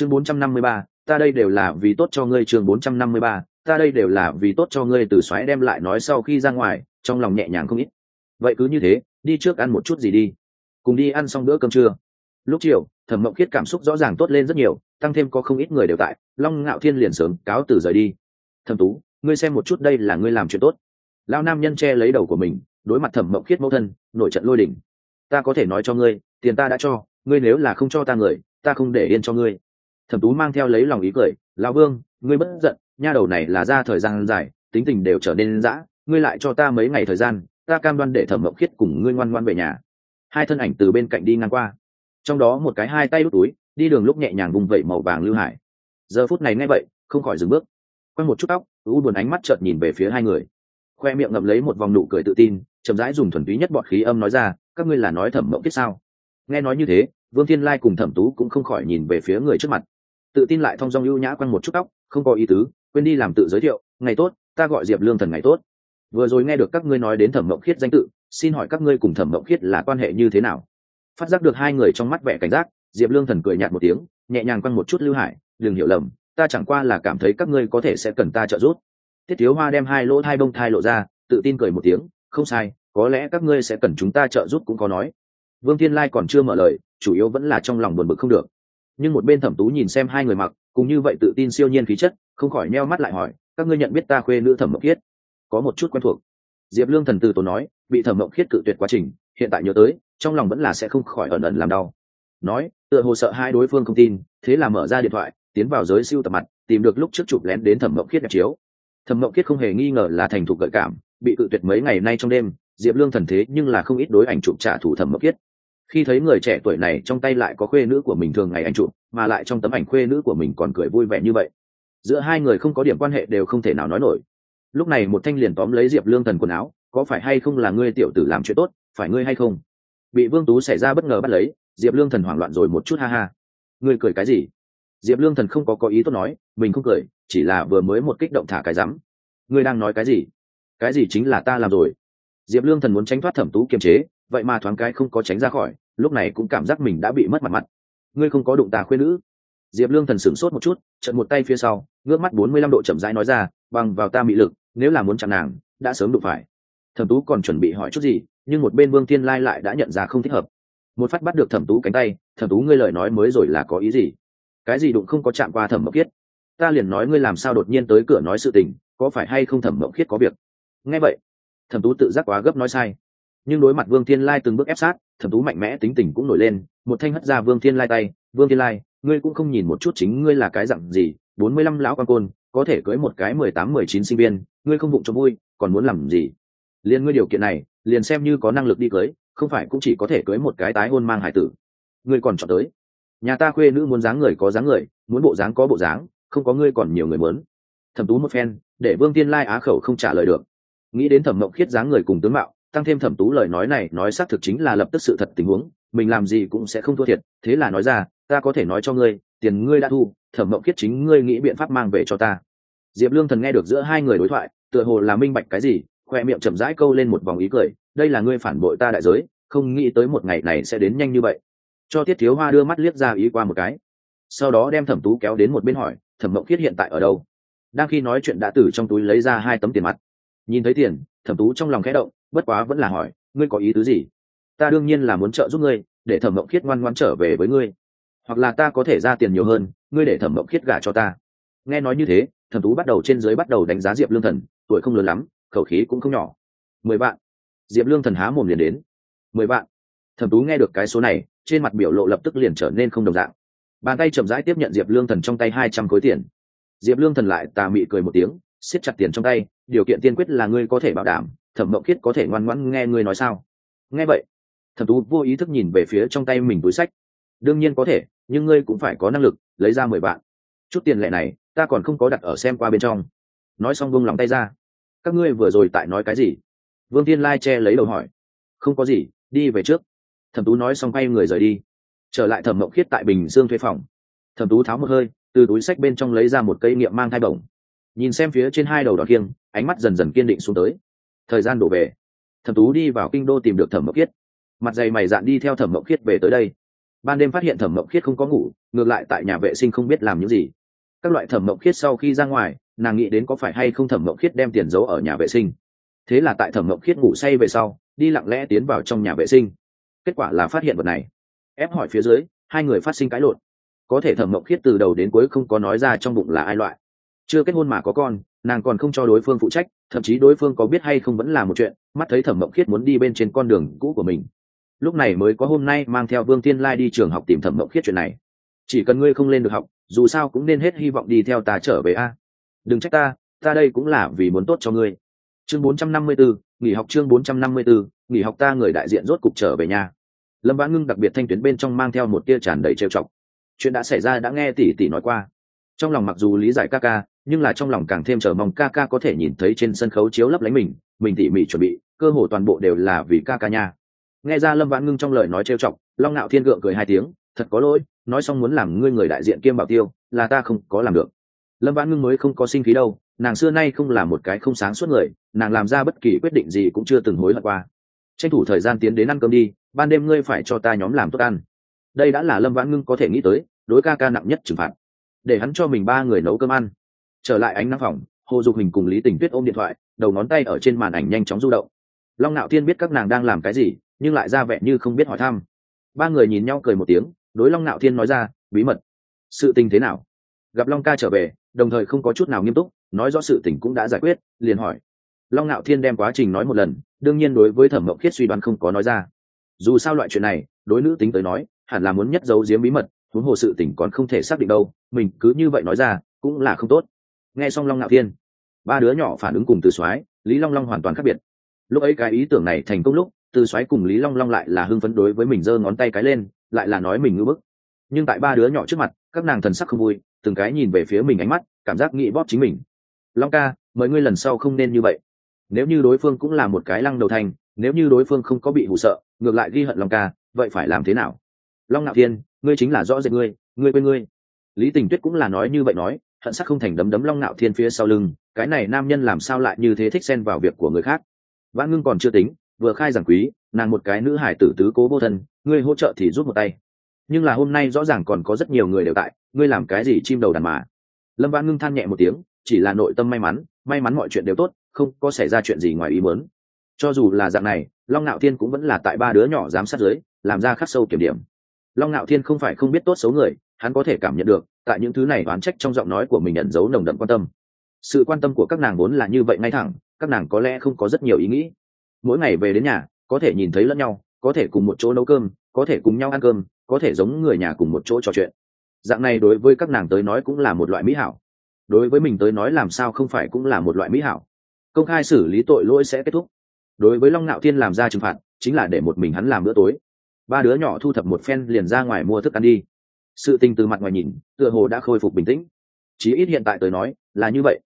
chương bốn trăm năm mươi ba, ta đây đều là vì tốt cho ngươi chương bốn trăm năm mươi ba, ta đây đều là vì tốt cho ngươi từ xoáy đem lại nói sau khi ra ngoài, trong lòng nhẹ nhàng không ít. Vậy cứ như thế, đi trước ăn một chút gì đi. Cùng đi ăn xong bữa cơm trưa. Lúc chiều, thẩm mộng khiết cảm xúc rõ ràng tốt lên rất nhiều, tăng thêm có không ít người đều tại, long ngạo thiên liền sớm cáo từ rời đi. Thẩm tú, ngươi xem một chút đây là ngươi làm chuyện tốt. Lao nam nhân che lấy đầu của mình, đối mặt thẩm mộng khiết mẫu thân, nổi trận lôi đỉnh ta có thể nói cho ngươi, tiền ta đã cho, ngươi nếu là không cho ta người, ta không để yên cho ngươi thẩm tú mang theo lấy lòng ý cười, lão vương, ngươi bất giận, nha đầu này là ra thời gian dài, tính tình đều trở nên dã, ngươi lại cho ta mấy ngày thời gian, ta cam đoan để thẩm mộng khiết cùng ngươi ngoan ngoan về nhà. Hai thân ảnh từ bên cạnh đi ngang qua. Trong đó một cái hai tay đút túi, đi đường lúc nhẹ nhàng vùng vẩy màu vàng lưu hải. Giờ phút này nghe vậy, không khỏi dừng bước. Quanh một chút tóc, u buồn ánh mắt chợt nhìn về phía hai người. Khoe miệng ngậm lấy một vòng nụ cười tự tin, chậm rãi dùng thuần túy nhất bọn khí âm nói ra, các ngươi là nói thẩm mộng kiết sao? Nghe nói như thế, vương thiên lai cùng thẩm tú cũng không khỏi nhìn về phía người trước mặt tự tin lại thong dong ưu nhã quanh một chút tóc, không có ý tứ, quên đi làm tự giới thiệu, ngày tốt, ta gọi diệp lương thần ngày tốt. Vừa rồi nghe được các ngươi nói đến thẩm mộng khiết danh tự, xin hỏi các ngươi cùng thẩm mộng khiết là quan hệ như thế nào? Phát giác được hai người trong mắt vẻ cảnh giác, diệp lương thần cười nhạt một tiếng, nhẹ nhàng quăng một chút lưu hải, đừng hiểu lầm, ta chẳng qua là cảm thấy các ngươi có thể sẽ cần ta trợ giúp. Thiết thiếu hoa đem hai lỗ hai bông thai lộ ra, tự tin cười một tiếng, không sai, có lẽ các ngươi sẽ cần chúng ta trợ giúp cũng có nói. Vương thiên lai còn chưa mở lời, chủ yếu vẫn là trong lòng buồn bực không được nhưng một bên thẩm tú nhìn xem hai người mặc, cùng như vậy tự tin siêu nhiên khí chất, không khỏi neo mắt lại hỏi, các ngươi nhận biết ta khuê nữ thẩm mộng khiết? Có một chút quen thuộc. Diệp lương thần từ tổ nói, bị thẩm mộng khiết cự tuyệt quá trình, hiện tại nhớ tới, trong lòng vẫn là sẽ không khỏi ẩn ẩn làm đau. Nói, tựa hồ sợ hai đối phương không tin, thế là mở ra điện thoại, tiến vào giới siêu tập mặt, tìm được lúc trước chụp lén đến thẩm mộng khiết đẹp chiếu. Thẩm mộng khiết không hề nghi ngờ là thành thục gợi cảm, bị cự tuyệt mấy ngày nay trong đêm, diệp lương thần thế nhưng là không ít đối ảnh chụp trả thù thẩm mộng khiết khi thấy người trẻ tuổi này trong tay lại có khuê nữ của mình thường ngày anh chụp, mà lại trong tấm ảnh khuê nữ của mình còn cười vui vẻ như vậy. Giữa hai người không có điểm quan hệ đều không thể nào nói nổi. Lúc này một thanh liền tóm lấy diệp lương thần quần áo, có phải hay không là ngươi tiểu tử làm chuyện tốt, phải ngươi hay không? Bị vương tú xảy ra bất ngờ bắt lấy, diệp lương thần hoảng loạn rồi một chút ha ha. Ngươi cười cái gì? Diệp lương thần không có có ý tốt nói, mình không cười, chỉ là vừa mới một kích động thả cái rắm. Ngươi đang nói cái gì? Cái gì chính là ta làm rồi. Diệp lương thần muốn tránh thoát thẩm tú kiềm chế vậy mà thoáng cái không có tránh ra khỏi, lúc này cũng cảm giác mình đã bị mất mặt mặt. Ngươi không có đụng tà khuyên nữ. Diệp lương thần sửng sốt một chút trận một tay phía sau, ngước mắt bốn mươi lăm độ chậm rãi nói ra, bằng vào ta mị lực, nếu là muốn chặn nàng, đã sớm đụng phải. Thẩm tú còn chuẩn bị hỏi chút gì, nhưng một bên vương thiên lai lại đã nhận ra không thích hợp. Một phát bắt được thẩm tú cánh tay, thẩm tú, ngươi lời nói mới rồi là có ý gì? Cái gì đụng không có chạm qua thẩm mộng khiết? Ta liền nói ngươi làm sao đột nhiên tới cửa nói sự tình, có phải hay không thẩm mộng khiết có việc? Nghe vậy, thẩm tú tự giác quá gấp nói sai nhưng đối mặt vương thiên lai từng bước ép sát thẩm tú mạnh mẽ tính tình cũng nổi lên, một thanh hất ra vương thiên lai tay, vương thiên lai, ngươi cũng không nhìn một chút chính ngươi là cái dặn gì, bốn mươi lăm lão quan côn, có thể cưới một cái mười tám, mười chín sinh viên, ngươi không bụng cho vui, còn muốn làm gì? Liền ngươi điều kiện này, liền xem như có năng lực đi cưới, không phải cũng chỉ có thể cưới một cái tái hôn mang hải tử. Ngươi còn chọn tới. Nhà ta khuê nữ muốn dáng người có dáng người, muốn bộ dáng có bộ dáng, không có ngươi còn nhiều người muốn. Thẩm tú một phen, để vương tiên lai á khẩu không trả lời được. Nghĩ đến thẩm mộng khiết dáng người cùng tướng mạo tăng thêm thẩm tú lời nói này, nói xác thực chính là lập tức sự thật tình huống, mình làm gì cũng sẽ không thua thiệt, thế là nói ra, ta có thể nói cho ngươi, tiền ngươi đã thu, thẩm mộng kiết chính ngươi nghĩ biện pháp mang về cho ta. Diệp lương thần nghe được giữa hai người đối thoại, tựa hồ là minh bạch cái gì, khoe miệng chậm rãi câu lên một vòng ý cười, đây là ngươi phản bội ta đại giới, không nghĩ tới một ngày này sẽ đến nhanh như vậy. Cho tiết thiếu hoa đưa mắt liếc ra ý qua một cái. Sau đó đem thẩm tú kéo đến một bên hỏi, thẩm mộng kiết hiện tại ở đâu? Đang khi nói chuyện đã từ trong túi lấy ra hai tấm tiền mặt. Nhìn thấy tiền, thẩm tú trong lòng khẽ động bất quá vẫn là hỏi, ngươi có ý tứ gì? Ta đương nhiên là muốn trợ giúp ngươi, để thẩm mộng khiết ngoan ngoan trở về với ngươi. Hoặc là ta có thể ra tiền nhiều hơn, ngươi để thẩm mộng khiết gả cho ta. Nghe nói như thế, thẩm tú bắt đầu trên dưới bắt đầu đánh giá diệp lương thần, tuổi không lớn lắm, khẩu khí cũng không nhỏ. Mười vạn. Diệp lương thần há mồm liền đến. Mười vạn. Thẩm tú nghe được cái số này, trên mặt biểu lộ lập tức liền trở nên không đồng dạng. Bàn tay chậm rãi tiếp nhận diệp lương thần trong tay hai trăm khối tiền. Diệp lương thần lại tà mị cười một tiếng, siết chặt tiền trong tay, điều kiện tiên quyết là ngươi có thể bảo đảm thẩm mộng khiết có thể ngoan ngoãn nghe ngươi nói sao? Nghe vậy, thẩm tú vô ý thức nhìn về phía trong tay mình túi sách. Đương nhiên có thể, nhưng ngươi cũng phải có năng lực, lấy ra mười vạn. Chút tiền lệ này, ta còn không có đặt ở xem qua bên trong. Nói xong vung lòng tay ra. Các ngươi vừa rồi tại nói cái gì? Vương Thiên lai che lấy đầu hỏi. Không có gì, đi về trước. Thẩm tú nói xong quay người rời đi. Trở lại thẩm mộng khiết tại bình dương thuê phòng. Thẩm tú tháo một hơi, từ túi sách bên trong lấy ra một cây nghiệm mang thai bổng. Nhìn xem phía trên hai đầu đỏ kiêng, ánh mắt dần dần kiên định xuống tới thời gian đổ về. Thẩm tú đi vào kinh đô tìm được thẩm mộng khiết. Mặt dày mày dạn đi theo thẩm mộng khiết về tới đây. Ban đêm phát hiện thẩm mộng khiết không có ngủ, ngược lại tại nhà vệ sinh không biết làm những gì. Các loại thẩm mộng khiết sau khi ra ngoài, nàng nghĩ đến có phải hay không thẩm mộng khiết đem tiền giấu ở nhà vệ sinh. Thế là tại thẩm mộng khiết ngủ say về sau, đi lặng lẽ tiến vào trong nhà vệ sinh. Kết quả là phát hiện vật này. Ép hỏi phía dưới, hai người phát sinh cãi lộn. Có thể thẩm mộng khiết từ đầu đến cuối không có nói ra trong bụng là ai loại. Chưa kết hôn mà có con nàng còn không cho đối phương phụ trách thậm chí đối phương có biết hay không vẫn là một chuyện mắt thấy thẩm mộng khiết muốn đi bên trên con đường cũ của mình. Lúc này mới có hôm nay mang theo vương tiên lai đi trường học tìm thẩm mộng khiết chuyện này. Chỉ cần ngươi không lên được học dù sao cũng nên hết hy vọng đi theo ta trở về a. Đừng trách ta ta đây cũng là vì muốn tốt cho ngươi. Chương 454, nghỉ học chương 454, nghỉ học ta người đại diện rốt cục trở về nhà. Lâm vãn ngưng đặc biệt thanh tuyến bên trong mang theo một tia tràn đầy trêu chọc. Chuyện đã xảy ra đã nghe tỷ tỷ nói qua. Trong lòng mặc dù lý giải ca ca nhưng là trong lòng càng thêm chờ mong ca ca có thể nhìn thấy trên sân khấu chiếu lấp lánh mình mình tỉ mỉ chuẩn bị, cơ hồ toàn bộ đều là vì ca ca nha. Nghe ra lâm vãn ngưng trong lời nói trêu chọc, long nạo thiên gượng cười hai tiếng, thật có lỗi, nói xong muốn làm ngươi người đại diện kiêm bảo tiêu, là ta không có làm được. Lâm vãn ngưng mới không có sinh khí đâu, nàng xưa nay không là một cái không sáng suốt người, nàng làm ra bất kỳ quyết định gì cũng chưa từng hối hận qua. Tranh thủ thời gian tiến đến ăn cơm đi, ban đêm ngươi phải cho ta nhóm làm tốt ăn. Đây đã là lâm vãn ngưng có thể nghĩ tới, đối ca ca nặng nhất trừng phạt. Để hắn cho mình ba người nấu cơm ăn trở lại ánh nắng phòng, hồ dục hình cùng lý tình tuyết ôm điện thoại, đầu ngón tay ở trên màn ảnh nhanh chóng du động. Long nạo thiên biết các nàng đang làm cái gì, nhưng lại ra vẻ như không biết hỏi thăm. Ba người nhìn nhau cười một tiếng, đối long nạo thiên nói ra, bí mật. Sự tình thế nào? Gặp long ca trở về, đồng thời không có chút nào nghiêm túc, nói rõ sự tình cũng đã giải quyết, liền hỏi. Long nạo thiên đem quá trình nói một lần, đương nhiên đối với thẩm mộng khiết suy đoán không có nói ra. Dù sao loại chuyện này, đối nữ tính tới nói, hẳn là muốn nhất giấu giếm bí mật, huống hồ sự tình còn không thể xác định đâu, mình cứ như vậy nói ra, cũng là không tốt nghe xong long nạo thiên, ba đứa nhỏ phản ứng cùng từ soái, lý long long hoàn toàn khác biệt. Lúc ấy cái ý tưởng này thành công lúc, từ soái cùng lý long long lại là hưng phấn đối với mình giơ ngón tay cái lên, lại là nói mình ngưỡng bức. Nhưng tại ba đứa nhỏ trước mặt, các nàng thần sắc không vui, từng cái nhìn về phía mình ánh mắt, cảm giác nghĩ bóp chính mình. Long ca, mời ngươi lần sau không nên như vậy. Nếu như đối phương cũng là một cái lăng đầu thành, nếu như đối phương không có bị hụ sợ, ngược lại ghi hận long ca, vậy phải làm thế nào? Long ngạo thiên, ngươi chính là rõ rệt ngươi ngươi quên ngươi. Lý tình tuyết cũng là nói như vậy nói hận sắc không thành đấm đấm long ngạo thiên phía sau lưng, cái này nam nhân làm sao lại như thế thích xen vào việc của người khác? Vãn ngưng còn chưa tính, vừa khai giảng quý, nàng một cái nữ hải tử tứ cố vô thân, ngươi hỗ trợ thì rút một tay. Nhưng là hôm nay rõ ràng còn có rất nhiều người đều tại, ngươi làm cái gì chim đầu đàn mà? Lâm vãn ngưng than nhẹ một tiếng, chỉ là nội tâm may mắn may mắn mọi chuyện đều tốt, không có xảy ra chuyện gì ngoài ý muốn. Cho dù là dạng này, long nạo thiên cũng vẫn là tại ba đứa nhỏ giám sát dưới làm ra khắc sâu kiểm điểm. Long nạo thiên không phải không biết tốt xấu người hắn có thể cảm nhận được, tại những thứ này oán trách trong giọng nói của mình nhận dấu nồng đậm quan tâm. Sự quan tâm của các nàng vốn là như vậy ngay thẳng, các nàng có lẽ không có rất nhiều ý nghĩ. Mỗi ngày về đến nhà, có thể nhìn thấy lẫn nhau, có thể cùng một chỗ nấu cơm, có thể cùng nhau ăn cơm, có thể giống người nhà cùng một chỗ trò chuyện. Dạng này đối với các nàng tới nói cũng là một loại mỹ hảo. Đối với mình tới nói làm sao không phải cũng là một loại mỹ hảo. Công khai xử lý tội lỗi sẽ kết thúc. Đối với long ngạo thiên làm ra trừng phạt, chính là để một mình hắn làm bữa tối. Ba đứa nhỏ thu thập một phen liền ra ngoài mua thức ăn đi sự tình từ mặt ngoài nhìn, tựa hồ đã khôi phục bình tĩnh. Chí ít hiện tại tới nói, là như vậy.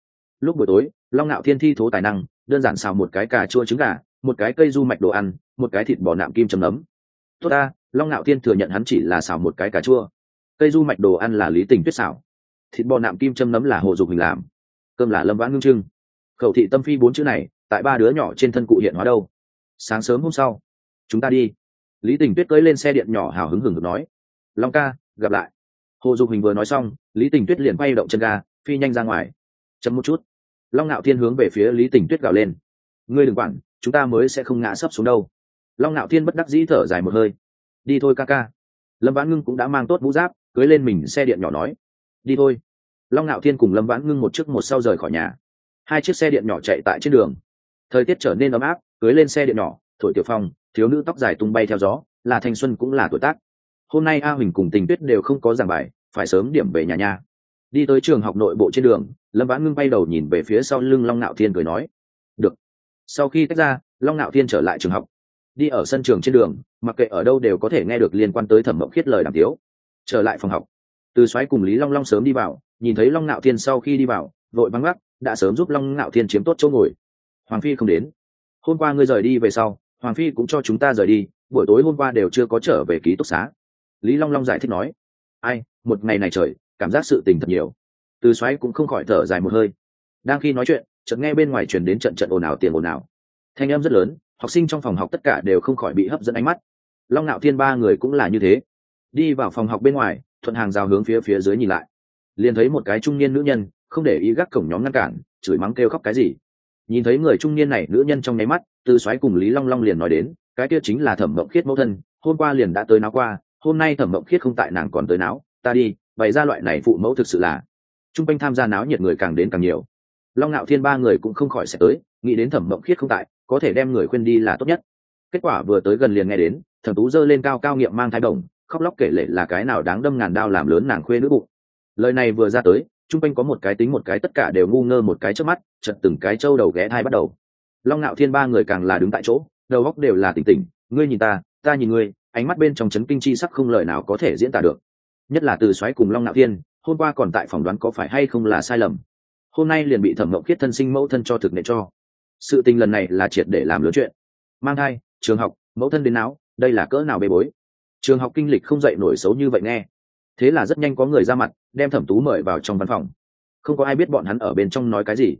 Lúc buổi tối, long ngạo thiên thi thố tài năng, đơn giản xào một cái cà chua trứng gà, một cái cây du mạch đồ ăn, một cái thịt bò nạm kim chấm nấm. Tốt ta, long ngạo thiên thừa nhận hắn chỉ là xào một cái cà chua. Cây du mạch đồ ăn là lý tình tuyết xào. Thịt bò nạm kim chấm nấm là hồ dục hình làm. Cơm là lâm vãn ngưng trưng. Khẩu thị tâm phi bốn chữ này, tại ba đứa nhỏ trên thân cụ hiện hóa đâu? Sáng sớm hôm sau, chúng ta đi. Lý tình tuyết cưỡi lên xe điện nhỏ hào hứng hừng hực nói, long ca gặp lại. Hồ dục hình vừa nói xong, lý tình tuyết liền quay động chân ga, phi nhanh ra ngoài. Chấm một chút. Long ngạo thiên hướng về phía lý tình tuyết gào lên. Ngươi đừng quản, chúng ta mới sẽ không ngã sấp xuống đâu. Long ngạo thiên bất đắc dĩ thở dài một hơi. Đi thôi ca ca. Lâm vãn ngưng cũng đã mang tốt mũ giáp, cưới lên mình xe điện nhỏ nói. Đi thôi. Long ngạo thiên cùng lâm vãn ngưng một chiếc một sau rời khỏi nhà. Hai chiếc xe điện nhỏ chạy tại trên đường. Thời tiết trở nên ấm áp, cưới lên xe điện nhỏ, thổi tiểu phong, thiếu nữ tóc dài tung bay theo gió, là thanh xuân cũng là tuổi tác hôm nay a huỳnh cùng tình tuyết đều không có giảng bài, phải sớm điểm về nhà nhà đi tới trường học nội bộ trên đường, lâm vãn ngưng bay đầu nhìn về phía sau lưng long ngạo thiên cười nói, được. Sau khi tách ra, long ngạo thiên trở lại trường học. Đi ở sân trường trên đường, mặc kệ ở đâu đều có thể nghe được liên quan tới thẩm mộng khiết lời đàm tiếu. Trở lại phòng học, từ xoáy cùng lý long long sớm đi vào, nhìn thấy long ngạo thiên sau khi đi vào, vội băng gắt đã sớm giúp long ngạo thiên chiếm tốt chỗ ngồi. Hoàng phi không đến. Hôm qua ngươi rời đi về sau, hoàng phi cũng cho chúng ta rời đi, buổi tối hôm qua đều chưa có trở về ký túc xá lý long long giải thích nói, ai, một ngày này trời, cảm giác sự tình thật nhiều. Từ xoáy cũng không khỏi thở dài một hơi. Đang khi nói chuyện, chợt nghe bên ngoài truyền đến trận trận ồn ào tiền ồn ào. Thanh âm rất lớn, học sinh trong phòng học tất cả đều không khỏi bị hấp dẫn ánh mắt. Long ngạo thiên ba người cũng là như thế. Đi vào phòng học bên ngoài, thuận hàng rào hướng phía phía dưới nhìn lại. Liền thấy một cái trung niên nữ nhân, không để ý gác cổng nhóm ngăn cản, chửi mắng kêu khóc cái gì. Nhìn thấy người trung niên này, nữ nhân trong nháy mắt, từ xoáy cùng lý long long liền nói đến, cái kia chính là thẩm mộng khiết mẫu thân, hôm qua liền đã tới náo qua hôm nay thẩm mộng khiết không tại nàng còn tới não, ta đi bày ra loại này phụ mẫu thực sự là. T r u n g quanh tham gia náo nhiệt người càng đến càng nhiều. Long ngạo thiên ba người cũng không khỏi sẽ tới nghĩ đến thẩm mộng khiết không tại có thể đem người khuyên đi là tốt nhất. Kết quả vừa tới gần liền nghe đến thẩm tú giơ lên cao cao nghiệm mang thai đồng khóc lóc kể lệ là cái nào đáng đâm ngàn đao làm lớn nàng khuê nữ bụng. Lời này vừa ra tới chung quanh có một cái tính một cái tất cả đều ngu ngơ một cái trước mắt chật từng cái trâu đầu ghé thai bắt đầu. Long ngạo thiên ba người càng là đứng tại chỗ đầu góc đều là tỉnh tỉnh ngươi nhìn ta ta nhìn ngươi ánh mắt bên trong chấn kinh chi sắc không lời nào có thể diễn tả được. Nhất là từ xoáy cùng long nạo thiên, hôm qua còn tại phỏng đoán có phải hay không là sai lầm. Hôm nay liền bị thẩm mộng khiết thân sinh mẫu thân cho thực nệ cho. Sự tình lần này là triệt để làm lớn chuyện. Mang thai, trường học, mẫu thân đến não, đây là cỡ nào bê bối? Trường học kinh lịch không dậy nổi xấu như vậy nghe. Thế là rất nhanh có người ra mặt, đem thẩm tú mời vào trong văn phòng. Không có ai biết bọn hắn ở bên trong nói cái gì.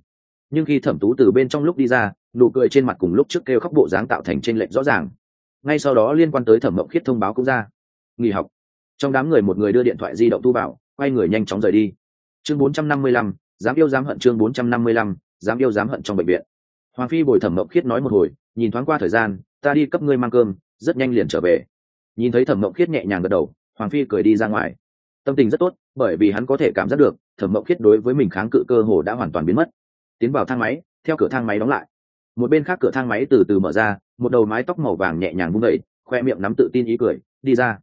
Nhưng khi thẩm tú từ bên trong lúc đi ra, nụ cười trên mặt cùng lúc trước kêu khóc bộ dáng tạo thành trên lệch rõ ràng ngay sau đó liên quan tới thẩm mộng khiết thông báo cũng ra. Nghỉ học. Trong đám người một người đưa điện thoại di động tu bảo quay người nhanh chóng rời đi. Chương 455, dám yêu dám hận chương 455, dám yêu dám hận trong bệnh viện. Hoàng phi bồi thẩm mộng khiết nói một hồi nhìn thoáng qua thời gian ta đi cấp ngươi mang cơm rất nhanh liền trở về. Nhìn thấy thẩm mộng khiết nhẹ nhàng gật đầu hoàng phi cười đi ra ngoài. Tâm tình rất tốt bởi vì hắn có thể cảm giác được thẩm mộng khiết đối với mình kháng cự cơ hồ đã hoàn toàn biến mất. Tiến vào thang máy theo cửa thang máy đóng lại một bên khác cửa thang máy từ từ mở ra, một đầu mái tóc màu vàng nhẹ nhàng vung đậy khoe miệng nắm tự tin ý cười, đi ra.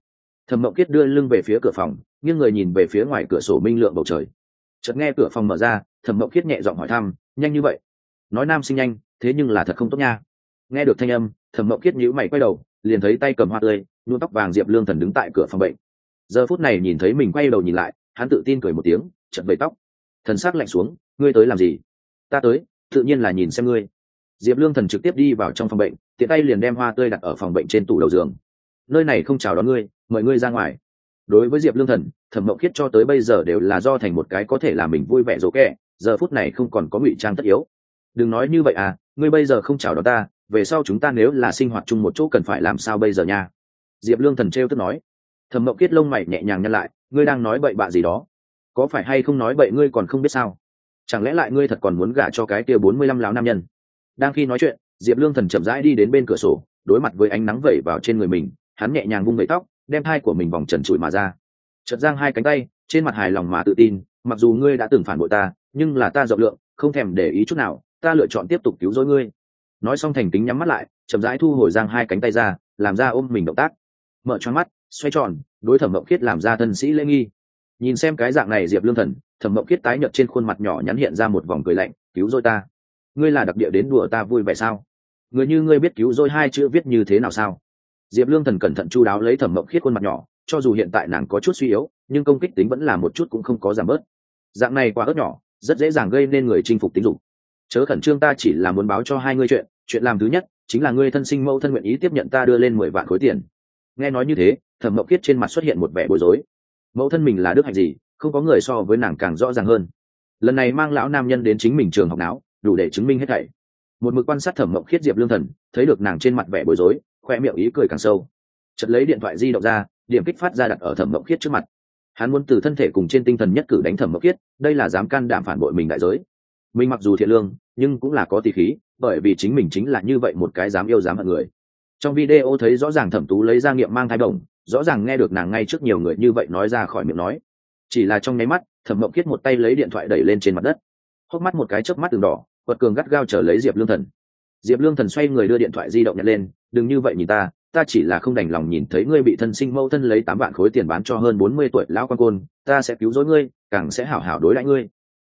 Thẩm mộng kiết đưa lưng về phía cửa phòng, nghiêng người nhìn về phía ngoài cửa sổ minh lượng bầu trời. Chợt nghe cửa phòng mở ra, thẩm mộng kiết nhẹ giọng hỏi thăm, nhanh như vậy? Nói nam sinh nhanh, thế nhưng là thật không tốt nha. Nghe được thanh âm, thẩm mộng kiết nhíu mày quay đầu, liền thấy tay cầm hoa tươi, nhuộm tóc vàng diệp lương thần đứng tại cửa phòng bệnh. Giờ phút này nhìn thấy mình quay đầu nhìn lại, hắn tự tin cười một tiếng chật vẩy tóc. Thần sắc lạnh xuống, ngươi tới làm gì? Ta tới, tự nhiên là nhìn xem ngươi diệp lương thần trực tiếp đi vào trong phòng bệnh, tiện tay liền đem hoa tươi đặt ở phòng bệnh trên tủ đầu giường. Nơi này không chào đón ngươi, mời ngươi ra ngoài. Đối với diệp lương thần, thẩm mộng khiết cho tới bây giờ đều là do thành một cái có thể làm mình vui vẻ dỗ kẹ giờ phút này không còn có ngụy trang tất yếu. Đừng nói như vậy à ngươi bây giờ không chào đón ta, về sau chúng ta nếu là sinh hoạt chung một chỗ cần phải làm sao bây giờ nha? Diệp lương thần trêu tức nói. Thẩm mộng khiết lông mày nhẹ nhàng nhăn lại, ngươi đang nói bậy bạ gì đó? Có phải hay không nói bậy ngươi còn không biết sao? Chẳng lẽ lại ngươi thật còn muốn gả cho cái kia bốn mươi lăm láo nam nhân? Đang khi nói chuyện, diệp lương thần chậm rãi đi đến bên cửa sổ, đối mặt với ánh nắng vẩy vào trên người mình, hắn nhẹ nhàng vung vẩy tóc, đem thai của mình vòng trần trụi mà ra. Chật giang hai cánh tay, trên mặt hài lòng mà tự tin, mặc dù ngươi đã từng phản bội ta, nhưng là ta rộng lượng, không thèm để ý chút nào, ta lựa chọn tiếp tục cứu rỗi ngươi. Nói xong thành kính nhắm mắt lại, chậm rãi thu hồi giang hai cánh tay ra, làm ra ôm mình động tác. Mở choáng mắt, xoay tròn, đối thẩm mộng khiết làm ra thân sĩ lễ nghi. Nhìn xem cái dạng này diệp lương thần, thẩm mộng khiết tái nhợt trên khuôn mặt nhỏ nhắn hiện ra một vòng cười lạnh, cứu rỗi ta ngươi là đặc địa đến đùa ta vui vẻ sao? Người như ngươi biết cứu rồi hai chữ viết như thế nào sao? Diệp lương thần cẩn thận chu đáo lấy thẩm mộng khiết khuôn mặt nhỏ, cho dù hiện tại nàng có chút suy yếu, nhưng công kích tính vẫn là một chút cũng không có giảm bớt. Dạng này quá ớt nhỏ, rất dễ dàng gây nên người chinh phục tính dục. Chớ khẩn trương ta chỉ là muốn báo cho hai ngươi chuyện chuyện làm thứ nhất, chính là ngươi thân sinh mẫu thân nguyện ý tiếp nhận ta đưa lên mười vạn khối tiền. Nghe nói như thế, thẩm mộng khiết trên mặt xuất hiện một vẻ bối rối. Mẫu thân mình là đức hạnh gì, không có người so với nàng càng rõ ràng hơn. Lần này mang lão nam nhân đến chính mình trường học não đủ để chứng minh hết thảy. Một mực quan sát thẩm mộng khiết diệp lương thần, thấy được nàng trên mặt vẻ bối rối, khoe miệng ý cười càng sâu. Chật lấy điện thoại di động ra, điểm kích phát ra đặt ở thẩm mộng khiết trước mặt. Hắn muốn từ thân thể cùng trên tinh thần nhất cử đánh thẩm mộng khiết, đây là dám can đảm phản bội mình đại giới. Mình mặc dù thiện lương, nhưng cũng là có tỷ khí, bởi vì chính mình chính là như vậy một cái dám yêu dám hận người. Trong video thấy rõ ràng thẩm tú lấy ra nghiệm mang thai đồng rõ ràng nghe được nàng ngay trước nhiều người như vậy nói ra khỏi miệng nói. Chỉ là trong nháy mắt, thẩm mộng khiết một tay lấy điện thoại đẩy lên trên mặt đất. Hốc mắt một cái chớp mắt từng đỏ quật cường gắt gao trở lấy diệp lương thần. Diệp lương thần xoay người đưa điện thoại di động nhặt lên, đừng như vậy nhìn ta ta chỉ là không đành lòng nhìn thấy ngươi bị thân sinh mẫu thân lấy tám vạn khối tiền bán cho hơn bốn mươi tuổi lão quan côn, ta sẽ cứu rỗi ngươi, càng sẽ hảo hảo đối lại ngươi.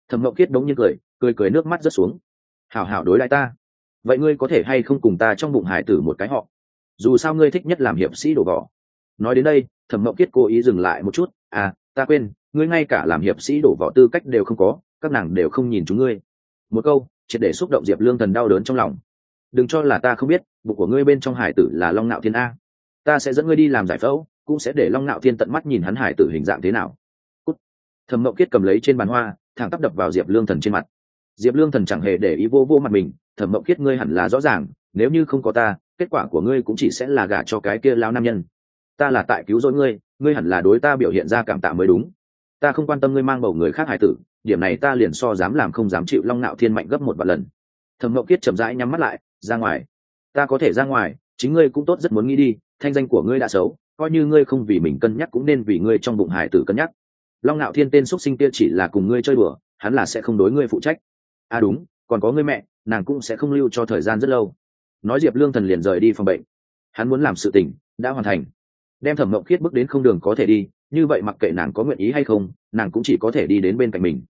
Thẩm mậu kiết đống như cười cười cười nước mắt rớt xuống. Hảo hảo đối lại ta? Vậy ngươi có thể hay không cùng ta trong bụng hải tử một cái họ? Dù sao ngươi thích nhất làm hiệp sĩ đổ vỏ. Nói đến đây, thẩm mậu kiết cố ý dừng lại một chút. À ta quên, ngươi ngay cả làm hiệp sĩ đổ vỏ tư cách đều không có, các nàng đều không nhìn chúng ngươi. Một câu triệt để xúc động diệp lương thần đau đớn trong lòng. Đừng cho là ta không biết, bụng của ngươi bên trong hải tử là long nạo thiên a. Ta sẽ dẫn ngươi đi làm giải phẫu, cũng sẽ để long nạo thiên tận mắt nhìn hắn hải tử hình dạng thế nào. Cút. thầm mậu kiết cầm lấy trên bàn hoa, thẳng tắp đập vào diệp lương thần trên mặt. Diệp lương thần chẳng hề để ý vô vô mặt mình, thẩm mậu kiết ngươi hẳn là rõ ràng, nếu như không có ta, kết quả của ngươi cũng chỉ sẽ là gả cho cái kia lao nam nhân. Ta là tại cứu rỗi ngươi ngươi hẳn là đối ta biểu hiện ra cảm tạ mới đúng. Ta không quan tâm ngươi mang bầu người khác Hải tử điểm này ta liền so dám làm không dám chịu long nạo thiên mạnh gấp một vạn lần. Thẩm mậu kiết chậm rãi nhắm mắt lại, ra ngoài. Ta có thể ra ngoài, chính ngươi cũng tốt rất muốn nghĩ đi, thanh danh của ngươi đã xấu, coi như ngươi không vì mình cân nhắc cũng nên vì ngươi trong bụng hải tử cân nhắc. Long nạo thiên tên x u ấ t sinh kia chỉ là cùng ngươi chơi đùa, hắn là sẽ không đối ngươi phụ trách. À đúng, còn có ngươi mẹ, nàng cũng sẽ không lưu cho thời gian rất lâu. Nói diệp lương thần liền rời đi phòng bệnh. Hắn muốn làm sự tình, đã hoàn thành. Đem thẩm mộng khiết bước đến không đường có thể đi, như vậy mặc kệ nàng có nguyện ý hay không, nàng cũng chỉ có thể đi đến bên cạnh mình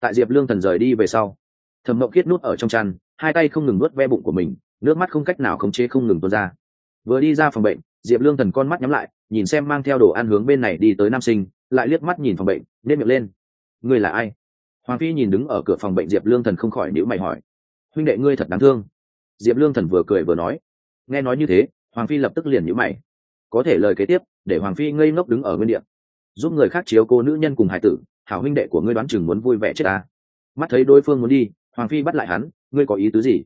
tại diệp lương thần rời đi về sau, thẩm mộng khiết nuốt ở trong chăn, hai tay không ngừng nuốt ve bụng của mình, nước mắt không cách nào khống chế không ngừng tuôn ra. Vừa đi ra phòng bệnh, diệp lương thần con mắt nhắm lại, nhìn xem mang theo đồ ăn hướng bên này đi tới nam sinh, lại liếc mắt nhìn phòng bệnh, nếp miệng lên. Ngươi là ai? Hoàng phi nhìn đứng ở cửa phòng bệnh diệp lương thần không khỏi nữ mày hỏi. Huynh đệ ngươi thật đáng thương. Diệp lương thần vừa cười vừa nói. Nghe nói như thế, hoàng phi lập tức liền nhữ mày. Có thể lời kế tiếp, để hoàng phi ngây ngốc đứng ở nguyên đ ị a giúp người khác chiếu cô nữ nhân cùng hải tử hảo huynh đệ của ngươi đoán chừng muốn vui vẻ chết ta. Mắt thấy đối phương muốn đi, hoàng phi bắt lại hắn, ngươi có ý tứ gì?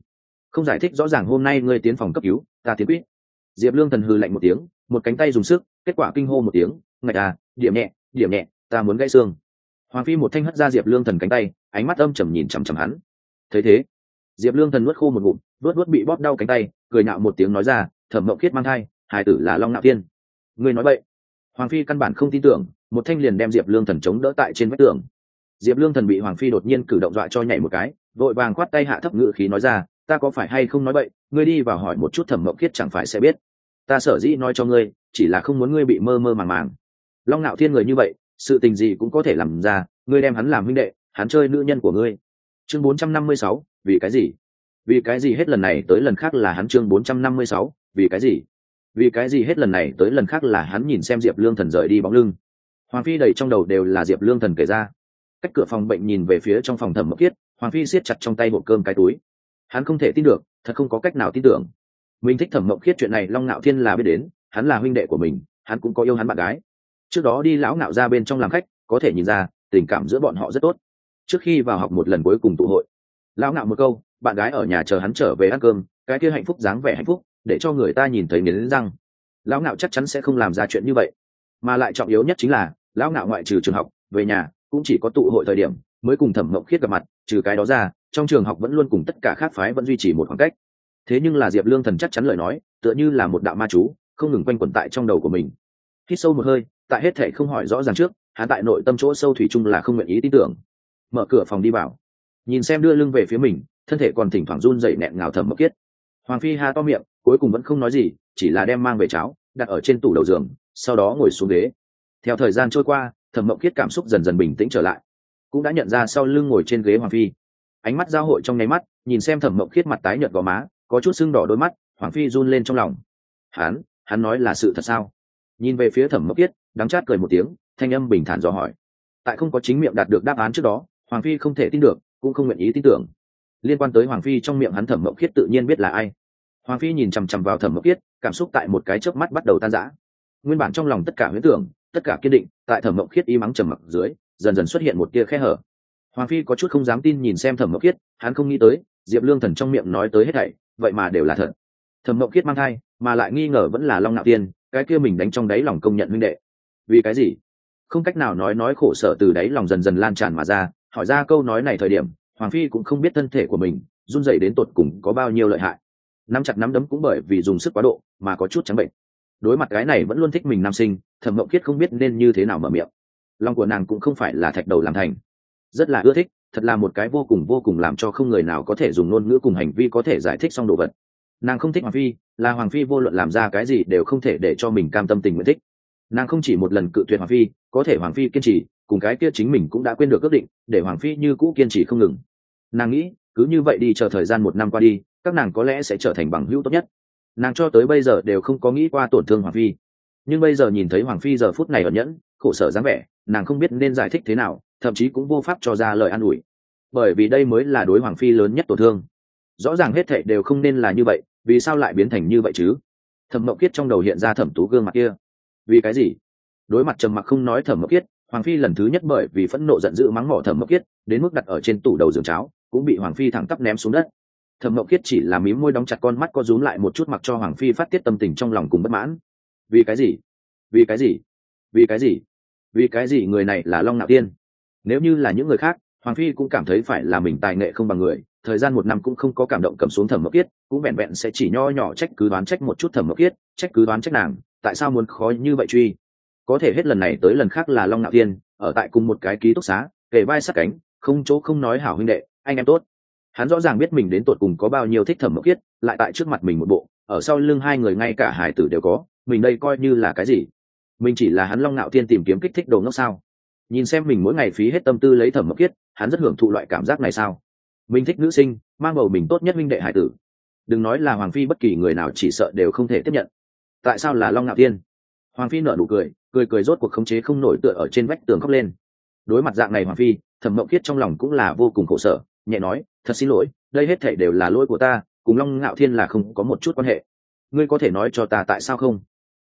Không giải thích rõ ràng hôm nay ngươi tiến phòng cấp cứu, ta tiến quýt diệp lương thần hư lạnh một tiếng, một cánh tay dùng sức, kết quả kinh hô một tiếng, ngạch à điểm nhẹ điểm nhẹ, ta muốn gãy xương. Hoàng phi một thanh hất ra diệp lương thần cánh tay, ánh mắt âm trầm nhìn chằm chằm hắn. Thấy thế? Diệp lương thần nuốt khô một ngụm nuốt nuốt bị bóp đau cánh tay, cười nạo một tiếng nói ra, thẩm mậu khiết mang thai hải tử là long nạo tiên ngươi nói vậy hoàng phi căn bản không tin tưởng một thanh liền đem diệp lương thần chống đỡ tại trên vách tường. Diệp lương thần bị hoàng phi đột nhiên cử động dọa cho nhảy một cái vội vàng khoát tay hạ thấp ngự khí nói ra ta có phải hay không nói vậy ngươi đi vào hỏi một chút thẩm mậu khiết chẳng phải sẽ biết. Ta sở dĩ nói cho ngươi chỉ là không muốn ngươi bị mơ mơ màng màng. Long nạo thiên người như vậy sự tình gì cũng có thể làm ra ngươi đem hắn làm huynh đệ hắn chơi nữ nhân của ngươi. Chương 456, vì cái gì? Vì cái gì hết lần này tới lần khác là hắn chương 456, vì cái gì? Vì cái gì hết lần này tới lần khác là hắn nhìn xem diệp lương thần rời đi bóng lưng? Hoàng phi đầy trong đầu đều là diệp lương thần kể ra. Cách cửa phòng bệnh nhìn về phía trong phòng thẩm mộc kiết hoàng phi siết chặt trong tay hộp cơm cái túi. Hắn không thể tin được, thật không có cách nào tin tưởng. Mình thích thẩm mộng khiết chuyện này, long ngạo thiên là biết đến, hắn là huynh đệ của mình, hắn cũng có yêu hắn bạn gái. Trước đó đi lão ngạo ra bên trong làm khách, có thể nhìn ra, tình cảm giữa bọn họ rất tốt. Trước khi vào học một lần cuối cùng tụ hội, lão ngạo một câu, bạn gái ở nhà chờ hắn trở về ăn cơm, cái kia hạnh phúc dáng vẻ hạnh phúc, để cho người ta nhìn thấy nghiến răng. Lão ngạo chắc chắn sẽ không làm ra chuyện như vậy. Mà lại trọng yếu nhất chính là lão ngạo ngoại trừ trường học, về nhà, cũng chỉ có tụ hội thời điểm, mới cùng thẩm mộng khiết gặp mặt, trừ cái đó ra, trong trường học vẫn luôn cùng tất cả khác phái vẫn duy trì một khoảng cách. Thế nhưng là diệp lương thần chắc chắn lời nói, tựa như là một đạo ma chú, không ngừng quanh quẩn tại trong đầu của mình. Hít sâu một hơi, tại hết thể không hỏi rõ ràng trước, hắn tại nội tâm chỗ sâu thủy chung là không nguyện ý tin tưởng. Mở cửa phòng đi vào. Nhìn xem đưa lưng về phía mình, thân thể còn thỉnh thoảng run dậy nẹn ngào thẩm mộng khiết. Hoàng phi ha to miệng, cuối cùng vẫn không nói gì, chỉ là đem mang về cháo, đặt ở trên tủ đầu giường, sau đó ngồi xuống ghế theo thời gian trôi qua, thẩm mộng kiết cảm xúc dần dần bình tĩnh trở lại. Cũng đã nhận ra sau lưng ngồi trên ghế hoàng phi. Ánh mắt giao hội trong nháy mắt, nhìn xem thẩm mộng khiết mặt tái nhợt gò má, có chút sưng đỏ đôi mắt, hoàng phi run lên trong lòng. Hắn hắn nói là sự thật sao? Nhìn về phía thẩm mộng khiết đắng chát cười một tiếng, thanh âm bình thản dò hỏi. Tại không có chính miệng đạt được đáp án trước đó, hoàng phi không thể tin được, cũng không nguyện ý tin tưởng. Liên quan tới hoàng phi trong miệng hắn thẩm mộng khiết tự nhiên biết là ai. Hoàng phi nhìn chằm chằm vào thẩm mộng khiết cảm xúc tại một cái chớp mắt bắt đầu tan rã. Nguyên bản trong lòng tất cả huyễn tưởng tất cả kiên định, tại thẩm mộng khiết y mắng trầm mặc dưới, dần dần xuất hiện một tia khe hở. Hoàng phi có chút không dám tin nhìn xem thẩm mộng khiết, hắn không nghĩ tới, diệp lương thần trong miệng nói tới hết thảy, vậy mà đều là thật. Thẩm mộng khiết mang thai, mà lại nghi ngờ vẫn là long nạo tiên, cái kia mình đánh trong đáy lòng công nhận huynh đệ. Vì cái gì? Không cách nào nói nói khổ sở từ đáy lòng dần dần lan tràn mà ra, hỏi ra câu nói này thời điểm, hoàng phi cũng không biết thân thể của mình, run dậy đến tột cùng có bao nhiêu lợi hại. Nắm chặt nắm đấm cũng bởi vì dùng sức quá độ mà có chút trắng bệnh đối mặt cái này vẫn luôn thích mình nam sinh, thẩm mộng khiết không biết nên như thế nào mở miệng. Lòng của nàng cũng không phải là thạch đầu làm thành. Rất là ưa thích, thật là một cái vô cùng vô cùng làm cho không người nào có thể dùng ngôn ngữ cùng hành vi có thể giải thích xong đồ vật. Nàng không thích hoàng phi, là hoàng phi vô luận làm ra cái gì đều không thể để cho mình cam tâm tình nguyện thích. Nàng không chỉ một lần cự tuyệt hoàng phi, có thể hoàng phi kiên trì, cùng cái kia chính mình cũng đã quên được ước định, để hoàng phi như cũ kiên trì không ngừng. Nàng nghĩ, cứ như vậy đi chờ thời gian một năm qua đi, các nàng có lẽ sẽ trở thành bằng hữu tốt nhất nàng cho tới bây giờ đều không có nghĩ qua tổn thương hoàng phi. Nhưng bây giờ nhìn thấy hoàng phi giờ phút này ẩn nhẫn, khổ sở dáng vẻ, nàng không biết nên giải thích thế nào, thậm chí cũng vô pháp cho ra lời an ủi. Bởi vì đây mới là đối hoàng phi lớn nhất tổn thương. Rõ ràng hết thệ đều không nên là như vậy, vì sao lại biến thành như vậy chứ? Thẩm mậu kiết trong đầu hiện ra thẩm tú gương mặt kia. Vì cái gì? Đối mặt trầm mặc không nói thẩm mậu kiết, hoàng phi lần thứ nhất bởi vì phẫn nộ giận dữ mắng mỏ thẩm mậu kiết, đến mức đặt ở trên tủ đầu giường cháo, cũng bị hoàng phi thẳng tắp ném xuống đất thẩm mậu kiết chỉ là mím môi đóng chặt con mắt có rúm lại một chút mặc cho hoàng phi phát tiết tâm tình trong lòng cùng bất mãn. Vì cái gì? Vì cái gì? Vì cái gì? Vì cái gì người này là long Nạo tiên? Nếu như là những người khác, hoàng phi cũng cảm thấy phải là mình tài nghệ không bằng người. Thời gian một năm cũng không có cảm động cầm xuống thẩm mộc kiết cũng vẹn vẹn sẽ chỉ nho nhỏ trách cứ đoán trách một chút thẩm mộc kiết trách cứ đoán trách nàng. Tại sao muốn khó như vậy truy? Có thể hết lần này tới lần khác là long Nạo tiên, ở tại cùng một cái ký túc xá, kề vai sát cánh, không chỗ không nói hảo huynh đệ, anh em tốt hắn rõ ràng biết mình đến tột cùng có bao nhiêu thích thẩm mộc khiết, lại tại trước mặt mình một bộ, ở sau lưng hai người ngay cả hải tử đều có, mình đây coi như là cái gì? Mình chỉ là hắn long ngạo tiên tìm kiếm kích thích đồ ngốc sao? Nhìn xem mình mỗi ngày phí hết tâm tư lấy thẩm mộc khiết, hắn rất hưởng thụ loại cảm giác này sao? Mình thích nữ sinh, mang bầu mình tốt nhất minh đệ hải tử. Đừng nói là hoàng phi bất kỳ người nào chỉ sợ đều không thể tiếp nhận. Tại sao là long ngạo tiên hoàng phi nở nụ cười cười cười rốt cuộc khống chế không nổi tựa ở trên vách tường khóc lên. Đối mặt dạng này hoàng phi, thẩm mộng khiết trong lòng cũng là vô cùng khổ sở nhẹ nói, thật xin lỗi, đây hết thể đều là lỗi của ta, cùng long ngạo thiên là không có một chút quan hệ. Ngươi có thể nói cho ta tại sao không?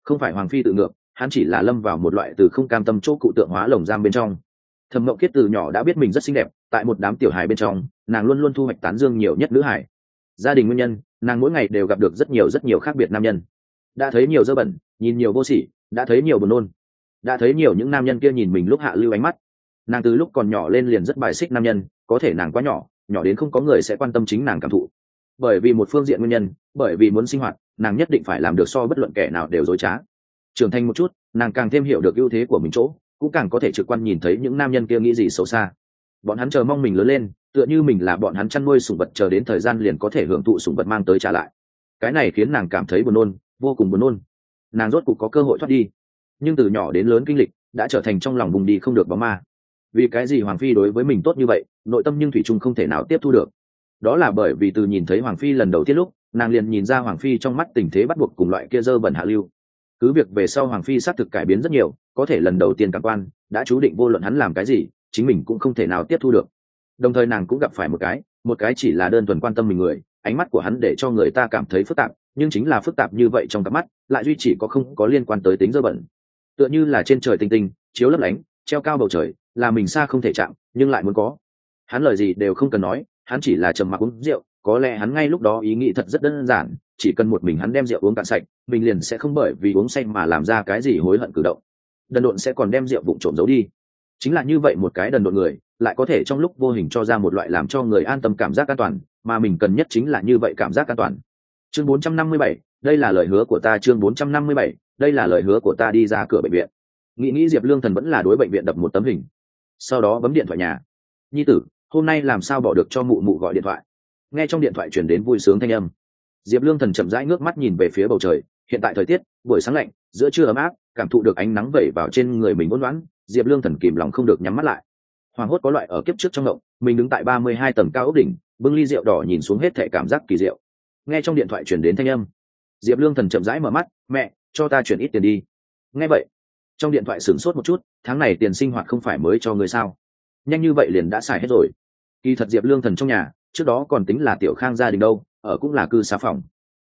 Không phải hoàng phi tự ngược, hắn chỉ là lâm vào một loại từ không cam tâm chỗ cụ tượng hóa lồng giam bên trong. Thẩm mộng kiết từ nhỏ đã biết mình rất xinh đẹp, tại một đám tiểu hài bên trong, nàng luôn luôn thu hoạch tán dương nhiều nhất nữ hải gia đình nguyên nhân, nàng mỗi ngày đều gặp được rất nhiều rất nhiều khác biệt nam nhân. Đã thấy nhiều dơ bẩn, nhìn nhiều vô sỉ, đã thấy nhiều buồn nôn. Đã thấy nhiều những nam nhân kia nhìn mình lúc hạ lưu ánh mắt nàng từ lúc còn nhỏ lên liền rất bài xích nam nhân, có thể nàng quá nhỏ nhỏ đến không có người sẽ quan tâm chính nàng cảm thụ. Bởi vì một phương diện nguyên nhân, bởi vì muốn sinh hoạt, nàng nhất định phải làm được so bất luận kẻ nào đều dối trá. Trưởng thành một chút, nàng càng thêm hiểu được ưu thế của mình chỗ, cũng càng có thể trực quan nhìn thấy những nam nhân kia nghĩ gì xấu xa. Bọn hắn chờ mong mình lớn lên, tựa như mình là bọn hắn chăn nuôi sủng vật chờ đến thời gian liền có thể hưởng thụ sủng vật mang tới trả lại. Cái này khiến nàng cảm thấy buồn nôn, vô cùng buồn nôn. Nàng rốt cuộc có cơ hội thoát đi. Nhưng từ nhỏ đến lớn kinh lịch, đã trở thành trong lòng vùng đi không được bóng ma vì cái gì hoàng phi đối với mình tốt như vậy, nội tâm nhưng thủy trung không thể nào tiếp thu được. Đó là bởi vì từ nhìn thấy hoàng phi lần đầu tiên lúc, nàng liền nhìn ra hoàng phi trong mắt tình thế bắt buộc cùng loại kia dơ bẩn hạ lưu. Cứ việc về sau hoàng phi xác thực cải biến rất nhiều, có thể lần đầu tiên cảm quan, đã chú định vô luận hắn làm cái gì, chính mình cũng không thể nào tiếp thu được. Đồng thời nàng cũng gặp phải một cái một cái chỉ là đơn thuần quan tâm mình người, ánh mắt của hắn để cho người ta cảm thấy phức tạp, nhưng chính là phức tạp như vậy trong cặp mắt, lại duy chỉ có không có liên quan tới tính dơ bẩn. Tựa như là trên trời tinh tinh, chiếu lấp lánh, treo cao bầu trời là mình xa không thể chạm nhưng lại muốn có. Hắn lời gì đều không cần nói hắn chỉ là trầm mặc uống rượu có lẽ hắn ngay lúc đó ý nghĩ thật rất đơn giản chỉ cần một mình hắn đem rượu uống cạn sạch mình liền sẽ không bởi vì uống say mà làm ra cái gì hối hận cử động. Đần độn sẽ còn đem rượu vụng trộm giấu đi. Chính là như vậy một cái đần độn người lại có thể trong lúc vô hình cho ra một loại làm cho người an tâm cảm giác an toàn mà mình cần nhất chính là như vậy cảm giác an toàn. Chương 457, đây là lời hứa của ta chương 457, đây là lời hứa của ta đi ra cửa bệnh viện. Nghĩ nghĩ diệp lương thần vẫn là đối bệnh viện đập một tấm hình sau đó bấm điện thoại nhà. Nhi tử, hôm nay làm sao bỏ được cho mụ mụ gọi điện thoại? Nghe trong điện thoại chuyển đến vui sướng thanh âm. Diệp lương thần chậm rãi ngước mắt nhìn về phía bầu trời, hiện tại thời tiết, buổi sáng lạnh, giữa trưa ấm áp, cảm thụ được ánh nắng vẩy vào trên người mình ôn đoán diệp lương thần kìm lòng không được nhắm mắt lại. Hoàng hốt có loại ở kiếp trước trong ngộng mình đứng tại ba mươi hai tầng cao ốc đỉnh, bưng ly rượu đỏ nhìn xuống hết thẻ cảm giác kỳ diệu. Nghe trong điện thoại chuyển đến thanh âm, diệp lương thần chậm rãi mở mắt, mẹ, cho ta chuyển ít tiền đi. Nghe vậy, trong điện thoại sửng sốt một chút tháng này tiền sinh hoạt không phải mới cho người sao? Nhanh như vậy liền đã xài hết rồi. Kỳ thật diệp lương thần trong nhà, trước đó còn tính là tiểu khang gia đình đâu, ở cũng là cư xá phòng.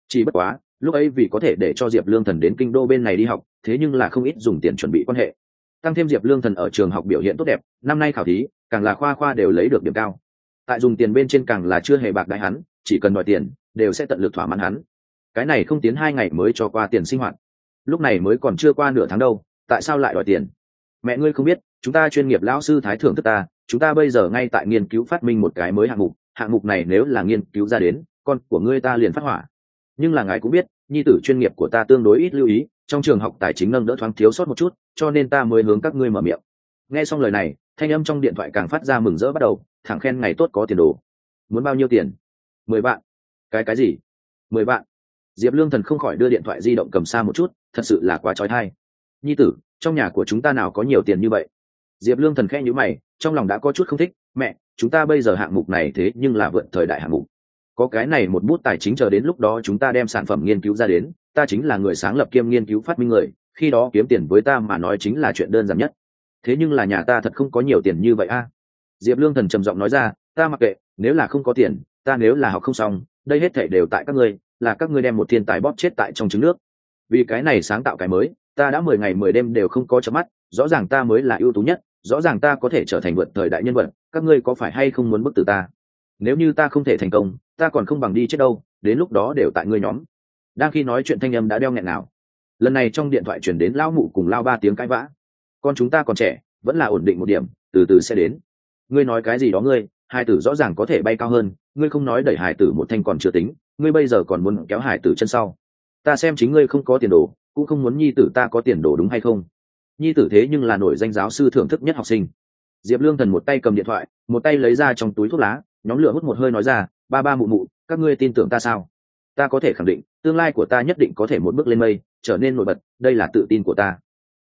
Chỉ bất quá, lúc ấy vì có thể để cho diệp lương thần đến kinh đô bên này đi học, thế nhưng là không ít dùng tiền chuẩn bị quan hệ. Tăng thêm diệp lương thần ở trường học biểu hiện tốt đẹp, năm nay khảo thí, càng là khoa khoa đều lấy được điểm cao. Tại dùng tiền bên trên càng là chưa hề bạc đại hắn, chỉ cần đòi tiền, đều sẽ tận lực thỏa mãn hắn. Cái này không tiến hai ngày mới cho qua tiền sinh hoạt. Lúc này mới còn chưa qua nửa tháng đâu, tại sao lại đòi tiền? Mẹ ngươi không biết, chúng ta chuyên nghiệp lão sư thái thưởng thức ta, chúng ta bây giờ ngay tại nghiên cứu phát minh một cái mới hạng mục hạng mục này nếu là nghiên cứu ra đến, con của ngươi ta liền phát hỏa. Nhưng là ngài cũng biết, nhi tử chuyên nghiệp của ta tương đối ít lưu ý, trong trường học tài chính nâng đỡ thoáng thiếu sót một chút, cho nên ta mới hướng các ngươi mở miệng. Nghe xong lời này, thanh âm trong điện thoại càng phát ra mừng rỡ bắt đầu, thẳng khen ngày tốt có tiền đồ. Muốn bao nhiêu tiền? Mười vạn. Cái cái gì? Mười vạn. Diệp lương thần không khỏi đưa điện thoại di động cầm xa một chút, thật sự là quá trói thai. Nhi tử trong nhà của chúng ta nào có nhiều tiền như vậy? Diệp lương thần khe nhữ mày, trong lòng đã có chút không thích, mẹ, chúng ta bây giờ hạng mục này thế nhưng là vượt thời đại hạng mục. Có cái này một bút tài chính chờ đến lúc đó chúng ta đem sản phẩm nghiên cứu ra đến, ta chính là người sáng lập kiêm nghiên cứu phát minh người, khi đó kiếm tiền với ta mà nói chính là chuyện đơn giản nhất. Thế nhưng là nhà ta thật không có nhiều tiền như vậy a. Diệp lương thần trầm giọng nói ra, ta mặc kệ, nếu là không có tiền, ta nếu là học không xong, đây hết thể đều tại các ngươi, là các ngươi đem một thiên tài bóp chết tại trong trứng nước vì cái này sáng tạo cái mới, ta đã mười ngày mười đêm đều không có chớp mắt, rõ ràng ta mới là ưu tú nhất, rõ ràng ta có thể trở thành vượt thời đại nhân vật, các ngươi có phải hay không muốn bức từ ta? Nếu như ta không thể thành công, ta còn không bằng đi chết đâu, đến lúc đó đều tại ngươi nhóm. Đang khi nói chuyện thanh âm đã đeo nghẹn nào. Lần này trong điện thoại chuyển đến lao mụ cùng lao ba tiếng cãi vã. Con chúng ta còn trẻ, vẫn là ổn định một điểm, từ từ sẽ đến. Ngươi nói cái gì đó ngươi hải tử rõ ràng có thể bay cao hơn, ngươi không nói đẩy hải tử một thanh còn chưa tính, ngươi bây giờ còn muốn kéo hải tử chân sau ta xem chính ngươi không có tiền đồ, cũng không muốn nhi tử ta có tiền đồ đúng hay không? Nhi tử thế nhưng là nổi danh giáo sư thưởng thức nhất học sinh. Diệp lương thần một tay cầm điện thoại, một tay lấy ra trong túi thuốc lá, nhóm lửa hút một hơi nói ra, ba ba mụ mụ, các ngươi tin tưởng ta sao? Ta có thể khẳng định, tương lai của ta nhất định có thể một bước lên mây, trở nên nổi bật, đây là tự tin của ta.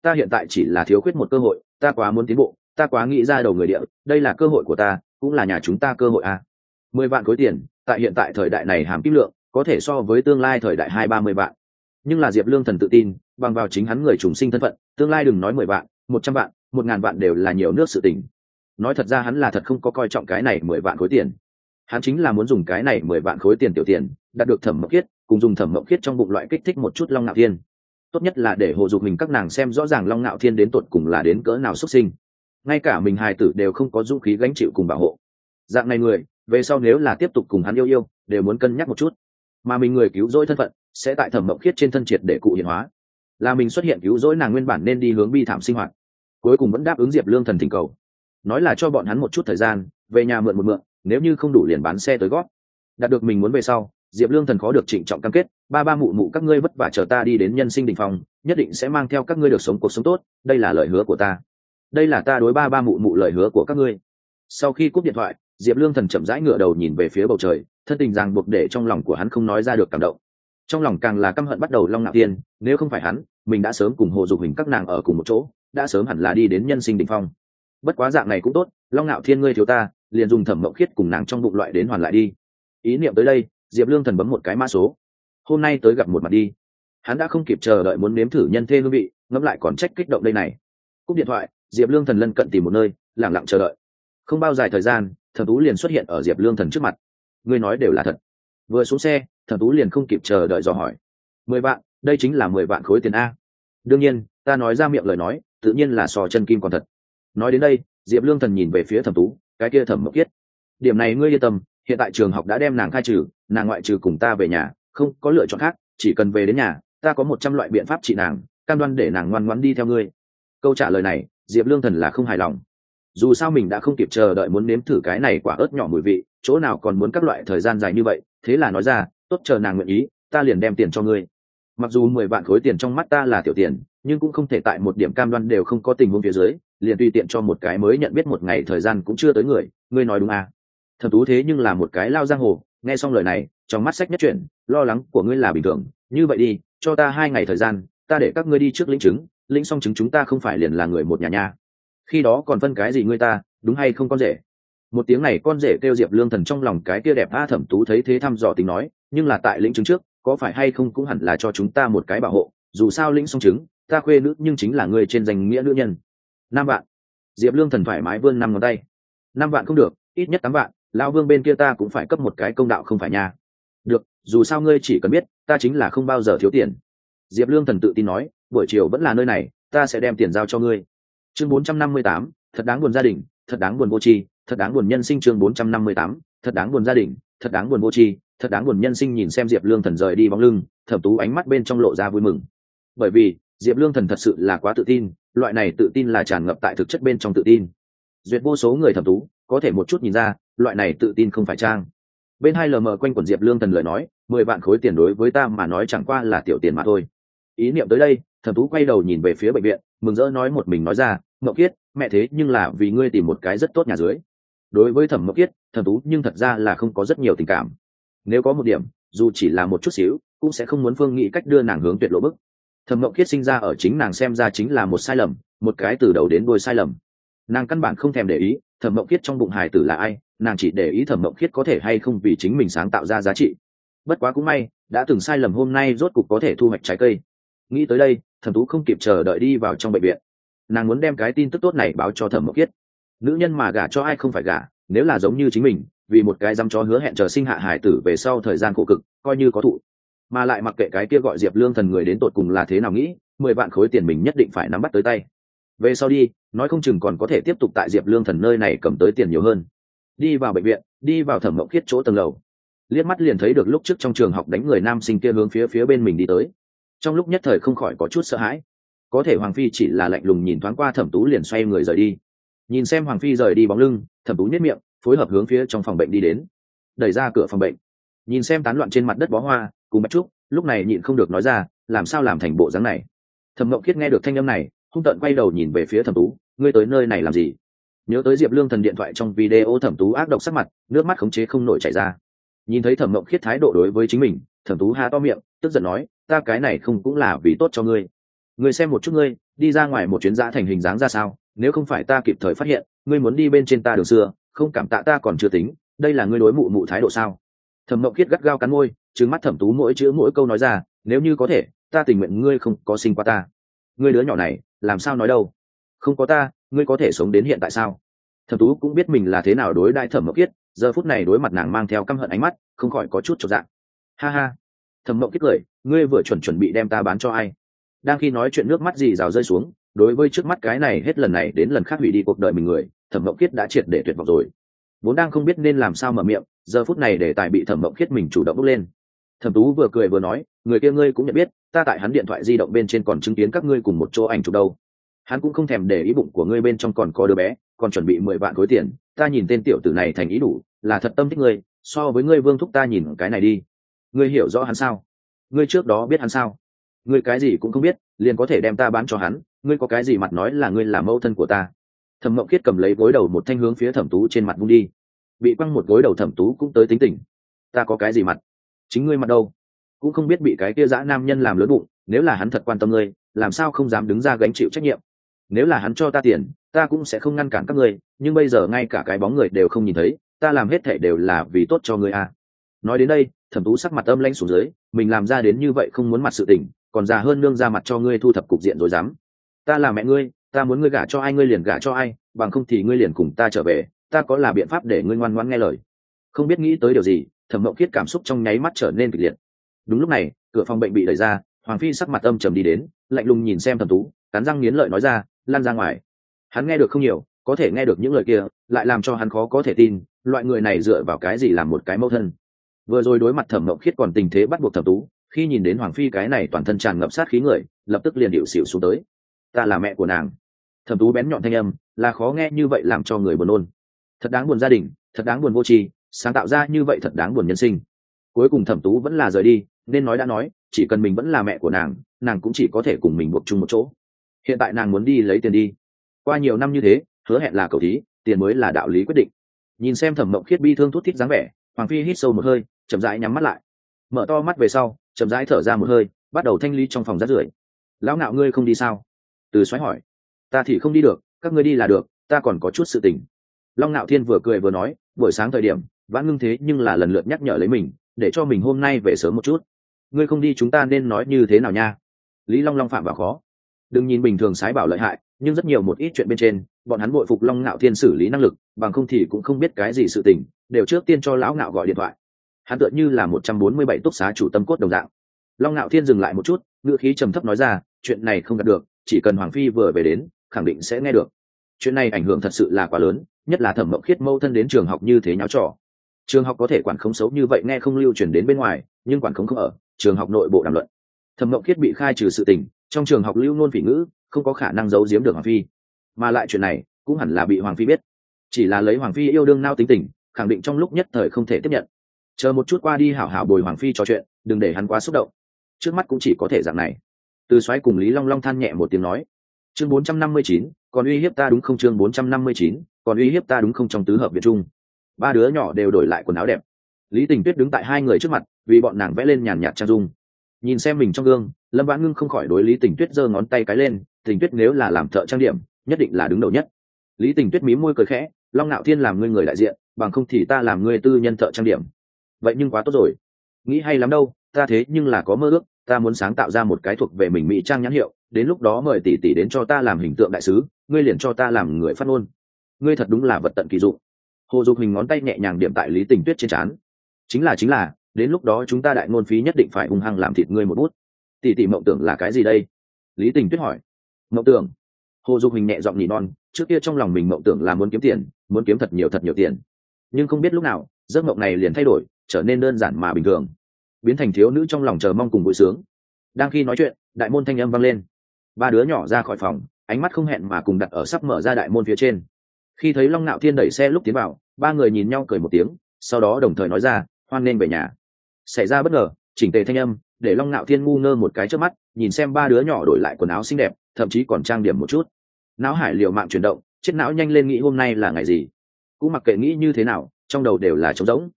Ta hiện tại chỉ là thiếu khuyết một cơ hội, ta quá muốn tiến bộ, ta quá nghĩ ra đầu người địa, đây là cơ hội của ta, cũng là nhà chúng ta cơ hội à. mười vạn khối tiền, tại hiện tại thời đại này hàm kim lượng có thể so với tương lai thời đại hai ba mươi vạn. Nhưng là diệp lương thần tự tin, bằng vào chính hắn người trùng sinh thân phận, tương lai đừng nói mười vạn, một trăm vạn, một ngàn vạn đều là nhiều nước sự tình. Nói thật ra hắn là thật không có coi trọng cái này mười vạn khối tiền. Hắn chính là muốn dùng cái này mười vạn khối tiền tiểu tiền, đạt được thẩm mộng khiết, cùng dùng thẩm mộng khiết trong bụng loại kích thích một chút long ngạo thiên. Tốt nhất là để hồ dục mình các nàng xem rõ ràng long ngạo thiên đến tột cùng là đến cỡ nào xuất sinh. Ngay cả mình hài tử đều không có dũng khí gánh chịu cùng bảo hộ. Dạng này người, về sau nếu là tiếp tục cùng hắn yêu yêu, đều muốn cân nhắc một chút mà mình người cứu rỗi thân phận sẽ tại thẩm mộng khiết trên thân triệt để cụ hiện hóa. Là mình xuất hiện cứu rỗi nàng nguyên bản nên đi hướng bi thảm sinh hoạt, cuối cùng vẫn đáp ứng diệp lương thần thỉnh cầu. Nói là cho bọn hắn một chút thời gian, về nhà mượn một mượn, nếu như không đủ liền bán xe tới gót. Đạt được mình muốn về sau, diệp lương thần khó được trịnh trọng cam kết, ba ba mụ mụ các ngươi vất vả chờ ta đi đến nhân sinh đình phòng nhất định sẽ mang theo các ngươi được sống cuộc sống tốt, đây là lời hứa của ta. Đây là ta đối ba ba mụ mụ lời hứa của các ngươi. Sau khi cúp điện thoại diệp lương thần chậm rãi ngựa đầu nhìn về phía bầu trời, thân tình ràng buộc để trong lòng của hắn không nói ra được cảm động. Trong lòng càng là căm hận bắt đầu long ngạo tiên, nếu không phải hắn, mình đã sớm cùng hồ dục hình các nàng ở cùng một chỗ, đã sớm hẳn là đi đến nhân sinh đ ỉ n h phong. Bất quá dạng này cũng tốt, long ngạo thiên ngươi thiếu ta, liền dùng thẩm mậu khiết cùng nàng trong bụng loại đến hoàn lại đi. Ý niệm tới đây, diệp lương thần bấm một cái mã số. Hôm nay tới gặp một mặt đi. Hắn đã không kịp chờ đợi muốn nếm thử nhân thê hương vị, ngẫm lại còn trách kích động đây này. Cúp điện thoại, diệp lương thần lân cận tìm một nơi lẳng lặng chờ đợi. Không bao dài thời gian thẩm tú liền xuất hiện ở diệp lương thần trước mặt. Ngươi nói đều là thật. Vừa xuống xe, thẩm tú liền không kịp chờ đợi dò hỏi. Mười vạn, đây chính là mười vạn khối tiền a. Đương nhiên, ta nói ra miệng lời nói, tự nhiên là sò chân kim còn thật. Nói đến đây, diệp lương thần nhìn về phía thẩm tú, cái kia thẩm mộc kiết điểm này ngươi yên tâm, hiện tại trường học đã đem nàng khai trừ, nàng ngoại trừ cùng ta về nhà, không có lựa chọn khác, chỉ cần về đến nhà, ta có một trăm loại biện pháp trị nàng, cam đoan để nàng ngoan ngoãn đi theo ngươi. Câu trả lời này, diệp lương thần là không hài lòng dù sao mình đã không kịp chờ đợi muốn nếm thử cái này quả ớt nhỏ mùi vị, chỗ nào còn muốn các loại thời gian dài như vậy, thế là nói ra, tốt, chờ nàng nguyện ý, ta liền đem tiền cho ngươi mặc dù mười vạn khối tiền trong mắt ta là tiểu tiền, nhưng cũng không thể tại một điểm cam đoan đều không có tình huống phía dưới, liền tùy tiện cho một cái mới nhận biết một ngày thời gian cũng chưa tới người, ngươi nói đúng à. thẩm tú thế nhưng là một cái lao giang hồ, nghe xong lời này, trong mắt sách nhất chuyển, lo lắng của ngươi là bình thường, như vậy đi, cho ta hai ngày thời gian, ta để các ngươi đi trước lĩnh chứng, lĩnh xong chứng chúng ta không phải liền là người một nhà nha khi đó còn phân cái gì ngươi ta, đúng hay không con rể? Một tiếng này con rể kêu diệp lương thần trong lòng cái kia đẹp a thẩm tú thấy thế thăm dò tính nói, nhưng là tại lĩnh chứng trước, có phải hay không cũng hẳn là cho chúng ta một cái bảo hộ, dù sao lĩnh xong chứng, ta khuê nữ nhưng chính là người trên danh nghĩa nữ nhân. Năm vạn diệp lương thần thoải mái vươn năm ngón tay. Năm vạn không được, ít nhất tám vạn lão vương bên kia ta cũng phải cấp một cái công đạo không phải nhà được, dù sao ngươi chỉ cần biết, ta chính là không bao giờ thiếu tiền. Diệp lương thần tự tin nói, buổi chiều vẫn là nơi này, ta sẽ đem tiền giao cho ngươi chương bốn trăm năm mươi tám, thật đáng buồn gia đình, thật đáng buồn vô tri, thật đáng buồn nhân sinh chương bốn trăm năm mươi tám, thật đáng buồn gia đình, thật đáng buồn vô tri, thật đáng buồn nhân sinh nhìn xem diệp lương thần rời đi bóng lưng, thẩm tú ánh mắt bên trong lộ ra vui mừng. Bởi vì, diệp lương thần thật sự là quá tự tin, loại này tự tin là tràn ngập tại thực chất bên trong tự tin. Duyệt vô số người thẩm tú, có thể một chút nhìn ra, loại này tự tin không phải trang. Bên hai lờ mờ quanh quẩn diệp lương thần lời nói, mười vạn khối tiền đối với ta mà nói chẳng qua là tiểu tiền mà thôi. Ý niệm tới đây, thẩm tú quay đầu nhìn về phía bệnh viện mừng rỡ nói một mình nói ra Mậu kiết, mẹ thế nhưng là vì ngươi tìm một cái rất tốt nhà dưới. Đối với thẩm Mậu kiết, thẩm tú nhưng thật ra là không có rất nhiều tình cảm. Nếu có một điểm, dù chỉ là một chút xíu, cũng sẽ không muốn phương nghĩ cách đưa nàng hướng tuyệt lộ bức. Thẩm Mậu Kiết sinh ra ở chính nàng xem ra chính là một sai lầm, một cái từ đầu đến đôi sai lầm. Nàng căn bản không thèm để ý, thẩm Mậu Kiết trong bụng hài tử là ai, nàng chỉ để ý thẩm mộng khiết có thể hay không vì chính mình sáng tạo ra giá trị. Bất quá cũng may, đã từng sai lầm hôm nay rốt cục có thể thu hoạch trái cây nghĩ tới đây, thẩm tú không kịp chờ đợi đi vào trong bệnh viện. Nàng muốn đem cái tin tức tốt này báo cho thẩm mộc kiết. Nữ nhân mà gả cho ai không phải gả, nếu là giống như chính mình, vì một cái dăm cho hứa hẹn chờ sinh hạ hải tử về sau thời gian khổ cực, coi như có thụ. Mà lại mặc kệ cái kia gọi diệp lương thần người đến tột cùng là thế nào nghĩ, mười vạn khối tiền mình nhất định phải nắm bắt tới tay. Về sau đi, nói không chừng còn có thể tiếp tục tại diệp lương thần nơi này cầm tới tiền nhiều hơn. Đi vào bệnh viện, đi vào thẩm mộng khiết chỗ tầng lầu. Liếc mắt liền thấy được lúc trước trong trường học đánh người nam sinh kia hướng phía phía bên mình đi tới trong lúc nhất thời không khỏi có chút sợ hãi. Có thể hoàng phi chỉ là lạnh lùng nhìn thoáng qua thẩm tú liền xoay người rời đi. Nhìn xem hoàng phi rời đi bóng lưng, thẩm tú nhất miệng, phối hợp hướng phía trong phòng bệnh đi đến. Đẩy ra cửa phòng bệnh. Nhìn xem tán loạn trên mặt đất bó hoa, cùng bạch trúc, lúc này nhịn không được nói ra, làm sao làm thành bộ dáng này? Thẩm mộng khiết nghe được thanh âm này, hung tợn quay đầu nhìn về phía thẩm tú, ngươi tới nơi này làm gì? Nhớ tới diệp lương thần điện thoại trong video thẩm tú ác độc sắc mặt, nước mắt khống chế không nổi chảy ra. Nhìn thấy thẩm mộng khiết thái độ đối với chính mình, thẩm tú ha to miệng, tức giận nói ta cái này không cũng là vì tốt cho ngươi. Ngươi xem một chút ngươi đi ra ngoài một chuyến giã thành hình dáng ra sao nếu không phải ta kịp thời phát hiện ngươi muốn đi bên trên ta đường xưa không cảm tạ ta còn chưa tính đây là ngươi đối mụ mụ thái độ sao? Thẩm mộng Kiết gắt gao cắn môi trứng mắt thẩm tú mỗi chữ mỗi câu nói ra nếu như có thể ta tình nguyện ngươi không có sinh qua ta. Ngươi đứa nhỏ này làm sao nói đâu? Không có ta ngươi có thể sống đến hiện tại sao? Thẩm tú cũng biết mình là thế nào đối đại thẩm mộng Kiết, giờ phút này đối mặt nàng mang theo căm hận ánh mắt không khỏi có chút trọn dạng ha ha thẩm mộng kiết cười, ngươi vừa chuẩn chuẩn bị đem ta bán cho ai? Đang khi nói chuyện nước mắt dì rào rơi xuống, đối với trước mắt cái này hết lần này đến lần khác hủy đi cuộc đời mình người, thẩm mộng kiết đã triệt để tuyệt vọng rồi. Vốn đang không biết nên làm sao mở miệng, giờ phút này để tài bị thẩm mộng kiết mình chủ động bước lên. Thẩm tú vừa cười vừa nói, người kia ngươi cũng nhận biết, ta tại hắn điện thoại di động bên trên còn chứng kiến các ngươi cùng một chỗ ảnh chụp đâu. Hắn cũng không thèm để ý bụng của ngươi bên trong còn có đứa bé, còn chuẩn bị mười vạn khối tiền, ta nhìn tên tiểu tử này thành ý đủ, là thật tâm thích ngươi, so với ngươi vương thúc ta nhìn cái này đi ngươi hiểu rõ hắn sao? Ngươi trước đó biết hắn sao? Ngươi cái gì cũng không biết, liền có thể đem ta bán cho hắn, ngươi có cái gì mặt nói là ngươi là mẫu thân của ta? Thẩm mộng khiết cầm lấy gối đầu một thanh hướng phía thẩm tú trên mặt vung đi. Bị quăng một gối đầu thẩm tú cũng tới tính tình. Ta có cái gì mặt? Chính ngươi mặt đâu? Cũng không biết bị cái kia dã nam nhân làm lớn bụng, nếu là hắn thật quan tâm ngươi, làm sao không dám đứng ra gánh chịu trách nhiệm? Nếu là hắn cho ta tiền, ta cũng sẽ không ngăn cản các ngươi, nhưng bây giờ ngay cả cái bóng người đều không nhìn thấy, ta làm hết thể đều là vì tốt cho ngươi à. nói đến đây thẩm tú sắc mặt âm lanh xuống dưới, mình làm ra đến như vậy không muốn mặt sự tình, còn già hơn nương ra mặt cho ngươi thu thập cục diện rồi dám. Ta là mẹ ngươi, ta muốn ngươi gả cho ai ngươi liền gả cho ai, bằng không thì ngươi liền cùng ta trở về, ta có là biện pháp để ngươi ngoan ngoãn nghe lời. Không biết nghĩ tới điều gì, thẩm mộng khiết cảm xúc trong nháy mắt trở nên kịch liệt. Đúng lúc này, cửa phòng bệnh bị đẩy ra, hoàng phi sắc mặt âm trầm đi đến, lạnh lùng nhìn xem thẩm tú, cắn răng nghiến lợi nói ra, lan ra ngoài. Hắn nghe được không nhiều, có thể nghe được những lời kia, lại làm cho hắn khó có thể tin, loại người này dựa vào cái gì làm một cái mẫu thân? Vừa rồi đối mặt thẩm mộng khiết còn tình thế bắt buộc thẩm tú, khi nhìn đến hoàng phi cái này toàn thân tràn ngập sát khí người, lập tức liền điệu xỉu xuống tới. Ta là mẹ của nàng. Thẩm tú bén nhọn thanh âm, là khó nghe như vậy làm cho người buồn ôn thật đáng buồn gia đình, thật đáng buồn vô tri, sáng tạo ra như vậy thật đáng buồn nhân sinh. Cuối cùng thẩm tú vẫn là rời đi, nên nói đã nói, chỉ cần mình vẫn là mẹ của nàng nàng cũng chỉ có thể cùng mình buộc chung một chỗ. Hiện tại nàng muốn đi lấy tiền đi. Qua nhiều năm như thế, hứa hẹn là cầu thí, tiền mới là đạo lý quyết định. Nhìn xem thẩm mộng khiết bi thương thút thít dáng vẻ, hoàng phi hít sâu một hơi chậm rãi nhắm mắt lại. Mở to mắt về sau, chậm rãi thở ra một hơi, bắt đầu thanh lý trong phòng rát rưởi. Lão ngạo ngươi không đi sao? Từ xoáy hỏi. Ta thì không đi được, các ngươi đi là được, ta còn có chút sự tình. Long ngạo thiên vừa cười vừa nói, buổi sáng thời điểm, vãn ngưng thế nhưng là lần lượt nhắc nhở lấy mình, để cho mình hôm nay về sớm một chút. Ngươi không đi chúng ta nên nói như thế nào nha? Lý long long phạm vào khó. Đừng nhìn bình thường sái bảo lợi hại, nhưng rất nhiều một ít chuyện bên trên, bọn hắn bội phục long ngạo thiên xử lý năng lực, bằng không thì cũng không biết cái gì sự tình, đều trước tiên cho lão ngạo gọi điện thoại hắn tựa như là một trăm bốn mươi bảy túc xá chủ tâm cốt đồng dạng. Long ngạo thiên dừng lại một chút, ngữ khí trầm thấp nói ra, chuyện này không đạt được, chỉ cần hoàng phi vừa về đến, khẳng định sẽ nghe được. Chuyện này ảnh hưởng thật sự là quá lớn, nhất là thẩm mộng khiết mâu thân đến trường học như thế nháo trò. Trường học có thể quản không xấu như vậy nghe không lưu truyền đến bên ngoài, nhưng quản không không ở, trường học nội bộ đàm luận. Thẩm mộng khiết bị khai trừ sự tình, trong trường học lưu nôn phỉ ngữ, không có khả năng giấu giếm được hoàng phi. Mà lại chuyện này, cũng hẳn là bị hoàng phi biết. Chỉ là lấy hoàng phi yêu đương nao tính tình, khẳng định trong lúc nhất thời không thể tiếp nhận chờ một chút qua đi hảo hảo bồi hoàng phi trò chuyện, đừng để hắn quá xúc động. Trước mắt cũng chỉ có thể dạng này. Từ xoáy cùng lý long long than nhẹ một tiếng nói. Chương bốn trăm năm mươi chín, còn uy hiếp ta đúng không? Chương bốn trăm năm mươi chín, còn uy hiếp ta đúng không trong tứ hợp việt trung ba đứa nhỏ đều đổi lại quần áo đẹp. Lý tình tuyết đứng tại hai người trước mặt, vì bọn nàng vẽ lên nhàn nhạt trang dung. Nhìn xem mình trong gương, lâm vãn ngưng không khỏi đối lý tình tuyết giơ ngón tay cái lên, tình tuyết nếu là làm thợ trang điểm, nhất định là đứng đầu nhất. Lý tình tuyết mí môi cười khẽ, long ngạo thiên làm ngươi người đại diện, bằng không thì ta làm ngươi tư nhân thợ trang điểm vậy nhưng quá tốt rồi. Nghĩ hay lắm đâu, ta thế nhưng là có mơ ước, ta muốn sáng tạo ra một cái thuộc về mình mỹ trang nhãn hiệu, đến lúc đó mời tỷ tỷ đến cho ta làm hình tượng đại sứ, ngươi liền cho ta làm người phát ngôn. Ngươi thật đúng là vật tận kỳ dụng. Hồ dục hình ngón tay nhẹ nhàng điểm tại lý tình tuyết trên trán. Chính là chính là, đến lúc đó chúng ta đại ngôn phí nhất định phải hung hăng làm thịt ngươi một bút. Tỷ tỷ mộng tưởng là cái gì đây? Lý tình tuyết hỏi. Mộng tưởng. Hồ dục hình nhẹ giọng nhị non, trước kia trong lòng mình mộng tưởng là muốn kiếm tiền, muốn kiếm thật nhiều thật nhiều tiền. Nhưng không biết lúc nào, giấc mộng này liền thay đổi trở nên đơn giản mà bình thường. Biến thành thiếu nữ trong lòng chờ mong cùng vui sướng. Đang khi nói chuyện, đại môn thanh âm vang lên. Ba đứa nhỏ ra khỏi phòng, ánh mắt không hẹn mà cùng đặt ở sắp mở ra đại môn phía trên. Khi thấy long nạo thiên đẩy xe lúc tiến vào, ba người nhìn nhau cười một tiếng, sau đó đồng thời nói ra, hoan nên về nhà. Xảy ra bất ngờ, chỉnh tề thanh âm, để long nạo thiên ngu ngơ một cái trước mắt, nhìn xem ba đứa nhỏ đổi lại quần áo xinh đẹp, thậm chí còn trang điểm một chút. Não hải liệu mạng chuyển động, chết não nhanh lên nghĩ hôm nay là ngày gì. Cũng mặc kệ nghĩ như thế nào, trong đầu đều là trống rỗng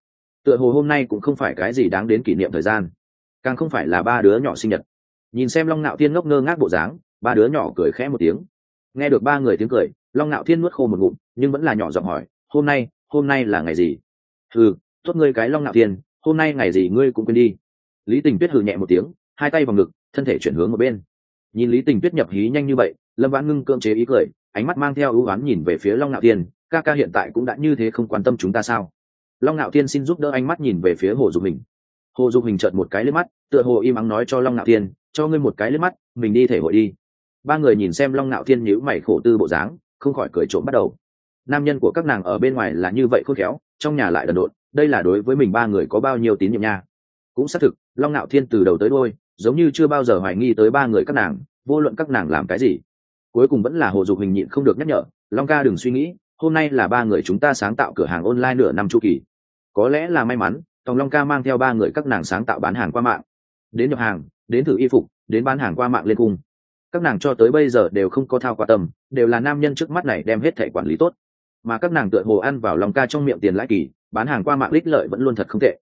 tựa hồ hôm nay cũng không phải cái gì đáng đến kỷ niệm thời gian. Càng không phải là ba đứa nhỏ sinh nhật. Nhìn xem long nạo thiên ngốc ngơ ngác bộ dáng, ba đứa nhỏ cười khẽ một tiếng. Nghe được ba người tiếng cười, long nạo thiên nuốt khô một ngụm, nhưng vẫn là nhỏ giọng hỏi, hôm nay hôm nay là ngày gì? Ừ tốt ngươi cái long nạo thiên, hôm nay ngày gì ngươi cũng quên đi. Lý tình tuyết hừ nhẹ một tiếng, hai tay vào ngực, thân thể chuyển hướng một bên. Nhìn lý tình tuyết nhập hí nhanh như vậy, lâm vãn ngưng cưỡng chế ý cười, ánh mắt mang theo ưu oán nhìn về phía long nạo thiên, ca ca hiện tại cũng đã như thế không quan tâm chúng ta sao? Long nạo thiên xin giúp đỡ ánh mắt nhìn về phía hồ dục hình. Hồ dục hình trợn một cái lên mắt, tựa hồ im ắng nói cho long nạo thiên, cho ngươi một cái lên mắt, mình đi thể hội đi. Ba người nhìn xem long nạo thiên nhíu mày khổ tư bộ dáng, không khỏi cười trộm bắt đầu. Nam nhân của các nàng ở bên ngoài là như vậy khôn khéo, trong nhà lại đần độn, đây là đối với mình ba người có bao nhiêu tín nhiệm nha. Cũng xác thực, long nạo thiên từ đầu tới đôi giống như chưa bao giờ hoài nghi tới ba người các nàng, vô luận các nàng làm cái gì. Cuối cùng vẫn là hồ dục hình nhịn không được nhắc nhở, long ca đừng suy nghĩ, hôm nay là ba người chúng ta sáng tạo cửa hàng online nửa năm chu kỳ có lẽ là may mắn, tòng long ca mang theo ba người các nàng sáng tạo bán hàng qua mạng. Đến nhập hàng, đến thử y phục, đến bán hàng qua mạng lên cung. Các nàng cho tới bây giờ đều không có thao quả tâm đều là nam nhân trước mắt này đem hết thẻ quản lý tốt. Mà các nàng tựa hồ ăn vào lòng ca trong miệng tiền lãi kỳ, bán hàng qua mạng lích lợi vẫn luôn thật không tệ.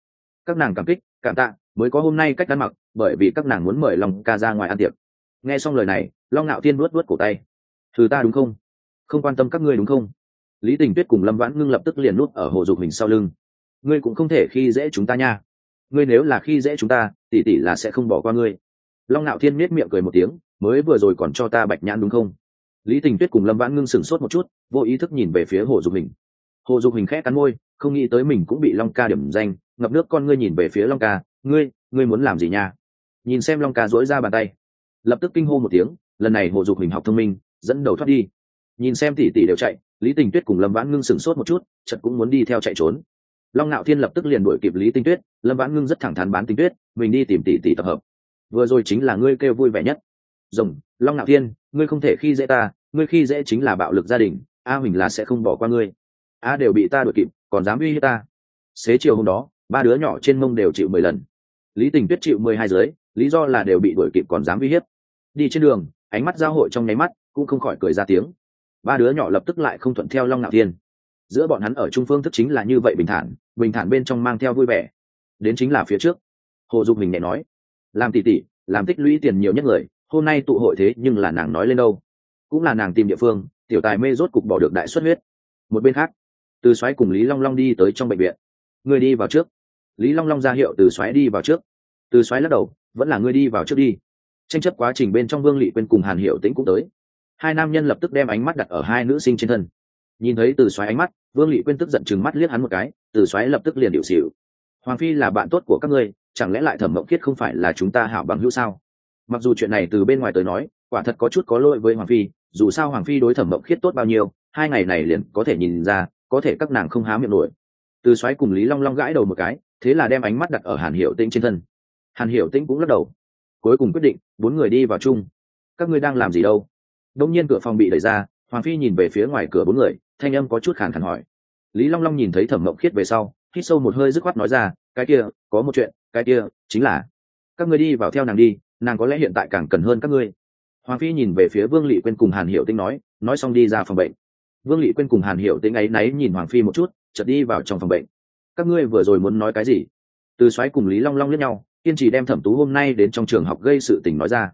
Các nàng cảm kích, cảm tạ, mới có hôm nay cách ăn mặc, bởi vì các nàng muốn mời lòng ca ra ngoài ăn tiệc. Nghe xong lời này, long ngạo tiên nuốt nuốt cổ tay. Thứ ta đúng không? Không quan tâm các ngươi đúng không? Lý tình tuyết cùng lâm vãn ngưng lập tức liền nút ở hồ dục hình sau lưng ngươi cũng không thể khi dễ chúng ta nha. Ngươi nếu là khi dễ chúng ta tỉ tỉ là sẽ không bỏ qua ngươi. Long ngạo thiên miết miệng cười một tiếng, mới vừa rồi còn cho ta bạch nhãn đúng không? Lý tình tuyết cùng lâm vãn ngưng sửng sốt một chút, vô ý thức nhìn về phía hồ dục hình. Hồ dục hình khẽ cắn môi, không nghĩ tới mình cũng bị long ca điểm danh, ngập nước con ngươi nhìn về phía long ca, ngươi ngươi muốn làm gì nha? Nhìn xem long ca dỗi ra bàn tay, lập tức kinh hô một tiếng, lần này hồ dục hình học thông minh, dẫn đầu thoát đi. Nhìn xem tỷ tỷ đều chạy, lý tình tuyết cùng lâm vãn ngưng sửng sốt một chút chật cũng muốn đi theo chạy trốn long ngạo thiên lập tức liền đuổi kịp lý tinh tuyết, lâm vãn ngưng rất thẳng thắn bán tinh tuyết, mình đi tìm tỷ tỷ tập hợp. Vừa rồi chính là ngươi kêu vui vẻ nhất. Rồng, long ngạo thiên, ngươi không thể khi dễ ta, ngươi khi dễ chính là bạo lực gia đình, a huỳnh là sẽ không bỏ qua ngươi. A đều bị ta đuổi kịp, còn dám uy hiếp ta. Xế chiều hôm đó, ba đứa nhỏ trên mông đều chịu mười lần. Lý tình tuyết chịu mười hai dưới, lý do là đều bị đuổi kịp còn dám uy hiếp. Đi trên đường, ánh mắt giao hội trong nháy mắt, cũng không khỏi cười ra tiếng. Ba đứa nhỏ lập tức lại không thuận theo long ngạo thiên giữa bọn hắn ở trung phương thức chính là như vậy bình thản bình thản bên trong mang theo vui vẻ. Đến chính là phía trước. Hồ dục mình nhẹ nói, làm tỉ tỉ làm tích lũy tiền nhiều nhất người, hôm nay tụ hội thế nhưng là nàng nói lên đâu. Cũng là nàng tìm địa phương, tiểu tài mê rốt cục bỏ được đại xuất huyết. Một bên khác, từ xoáy cùng lý long long đi tới trong bệnh viện. Người đi vào trước. Lý long long ra hiệu từ xoáy đi vào trước. Từ xoáy lắc đầu, vẫn là người đi vào trước đi. Tranh chấp quá trình bên trong vương lị quên cùng hàn hiệu tĩnh cũng tới. Hai nam nhân lập tức đem ánh mắt đặt ở hai nữ sinh trên thân. Nhìn thấy từ xoáy ánh mắt vương lị quên tức giận chừng mắt liếc hắn một cái, từ xoáy lập tức liền điệu xịu hoàng phi là bạn tốt của các ngươi, chẳng lẽ lại thẩm mộng khiết không phải là chúng ta hảo bằng hữu sao? Mặc dù chuyện này từ bên ngoài tới nói, quả thật có chút có lỗi với hoàng phi, dù sao hoàng phi đối thẩm mộng khiết tốt bao nhiêu, hai ngày này liền có thể nhìn ra, có thể các nàng không há miệng nổi. Từ xoáy cùng lý long long gãi đầu một cái, thế là đem ánh mắt đặt ở hàn hiệu tĩnh trên thân. Hàn hiệu tĩnh cũng lắc đầu. Cuối cùng quyết định, bốn người đi vào chung. Các ngươi đang làm gì đâu? Đông nhiên cửa phòng bị đẩy ra, hoàng phi nhìn về phía ngoài cửa bốn người thanh âm có chút khàn khàn hỏi. Lý long long nhìn thấy thẩm mộng khiết về sau, hít sâu một hơi dứt khoát nói ra, cái kia, có một chuyện, cái kia, chính là, các ngươi đi vào theo nàng đi, nàng có lẽ hiện tại càng cần hơn các ngươi. Hoàng phi nhìn về phía vương lị quên cùng hàn hiệu tinh nói nói xong đi ra phòng bệnh. Vương lị quên cùng hàn hiệu tinh ấy náy nhìn hoàng phi một chút, chợt đi vào trong phòng bệnh. Các ngươi vừa rồi muốn nói cái gì? Từ xoáy cùng lý long long lẫn nhau, kiên trì đem thẩm tú hôm nay đến trong trường học gây sự tình nói ra.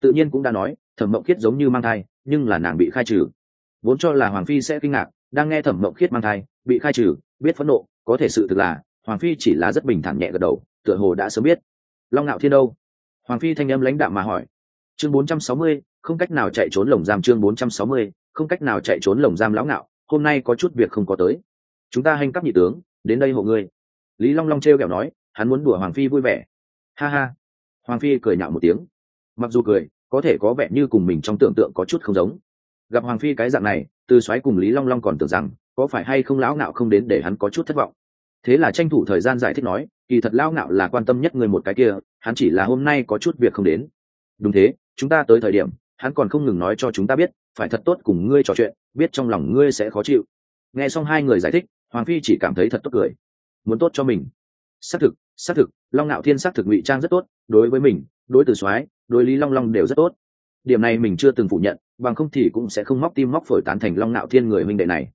Tự nhiên cũng đã nói, thẩm mộng khiết giống như mang thai, nhưng là nàng bị khai trừ vốn cho là hoàng phi sẽ kinh ngạc đang nghe thẩm mộng khiết mang thai bị khai trừ biết phẫn nộ có thể sự thực là hoàng phi chỉ là rất bình thản nhẹ gật đầu tựa hồ đã sớm biết. Long ngạo thiên đâu? Hoàng phi thanh âm lãnh đạm mà hỏi. Chương 460, không cách nào chạy trốn lồng giam chương 460, không cách nào chạy trốn lồng giam lão ngạo hôm nay có chút việc không có tới. Chúng ta hành cấp nhị tướng đến đây hộ ngươi. Lý long long t r kẹo nói hắn muốn đùa hoàng phi vui vẻ. Ha ha. Hoàng phi cười nhạo một tiếng. Mặc dù cười có thể có vẻ như cùng mình trong tưởng tượng có chút không giống gặp hoàng phi cái dạng này, từ xoáy cùng lý long long còn tưởng rằng, có phải hay không lão ngạo không đến để hắn có chút thất vọng. Thế là tranh thủ thời gian giải thích nói, kỳ thật lão ngạo là quan tâm nhất người một cái kia, hắn chỉ là hôm nay có chút việc không đến. Đúng thế, chúng ta tới thời điểm, hắn còn không ngừng nói cho chúng ta biết, phải thật tốt cùng ngươi trò chuyện, biết trong lòng ngươi sẽ khó chịu. Nghe xong hai người giải thích, hoàng phi chỉ cảm thấy thật tốt cười. Muốn tốt cho mình. Xác thực xác thực, long ngạo thiên xác thực ngụy trang rất tốt, đối với mình, đối từ soái, đối lý long long đều rất tốt. Điểm này mình chưa từng phủ nhận bằng không thì cũng sẽ không móc tim móc phổi tán thành long nạo thiên người huynh đệ này.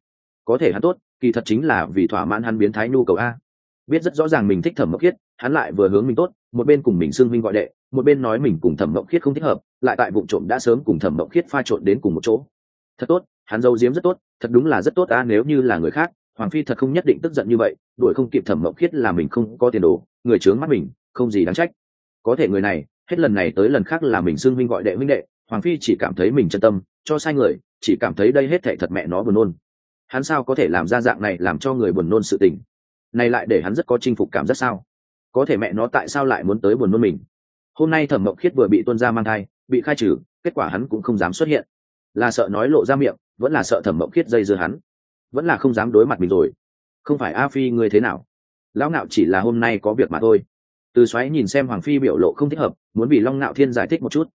Có thể hắn tốt, kỳ thật chính là vì thỏa mãn hắn biến thái nhu cầu a. Biết rất rõ ràng mình thích thẩm mộc khiết, hắn lại vừa hướng mình tốt, một bên cùng mình xưng minh gọi đệ, một bên nói mình cùng thẩm mộc khiết không thích hợp, lại tại vụ trộm đã sớm cùng thẩm mộc khiết pha trộn đến cùng một chỗ. Thật tốt, hắn dâu diếm rất tốt, thật đúng là rất tốt a, nếu như là người khác, hoàng phi thật không nhất định tức giận như vậy, đuổi không kịp thẩm mộc khiết là mình không có tiền đồ, người trướng mắt mình, không gì đáng trách. Có thể người này, hết lần này tới lần khác là mình xưng minh gọi đệ minh đệ hoàng phi chỉ cảm thấy mình chân tâm, cho sai người, chỉ cảm thấy đây hết thệ thật mẹ nó buồn nôn. Hắn sao có thể làm ra dạng này làm cho người buồn nôn sự tình? Này lại để hắn rất có chinh phục cảm rất sao? Có thể mẹ nó tại sao lại muốn tới buồn nôn mình? Hôm nay thẩm mộng khiết vừa bị tuân ra mang thai, bị khai trừ, kết quả hắn cũng không dám xuất hiện. Là sợ nói lộ ra miệng, vẫn là sợ thẩm mộng khiết dây dưa hắn. Vẫn là không dám đối mặt mình rồi. Không phải a phi ngươi thế nào? Lão ngạo chỉ là hôm nay có việc mà thôi. Từ xoáy nhìn xem hoàng phi biểu lộ không thích hợp, muốn vì long ngạo thiên giải thích một chút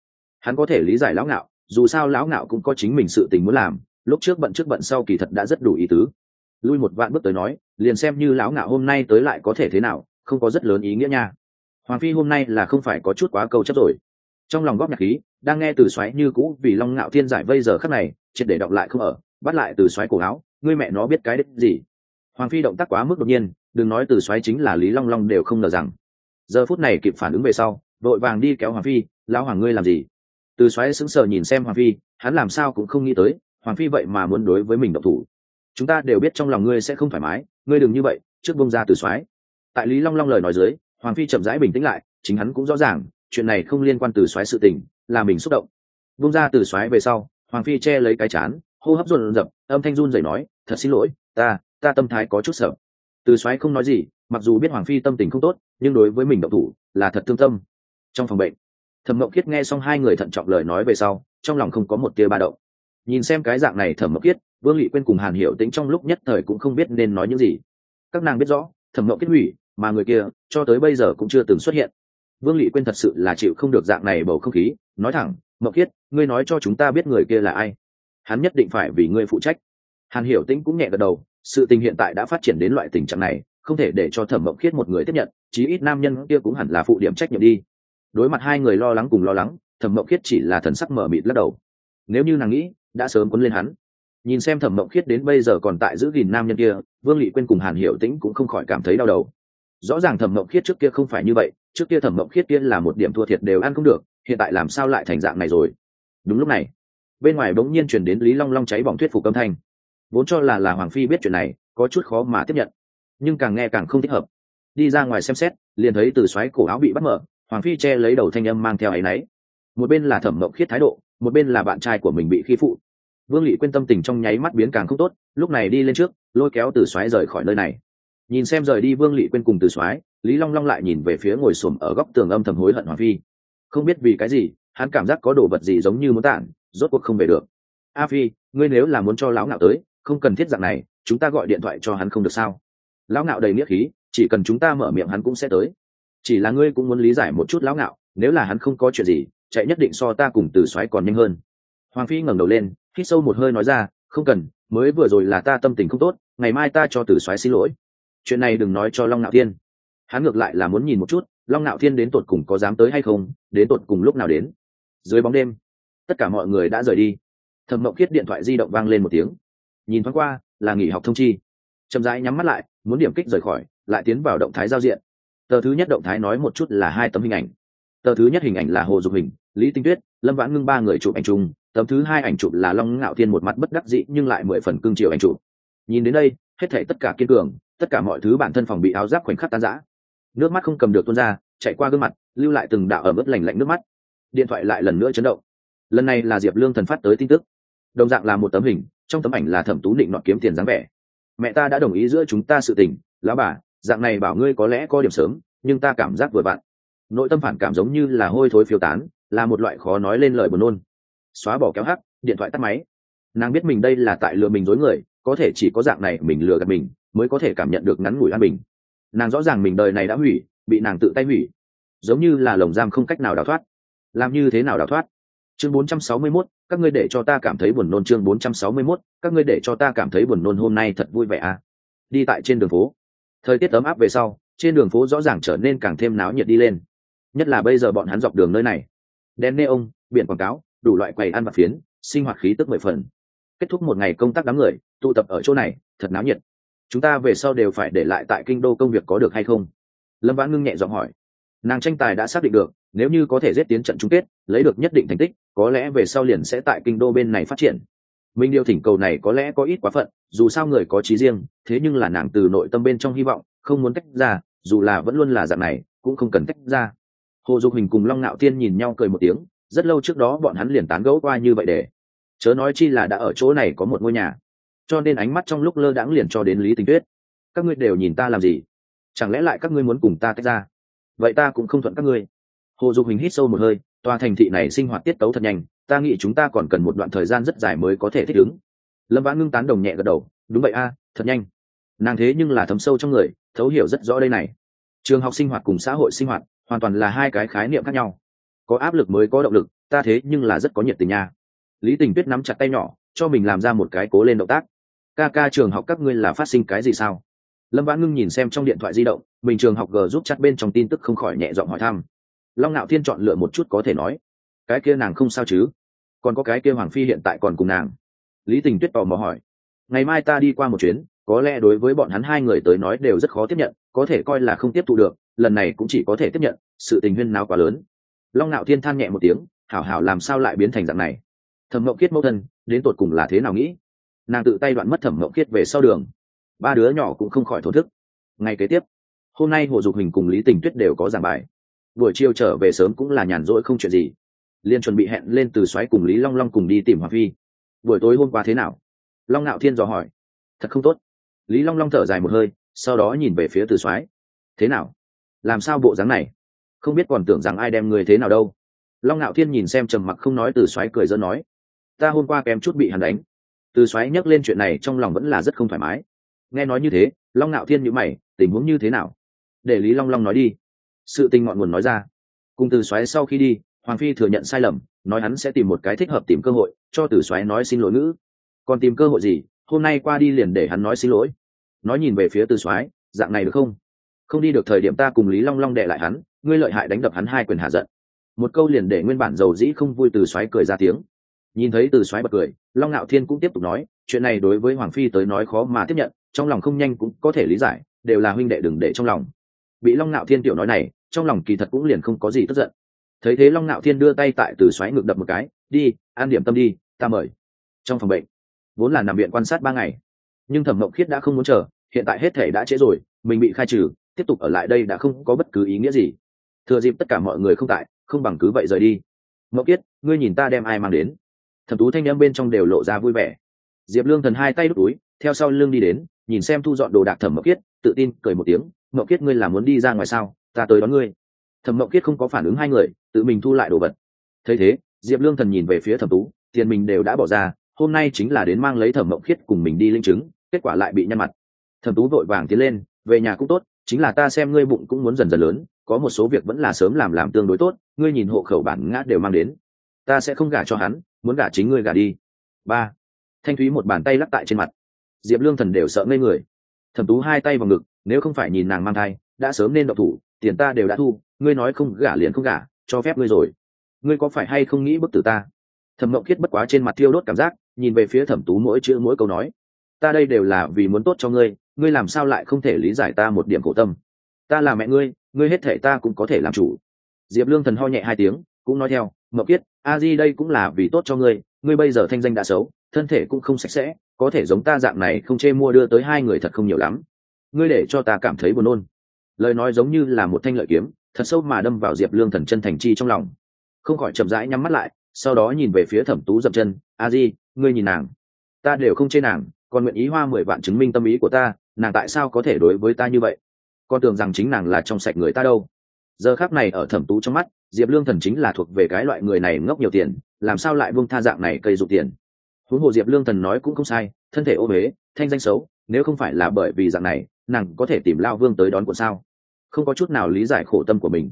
hắn có thể lý giải lão ngạo, dù sao lão ngạo cũng có chính mình sự tình muốn làm, lúc trước bận trước bận sau kỳ thật đã rất đủ ý tứ. Lui một vạn bước tới nói, liền xem như lão ngạo hôm nay tới lại có thể thế nào, không có rất lớn ý nghĩa nha. Hoàng phi hôm nay là không phải có chút quá câu chấp rồi. Trong lòng góp nhạc khí, đang nghe từ xoáy như cũ vì long ngạo thiên giải vây giờ khắc này, triệt để đọc lại không ở, bắt lại từ xoáy cổ áo, ngươi mẹ nó biết cái đích gì? Hoàng phi động tác quá mức đột nhiên, đừng nói từ xoáy chính là lý long long đều không ngờ rằng. Giờ phút này kịp phản ứng về sau, vội vàng đi kéo hoàng phi, lão hoàng ngươi làm gì? Từ xoáy sững sờ nhìn xem hoàng phi, hắn làm sao cũng không nghĩ tới, hoàng phi vậy mà muốn đối với mình động thủ. Chúng ta đều biết trong lòng ngươi sẽ không thoải mái, ngươi đừng như vậy, trước bông ra từ xoáy. Tại lý long long lời nói dưới, hoàng phi chậm rãi bình tĩnh lại, chính hắn cũng rõ ràng, chuyện này không liên quan từ xoáy sự tình, là mình xúc động. Bông ra từ xoáy về sau, hoàng phi che lấy cái chán, hô hấp run rập âm thanh run rẩy nói, thật xin lỗi, ta ta tâm thái có chút sợ. Từ xoáy không nói gì, mặc dù biết hoàng phi tâm tình không tốt, nhưng đối với mình động thủ là thật thương tâm. Trong phòng bệnh thẩm mộng kiết nghe xong hai người thận trọng lời nói về sau, trong lòng không có một tia ba động. Nhìn xem cái dạng này thẩm mộng kiết vương lị quên cùng hàn hiểu tĩnh trong lúc nhất thời cũng không biết nên nói những gì. Các nàng biết rõ, thẩm mộng kiết hủy, mà người kia, cho tới bây giờ cũng chưa từng xuất hiện. Vương lị quên thật sự là chịu không được dạng này bầu không khí, nói thẳng mộng kiết ngươi nói cho chúng ta biết người kia là ai? Hắn nhất định phải vì ngươi phụ trách. Hàn hiểu tĩnh cũng nhẹ gật đầu, sự tình hiện tại đã phát triển đến loại tình trạng này, không thể để cho thẩm mộng khiết một người tiếp nhận, chí ít nam nhân kia cũng hẳn là phụ điểm trách nhiệm đi đối mặt hai người lo lắng cùng lo lắng, thẩm mộng khiết chỉ là thần sắc mở mịt lắc đầu. Nếu như nàng nghĩ, đã sớm quấn lên hắn. Nhìn xem thẩm mộng khiết đến bây giờ còn tại giữ gìn nam nhân kia, vương lị quên cùng hàn hiểu tĩnh cũng không khỏi cảm thấy đau đầu. Rõ ràng thẩm mộng khiết trước kia không phải như vậy, trước kia thẩm mộng khiết kia là một điểm thua thiệt đều ăn không được, hiện tại làm sao lại thành dạng này rồi? Đúng lúc này, bên ngoài bỗng nhiên chuyển đến lý long long cháy bỏng thuyết phục âm thanh. Vốn cho là là hoàng phi biết chuyện này, có chút khó mà tiếp nhận. Nhưng càng nghe càng không thích hợp. Đi ra ngoài xem xét, liền thấy từ xoáy cổ áo bị bắt mở hoàng phi che lấy đầu thanh âm mang theo áy náy. Một bên là thẩm mộng khiết thái độ, một bên là bạn trai của mình bị khi phụ. Vương lị quên tâm tình trong nháy mắt biến càng không tốt, lúc này đi lên trước, lôi kéo từ xoáy rời khỏi nơi này. Nhìn xem rời đi vương lị quên cùng từ xoáy lý long long lại nhìn về phía ngồi xổm ở góc tường âm thầm hối hận hoàng phi. Không biết vì cái gì, hắn cảm giác có đồ vật gì giống như muốn tản, rốt cuộc không về được. A phi, ngươi nếu là muốn cho lão ngạo tới, không cần thiết dạng này, chúng ta gọi điện thoại cho hắn không được sao? Lão ngạo đầy nghĩa khí, chỉ cần chúng ta mở miệng hắn cũng sẽ tới chỉ là ngươi cũng muốn lý giải một chút lão ngạo, nếu là hắn không có chuyện gì, chạy nhất định so ta cùng từ xoáy còn nhanh hơn. Hoàng phi ngẩng đầu lên, hít sâu một hơi nói ra, không cần, mới vừa rồi là ta tâm tình không tốt, ngày mai ta cho từ xoáy xin lỗi. Chuyện này đừng nói cho long ngạo thiên. Hắn ngược lại là muốn nhìn một chút, long ngạo thiên đến tột cùng có dám tới hay không, đến tột cùng lúc nào đến. Dưới bóng đêm, tất cả mọi người đã rời đi. Thẩm mộng khiết điện thoại di động vang lên một tiếng. Nhìn thoáng qua, là nghỉ học thông chi. Chậm rãi nhắm mắt lại, muốn điểm kích rời khỏi, lại tiến vào động thái giao diện tờ thứ nhất động thái nói một chút là hai tấm hình ảnh. Tờ thứ nhất hình ảnh là hồ dục hình, lý tinh tuyết, lâm vãn ngưng ba người chụp ảnh chung. Tấm thứ hai ảnh chụp là long ngạo thiên một mặt bất đắc dĩ nhưng lại mười phần cương triều ảnh chụp. Nhìn đến đây, hết thể tất cả kiên cường, tất cả mọi thứ bản thân phòng bị áo giáp khoảnh khắc tan rã. Nước mắt không cầm được tuôn ra, chạy qua gương mặt, lưu lại từng đạo ở mức lành lạnh nước mắt. Điện thoại lại lần nữa chấn động. Lần này là diệp lương thần phát tới tin tức. Đồng dạng là một tấm hình, trong tấm ảnh là thẩm tú định nọ kiếm tiền dáng vẻ. Mẹ ta đã đồng ý giữa chúng ta sự tình, lão bà dạng này bảo ngươi có lẽ có điểm sớm nhưng ta cảm giác vừa vặn. Nội tâm phản cảm giống như là hôi thối phiêu tán là một loại khó nói lên lời buồn nôn. Xóa bỏ kéo hắc điện thoại tắt máy. Nàng biết mình đây là tại lừa mình dối người có thể chỉ có dạng này mình lừa gạt mình mới có thể cảm nhận được ngắn ngủi an bình. Nàng rõ ràng mình đời này đã hủy bị nàng tự tay hủy. Giống như là lồng giam không cách nào đào thoát. Làm như thế nào đào thoát? Chương 461, các ngươi để cho ta cảm thấy buồn nôn chương 461, các ngươi để cho ta cảm thấy buồn nôn hôm nay thật vui vẻ à. Đi tại trên đường phố thời tiết ấm áp về sau, trên đường phố rõ ràng trở nên càng thêm náo nhiệt đi lên. Nhất là bây giờ bọn hắn dọc đường nơi này. Đèn neon, biển quảng cáo, đủ loại quầy ăn và phiến, sinh hoạt khí tức mười phần. Kết thúc một ngày công tác đám người, tụ tập ở chỗ này, thật náo nhiệt. Chúng ta về sau đều phải để lại tại kinh đô công việc có được hay không? Lâm vãn ngưng nhẹ giọng hỏi. Nàng tranh tài đã xác định được, nếu như có thể giết tiến trận chung kết, lấy được nhất định thành tích, có lẽ về sau liền sẽ tại kinh đô bên này phát triển mình điều thỉnh cầu này có lẽ có ít quá phận, dù sao người có trí riêng, thế nhưng là nàng từ nội tâm bên trong hy vọng, không muốn tách ra, dù là vẫn luôn là dạng này, cũng không cần tách ra. Hồ dục hình cùng long ngạo tiên nhìn nhau cười một tiếng, rất lâu trước đó bọn hắn liền tán gẫu qua như vậy để. Chớ nói chi là đã ở chỗ này có một ngôi nhà. Cho nên ánh mắt trong lúc lơ đãng liền cho đến lý tình tuyết. Các ngươi đều nhìn ta làm gì? Chẳng lẽ lại các ngươi muốn cùng ta tách ra? Vậy ta cũng không thuận các ngươi. Hồ dục hình hít sâu một hơi tòa thành thị này sinh hoạt tiết tấu thật nhanh, ta nghĩ chúng ta còn cần một đoạn thời gian rất dài mới có thể thích ứng. Lâm vãn ngưng tán đồng nhẹ gật đầu, đúng vậy a, thật nhanh. Nàng thế nhưng là thấm sâu trong người, thấu hiểu rất rõ đây này. Trường học sinh hoạt cùng xã hội sinh hoạt, hoàn toàn là hai cái khái niệm khác nhau. Có áp lực mới có động lực, ta thế nhưng là rất có nhiệt tình nha. Lý tình tuyết nắm chặt tay nhỏ, cho mình làm ra một cái cố lên động tác. Ca ca trường học các ngươi là phát sinh cái gì sao? Lâm vãn ngưng nhìn xem trong điện thoại di động, mình trường học g giúp chặt bên trong tin tức không khỏi nhẹ giọng hỏi thăm long ngạo thiên chọn lựa một chút có thể nói, cái kia nàng không sao chứ? Còn có cái kia hoàng phi hiện tại còn cùng nàng? Lý tình tuyết tò mò hỏi. Ngày mai ta đi qua một chuyến, có lẽ đối với bọn hắn hai người tới nói đều rất khó tiếp nhận, có thể coi là không tiếp thu được, lần này cũng chỉ có thể tiếp nhận, sự tình huyên nào quá lớn. Long ngạo thiên than nhẹ một tiếng, hảo hảo làm sao lại biến thành dạng này? Thẩm mậu kiết mẫu thân, đến tột cùng là thế nào nghĩ? Nàng tự tay đoạn mất thẩm mậu kiết về sau đường. Ba đứa nhỏ cũng không khỏi thổ thức. Ngay kế tiếp, hôm nay hồ dục hình cùng lý tình tuyết đều có giảng bài buổi chiều trở về sớm cũng là nhàn rỗi không chuyện gì. Liên chuẩn bị hẹn lên từ xoáy cùng lý long long cùng đi tìm hoàng phi. Buổi tối hôm qua thế nào? Long ngạo thiên dò hỏi. Thật không tốt. Lý long long thở dài một hơi, sau đó nhìn về phía từ soái. Thế nào? Làm sao bộ dáng này? Không biết còn tưởng rằng ai đem người thế nào đâu. Long ngạo thiên nhìn xem trầm mặc không nói từ soái cười dẫn nói. Ta hôm qua kém chút bị hắn đánh. Từ soái nhắc lên chuyện này trong lòng vẫn là rất không thoải mái. Nghe nói như thế, long ngạo thiên nhữ mày, tình huống như thế nào? Để lý long long nói đi sự tình ngọn nguồn nói ra. Cùng từ xoáy sau khi đi hoàng phi thừa nhận sai lầm nói hắn sẽ tìm một cái thích hợp tìm cơ hội cho từ xoáy nói xin lỗi ngữ. Còn tìm cơ hội gì? Hôm nay qua đi liền để hắn nói xin lỗi. Nói nhìn về phía từ xoáy, dạng này được không? Không đi được thời điểm ta cùng lý long long đệ lại hắn ngươi lợi hại đánh đập hắn hai quyền hạ giận. Một câu liền để nguyên bản giàu dĩ không vui từ xoáy cười ra tiếng. Nhìn thấy từ xoáy bật cười long ngạo thiên cũng tiếp tục nói chuyện này đối với hoàng phi tới nói khó mà tiếp nhận trong lòng không nhanh cũng có thể lý giải đều là huynh đệ đừng để trong lòng bị long ngạo thiên tiểu nói này, trong lòng kỳ thật cũng liền không có gì tức giận. Thấy thế long ngạo thiên đưa tay tại từ xoáy ngực đập một cái, đi an điểm tâm đi, ta mời. Trong phòng bệnh, vốn là nằm viện quan sát ba ngày, nhưng thẩm mộng khiết đã không muốn chờ, hiện tại hết thể đã trễ rồi, mình bị khai trừ, tiếp tục ở lại đây đã không có bất cứ ý nghĩa gì. Thừa dịp tất cả mọi người không tại, không bằng cứ vậy rời đi. Mộng khiết, ngươi nhìn ta đem ai mang đến? Thẩm tú thanh em bên trong đều lộ ra vui vẻ. Diệp lương thần hai tay đút túi, theo sau Lương đi đến, nhìn xem thu dọn đồ đạc thẩm mộng khiết, tự tin cười một tiếng. Mậu Kiết, ngươi là muốn đi ra ngoài sao? Ta tới đón ngươi. Thẩm Mậu Kiết không có phản ứng hai người, tự mình thu lại đồ vật. Thấy thế, diệp lương thần nhìn về phía thẩm tú, tiền mình đều đã bỏ ra, hôm nay chính là đến mang lấy thẩm Mậu khiết cùng mình đi linh chứng, kết quả lại bị nhăn mặt. Thẩm tú vội vàng tiến lên, về nhà cũng tốt, chính là ta xem ngươi bụng cũng muốn dần dần lớn, có một số việc vẫn là sớm làm làm tương đối tốt, ngươi nhìn hộ khẩu bản ngã đều mang đến. Ta sẽ không gả cho hắn, muốn gả chính ngươi gả đi. Ba. Thanh thúy một bàn tay lắc tại trên mặt. Diệp lương thần đều sợ ngây người. Thẩm tú hai tay vào ngực nếu không phải nhìn nàng mang thai, đã sớm nên độc thủ, tiền ta đều đã thu, ngươi nói không gả liền không gả, cho phép ngươi rồi. Ngươi có phải hay không nghĩ bức tử ta? Thẩm mộng khiết bất quá trên mặt thiêu đốt cảm giác, nhìn về phía thẩm tú mỗi chữ mỗi câu nói. Ta đây đều là vì muốn tốt cho ngươi ngươi làm sao lại không thể lý giải ta một điểm khổ tâm? Ta là mẹ ngươi ngươi hết thể ta cũng có thể làm chủ. Diệp lương thần ho nhẹ hai tiếng, cũng nói theo mậu kiết a di đây cũng là vì tốt cho ngươi ngươi bây giờ thanh danh đã xấu, thân thể cũng không sạch sẽ, có thể giống ta dạng này không chê mua đưa tới hai người thật không nhiều lắm ngươi để cho ta cảm thấy buồn nôn. Lời nói giống như là một thanh lợi kiếm, thật sâu mà đâm vào diệp lương thần chân thành chi trong lòng. Không khỏi chậm rãi nhắm mắt lại, sau đó nhìn về phía thẩm tú dập chân, a di, ngươi nhìn nàng. Ta đều không chê nàng, còn nguyện ý hoa mười vạn chứng minh tâm ý của ta, nàng tại sao có thể đối với ta như vậy? Con tưởng rằng chính nàng là trong sạch người ta đâu. Giờ khác này ở thẩm tú trong mắt, diệp lương thần chính là thuộc về cái loại người này ngốc nhiều tiền, làm sao lại buông tha dạng này cây dụng tiền? Huống hồ diệp lương thần nói cũng không sai, thân thể ô huế thanh danh xấu, nếu không phải là bởi vì dạng này nàng có thể tìm lao vương tới đón của sao? Không có chút nào lý giải khổ tâm của mình.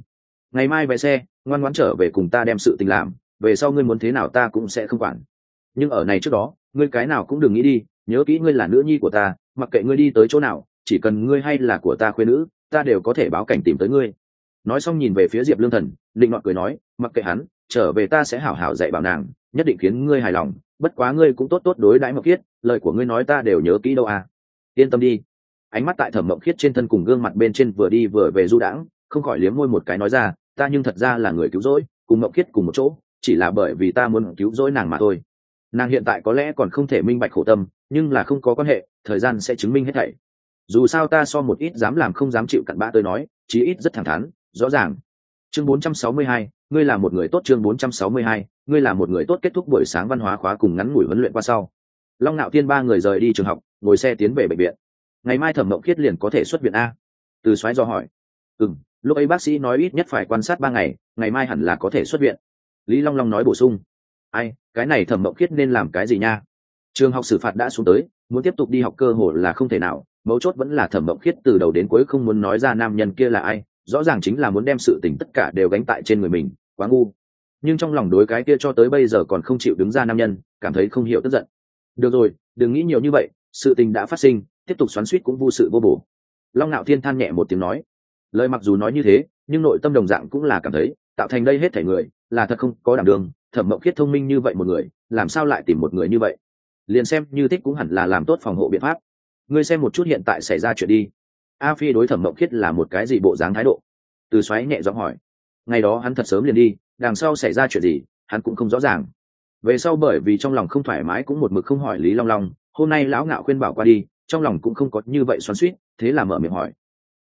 Ngày mai vé xe, ngoan ngoãn trở về cùng ta đem sự tình làm, về sau ngươi muốn thế nào ta cũng sẽ không quản. Nhưng ở này trước đó, ngươi cái nào cũng đừng nghĩ đi, nhớ kỹ ngươi là nữ nhi của ta, mặc kệ ngươi đi tới chỗ nào, chỉ cần ngươi hay là của ta khuyên nữ, ta đều có thể báo cảnh tìm tới ngươi. Nói xong nhìn về phía diệp lương thần, định ngọn cười nói, mặc kệ hắn, trở về ta sẽ hảo hảo dạy bảo nàng, nhất định khiến ngươi hài lòng, bất quá ngươi cũng tốt tốt đối đãi mộc khiết, lời của ngươi nói ta đều nhớ kỹ đâu à. Yên tâm đi ánh mắt tại thẩm mộng khiết trên thân cùng gương mặt bên trên vừa đi vừa về du đãng không khỏi liếm môi một cái nói ra ta nhưng thật ra là người cứu rỗi cùng mộng khiết cùng một chỗ chỉ là bởi vì ta muốn cứu rỗi nàng mà thôi. Nàng hiện tại có lẽ còn không thể minh bạch khổ tâm nhưng là không có quan hệ thời gian sẽ chứng minh hết thảy. Dù sao ta so một ít dám làm không dám chịu cặn bã tôi nói chí ít rất thẳng thắn rõ ràng. Chương 462, ngươi là một người tốt chương 462, ngươi là một người tốt kết thúc buổi sáng văn hóa khóa cùng ngắn ngủi huấn luyện qua sau. Long nạo tiên ba người rời đi trường học ngồi xe tiến về bệnh viện ngày mai thẩm mộng khiết liền có thể xuất viện a. Từ soái do hỏi. Ừ lúc ấy bác sĩ nói ít nhất phải quan sát ba ngày ngày mai hẳn là có thể xuất viện. Lý long long nói bổ sung. Ai, cái này thẩm mộng khiết nên làm cái gì nha? Trường học xử phạt đã xuống tới, muốn tiếp tục đi học cơ hồ là không thể nào, mấu chốt vẫn là thẩm mộng khiết từ đầu đến cuối không muốn nói ra nam nhân kia là ai, rõ ràng chính là muốn đem sự tình tất cả đều gánh tại trên người mình, quá ngu. Nhưng trong lòng đối cái kia cho tới bây giờ còn không chịu đứng ra nam nhân, cảm thấy không hiểu tức giận. Được rồi, đừng nghĩ nhiều như vậy, sự tình đã phát sinh tiếp tục xoắn suýt cũng vô sự vô bổ. Long ngạo thiên than nhẹ một tiếng nói, lời mặc dù nói như thế, nhưng nội tâm đồng dạng cũng là cảm thấy, tạo thành đây hết thể người, là thật không có đảm đường thẩm mộng khiết thông minh như vậy một người, làm sao lại tìm một người như vậy? Liền xem như thích cũng hẳn là làm tốt phòng hộ biện pháp. Ngươi xem một chút hiện tại xảy ra chuyện đi. A phi đối thẩm mộng khiết là một cái gì bộ dáng thái độ? Từ xoáy nhẹ giọng hỏi. Ngày đó hắn thật sớm liền đi, đằng sau xảy ra chuyện gì, hắn cũng không rõ ràng. Về sau bởi vì trong lòng không thoải mái cũng một mực không hỏi lý long long, hôm nay lão ngạo khuyên bảo qua đi trong lòng cũng không có như vậy xoắn suýt thế là mở miệng hỏi.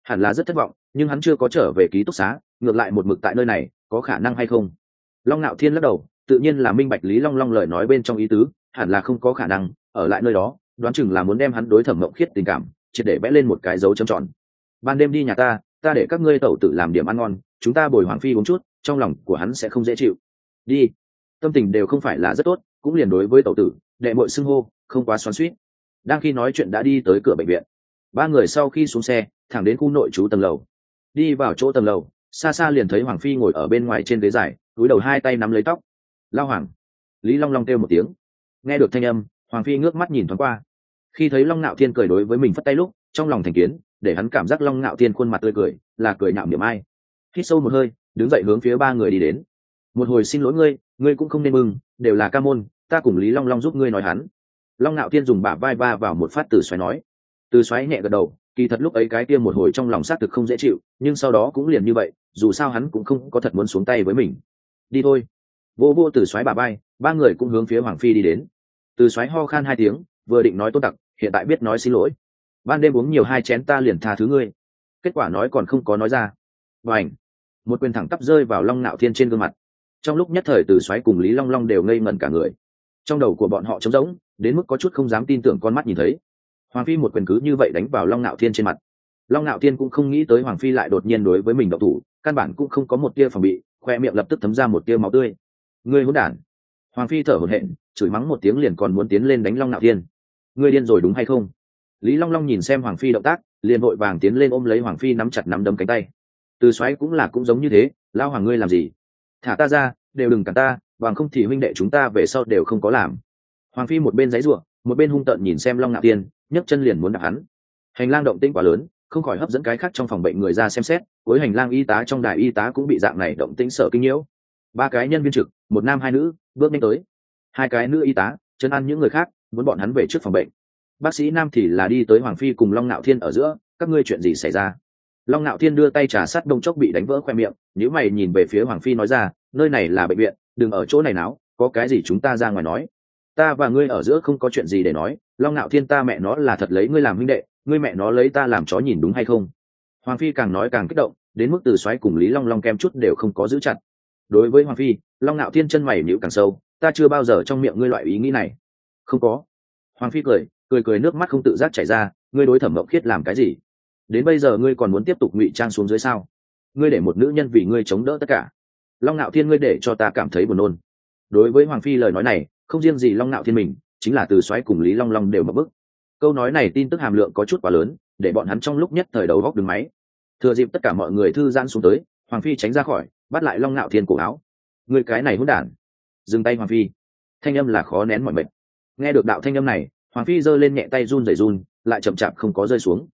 Hẳn là rất thất vọng, nhưng hắn chưa có trở về ký túc xá, ngược lại một mực tại nơi này, có khả năng hay không? Long Nạo thiên lắc đầu, tự nhiên là minh bạch lý long long lời nói bên trong ý tứ, hẳn là không có khả năng, ở lại nơi đó, đoán chừng là muốn đem hắn đối thẩm mộng khiết tình cảm, triệt để vẽ lên một cái dấu chấm tròn. Ban đêm đi nhà ta ta để các ngươi tẩu tự làm điểm ăn ngon, chúng ta bồi hoàng phi uống chút, trong lòng của hắn sẽ không dễ chịu. Đi. Tâm tình đều không phải là rất tốt, cũng liền đối với tẩu tử, đệ mội xưng hô, không quá xoắn suýt đang khi nói chuyện đã đi tới cửa bệnh viện. Ba người sau khi xuống xe, thẳng đến khu nội trú tầng lầu. Đi vào chỗ tầng lầu, xa xa liền thấy hoàng phi ngồi ở bên ngoài trên ghế dài cúi đầu hai tay nắm lấy tóc. Lao hoàng. Lý long long kêu một tiếng. Nghe được thanh âm, hoàng phi ngước mắt nhìn thoáng qua. Khi thấy long ngạo thiên cười đối với mình phất tay lúc, trong lòng thành kiến, để hắn cảm giác long ngạo thiên khuôn mặt tươi cười, là cười nhạo niệm ai. Hít sâu một hơi, đứng dậy hướng phía ba người đi đến. Một hồi xin lỗi ngươi ngươi cũng không nên mừng, đều là ca môn, ta cùng lý long long giúp ngươi nói hắn long ngạo thiên dùng bả vai va vào một phát từ xoáy nói. Từ xoáy nhẹ gật đầu, kỳ thật lúc ấy cái kia một hồi trong lòng xác thực không dễ chịu, nhưng sau đó cũng liền như vậy, dù sao hắn cũng không có thật muốn xuống tay với mình. Đi thôi. Vô vô từ xoáy bà bay ba người cũng hướng phía hoàng phi đi đến. Từ xoáy ho khan hai tiếng, vừa định nói tôn tặc, hiện tại biết nói xin lỗi. Ban đêm uống nhiều hai chén ta liền tha thứ ngươi. Kết quả nói còn không có nói ra. Và ảnh một quyền thẳng tắp rơi vào long nạo thiên trên gương mặt. Trong lúc nhất thời từ xoáy cùng lý long long đều ngây ngẩn cả người. Trong đầu của bọn họ trống rỗng đến mức có chút không dám tin tưởng con mắt nhìn thấy. Hoàng phi một quyền cứ như vậy đánh vào long nạo thiên trên mặt. Long nạo thiên cũng không nghĩ tới hoàng phi lại đột nhiên đối với mình độc thủ, căn bản cũng không có một tia phòng bị, khoe miệng lập tức thấm ra một tia máu tươi. Ngươi hỗn đản. Hoàng phi thở hổn hển, chửi mắng một tiếng liền còn muốn tiến lên đánh long nạo thiên. Ngươi điên rồi đúng hay không? Lý long long nhìn xem hoàng phi động tác, liền vội vàng tiến lên ôm lấy hoàng phi nắm chặt nắm đấm cánh tay. Từ xoáy cũng là cũng giống như thế lao hoàng ngươi làm gì? Thả ta ra, đều đừng cản ta, bằng không thì huynh đệ chúng ta về sau đều không có làm hoàng phi một bên giấy ruộng một bên hung tợn nhìn xem long ngạo tiên nhấc chân liền muốn đạp hắn. Hành lang động tĩnh quá lớn, không khỏi hấp dẫn cái khác trong phòng bệnh người ra xem xét với hành lang y tá trong đài y tá cũng bị dạng này động tĩnh sợ kinh nhiễu. Ba cái nhân viên trực, một nam hai nữ, bước nhanh tới. Hai cái nữ y tá chân ăn những người khác, muốn bọn hắn về trước phòng bệnh. Bác sĩ nam thì là đi tới hoàng phi cùng long ngạo thiên ở giữa, các ngươi chuyện gì xảy ra? Long ngạo thiên đưa tay trà sát đông chốc bị đánh vỡ khoe miệng nếu mày nhìn về phía hoàng phi nói ra, nơi này là bệnh viện, đừng ở chỗ này náo, có cái gì chúng ta ra ngoài nói ta và ngươi ở giữa không có chuyện gì để nói, long ngạo thiên ta mẹ nó là thật lấy ngươi làm huynh đệ, ngươi mẹ nó lấy ta làm chó nhìn đúng hay không? Hoàng phi càng nói càng kích động, đến mức từ xoáy cùng lý long long kem chút đều không có giữ chặt. Đối với hoàng phi, long ngạo thiên chân mày nhịu càng sâu, ta chưa bao giờ trong miệng ngươi loại ý nghĩ này. Không có. Hoàng phi cười cười cười nước mắt không tự giác chảy ra, ngươi đối thẩm mộng khiết làm cái gì? Đến bây giờ ngươi còn muốn tiếp tục ngụy trang xuống dưới sao? Ngươi để một nữ nhân vì ngươi chống đỡ tất cả. Long ngạo thiên ngươi để cho ta cảm thấy buồn nôn. Đối với hoàng phi lời nói này không riêng gì long Nạo thiên mình chính là từ xoáy cùng lý long long đều mập bức câu nói này tin tức hàm lượng có chút quá lớn, để bọn hắn trong lúc nhất thời đầu góc đường máy. Thừa dịp tất cả mọi người thư giãn xuống tới, hoàng phi tránh ra khỏi, bắt lại long Nạo thiên cổ áo. Người cái này hỗn đản. Dừng tay hoàng phi. Thanh âm là khó nén mọi mệnh nghe được đạo thanh âm này, hoàng phi giơ lên nhẹ tay run rẩy run, lại chậm chạp không có rơi xuống.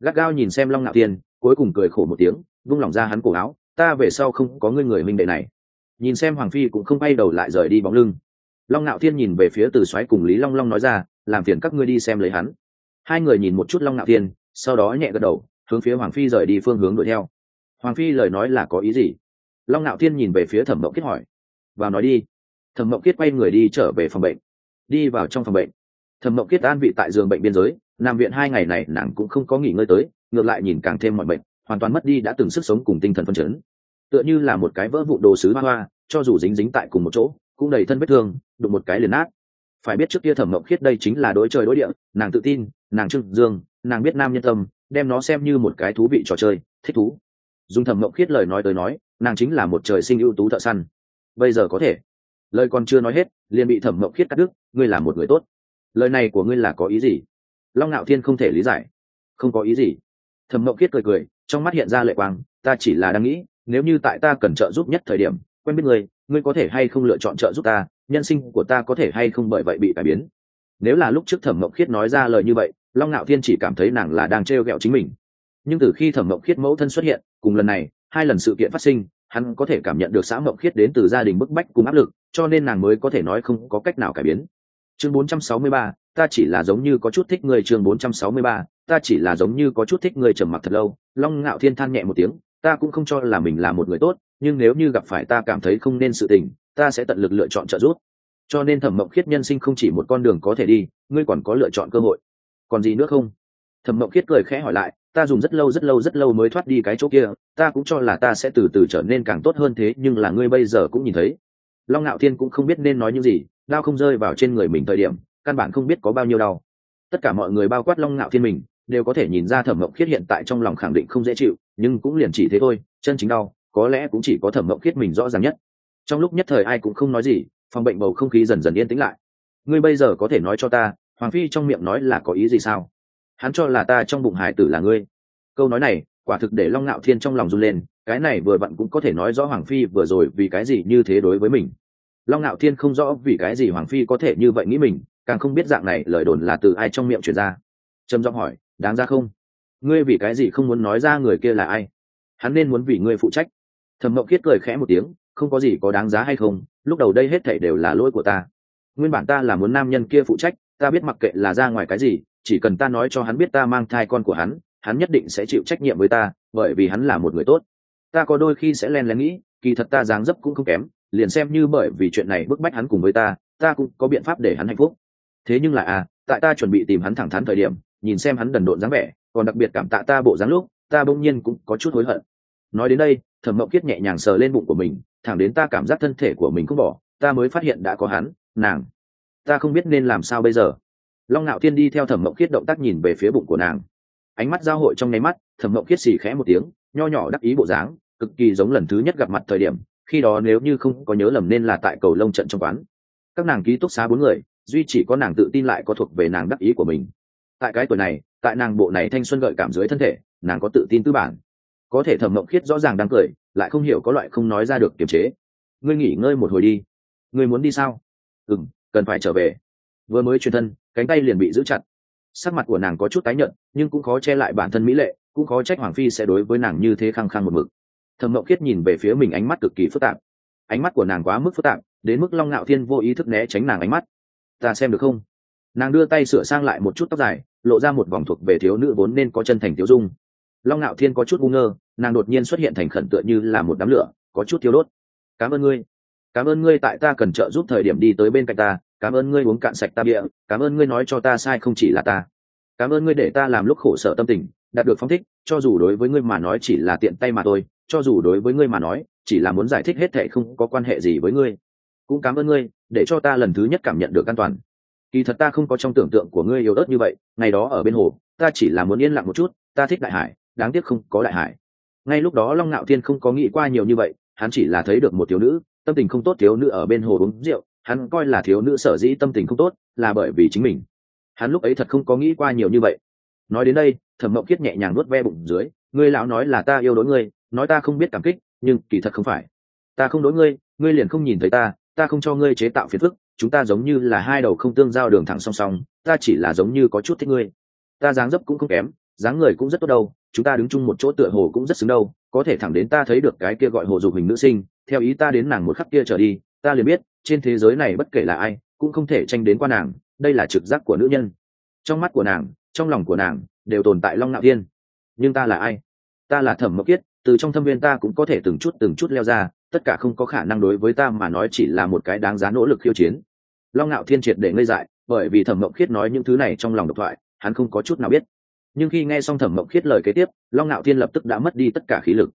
Gắt gao nhìn xem long Nạo thiên, cuối cùng cười khổ một tiếng, vung lòng ra hắn cổ áo, ta về sau không có ngươi người minh đệ này. Nhìn xem hoàng phi cũng không bay đầu lại rời đi bóng lưng long ngạo thiên nhìn về phía từ Soái cùng lý long long nói ra, làm phiền các ngươi đi xem lấy hắn. Hai người nhìn một chút long ngạo thiên, sau đó nhẹ gật đầu, hướng phía hoàng phi rời đi phương hướng đuổi theo. Hoàng phi lời nói là có ý gì? Long ngạo thiên nhìn về phía thẩm mậu Kiết hỏi, vào nói đi. Thẩm mậu Kiết quay người đi trở về phòng bệnh. Đi vào trong phòng bệnh, thẩm mậu Kiết an vị tại giường bệnh biên giới, nằm viện hai ngày này nàng cũng không có nghỉ ngơi tới, ngược lại nhìn càng thêm mọi bệnh hoàn toàn mất đi đã từng sức sống cùng tinh thần phân chấn. Tựa như là một cái vỡ vụ đồ sứ hoa hoa, cho dù dính dính tại cùng một chỗ cũng đầy thân vết thương, đụng một cái liền nát. Phải biết trước kia thẩm mộng khiết đây chính là đối trời đối địa, nàng tự tin, nàng trưng dương, nàng biết nam nhân tâm, đem nó xem như một cái thú vị trò chơi, thích thú. Dùng thẩm mộng khiết lời nói tới nói, nàng chính là một trời sinh ưu tú thợ săn. Bây giờ có thể. Lời còn chưa nói hết, liền bị thẩm mộng khiết cắt đứt, ngươi là một người tốt. Lời này của ngươi là có ý gì? Long ngạo thiên không thể lý giải. Không có ý gì. Thẩm mộng khiết cười cười, trong mắt hiện ra lệ quang, ta chỉ là đang nghĩ, nếu như tại ta cần trợ giúp nhất thời điểm, quen biết ngươi ngươi có thể hay không lựa chọn trợ giúp ta nhân sinh của ta có thể hay không bởi vậy bị cải biến? Nếu là lúc trước thẩm mộng khiết nói ra lời như vậy long ngạo thiên chỉ cảm thấy nàng là đang trêu ghẹo chính mình. Nhưng từ khi thẩm mộng khiết mẫu thân xuất hiện cùng lần này hai lần sự kiện phát sinh hắn có thể cảm nhận được xã mộng khiết đến từ gia đình bức bách cùng áp lực cho nên nàng mới có thể nói không có cách nào cải biến. Chương 463, ta chỉ là giống như có chút thích người chương 463, ta chỉ là giống như có chút thích người trầm mặc thật lâu long ngạo thiên than nhẹ một tiếng ta cũng không cho là mình là một người tốt, nhưng nếu như gặp phải ta cảm thấy không nên sự tình, ta sẽ tận lực lựa chọn trợ giúp. Cho nên thẩm mộng khiết nhân sinh không chỉ một con đường có thể đi, ngươi còn có lựa chọn cơ hội. Còn gì nữa không? Thẩm mộng khiết cười khẽ hỏi lại, ta dùng rất lâu rất lâu rất lâu mới thoát đi cái chỗ kia, ta cũng cho là ta sẽ từ từ trở nên càng tốt hơn thế, nhưng là ngươi bây giờ cũng nhìn thấy. Long ngạo thiên cũng không biết nên nói những gì đau không rơi vào trên người mình thời điểm, căn bản không biết có bao nhiêu đau. Tất cả mọi người bao quát long ngạo thiên mình, đều có thể nhìn ra thẩm mộng khiết hiện tại trong lòng khẳng định không dễ chịu nhưng cũng liền chỉ thế thôi, chân chính đau, có lẽ cũng chỉ có thẩm mộng khiết mình rõ ràng nhất. Trong lúc nhất thời ai cũng không nói gì, phòng bệnh bầu không khí dần dần yên tĩnh lại. Ngươi bây giờ có thể nói cho ta, hoàng phi trong miệng nói là có ý gì sao? Hắn cho là ta trong bụng hải tử là ngươi. Câu nói này, quả thực để long ngạo thiên trong lòng run lên, cái này vừa vặn cũng có thể nói rõ hoàng phi vừa rồi vì cái gì như thế đối với mình. Long ngạo thiên không rõ vì cái gì hoàng phi có thể như vậy nghĩ mình, càng không biết dạng này lời đồn là từ ai trong miệng truyền ra. Trầm giọng hỏi, đáng ra không? Ngươi vì cái gì không muốn nói ra người kia là ai? Hắn nên muốn vì ngươi phụ trách. Thẩm mậu kiết cười khẽ một tiếng, không có gì có đáng giá hay không, lúc đầu đây hết thảy đều là lỗi của ta. Nguyên bản ta là muốn nam nhân kia phụ trách, ta biết mặc kệ là ra ngoài cái gì, chỉ cần ta nói cho hắn biết ta mang thai con của hắn hắn nhất định sẽ chịu trách nhiệm với ta, bởi vì hắn là một người tốt. Ta có đôi khi sẽ len lén nghĩ, kỳ thật ta dáng dấp cũng không kém, liền xem như bởi vì chuyện này bức bách hắn cùng với ta ta cũng có biện pháp để hắn hạnh phúc. Thế nhưng là à tại ta chuẩn bị tìm hắn thẳng thắn thời điểm, nhìn xem hắn đần độn dáng vẻ còn đặc biệt cảm tạ ta bộ dáng lúc, ta bỗng nhiên cũng có chút hối hận. Nói đến đây, thẩm mậu kiết nhẹ nhàng sờ lên bụng của mình, thẳng đến ta cảm giác thân thể của mình cũng bỏ, ta mới phát hiện đã có hắn, nàng. Ta không biết nên làm sao bây giờ. Long ngạo thiên đi theo thẩm mậu kiết động tác nhìn về phía bụng của nàng. Ánh mắt giao hội trong nháy mắt, thẩm mậu kiết xì khẽ một tiếng, nho nhỏ đắc ý bộ dáng, cực kỳ giống lần thứ nhất gặp mặt thời điểm, khi đó nếu như không có nhớ lầm nên là tại cầu lông trận trong quán. Các nàng ký túc xá bốn người, duy chỉ có nàng tự tin lại có thuộc về nàng đắc ý của mình. Tại cái tuổi này tại nàng bộ này thanh xuân gợi cảm dưới thân thể, nàng có tự tin tư bản. Có thể thẩm mộng khiết rõ ràng đang cười, lại không hiểu có loại không nói ra được kiềm chế. Ngươi nghỉ ngơi một hồi đi. Ngươi muốn đi sao? Ừ m cần phải trở về. Vừa mới truyền thân, cánh tay liền bị giữ chặt. Sắc mặt của nàng có chút tái nhợt, nhưng cũng khó che lại bản thân mỹ lệ, cũng khó trách hoàng phi sẽ đối với nàng như thế khăng khăng một mực. Thẩm mộng khiết nhìn về phía mình ánh mắt cực kỳ phức tạp. Ánh mắt của nàng quá mức phức tạp, đến mức long ngạo thiên vô ý thức né tránh nàng ánh mắt. Ta xem được không? Nàng đưa tay sửa sang lại một chút tóc dài, lộ ra một vòng thuộc về thiếu nữ vốn nên có chân thành thiếu dung. Long ngạo thiên có chút ngu ngơ, nàng đột nhiên xuất hiện thành khẩn tựa như là một đám lửa, có chút thiếu đốt. Cảm ơn ngươi. Cảm ơn ngươi tại ta cần trợ giúp thời điểm đi tới bên cạnh ta. Cảm ơn ngươi uống cạn sạch ta bịa cảm ơn ngươi nói cho ta sai không chỉ là ta. Cảm ơn ngươi để ta làm lúc khổ sở tâm tình, đạt được phong thích, cho dù đối với ngươi mà nói chỉ là tiện tay mà thôi, cho dù đối với ngươi mà nói chỉ là muốn giải thích hết thệ không có quan hệ gì với ngươi. Cũng cảm ơn ngươi để cho ta lần thứ nhất cảm nhận được an toàn kỳ thật ta không có trong tưởng tượng của ngươi yếu ớt như vậy, ngày đó ở bên hồ, ta chỉ là muốn yên lặng một chút, ta thích đại hải, đáng tiếc không có đại hải. Ngay lúc đó long ngạo thiên không có nghĩ qua nhiều như vậy, hắn chỉ là thấy được một thiếu nữ, tâm tình không tốt thiếu nữ ở bên hồ uống rượu, hắn coi là thiếu nữ sở dĩ tâm tình không tốt, là bởi vì chính mình. Hắn lúc ấy thật không có nghĩ qua nhiều như vậy. Nói đến đây, thẩm mậu kiết nhẹ nhàng nuốt ve bụng dưới, ngươi lão nói là ta yêu đối ngươi, nói ta không biết cảm kích, nhưng kỳ thật không phải. Ta không đối ngươi ngươi liền không nhìn thấy ta ta không cho ngươi chế tạo phiền phức chúng ta giống như là hai đầu không tương giao đường thẳng song song, ta chỉ là giống như có chút thích ngươi. Ta dáng dấp cũng không kém, dáng người cũng rất tốt đâu, chúng ta đứng chung một chỗ tựa hồ cũng rất xứng đâu, có thể thẳng đến ta thấy được cái kia gọi hồ dục hình nữ sinh, theo ý ta đến nàng một khắc kia trở đi, ta liền biết, trên thế giới này bất kể là ai, cũng không thể tranh đến qua nàng, đây là trực giác của nữ nhân. Trong mắt của nàng, trong lòng của nàng, đều tồn tại long nạo thiên. Nhưng ta là ai? Ta là thẩm mộc kiết từ trong thâm viên ta cũng có thể từng chút từng chút leo ra, tất cả không có khả năng đối với ta mà nói chỉ là một cái đáng giá nỗ lực khiêu chiến. Long ngạo thiên triệt để ngây dại, bởi vì thẩm mộng khiết nói những thứ này trong lòng độc thoại, hắn không có chút nào biết. Nhưng khi nghe xong thẩm mộng khiết lời kế tiếp, long ngạo thiên lập tức đã mất đi tất cả khí lực.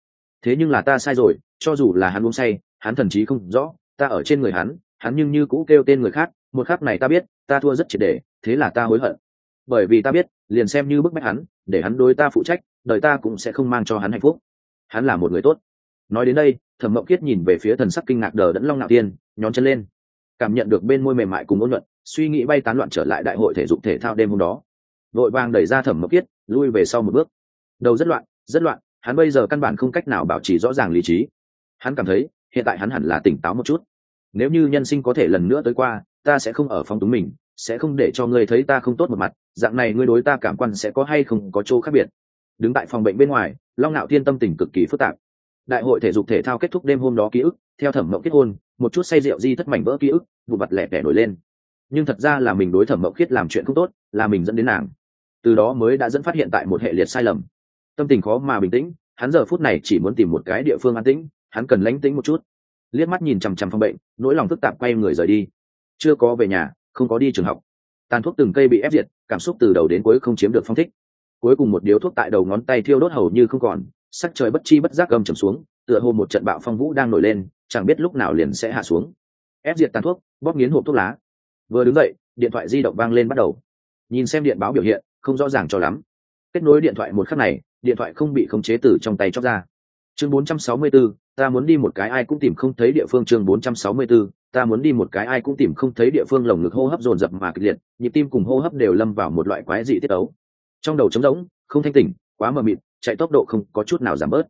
Thế nhưng là ta sai rồi, cho dù là hắn uống say, hắn thần chí không rõ, ta ở trên người hắn hắn nhưng như cũ kêu tên người khác, một khắc này ta biết, ta thua rất triệt để, thế là ta hối hận. Bởi vì ta biết, liền xem như bức bách hắn, để hắn đối ta phụ trách, đời ta cũng sẽ không mang cho hắn hạnh phúc hắn là một người tốt. Nói đến đây, thẩm mộng kiết nhìn về phía thần sắc kinh ngạc đờ đẫn long nạo tiên, nhón chân lên. Cảm nhận được bên môi mềm mại cùng ôn luận suy nghĩ bay tán loạn trở lại đại hội thể dục thể thao đêm hôm đó. Vội vàng đẩy ra thẩm mộng kiết, lui về sau một bước. Đầu rất loạn rất loạn, hắn bây giờ căn bản không cách nào bảo trì rõ ràng lý trí. Hắn cảm thấy, hiện tại hắn hẳn là tỉnh táo một chút. Nếu như nhân sinh có thể lần nữa tới qua, ta sẽ không ở phong túng mình, sẽ không để cho ngươi thấy ta không tốt một mặt, dạng này ngươi đối ta cảm quan sẽ có hay không có chỗ khác biệt đứng tại phòng bệnh bên ngoài, long nạo thiên tâm tình cực kỳ phức tạp. Đại hội thể dục thể thao kết thúc đêm hôm đó ký ức, theo thẩm mộng kết hôn, một chút say rượu di thất mảnh vỡ ký ức, vụ mặt lẻ tẻ nổi lên. Nhưng thật ra là mình đối thẩm mộng khiết làm chuyện không tốt, là mình dẫn đến nàng. Từ đó mới đã dẫn phát hiện tại một hệ liệt sai lầm. Tâm tình khó mà bình tĩnh, hắn giờ phút này chỉ muốn tìm một cái địa phương an tĩnh, hắn cần lánh tĩnh một chút. Liếc mắt nhìn chằm chằm phòng bệnh, nỗi lòng phức tạp quay người rời đi. Chưa có về nhà, không có đi trường học. Tàn thuốc từng cây bị ép diệt, cảm xúc từ đầu đến cuối không chiếm được phong thích cuối cùng một điếu thuốc tại đầu ngón tay thiêu đốt hầu như không còn sắc trời bất chi bất giác gầm trầm xuống tựa hồ một trận bạo phong vũ đang nổi lên chẳng biết lúc nào liền sẽ hạ xuống. Ép diệt tàn thuốc bóp nghiến hộp thuốc lá. Vừa đứng dậy điện thoại di động vang lên bắt đầu. Nhìn xem điện báo biểu hiện không rõ ràng cho lắm. Kết nối điện thoại một khắc này điện thoại không bị khống chế từ trong tay chóc ra. Chương 464, ta muốn đi một cái ai cũng tìm không thấy địa phương. Chương 464, ta muốn đi một cái ai cũng tìm không thấy địa phương. Lồng ngực hô hấp dồn dập mà kịch liệt nhịp tim cùng hô hấp đều lâm vào một loại quái dị tiết ấu trong đầu trống rỗng không thanh tỉnh quá mờ mịt chạy tốc độ không có chút nào giảm bớt.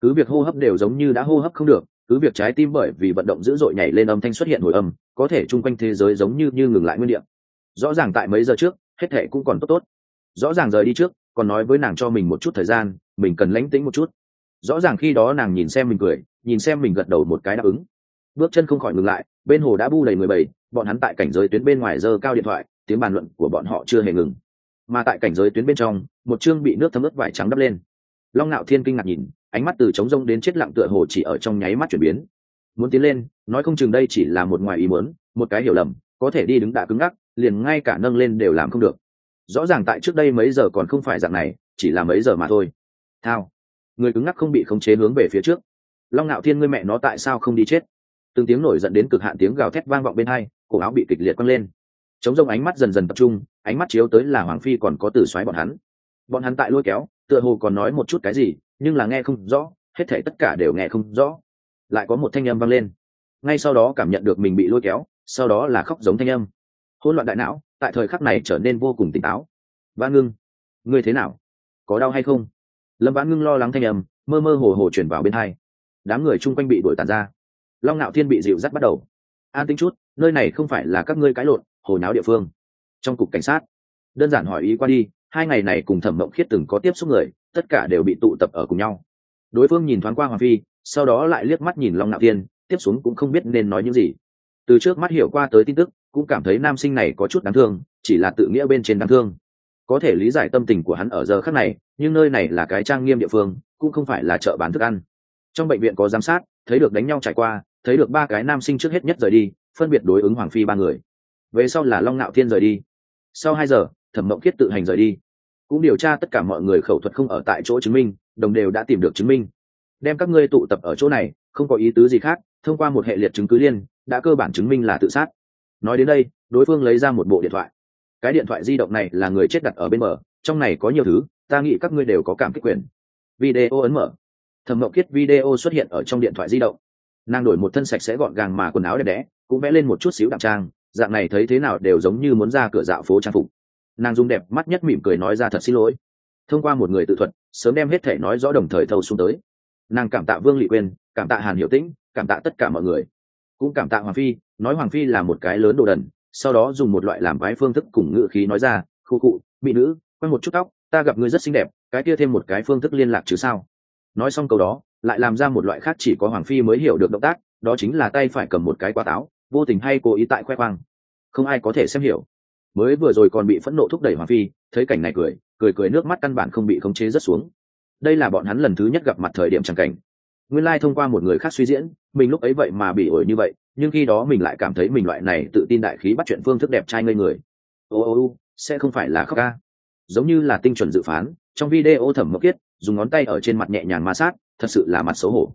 Cứ việc hô hấp đều giống như đã hô hấp không được cứ việc trái tim bởi vì vận động dữ dội nhảy lên âm thanh xuất hiện hồi âm có thể chung quanh thế giới giống như như ngừng lại nguyên điểm rõ ràng tại mấy giờ trước hết thể cũng còn tốt tốt. Rõ ràng rời đi trước còn nói với nàng cho mình một chút thời gian mình cần lánh tĩnh một chút. Rõ ràng khi đó nàng nhìn xem mình cười nhìn xem mình gật đầu một cái đáp ứng. Bước chân không khỏi ngừng lại bên hồ đã bu đầy người bầy, bọn hắn tại cảnh giới tuyến bên ngoài giơ cao điện thoại tiếng bàn luận của bọn họ chưa hề ngừng mà tại cảnh giới tuyến bên trong, một chương bị nước thấm ướt vải trắng đắp lên. Long nạo thiên kinh ngạc nhìn, ánh mắt từ trống rông đến chết lặng tựa hồ chỉ ở trong nháy mắt chuyển biến. Muốn tiến lên, nói không chừng đây chỉ là một ngoài ý muốn, một cái hiểu lầm, có thể đi đứng đã cứng ngắc, liền ngay cả nâng lên đều làm không được. Rõ ràng tại trước đây mấy giờ còn không phải dạng này, chỉ là mấy giờ mà thôi. Thao. Người cứng ngắc không bị khống chế hướng về phía trước. Long ngạo thiên ngươi mẹ nó tại sao không đi chết? Từng tiếng nổi dẫn đến cực hạn tiếng gào thét vang vọng bên hai, cổ áo bị kịch liệt quăng lên chống rông ánh mắt dần dần tập trung, ánh mắt chiếu tới là hoàng phi còn có từ xoáy bọn hắn. Bọn hắn tại lôi kéo, tựa hồ còn nói một chút cái gì, nhưng là nghe không rõ, hết thể tất cả đều nghe không rõ. Lại có một thanh âm vang lên. Ngay sau đó cảm nhận được mình bị lôi kéo, sau đó là khóc giống thanh âm. Hỗn loạn đại não, tại thời khắc này trở nên vô cùng tỉnh táo. Vãn ngưng, ngươi thế nào? Có đau hay không? Lâm vã ngưng lo lắng thanh âm, mơ mơ hồ hồ chuyển vào bên hai. Đám người chung quanh bị đuổi tàn ra. Long ngạo thiên bị dịu dắt bắt đầu. An tính chút, nơi này không phải là các ngươi cãi lộn hồi náo địa phương. Trong cục cảnh sát, đơn giản hỏi ý qua đi, hai ngày này cùng thẩm mộng khiết từng có tiếp xúc người, tất cả đều bị tụ tập ở cùng nhau. Đối phương nhìn thoáng qua hoàng phi, sau đó lại liếc mắt nhìn long nạo tiên tiếp xuống cũng không biết nên nói những gì. Từ trước mắt hiểu qua tới tin tức, cũng cảm thấy nam sinh này có chút đáng thương, chỉ là tự nghĩa bên trên đáng thương. Có thể lý giải tâm tình của hắn ở giờ khác này, nhưng nơi này là cái trang nghiêm địa phương, cũng không phải là chợ bán thức ăn. Trong bệnh viện có giám sát, thấy được đánh nhau trải qua, thấy được ba cái nam sinh trước hết nhất rời đi, phân biệt đối ứng hoàng phi ba người về sau là long nạo thiên rời đi. Sau hai giờ, thẩm mộng Kiết tự hành rời đi. Cũng điều tra tất cả mọi người khẩu thuật không ở tại chỗ chứng minh, đồng đều đã tìm được chứng minh. Đem các ngươi tụ tập ở chỗ này, không có ý tứ gì khác, thông qua một hệ liệt chứng cứ liên, đã cơ bản chứng minh là tự sát. Nói đến đây, đối phương lấy ra một bộ điện thoại. Cái điện thoại di động này là người chết đặt ở bên mở trong này có nhiều thứ, ta nghĩ các ngươi đều có cảm kích quyền. Video ấn mở. Thẩm mộng kiết video xuất hiện ở trong điện thoại di động. Nàng đổi một thân sạch sẽ gọn gàng mà quần áo đẹp đẽ, cũng vẽ lên một chút xíu đặc trang dạng này thấy thế nào đều giống như muốn ra cửa dạo phố trang phục. Nàng dung đẹp mắt nhất mỉm cười nói ra thật xin lỗi. Thông qua một người tự thuật, sớm đem hết thể nói rõ đồng thời thâu xuống tới. Nàng cảm tạ vương lị quên cảm tạ hàn hiệu tĩnh, cảm tạ tất cả mọi người. Cũng cảm tạ hoàng phi, nói hoàng phi là một cái lớn đồ đần, sau đó dùng một loại làm vái phương thức cùng ngữ khí nói ra, khu cụ bị nữ quay một chút tóc, ta gặp ngươi rất xinh đẹp, cái kia thêm một cái phương thức liên lạc chứ sao? Nói xong câu đó, lại làm ra một loại khác chỉ có hoàng phi mới hiểu được động tác, đó chính là tay phải cầm một cái quả táo vô tình hay cố ý tại khoe khoang. Không ai có thể xem hiểu. Mới vừa rồi còn bị phẫn nộ thúc đẩy hoàng phi, thấy cảnh này cười cười cười nước mắt căn bản không bị khống chế rất xuống. Đây là bọn hắn lần thứ nhất gặp mặt thời điểm chẳng cảnh. Nguyên lai thông qua một người khác suy diễn, mình lúc ấy vậy mà bị ổi như vậy, nhưng khi đó mình lại cảm thấy mình loại này tự tin đại khí bắt chuyện phương thức đẹp trai ngây người. Ô ô ô, sẽ không phải là khóc ca. Giống như là tinh chuẩn dự phán, trong video thẩm mộc kiết, dùng ngón tay ở trên mặt nhẹ nhàng ma sát, thật sự là mặt xấu hổ.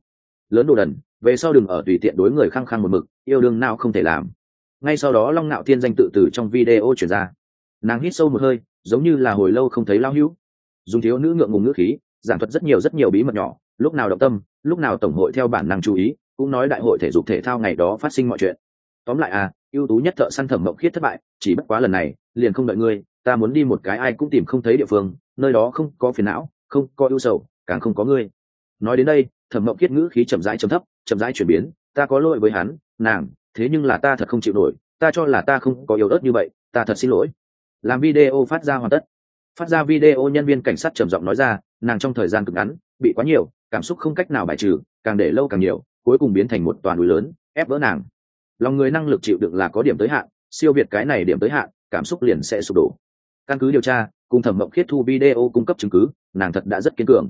Lớn đồ đần, về sau đừng ở tùy tiện đối người khăng khăng một mực yêu đương nào không thể làm. Ngay sau đó long nạo thiên danh tự từ trong video chuyển ra. Nàng hít sâu một hơi, giống như là hồi lâu không thấy lao hữu. Dùng thiếu nữ ngượng ngùng ngữ khí, giảng thuật rất nhiều rất nhiều bí mật nhỏ, lúc nào động tâm, lúc nào tổng hội theo bản năng chú ý, cũng nói đại hội thể dục thể thao ngày đó phát sinh mọi chuyện. Tóm lại à ưu tú nhất thợ săn thẩm mộng khiết thất bại, chỉ bất quá lần này, liền không đợi ngươi, ta muốn đi một cái ai cũng tìm không thấy địa phương, nơi đó không có phiền não, không có ưu sầu, càng không có ngươi. Nói đến đây, thẩm mộng khiết ngữ khí chậm rãi chấm thấp, chậm rãi chuyển biến, ta có lỗi với hắn nàng, thế nhưng là ta thật không chịu nổi, ta cho là ta không có yếu ớt như vậy, ta thật xin lỗi. Làm video phát ra hoàn tất. Phát ra video, nhân viên cảnh sát trầm giọng nói ra, nàng trong thời gian cực ngắn, bị quá nhiều, cảm xúc không cách nào bài trừ, càng để lâu càng nhiều, cuối cùng biến thành một toàn núi lớn, ép vỡ nàng. Lòng người năng lực chịu đựng là có điểm tới hạn, siêu việt cái này điểm tới hạn, cảm xúc liền sẽ sụp đổ. Căn cứ điều tra, cùng thẩm mộng khiết thu video cung cấp chứng cứ, nàng thật đã rất kiên cường.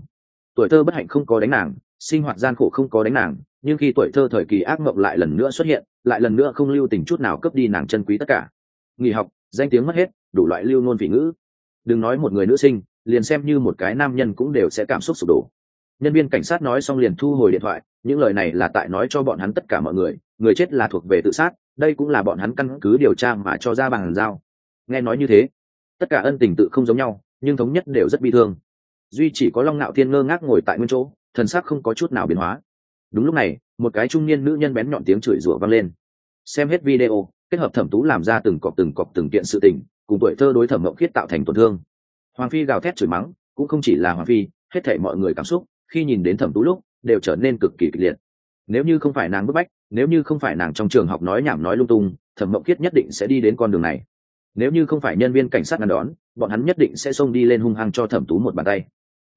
Tuổi thơ bất hạnh không có đánh nàng, sinh hoạt gian khổ không có đánh nàng nhưng khi tuổi thơ thời kỳ ác mộng lại lần nữa xuất hiện, lại lần nữa không lưu tình chút nào cướp đi nàng chân quý tất cả. Nghỉ học, danh tiếng mất hết, đủ loại lưu nôn vị ngữ. Đừng nói một người nữ sinh, liền xem như một cái nam nhân cũng đều sẽ cảm xúc sụp đổ. Nhân viên cảnh sát nói xong liền thu hồi điện thoại, những lời này là tại nói cho bọn hắn tất cả mọi người người chết là thuộc về tự sát, đây cũng là bọn hắn căn cứ điều tra mà cho ra bằng giao. Nghe nói như thế, tất cả ân tình tự không giống nhau, nhưng thống nhất đều rất bi thương. Duy chỉ có long ngạo thiên ngơ ngác ngồi tại nguyên chỗ, thần sắc không có chút nào biến hóa đúng lúc này, một cái trung niên nữ nhân bén nhọn tiếng chửi rủa vang lên. Xem hết video, kết hợp thẩm tú làm ra từng cọp từng cọp từng kiện sự tình, cùng tuổi thơ đối thẩm mộng khiết tạo thành tổn thương. Hoàng phi gào thét chửi mắng, cũng không chỉ là hoàng phi, hết thảy mọi người cảm xúc, khi nhìn đến thẩm tú lúc, đều trở nên cực kỳ kịch liệt. Nếu như không phải nàng bức bách, nếu như không phải nàng trong trường học nói nhảm nói lung tung, thẩm mộng khiết nhất định sẽ đi đến con đường này. Nếu như không phải nhân viên cảnh sát ngăn đón, bọn hắn nhất định sẽ xông đi lên hung hăng cho thẩm tú một bàn tay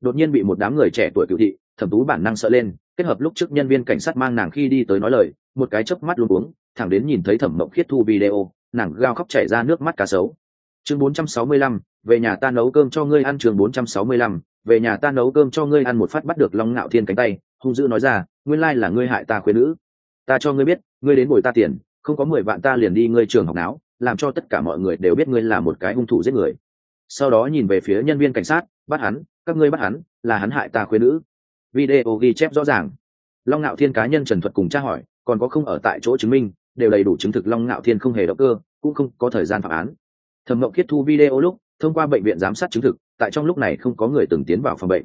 đột nhiên bị một đám người trẻ tuổi cựu thị thẩm tú bản năng sợ lên kết hợp lúc trước nhân viên cảnh sát mang nàng khi đi tới nói lời một cái chớp mắt luôn uống thẳng đến nhìn thấy thẩm mộng khiết thu video nàng gao khóc chảy ra nước mắt cá sấu. Chương 465, về nhà ta nấu cơm cho ngươi ăn chương 465, về nhà ta nấu cơm cho ngươi ăn một phát bắt được long ngạo thiên cánh tay hung dữ nói ra nguyên lai là ngươi hại ta khuyên nữ. Ta cho ngươi biết ngươi đến bồi ta tiền không có mười vạn ta liền đi ngươi trường học não làm cho tất cả mọi người đều biết ngươi là một cái hung thủ giết người. Sau đó nhìn về phía nhân viên cảnh sát bắt hắn, các ngươi bắt hắn, là hắn hại ta khuyên nữ. Video ghi chép rõ ràng. Long ngạo thiên cá nhân trần thuật cùng tra hỏi, còn có không ở tại chỗ chứng minh, đều đầy đủ chứng thực long ngạo thiên không hề động cơ, cũng không có thời gian phạm án. Thẩm mộng kết thu video lúc, thông qua bệnh viện giám sát chứng thực, tại trong lúc này không có người từng tiến vào phòng bệnh.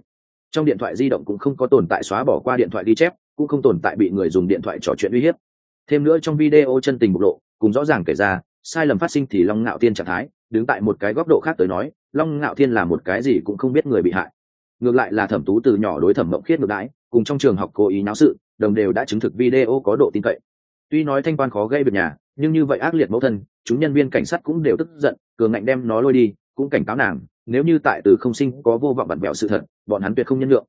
Trong điện thoại di động cũng không có tồn tại xóa bỏ qua điện thoại ghi chép, cũng không tồn tại bị người dùng điện thoại trò chuyện uy hiếp. Thêm nữa trong video chân tình bộc lộ, cùng rõ ràng kể ra, sai lầm phát sinh thì long ngạo thiên trạng thái, đứng tại một cái góc độ khác tới nói long ngạo thiên là một cái gì cũng không biết người bị hại. Ngược lại là thẩm tú từ nhỏ đối thẩm mộng khiết ngược đãi, cùng trong trường học cố ý náo sự, đồng đều đã chứng thực video có độ tin cậy. Tuy nói thanh quan khó gây việc nhà, nhưng như vậy ác liệt mẫu thân, chúng nhân viên cảnh sát cũng đều tức giận, cường ngạnh đem nó lôi đi, cũng cảnh cáo nàng, nếu như tại từ không sinh có vô vọng vặn vẹo sự thật, bọn hắn tuyệt không nhân nhượng.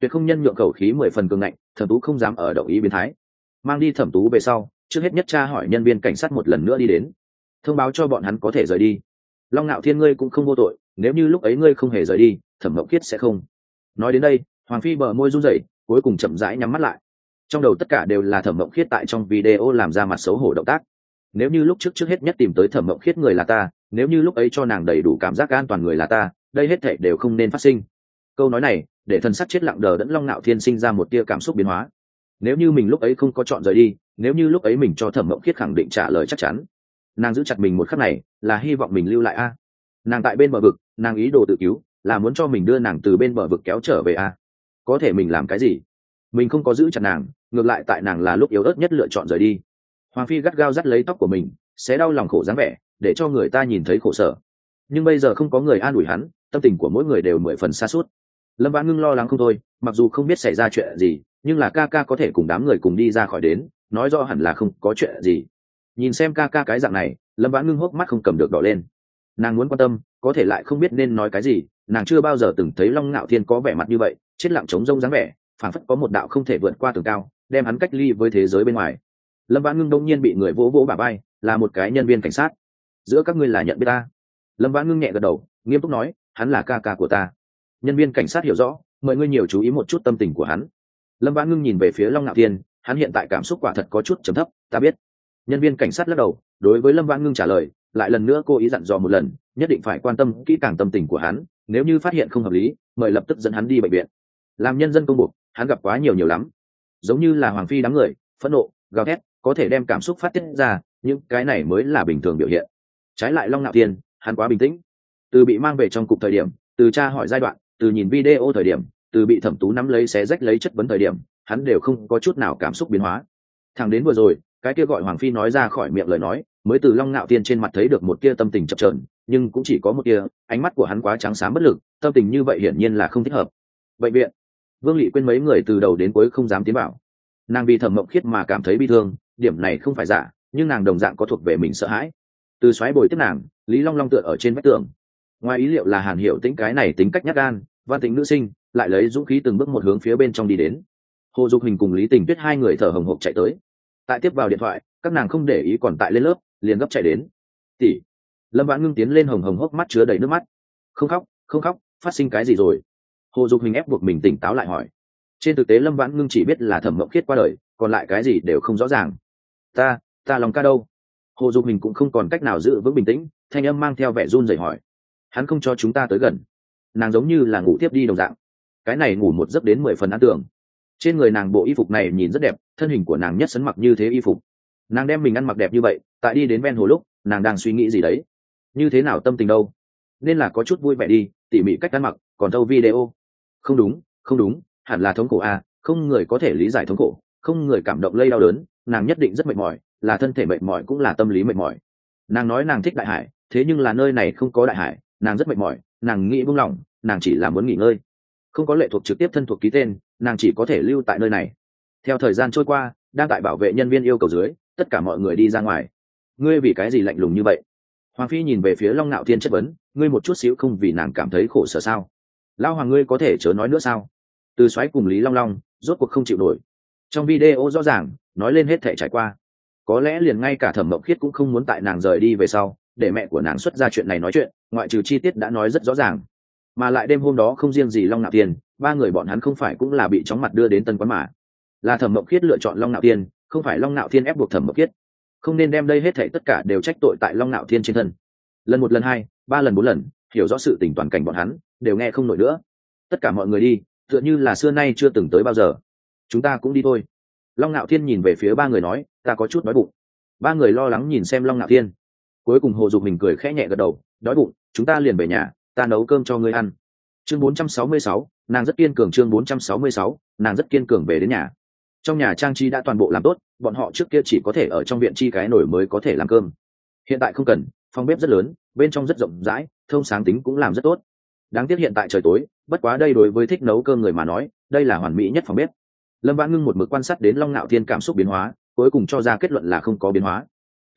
Tuyệt không nhân nhượng khẩu khí mười phần cường ngạnh, thẩm tú không dám ở động ý biến thái. Mang đi thẩm tú về sau, trước hết nhất cha hỏi nhân viên cảnh sát một lần nữa đi đến. Thông báo cho bọn hắn có thể rời đi. Long ngạo thiên ngươi cũng không vô tội nếu như lúc ấy ngươi không hề rời đi, thẩm mộng kiết sẽ không. Nói đến đây, hoàng phi bờ môi run rẩy, cuối cùng chậm rãi nhắm mắt lại. Trong đầu tất cả đều là thẩm mộng khiết tại trong video làm ra mặt xấu hổ động tác. Nếu như lúc trước trước hết nhất tìm tới thẩm mộng khiết người là ta, nếu như lúc ấy cho nàng đầy đủ cảm giác an toàn người là ta, đây hết thể đều không nên phát sinh. Câu nói này, để thần sắc chết lặng đờ đẫn long nạo thiên sinh ra một tia cảm xúc biến hóa. Nếu như mình lúc ấy không có chọn rời đi, nếu như lúc ấy mình cho thẩm mộng khiết khẳng định trả lời chắc chắn, nàng giữ chặt mình một khắc này, là hy vọng mình lưu lại a nàng tại bên bờ vực, nàng ý đồ tự cứu, là muốn cho mình đưa nàng từ bên bờ vực kéo trở về a có thể mình làm cái gì? Mình không có giữ chặt nàng, ngược lại tại nàng là lúc yếu ớt nhất lựa chọn rời đi. Hoàng phi gắt gao dắt lấy tóc của mình, sẽ đau lòng khổ dáng vẻ, để cho người ta nhìn thấy khổ sở. Nhưng bây giờ không có người an ủi hắn, tâm tình của mỗi người đều mười phần xa suốt. Lâm vãn ngưng lo lắng không thôi, mặc dù không biết xảy ra chuyện gì, nhưng là ca ca có thể cùng đám người cùng đi ra khỏi đến, nói rõ hẳn là không có chuyện gì. Nhìn xem ca ca cái dạng này, lâm vãn ngưng hốc mắt không cầm được đỏ lên nàng muốn quan tâm, có thể lại không biết nên nói cái gì, nàng chưa bao giờ từng thấy long ngạo thiên có vẻ mặt như vậy, chết lặng trống rông dáng vẻ, phảng phất có một đạo không thể vượt qua tường cao, đem hắn cách ly với thế giới bên ngoài. Lâm vãn ngưng đông nhiên bị người vỗ vỗ bà bay là một cái nhân viên cảnh sát. Giữa các ngươi là nhận biết ta? Lâm vãn ngưng nhẹ gật đầu, nghiêm túc nói, hắn là ca ca của ta. Nhân viên cảnh sát hiểu rõ mời ngươi nhiều chú ý một chút tâm tình của hắn. Lâm vãn ngưng nhìn về phía long ngạo thiên, hắn hiện tại cảm xúc quả thật có chút trầm thấp, ta biết. Nhân viên cảnh sát lắc đầu, đối với lâm vãn ngưng trả lời lại lần nữa cô ý dặn dò một lần nhất định phải quan tâm kỹ càng tâm tình của hắn nếu như phát hiện không hợp lý mời lập tức dẫn hắn đi bệnh viện. Làm nhân dân công buộc hắn gặp quá nhiều nhiều lắm. Giống như là hoàng phi đám người phẫn nộ gào thét có thể đem cảm xúc phát tiết ra những cái này mới là bình thường biểu hiện. Trái lại long nạo Thiên, hắn quá bình tĩnh. Từ bị mang về trong cục thời điểm từ tra hỏi giai đoạn từ nhìn video thời điểm từ bị thẩm tú nắm lấy xé rách lấy chất vấn thời điểm hắn đều không có chút nào cảm xúc biến hóa. Thằng đến vừa rồi cái kia gọi hoàng phi nói ra khỏi miệng lời nói mới từ long ngạo tiên trên mặt thấy được một tia tâm tình chập trờn nhưng cũng chỉ có một tia, ánh mắt của hắn quá trắng sáng bất lực, tâm tình như vậy hiển nhiên là không thích hợp. Bệnh viện. Vương lị quên mấy người từ đầu đến cuối không dám tiến bảo nàng vì thẩm mộng khiết mà cảm thấy bi thương, điểm này không phải giả, nhưng nàng đồng dạng có thuộc về mình sợ hãi. Từ xoáy bồi tiếp nàng, lý long long tựa ở trên vách tường. Ngoài ý liệu là hàn hiệu tính cái này tính cách nhát gan, văn tính nữ sinh, lại lấy dũng khí từng bước một hướng phía bên trong đi đến. Hồ dục hình cùng lý tình tuyết hai người thở hồng hộc chạy tới. Tại tiếp vào điện thoại, các nàng không để ý còn tại lên lớp liền gấp chạy đến. Tỷ. Lâm vãn ngưng tiến lên hồng hồng hốc mắt chứa đầy nước mắt. Không khóc không khóc, phát sinh cái gì rồi? Hồ dục hình ép buộc mình tỉnh táo lại hỏi. Trên thực tế lâm vãn ngưng chỉ biết là thẩm mộng khiết qua đời, còn lại cái gì đều không rõ ràng. Ta ta lòng ca đâu? Hồ dục hình cũng không còn cách nào giữ vững bình tĩnh, thanh âm mang theo vẻ run rẩy hỏi. Hắn không cho chúng ta tới gần. Nàng giống như là ngủ tiếp đi đồng dạng. Cái này ngủ một giấc đến mười phần ăn tưởng trên người nàng bộ y phục này nhìn rất đẹp, thân hình của nàng nhất sấn mặc như thế y phục nàng đem mình ăn mặc đẹp như vậy tại đi đến ven hồ lúc nàng đang suy nghĩ gì đấy? Như thế nào tâm tình đâu? Nên là có chút vui vẻ đi tỉ mỉ cách ăn mặc còn thâu video? Không đúng không đúng hẳn là thống khổ a à, không người có thể lý giải thống khổ không người cảm động lây đau đớn nàng nhất định rất mệt mỏi là thân thể mệt mỏi cũng là tâm lý mệt mỏi. Nàng nói nàng thích đại hải thế nhưng là nơi này không có đại hải nàng rất mệt mỏi nàng nghĩ buông lỏng nàng chỉ là muốn nghỉ ngơi. Không có lệ thuộc trực tiếp thân thuộc ký tên nàng chỉ có thể lưu tại nơi này. Theo thời gian trôi qua đang tại bảo vệ nhân viên yêu cầu dưới tất cả mọi người đi ra ngoài. Ngươi vì cái gì lạnh lùng như vậy? Hoàng phi nhìn về phía long ngạo thiên chất vấn, ngươi một chút xíu không vì nàng cảm thấy khổ sở sao? Lao hoàng ngươi có thể chớ nói nữa sao? Từ xoáy cùng lý long long, rốt cuộc không chịu nổi. Trong video rõ ràng, nói lên hết thể trải qua. Có lẽ liền ngay cả thẩm mộng khiết cũng không muốn tại nàng rời đi về sau, để mẹ của nàng xuất ra chuyện này nói chuyện, ngoại trừ chi tiết đã nói rất rõ ràng. Mà lại đêm hôm đó không riêng gì long nạo tiền ba người bọn hắn không phải cũng là bị chóng mặt đưa đến tân quán mà. Là thẩm mộng khiết lựa chọn long nạo tiên không phải long nạo thiên ép buộc thẩm Mộc Kiết, không nên đem đây hết thảy tất cả đều trách tội tại long nạo thiên trên thân. Lần một lần hai ba lần bốn lần hiểu rõ sự tình toàn cảnh bọn hắn đều nghe không nổi nữa. Tất cả mọi người đi tựa như là xưa nay chưa từng tới bao giờ. Chúng ta cũng đi thôi. Long nạo thiên nhìn về phía ba người nói ta có chút đói bụng. Ba người lo lắng nhìn xem long nạo thiên. Cuối cùng hồ dục mình cười khẽ nhẹ gật đầu đói bụng chúng ta liền về nhà ta nấu cơm cho ngươi ăn. Chương 466, nàng rất kiên cường chương 466, nàng rất kiên cường về đến nhà trong nhà trang trí đã toàn bộ làm tốt, bọn họ trước kia chỉ có thể ở trong viện chi cái nổi mới có thể làm cơm. Hiện tại không cần, phòng bếp rất lớn, bên trong rất rộng rãi, thông sáng tính cũng làm rất tốt. Đáng tiếc hiện tại trời tối, bất quá đây đối với thích nấu cơm người mà nói, đây là hoàn mỹ nhất phòng bếp. Lâm vãn ngưng một mực quan sát đến long ngạo thiên cảm xúc biến hóa, cuối cùng cho ra kết luận là không có biến hóa.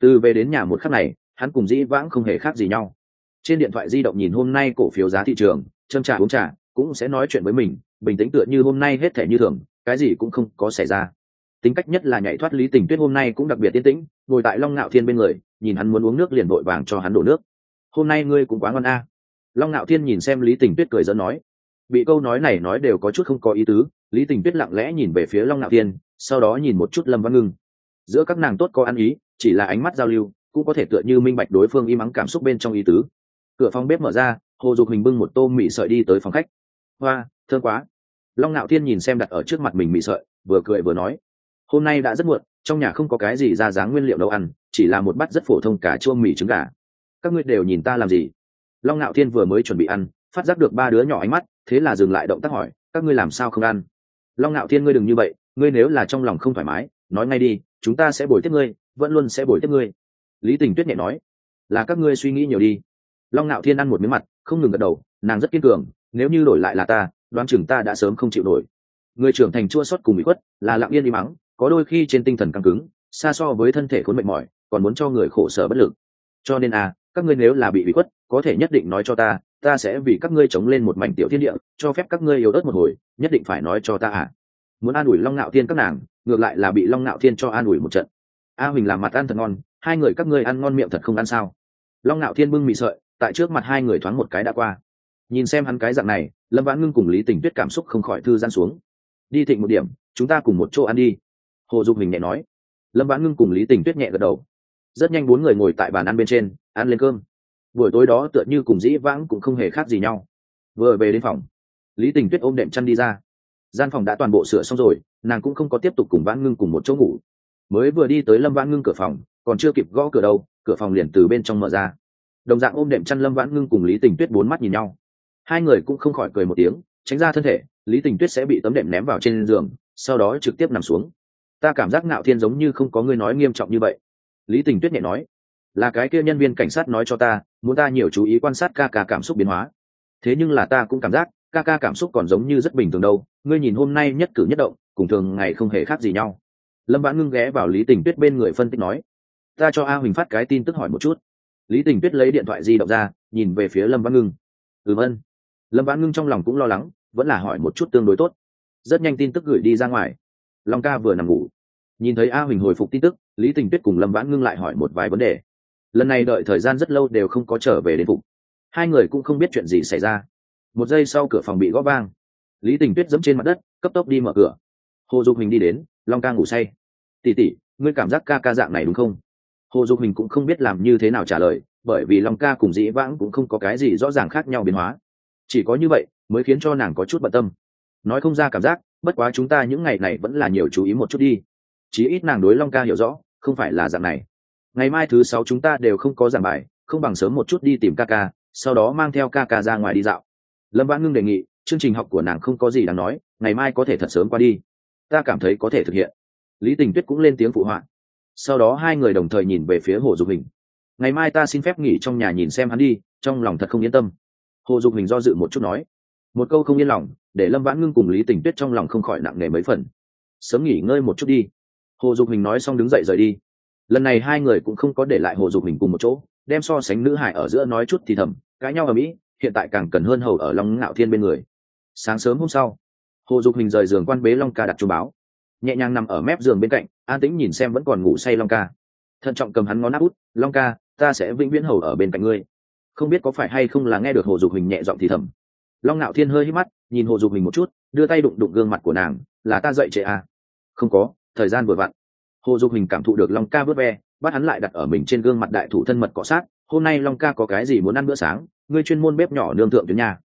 Từ về đến nhà một khắc này, hắn cùng dĩ vãng không hề khác gì nhau. Trên điện thoại di động nhìn hôm nay cổ phiếu giá thị trường, châm trà uống trà, cũng sẽ nói chuyện với mình, bình tĩnh tựa như hôm nay hết thể như thường cái gì cũng không có xảy ra. Tính cách nhất là nhảy thoát lý tình tuyết hôm nay cũng đặc biệt tiến tĩnh, ngồi tại long ngạo thiên bên người, nhìn hắn muốn uống nước liền vội vàng cho hắn đổ nước. Hôm nay ngươi cũng quá ngon a. Long ngạo thiên nhìn xem lý tình tuyết cười dẫn nói. Bị câu nói này nói đều có chút không có ý tứ, lý tình tuyết lặng lẽ nhìn về phía long ngạo thiên, sau đó nhìn một chút lâm văn ngưng. Giữa các nàng tốt có ăn ý, chỉ là ánh mắt giao lưu, cũng có thể tựa như minh bạch đối phương im ắng cảm xúc bên trong ý tứ. Cửa phòng bếp mở ra, hồ dục hình bưng một tô mì sợi đi tới phòng khách. Hoa thương quá long ngạo thiên nhìn xem đặt ở trước mặt mình mị sợi, vừa cười vừa nói, hôm nay đã rất muộn, trong nhà không có cái gì ra dáng nguyên liệu nấu ăn, chỉ là một bát rất phổ thông cả chua mì trứng gà. Các ngươi đều nhìn ta làm gì? Long ngạo thiên vừa mới chuẩn bị ăn, phát giác được ba đứa nhỏ ánh mắt, thế là dừng lại động tác hỏi, các ngươi làm sao không ăn? Long ngạo thiên ngươi đừng như vậy, ngươi nếu là trong lòng không thoải mái, nói ngay đi, chúng ta sẽ bồi tiếp ngươi, vẫn luôn sẽ bồi tiếp ngươi. Lý tình tuyết nhẹ nói, là các ngươi suy nghĩ nhiều đi. Long ngạo thiên ăn một miếng mặt, không ngừng gật đầu, nàng rất kiên cường, nếu như đổi lại là ta đoán chừng ta đã sớm không chịu nổi. Người trưởng thành chua xót cùng bị khuất, là lặng yên đi mắng có đôi khi trên tinh thần căng cứng, xa so với thân thể khốn mệt mỏi, còn muốn cho người khổ sở bất lực. Cho nên à các ngươi nếu là bị bị khuất, có thể nhất định nói cho ta ta sẽ vì các ngươi chống lên một mảnh tiểu thiên địa, cho phép các ngươi yếu ớt một hồi, nhất định phải nói cho ta à. Muốn an ủi long ngạo thiên các nàng, ngược lại là bị long ngạo thiên cho an ủi một trận. A huỳnh làm mặt ăn thật ngon, hai người các ngươi ăn ngon miệng thật không ăn sao? Long ngạo thiên bưng mị sợi, tại trước mặt hai người thoáng một cái đã qua nhìn xem hắn cái dạng này, lâm vãn ngưng cùng lý tình tuyết cảm xúc không khỏi thư gian xuống. Đi thịnh một điểm, chúng ta cùng một chỗ ăn đi. Hồ dục hình nhẹ nói. Lâm vãn ngưng cùng lý tình tuyết nhẹ gật đầu. Rất nhanh bốn người ngồi tại bàn ăn bên trên, ăn lên cơm. Buổi tối đó tựa như cùng dĩ vãng cũng không hề khác gì nhau. Vừa về đến phòng, lý tình tuyết ôm đệm chăn đi ra. Gian phòng đã toàn bộ sửa xong rồi, nàng cũng không có tiếp tục cùng vãn ngưng cùng một chỗ ngủ. Mới vừa đi tới lâm vãn ngưng cửa phòng, còn chưa kịp gõ cửa đâu, cửa phòng liền từ bên trong mở ra. Đồng dạng ôm đệm chăn lâm vãn ngưng cùng lý tình tuyết bốn mắt nhìn nhau hai người cũng không khỏi cười một tiếng, tránh ra thân thể, lý tình tuyết sẽ bị tấm đệm ném vào trên giường, sau đó trực tiếp nằm xuống. Ta cảm giác ngạo thiên giống như không có người nói nghiêm trọng như vậy. Lý tình tuyết nhẹ nói, là cái kia nhân viên cảnh sát nói cho ta, muốn ta nhiều chú ý quan sát ca ca cảm xúc biến hóa. Thế nhưng là ta cũng cảm giác, ca ca cảm xúc còn giống như rất bình thường đâu, ngươi nhìn hôm nay nhất cử nhất động, cùng thường ngày không hề khác gì nhau. Lâm vãn ngưng ghé vào lý tình tuyết bên người phân tích nói, ta cho a huỳnh phát cái tin tức hỏi một chút. Lý tình tuyết lấy điện thoại di động ra, nhìn về phía lâm vãn ngưng. Ừ ân lâm vãn ngưng trong lòng cũng lo lắng, vẫn là hỏi một chút tương đối tốt. Rất nhanh tin tức gửi đi ra ngoài. Long ca vừa nằm ngủ. Nhìn thấy a huỳnh hồi phục tin tức, lý tình tuyết cùng lâm vãn ngưng lại hỏi một vài vấn đề. Lần này đợi thời gian rất lâu đều không có trở về đến phục. Hai người cũng không biết chuyện gì xảy ra. Một giây sau cửa phòng bị gõ vang. Lý tình tuyết dẫm trên mặt đất, cấp tốc đi mở cửa. Hồ dục hình đi đến, long ca ngủ say. Tỉ tỉ ngươi cảm giác ca ca dạng này đúng không? Hồ dục hình cũng không biết làm như thế nào trả lời, bởi vì long ca cùng dĩ vãng cũng không có cái gì rõ ràng khác nhau biến hóa chỉ có như vậy mới khiến cho nàng có chút bận tâm. Nói không ra cảm giác, bất quá chúng ta những ngày này vẫn là nhiều chú ý một chút đi. Chí ít nàng đối long ca hiểu rõ, không phải là dạng này. Ngày mai thứ sáu chúng ta đều không có giảng bài, không bằng sớm một chút đi tìm ca ca, sau đó mang theo ca ca ra ngoài đi dạo. Lâm vãn ngưng đề nghị, chương trình học của nàng không có gì đáng nói, ngày mai có thể thật sớm qua đi. Ta cảm thấy có thể thực hiện. Lý tình tuyết cũng lên tiếng phụ họa. Sau đó hai người đồng thời nhìn về phía hồ dục hình. Ngày mai ta xin phép nghỉ trong nhà nhìn xem hắn đi, trong lòng thật không yên tâm hồ dục hình do dự một chút nói, một câu không yên lòng, để lâm vãn ngưng cùng lý tình tuyết trong lòng không khỏi nặng nề mấy phần. Sớm nghỉ ngơi một chút đi. Hồ dục hình nói xong đứng dậy rời đi. Lần này hai người cũng không có để lại hồ dục hình cùng một chỗ, đem so sánh nữ hải ở giữa nói chút thì thầm, cãi nhau ở mỹ, hiện tại càng cần hơn hầu ở long ngạo thiên bên người. Sáng sớm hôm sau, hồ dục hình rời giường quan bế long ca đặt chú báo. Nhẹ nhàng nằm ở mép giường bên cạnh, an tĩnh nhìn xem vẫn còn ngủ say long ca. Thận trọng cầm hắn ngón áp út, long ca, ta sẽ vĩnh viễn hầu ở bên cạnh ngươi không biết có phải hay không là nghe được hồ dục hình nhẹ giọng thì thầm. Long ngạo thiên hơi hít mắt, nhìn hồ dục hình một chút, đưa tay đụng đụng gương mặt của nàng, là ta dậy trễ à? không có, thời gian vừa vặn. Hồ dục hình cảm thụ được long ca vớt ve, bắt hắn lại đặt ở mình trên gương mặt đại thủ thân mật cọ sát, hôm nay long ca có cái gì muốn ăn bữa sáng? Ngươi chuyên môn bếp nhỏ nương thượng tuyến nhà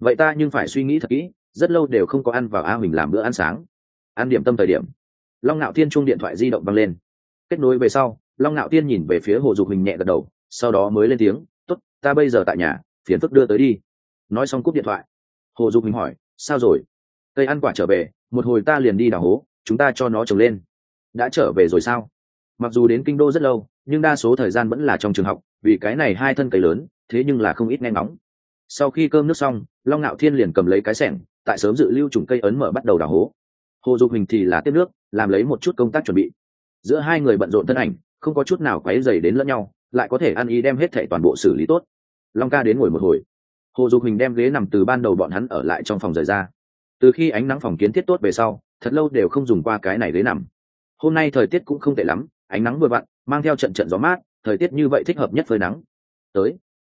vậy ta nhưng phải suy nghĩ thật kỹ, rất lâu đều không có ăn vào a huỳnh làm bữa ăn sáng. Ăn điểm tâm thời điểm. Long ngạo thiên chung điện thoại di động văng lên. Kết nối về sau, long ngạo thiên nhìn về phía hồ dục hình nhẹ gật đầu, sau đó mới lên tiếng ta bây giờ tại nhà, phiền phức đưa tới đi. Nói xong cúp điện thoại. Hồ dục hình hỏi, sao rồi? Cây ăn quả trở về, một hồi ta liền đi đào hố, chúng ta cho nó trồng lên. Đã trở về rồi sao? Mặc dù đến kinh đô rất lâu, nhưng đa số thời gian vẫn là trong trường học, vì cái này hai thân cây lớn, thế nhưng là không ít nghe ngóng. Sau khi cơm nước xong, long ngạo thiên liền cầm lấy cái sẻng, tại sớm dự lưu trùng cây ấn mở bắt đầu đào hố. Hồ dục hình thì là tiếp nước, làm lấy một chút công tác chuẩn bị. Giữa hai người bận rộn thân ảnh, không có chút nào quáy dày đến lẫn nhau lại có thể ăn ý đem hết thệ toàn bộ xử lý tốt. Long ca đến ngồi một hồi. Hồ dục hình đem ghế nằm từ ban đầu bọn hắn ở lại trong phòng rời ra. Từ khi ánh nắng phòng kiến thiết tốt về sau, thật lâu đều không dùng qua cái này ghế nằm. Hôm nay thời tiết cũng không tệ lắm, ánh nắng vừa vặn, mang theo trận trận gió mát, thời tiết như vậy thích hợp nhất với nắng. Tới.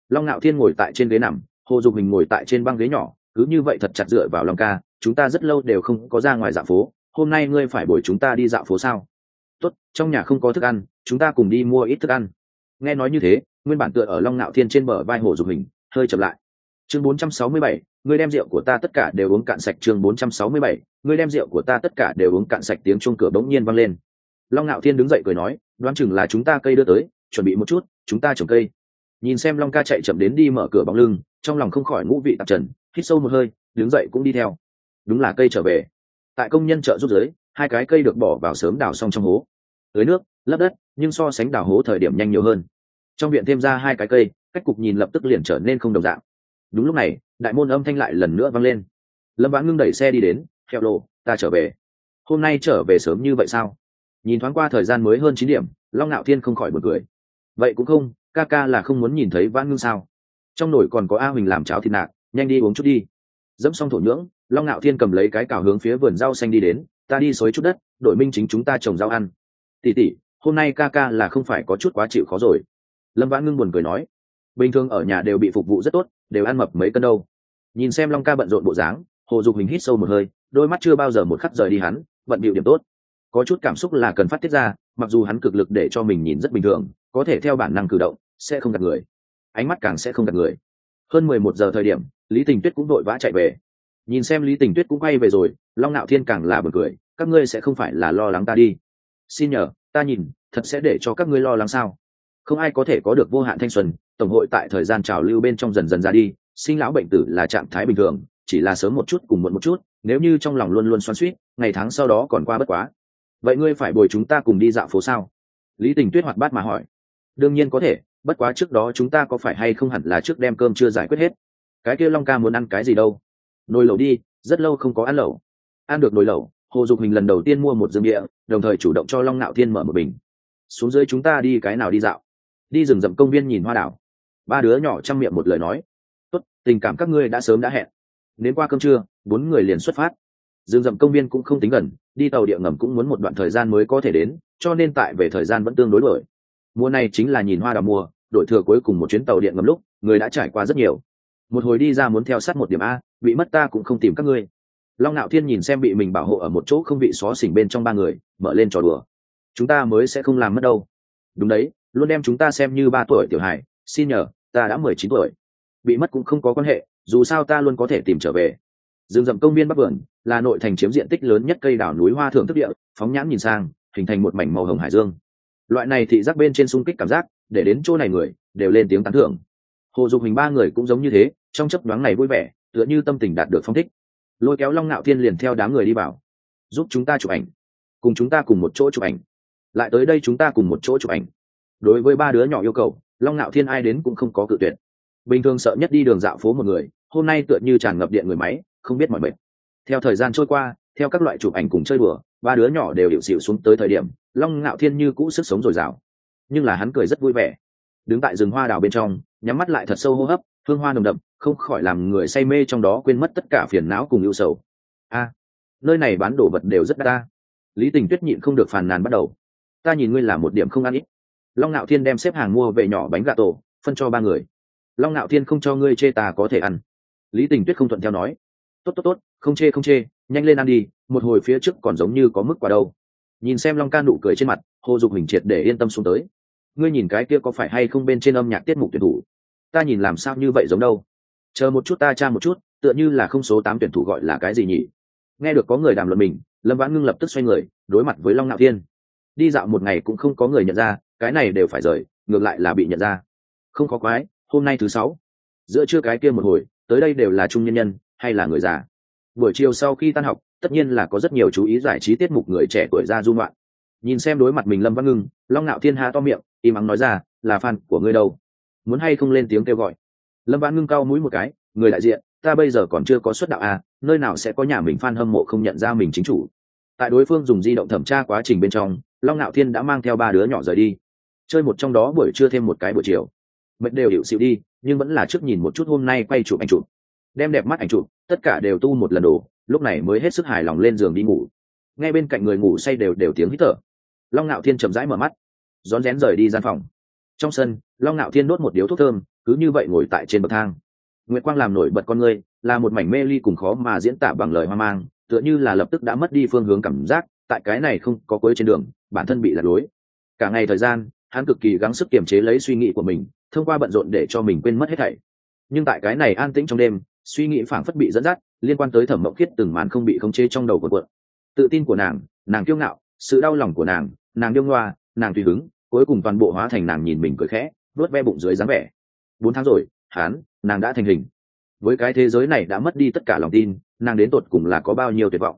Long ngạo thiên ngồi tại trên ghế nằm, hồ dục hình ngồi tại trên băng ghế nhỏ, cứ như vậy thật chặt dựa vào Long ca, chúng ta rất lâu đều không có ra ngoài dạo phố, hôm nay ngươi phải bồi chúng ta đi dạo phố sao? Tốt, trong nhà không có thức ăn, chúng ta cùng đi mua ít thức ăn nghe nói như thế nguyên bản tựa ở long ngạo thiên trên bờ vai hồ dục hình hơi chậm lại. Chương 467, ngươi đem rượu của ta tất cả đều uống cạn sạch. Chương 467, ngươi đem rượu của ta tất cả đều uống cạn sạch. Tiếng chuông cửa bỗng nhiên vang lên. Long Nạo thiên đứng dậy cười nói đoán chừng là chúng ta cây đưa tới chuẩn bị một chút chúng ta trồng cây. Nhìn xem long ca chạy chậm đến đi mở cửa bóng lưng trong lòng không khỏi ngũ vị tạp trần hít sâu một hơi đứng dậy cũng đi theo. Đúng là cây trở về. Tại công nhân chợ rút giới hai cái cây được bỏ vào sớm đào xong trong hố. Tưới nước lấp đất nhưng so sánh đào hố thời điểm nhanh nhiều hơn trong viện thêm ra hai cái cây, cách cục nhìn lập tức liền trở nên không đồng dạng. Đúng lúc này, đại môn âm thanh lại lần nữa vang lên. Lâm vãn ngưng đẩy xe đi đến theo lộ ta trở về. Hôm nay trở về sớm như vậy sao? Nhìn thoáng qua thời gian mới hơn chín điểm, long ngạo thiên không khỏi bật cười. Vậy cũng không, ca ca là không muốn nhìn thấy vãn ngưng sao? Trong nồi còn có a huỳnh làm cháo thịt nạc, nhanh đi uống chút đi. Dẫm xong thổ nhưỡng, long ngạo thiên cầm lấy cái cào hướng phía vườn rau xanh đi đến, ta đi xới chút đất, đội minh chính chúng ta trồng rau ăn. Tỉ tỉ hôm nay ca ca là không phải có chút quá chịu khó rồi lâm vãn ngưng buồn cười nói, bình thường ở nhà đều bị phục vụ rất tốt, đều ăn mập mấy cân đâu. Nhìn xem long ca bận rộn bộ dáng, hồ dục hình hít sâu một hơi, đôi mắt chưa bao giờ một khắc rời đi hắn vận bịu điểm tốt. Có chút cảm xúc là cần phát tiết ra, mặc dù hắn cực lực để cho mình nhìn rất bình thường, có thể theo bản năng cử động, sẽ không gặp người. Ánh mắt càng sẽ không gặp người. Hơn mười một giờ thời điểm, lý tình tuyết cũng đội vã chạy về. Nhìn xem lý tình tuyết cũng quay về rồi, long nạo thiên càng là bật cười, các ngươi sẽ không phải là lo lắng ta đi. Xin nhờ, ta nhìn, thật sẽ để cho các ngươi lo lắng sao? Không ai có thể có được vô hạn thanh xuân, tổng hội tại thời gian trào lưu bên trong dần dần ra đi, sinh lão bệnh tử là trạng thái bình thường, chỉ là sớm một chút cùng muộn một chút, nếu như trong lòng luôn luôn xoắn suýt ngày tháng sau đó còn qua bất quá. Vậy ngươi phải bồi chúng ta cùng đi dạo phố sao? Lý tình tuyết hoạt bát mà hỏi. Đương nhiên có thể, bất quá trước đó chúng ta có phải hay không hẳn là trước đem cơm chưa giải quyết hết? Cái kia long ca muốn ăn cái gì đâu? Nồi lẩu đi, rất lâu không có ăn lẩu. Ăn được nồi lẩu, hồ dục hình lần đầu tiên mua một dương địa đồng thời chủ động cho long nạo thiên mở một bình. Xuống dưới chúng ta đi cái nào đi dạo? Đi rừng rậm công viên nhìn hoa đảo. Ba đứa nhỏ chăm miệng một lời nói. Tốt, tình cảm các ngươi đã sớm đã hẹn. Đến qua cơm trưa, bốn người liền xuất phát. Rừng rậm công viên cũng không tính gần, đi tàu địa ngầm cũng muốn một đoạn thời gian mới có thể đến, cho nên tại về thời gian vẫn tương đối đổi mùa này chính là nhìn hoa đào mùa, đội thừa cuối cùng một chuyến tàu điện ngầm lúc, người đã trải qua rất nhiều. Một hồi đi ra muốn theo sát một điểm a, bị mất ta cũng không tìm các ngươi. Long nạo thiên nhìn xem bị mình bảo hộ ở một chỗ không bị xó xỉnh bên trong ba người, mở lên trò đùa. Chúng ta mới sẽ không làm mất đâu. Đúng đấy luôn đem chúng ta xem như ba tuổi tiểu hải xin nhờ, ta đã mười chín tuổi. Bị mất cũng không có quan hệ, dù sao ta luôn có thể tìm trở về. Rừng rậm công viên bắc vườn là nội thành chiếm diện tích lớn nhất cây đảo núi hoa thượng thức địa, phóng nhãn nhìn sang, hình thành một mảnh màu hồng hải dương. Loại này thị giác bên trên xung kích cảm giác, để đến chỗ này người đều lên tiếng tán thưởng. Hồ dục hình ba người cũng giống như thế, trong chấp đoán này vui vẻ, tựa như tâm tình đạt được phong thích. Lôi kéo long ngạo thiên liền theo đám người đi vào. Giúp chúng ta chụp ảnh. Cùng chúng ta cùng một chỗ chụp ảnh. Lại tới đây chúng ta cùng một chỗ chụp ảnh đối với ba đứa nhỏ yêu cầu, long ngạo thiên ai đến cũng không có cự tuyệt. Bình thường sợ nhất đi đường dạo phố một người, hôm nay tựa như tràn ngập điện người máy, không biết mọi mệt. Theo thời gian trôi qua, theo các loại chụp ảnh cùng chơi đùa, ba đứa nhỏ đều điệu xịu xuống tới thời điểm, long ngạo thiên như cũ sức sống dồi dào. Nhưng là hắn cười rất vui vẻ. Đứng tại rừng hoa đào bên trong, nhắm mắt lại thật sâu hô hấp, hương hoa nồng đậm, không khỏi làm người say mê trong đó quên mất tất cả phiền não cùng ưu sầu. A, nơi này bán đồ vật đều rất đa lý tình tuyết nhịn không được phàn nàn bắt đầu. Ta nhìn ngươi là một điểm không ăn ít long ngạo thiên đem xếp hàng mua về nhỏ bánh gà tổ, phân cho ba người. Long ngạo thiên không cho ngươi chê ta có thể ăn. Lý tình tuyết không thuận theo nói. Tốt tốt tốt, không chê không chê, nhanh lên ăn đi, một hồi phía trước còn giống như có mức quả đâu. Nhìn xem long ca nụ cười trên mặt, hồ dục hình triệt để yên tâm xuống tới. Ngươi nhìn cái kia có phải hay không bên trên âm nhạc tiết mục tuyển thủ? Ta nhìn làm sao như vậy giống đâu? Chờ một chút ta tra một chút, tựa như là không số tám tuyển thủ gọi là cái gì nhỉ? Nghe được có người đàm luận mình, lâm vãn ngưng lập tức xoay người, đối mặt với long ngạo thiên. Đi dạo một ngày cũng không có người nhận ra cái này đều phải rời, ngược lại là bị nhận ra. Không có quái, hôm nay thứ sáu. Giữa trưa cái kia một hồi, tới đây đều là trung nhân nhân, hay là người già? Buổi chiều sau khi tan học, tất nhiên là có rất nhiều chú ý giải trí tiết mục người trẻ tuổi ra dung loạn nhìn xem đối mặt mình lâm văn ngưng, long ngạo thiên hà to miệng, im ắng nói ra, là fan của ngươi đâu? Muốn hay không lên tiếng kêu gọi? Lâm văn ngưng cao mũi một cái, người đại diện, ta bây giờ còn chưa có xuất đạo à nơi nào sẽ có nhà mình fan hâm mộ không nhận ra mình chính chủ? Tại đối phương dùng di động thẩm tra quá trình bên trong, long ngạo thiên đã mang theo ba đứa nhỏ rời đi chơi một trong đó buổi trưa thêm một cái buổi chiều. Mệt đều hiệu xịu đi, nhưng vẫn là trước nhìn một chút hôm nay quay chụp ảnh chụp. Đem đẹp mắt ảnh chụp, tất cả đều tu một lần đồ, lúc này mới hết sức hài lòng lên giường đi ngủ. Ngay bên cạnh người ngủ say đều đều tiếng hít thở. Long ngạo thiên chậm rãi mở mắt, rón rén rời đi gian phòng. Trong sân, long ngạo thiên đốt một điếu thuốc thơm, cứ như vậy ngồi tại trên bậc thang. Nguyệt quang làm nổi bật con người, là một mảnh mê ly cùng khó mà diễn tả bằng lời hoang mang, tựa như là lập tức đã mất đi phương hướng cảm giác, tại cái này không có cuối trên đường, bản thân bị lạc lối. Cả ngày thời gian hắn cực kỳ gắng sức kiềm chế lấy suy nghĩ của mình, thông qua bận rộn để cho mình quên mất hết thảy. Nhưng tại cái này an tĩnh trong đêm, suy nghĩ phảng phất bị dẫn dắt, liên quan tới thẩm mộng khiết từng màn không bị khống chế trong đầu của quận tự tin của nàng nàng kiêu ngạo, sự đau lòng của nàng nàng điêu ngoa, nàng tùy hứng, cuối cùng toàn bộ hóa thành nàng nhìn mình cười khẽ vớt ve bụng dưới dáng vẻ. Bốn tháng rồi hán nàng đã thành hình. Với cái thế giới này đã mất đi tất cả lòng tin, nàng đến tột cùng là có bao nhiêu tuyệt vọng.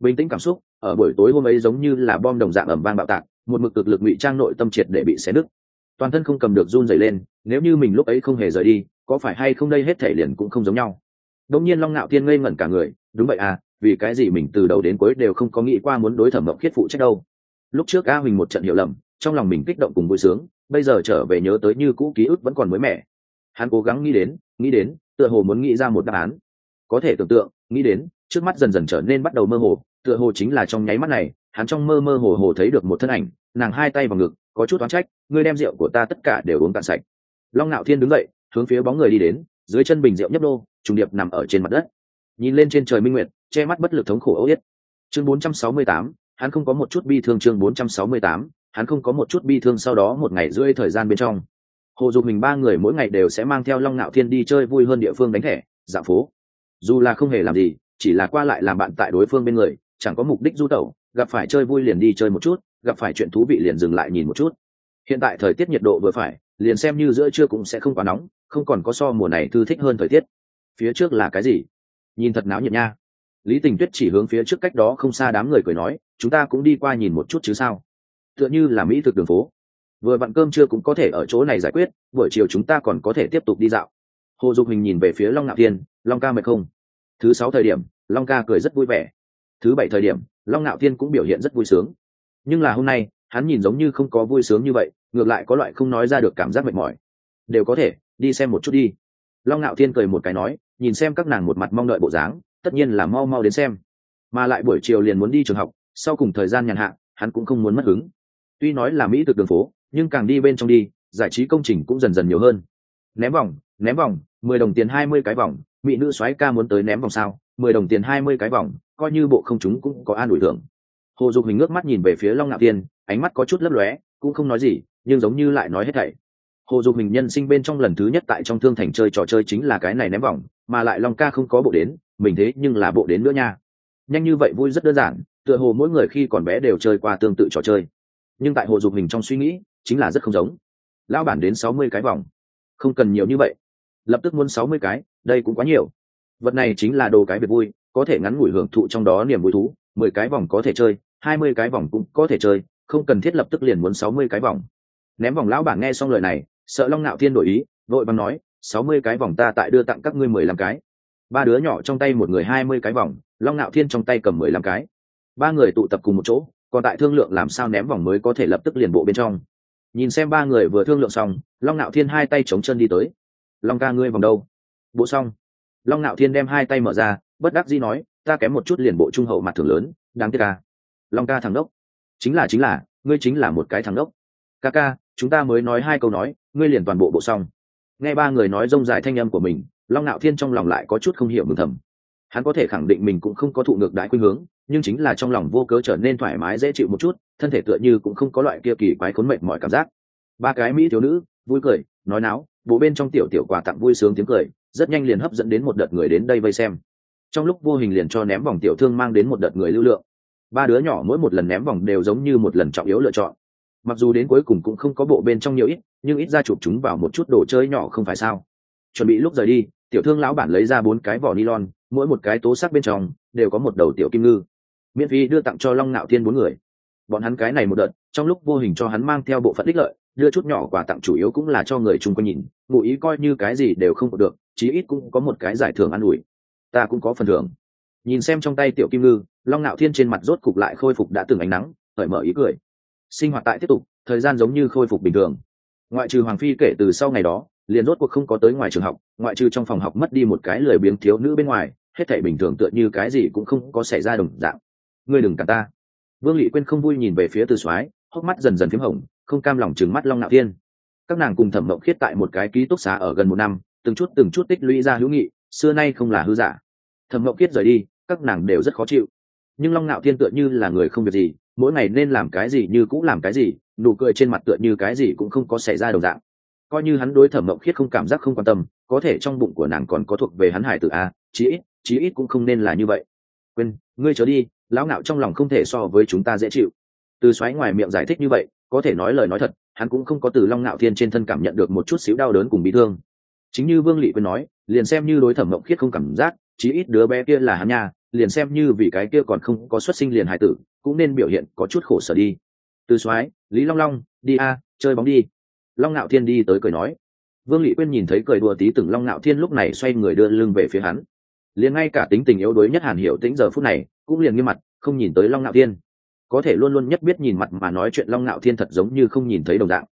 Bình tĩnh cảm xúc, ở buổi tối hôm ấy giống như là bom đồng dạng ẩm vang bạo tạc một mực cực lực ngụy trang nội tâm triệt để bị xé nứt. Toàn thân không cầm được run dày lên, nếu như mình lúc ấy không hề rời đi, có phải hay không đây hết thể liền cũng không giống nhau. Đống nhiên long ngạo thiên ngây ngẩn cả người, đúng vậy à vì cái gì mình từ đầu đến cuối đều không có nghĩ qua muốn đối thẩm mộng khiết phụ trách đâu. Lúc trước a huỳnh một trận hiểu lầm, trong lòng mình kích động cùng vui sướng, bây giờ trở về nhớ tới như cũ ký ức vẫn còn mới mẻ. Hắn cố gắng nghĩ đến nghĩ đến, tựa hồ muốn nghĩ ra một đáp án. Có thể tưởng tượng, nghĩ đến, trước mắt dần dần trở nên bắt đầu mơ hồ, tựa hồ chính là trong nháy mắt này hắn trong mơ mơ hồ hồ thấy được một thân ảnh nàng hai tay vào ngực có chút oán trách ngươi đem rượu của ta tất cả đều uống cạn sạch. Long ngạo thiên đứng dậy hướng phía bóng người đi đến dưới chân bình rượu nhấp đô trùng điệp nằm ở trên mặt đất. Nhìn lên trên trời minh nguyệt che mắt bất lực thống khổ ấu yết. Chương 468, hắn không có một chút bi thương chương 468, hắn không có một chút bi thương sau đó một ngày rưỡi thời gian bên trong. Hồ dục mình ba người mỗi ngày đều sẽ mang theo long ngạo thiên đi chơi vui hơn địa phương đánh thẻ dạo phố. Dù là không hề làm gì chỉ là qua lại làm bạn tại đối phương bên người chẳng có mục đích du tẩu gặp phải chơi vui liền đi chơi một chút, gặp phải chuyện thú vị liền dừng lại nhìn một chút. Hiện tại thời tiết nhiệt độ vừa phải, liền xem như giữa trưa cũng sẽ không quá nóng, không còn có so mùa này thư thích hơn thời tiết. Phía trước là cái gì? Nhìn thật náo nhiệt nha. Lý tình tuyết chỉ hướng phía trước cách đó không xa đám người cười nói, chúng ta cũng đi qua nhìn một chút chứ sao? Tựa như là mỹ thực đường phố. Vừa vặn cơm trưa cũng có thể ở chỗ này giải quyết, buổi chiều chúng ta còn có thể tiếp tục đi dạo. Hồ dục hình nhìn về phía long ngạo thiên, long ca mệt không? Thứ sáu thời điểm, long ca cười rất vui vẻ thứ bảy thời điểm, long ngạo thiên cũng biểu hiện rất vui sướng. Nhưng là hôm nay, hắn nhìn giống như không có vui sướng như vậy, ngược lại có loại không nói ra được cảm giác mệt mỏi. Đều có thể, đi xem một chút đi. Long ngạo thiên cười một cái nói, nhìn xem các nàng một mặt mong đợi bộ dáng, tất nhiên là mau mau đến xem. Mà lại buổi chiều liền muốn đi trường học, sau cùng thời gian nhàn hạ, hắn cũng không muốn mất hứng. Tuy nói là mỹ thực đường phố, nhưng càng đi bên trong đi, giải trí công trình cũng dần dần nhiều hơn. Ném vòng ném vòng, mười đồng tiền hai mươi cái vòng, mỹ nữ soái ca muốn tới ném vòng sao? Mười đồng tiền hai mươi cái vòng coi như bộ không chúng cũng có an ủi thưởng. Hồ dục hình ngước mắt nhìn về phía long ngạo Tiên, ánh mắt có chút lấp lóe cũng không nói gì nhưng giống như lại nói hết thảy. Hồ dục hình nhân sinh bên trong lần thứ nhất tại trong thương thành chơi trò chơi chính là cái này ném vòng mà lại long ca không có bộ đến mình thế nhưng là bộ đến nữa nha. Nhanh như vậy vui rất đơn giản tựa hồ mỗi người khi còn bé đều chơi qua tương tự trò chơi. Nhưng tại hồ dục hình trong suy nghĩ chính là rất không giống. Lão bản đến sáu mươi cái vòng. Không cần nhiều như vậy. Lập tức muốn sáu mươi cái đây cũng quá nhiều. Vật này chính là đồ cái việc vui có thể ngắn ngủi hưởng thụ trong đó niềm vui thú, mười cái vòng có thể chơi, hai mươi cái vòng cũng có thể chơi, không cần thiết lập tức liền muốn sáu mươi cái vòng. Ném vòng lão bản nghe xong lời này, sợ long nạo thiên đổi ý, vội bằng nói, sáu mươi cái vòng ta tại đưa tặng các ngươi mười lăm cái. Ba đứa nhỏ trong tay một người hai mươi cái vòng, long nạo thiên trong tay cầm mười lăm cái. Ba người tụ tập cùng một chỗ, còn tại thương lượng làm sao ném vòng mới có thể lập tức liền bộ bên trong. Nhìn xem ba người vừa thương lượng xong, long nạo thiên hai tay chống chân đi tới. Long ca ngươi vòng đâu? Bộ xong. Long nạo thiên đem hai tay mở ra bất đắc dĩ nói, ta kém một chút liền bộ trung hậu mặt thường lớn, đáng tiếc ca. Long ca thằng đốc. Chính là chính là, ngươi chính là một cái thằng đốc. Ca ca, chúng ta mới nói hai câu nói, ngươi liền toàn bộ bộ xong. Nghe ba người nói rông dài thanh âm của mình, long nạo thiên trong lòng lại có chút không hiểu mừng thầm. Hắn có thể khẳng định mình cũng không có thụ ngược đại khuynh hướng, nhưng chính là trong lòng vô cớ trở nên thoải mái dễ chịu một chút, thân thể tựa như cũng không có loại kia kỳ quái khốn mệt mọi cảm giác. Ba cái mỹ thiếu nữ, vui cười, nói náo, bộ bên trong tiểu tiểu quà tặng vui sướng tiếng cười, rất nhanh liền hấp dẫn đến một đợt người đến đây vây xem trong lúc vô hình liền cho ném vòng tiểu thương mang đến một đợt người lưu lượng. Ba đứa nhỏ mỗi một lần ném vòng đều giống như một lần trọng yếu lựa chọn. Mặc dù đến cuối cùng cũng không có bộ bên trong nhiều ít, nhưng ít ra chụp chúng vào một chút đồ chơi nhỏ không phải sao. Chuẩn bị lúc rời đi, tiểu thương lão bản lấy ra bốn cái vỏ nylon, mỗi một cái tố sắc bên trong đều có một đầu tiểu kim ngư. Miễn phí đưa tặng cho long nạo thiên bốn người. Bọn hắn cái này một đợt, trong lúc vô hình cho hắn mang theo bộ phận đích lợi, đưa chút nhỏ quà tặng chủ yếu cũng là cho người chung quanh nhìn, ngụ ý coi như cái gì đều không được, chí ít cũng có một cái giải thưởng an ủi ta cũng có phần thưởng. Nhìn xem trong tay tiểu kim ngư, long nạo thiên trên mặt rốt cục lại khôi phục đã từng ánh nắng hởi mở ý cười. Sinh hoạt tại tiếp tục, thời gian giống như khôi phục bình thường. Ngoại trừ hoàng phi kể từ sau ngày đó, liền rốt cuộc không có tới ngoài trường học, ngoại trừ trong phòng học mất đi một cái lười biếng thiếu nữ bên ngoài, hết thảy bình thường tựa như cái gì cũng không có xảy ra đồng dạng. Ngươi đừng cản ta. Vương lị quên không vui nhìn về phía từ soái, hốc mắt dần dần p h í m hồng, không cam lòng trừng mắt long nạo thiên. Các nàng cùng thẩm mộng khiết tại một cái ký túc xá ở gần một năm, từng chút từng chút tích lũy ra hữu nghị, xưa nay không là hư giả thẩm Mậu Kiết rời đi, các nàng đều rất khó chịu. Nhưng long nạo thiên tựa như là người không việc gì, mỗi ngày nên làm cái gì như cũng làm cái gì, nụ cười trên mặt tựa như cái gì cũng không có xảy ra đồng dạng. Coi như hắn đối thẩm mộng khiết không cảm giác không quan tâm, có thể trong bụng của nàng còn có thuộc về hắn hải tự a, chí ít chí ít cũng không nên là như vậy. Quên, ngươi trở đi, lão ngạo trong lòng không thể so với chúng ta dễ chịu. Từ xoáy ngoài miệng giải thích như vậy, có thể nói lời nói thật, hắn cũng không có từ long ngạo thiên trên thân cảm nhận được một chút xíu đau đớn cùng bị thương. Chính như vương lị quên nói, liền xem như đối thẩm mộng khiết không cảm giác chí ít đứa bé kia là hắn nha, liền xem như vì cái kia còn không có xuất sinh liền hải tử, cũng nên biểu hiện có chút khổ sở đi. Từ soái, lý long long, đi a, chơi bóng đi. Long ngạo thiên đi tới cười nói. Vương lị Quyên nhìn thấy cười đùa tí từng long ngạo thiên lúc này xoay người đưa lưng về phía hắn. Liền ngay cả tính tình yếu đuối nhất hàn hiểu tĩnh giờ phút này, cũng liền nghiêm mặt, không nhìn tới long ngạo thiên. Có thể luôn luôn nhất biết nhìn mặt mà nói chuyện long ngạo thiên thật giống như không nhìn thấy đồng dạng.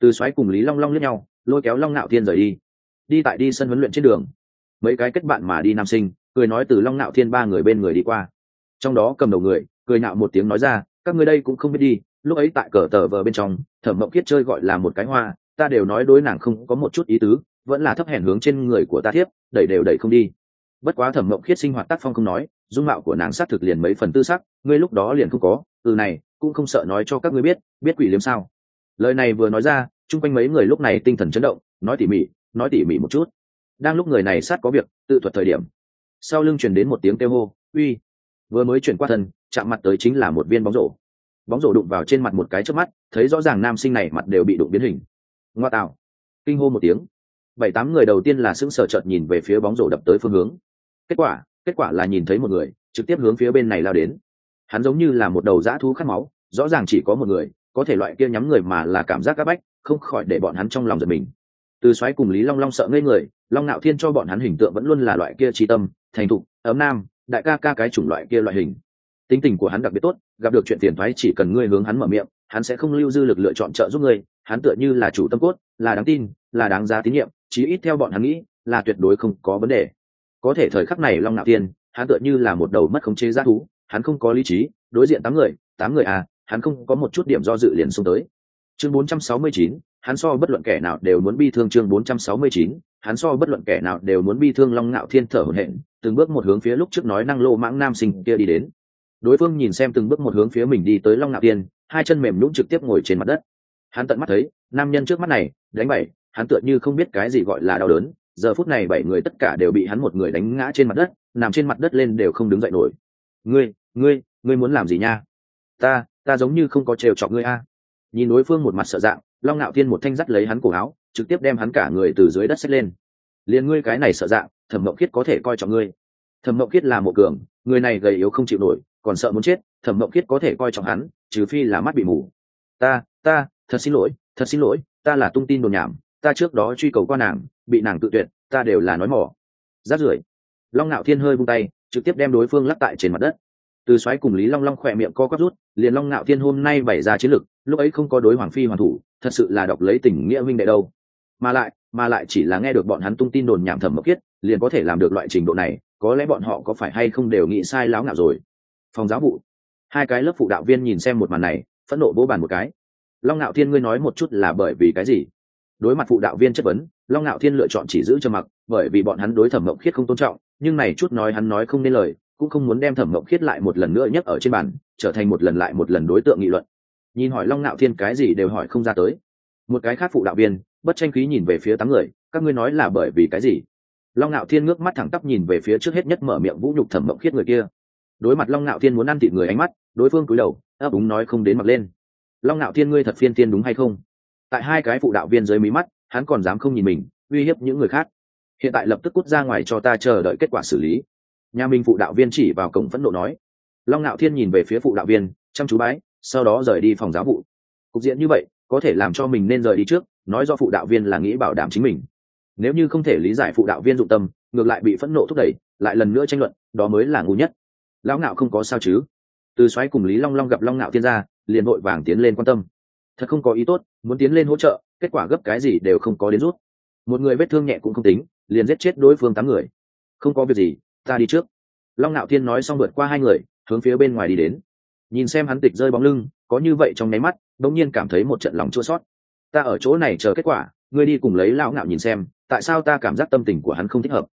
Từ xoáy cùng lý long long lướt nhau, lôi kéo long ngạo thiên rời đi. Đi tại đi sân huấn luyện trên đường mấy cái kết bạn mà đi nam sinh, cười nói từ long nạo thiên ba người bên người đi qua. Trong đó cầm đầu người, cười nạo một tiếng nói ra, các ngươi đây cũng không biết đi, lúc ấy tại cờ tờ vờ bên trong, thẩm mộng kiết chơi gọi là một cái hoa, ta đều nói đối nàng không có một chút ý tứ, vẫn là thấp hèn hướng trên người của ta thiếp, đẩy đều đẩy không đi. Bất quá thẩm mộng khiết sinh hoạt tác phong không nói, dung mạo của nàng xác thực liền mấy phần tư sắc, ngươi lúc đó liền không có, từ này, cũng không sợ nói cho các ngươi biết biết quỷ liếm sao. Lời này vừa nói ra, chung quanh mấy người lúc này tinh thần chấn động, nói tỉ mỉ, nói tỉ mỉ một chút đang lúc người này sát có việc, tự thuật thời điểm. Sau lưng truyền đến một tiếng kêu hô, uy! Vừa mới chuyển qua thân, chạm mặt tới chính là một viên bóng rổ. Bóng rổ đụng vào trên mặt một cái trước mắt, thấy rõ ràng nam sinh này mặt đều bị đụng biến hình. Ngoa tạo. Kinh hô một tiếng. Bảy tám người đầu tiên là sững sờ chợt nhìn về phía bóng rổ đập tới phương hướng. Kết quả kết quả là nhìn thấy một người, trực tiếp hướng phía bên này lao đến. Hắn giống như là một đầu dã thú khát máu, rõ ràng chỉ có một người, có thể loại kia nhắm người mà là cảm giác áp bách, không khỏi để bọn hắn trong lòng giật mình từ xoáy cùng lý long long sợ ngây người long nạo thiên cho bọn hắn hình tượng vẫn luôn là loại kia trí tâm thành thục ấm nam đại ca ca cái chủng loại kia loại hình. Tính tình của hắn đặc biệt tốt gặp được chuyện tiền thoái chỉ cần ngươi hướng hắn mở miệng hắn sẽ không lưu dư lực lựa chọn trợ giúp ngươi hắn tựa như là chủ tâm cốt là đáng tin là đáng giá tín nhiệm chí ít theo bọn hắn nghĩ là tuyệt đối không có vấn đề. Có thể thời khắc này long nạo thiên hắn tựa như là một đầu mất khống chế g thú hắn không có lý trí đối diện tám người tám người à hắn không có một chút điểm do dự liền xông tới. Chương 469, hắn so bất luận kẻ nào đều muốn bi thương chương 469, hắn so bất luận kẻ nào đều muốn bi thương long ngạo thiên thở hổn hển từng bước một hướng phía lúc trước nói năng lô mãng nam sinh kia đi đến. Đối phương nhìn xem từng bước một hướng phía mình đi tới long ngạo thiên hai chân mềm nhũn trực tiếp ngồi trên mặt đất. Hắn tận mắt thấy nam nhân trước mắt này đánh bảy hắn tựa như không biết cái gì gọi là đau đớn giờ phút này bảy người tất cả đều bị hắn một người đánh ngã trên mặt đất nằm trên mặt đất lên đều không đứng dậy nổi. Ngươi ngươi ngươi muốn làm gì nha? Ta ta giống như không có trêu chọc ngươi a nhìn đối phương một mặt sợ dạng, long ngạo thiên một thanh dắt lấy hắn cổ áo, trực tiếp đem hắn cả người từ dưới đất xách lên. Liền ngươi cái này sợ dạng, thẩm mộng khiết có thể coi trọng ngươi. Thẩm mộng khiết là một cường, người này gầy yếu không chịu nổi, còn sợ muốn chết, thẩm mộng khiết có thể coi trọng hắn, trừ phi là mắt bị mù. Ta ta, thật xin lỗi, thật xin lỗi, ta là tung tin đồn nhảm, ta trước đó truy cầu qua nàng, bị nàng tự tuyệt, ta đều là nói mỏ. Rát rưởi, long ngạo thiên hơi vung tay, trực tiếp đem đối phương lắc tại trên mặt đất. Từ xoáy cùng lý long long khỏe miệng co quắp rút, liền long ngạo thiên hôm nay bày ra chiến lực lúc ấy không có đối hoàng phi hoàn thủ, thật sự là đọc lấy tình nghĩa minh đệ đâu. Mà lại mà lại chỉ là nghe được bọn hắn tung tin đồn nhảm thầm mộc kiết liền có thể làm được loại trình độ này, có lẽ bọn họ có phải hay không đều nghĩ sai láo ngạo rồi. Phòng giáo vụ. Hai cái lớp phụ đạo viên nhìn xem một màn này, phẫn nộ vỗ bàn một cái. Long ngạo thiên ngươi nói một chút là bởi vì cái gì? Đối mặt phụ đạo viên chất vấn, long ngạo thiên lựa chọn chỉ giữ cho mặc, bởi vì bọn hắn đối thẩm mộng khiết không tôn trọng, nhưng này chút nói hắn nói không nên lời, cũng không muốn đem thẩm mộng khiết lại một lần nữa nhấc ở trên bàn, trở thành một lần lại một lần đối tượng nghị luận nhìn hỏi long ngạo thiên cái gì đều hỏi không ra tới. Một cái khác phụ đạo viên, bất tranh khí nhìn về phía tám người, các ngươi nói là bởi vì cái gì? Long ngạo thiên ngước mắt thẳng tắp nhìn về phía trước hết nhất mở miệng vũ nhục thẩm mộng khiết người kia. Đối mặt long ngạo thiên muốn ăn thịt người ánh mắt, đối phương cúi đầu, ấp úng nói không đến mặt lên. Long ngạo thiên ngươi thật phiên tiên đúng hay không? Tại hai cái phụ đạo viên dưới mí mắt, hắn còn dám không nhìn mình, uy hiếp những người khác. Hiện tại lập tức cút ra ngoài cho ta chờ đợi kết quả xử lý. Nhà mình phụ đạo viên chỉ vào cổng phẫn nộ nói. Long ngạo thiên nhìn về phía phụ đạo viên, chăm chú bái sau đó rời đi phòng giáo vụ. Cục diện như vậy, có thể làm cho mình nên rời đi trước, nói do phụ đạo viên là nghĩ bảo đảm chính mình. Nếu như không thể lý giải phụ đạo viên dụng tâm, ngược lại bị phẫn nộ thúc đẩy, lại lần nữa tranh luận, đó mới là ngu nhất. Lão ngạo không có sao chứ? Từ xoáy cùng lý long long gặp long ngạo thiên gia, liền vội vàng tiến lên quan tâm. Thật không có ý tốt, muốn tiến lên hỗ trợ, kết quả gấp cái gì đều không có đến rút. Một người vết thương nhẹ cũng không tính, liền giết chết đối phương tám người. Không có việc gì, ta đi trước. Long ngạo thiên nói xong vượt qua hai người, hướng phía bên ngoài đi đến nhìn xem hắn tịch rơi bóng lưng, có như vậy trong nháy mắt, đống nhiên cảm thấy một trận lòng chua sót ta ở chỗ này chờ kết quả, ngươi đi cùng lấy lão ngạo nhìn xem, tại sao ta cảm giác tâm tình của hắn không thích hợp?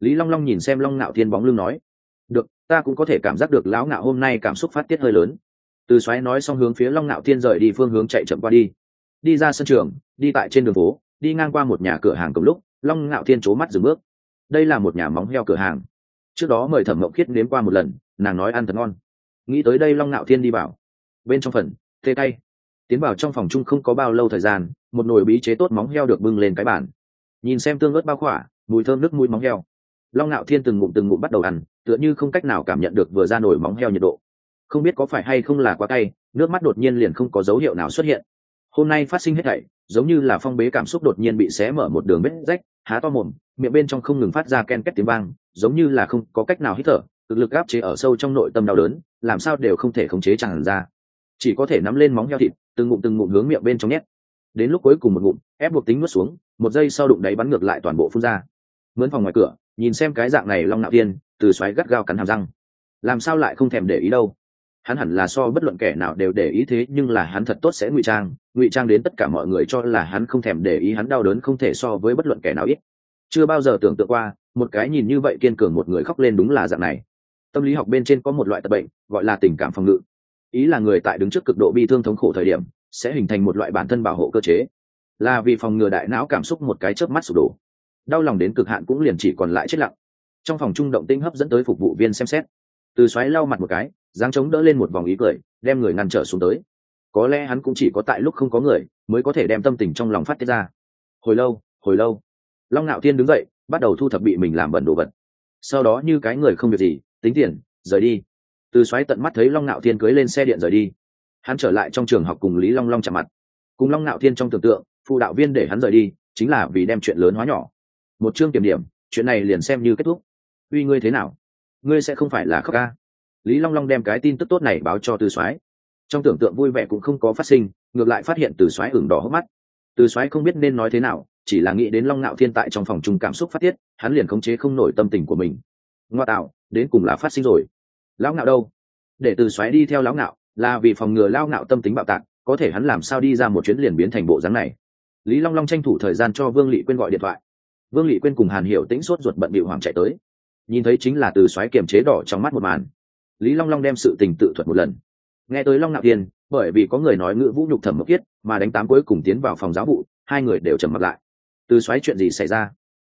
Lý long long nhìn xem long ngạo thiên bóng lưng nói, được, ta cũng có thể cảm giác được lão ngạo hôm nay cảm xúc phát tiết hơi lớn. Từ xoáy nói xong hướng phía long ngạo thiên rời đi phương hướng chạy chậm qua đi. Đi ra sân trường, đi tại trên đường phố, đi ngang qua một nhà cửa hàng cầm lúc, long ngạo thiên c mắt dừng bước. Đây là một nhà móng heo cửa hàng. Trước đó mời thẩm mộng khiết nếm qua một lần, nàng nói ăn thật ngon nghĩ tới đây long ngạo thiên đi vào. Bên trong phần tê tay. Tiến vào trong phòng chung không có bao lâu thời gian, một nồi bí chế tốt móng heo được bưng lên cái bàn. Nhìn xem tương ớt bao khỏa, mùi thơm nước mũi móng heo. Long ngạo thiên từng ngụm từng ngụm bắt đầu ăn, tựa như không cách nào cảm nhận được vừa ra nổi móng heo nhiệt độ. Không biết có phải hay không là quá cay, nước mắt đột nhiên liền không có dấu hiệu nào xuất hiện. Hôm nay phát sinh hết thảy, giống như là phong bế cảm xúc đột nhiên bị xé mở một đường vết rách, há to mồm, miệng bên trong không ngừng phát ra ken két tiếng vang, giống như là không có cách nào hít thở cực lực áp chế ở sâu trong nội tâm đau đớn, làm sao đều không thể khống chế tràn ra. Chỉ có thể nắm lên móng heo thịt, từng ngụm từng ngụm hướng miệng bên trong nhét. Đến lúc cuối cùng một ngụm, ép buộc tính nuốt xuống, một giây sau đụng đáy bắn ngược lại toàn bộ phun ra. Mướn phòng ngoài cửa, nhìn xem cái dạng này long nạo tiên từ xoáy gắt gao cắn hàm răng. Làm sao lại không thèm để ý đâu? Hắn hẳn là so bất luận kẻ nào đều để ý thế, nhưng là hắn thật tốt sẽ ngụy trang ngụy trang đến tất cả mọi người cho là hắn không thèm để ý, hắn đau đớn không thể so với bất luận kẻ nào ít. Chưa bao giờ tưởng tượng qua, một cái nhìn như vậy kiên cường một người khóc lên đúng là dạng này tâm lý học bên trên có một loại tật bệnh, gọi là tình cảm phòng ngự. Ý là người tại đứng trước cực độ bi thương thống khổ thời điểm, sẽ hình thành một loại bản thân bảo hộ cơ chế. Là vì phòng ngừa đại não cảm xúc một cái chớp mắt sụp đổ. Đau lòng đến cực hạn cũng liền chỉ còn lại chết lặng. Trong phòng trung động tinh hấp dẫn tới phục vụ viên xem xét. Từ xoáy lau mặt một cái, dáng chống đỡ lên một vòng ý cười, đem người ngăn trở xuống tới. Có lẽ hắn cũng chỉ có tại lúc không có người, mới có thể đem tâm tình trong lòng phát tiết ra. Hồi lâu hồi lâu. Long ngạo thiên đứng dậy, bắt đầu thu thập bị mình làm bẩn đồ vật. Sau đó như cái người không việc gì tính tiền, rời đi. Từ xoáy tận mắt thấy long ngạo thiên cưới lên xe điện rời đi. Hắn trở lại trong trường học cùng lý long long chạm mặt. Cùng long ngạo thiên trong tưởng tượng, phụ đạo viên để hắn rời đi, chính là vì đem chuyện lớn hóa nhỏ. Một chương kiểm điểm, chuyện này liền xem như kết thúc. Uy ngươi thế nào? Ngươi sẽ không phải là khóc ca. Lý long long đem cái tin tức tốt này báo cho từ soái. Trong tưởng tượng vui vẻ cũng không có phát sinh, ngược lại phát hiện từ soái ửng đỏ hốc mắt. Từ soái không biết nên nói thế nào, chỉ là nghĩ đến long ngạo thiên tại trong phòng chung cảm xúc phát tiết, hắn liền khống chế không nổi tâm tình của mình. Ngoa tạo đến cùng là phát sinh rồi. Lão ngạo đâu? Để từ xoáy đi theo lão ngạo, là vì phòng ngừa lao ngạo tâm tính bạo tạc, có thể hắn làm sao đi ra một chuyến liền biến thành bộ dáng này. Lý long long tranh thủ thời gian cho vương lị quên gọi điện thoại. Vương lị quên cùng hàn hiểu tĩnh sốt ruột bận bịu hoàng chạy tới. Nhìn thấy chính là từ xoáy kiềm chế đỏ trong mắt một màn, lý long long đem sự tình tự thuật một lần. Nghe tới long ngạo tiên, bởi vì có người nói ngữ vũ nhục thẩm mộc kiết mà đánh tám cuối cùng tiến vào phòng giáo vụ, hai người đều trầm mặt lại. Từ xoáy chuyện gì xảy ra?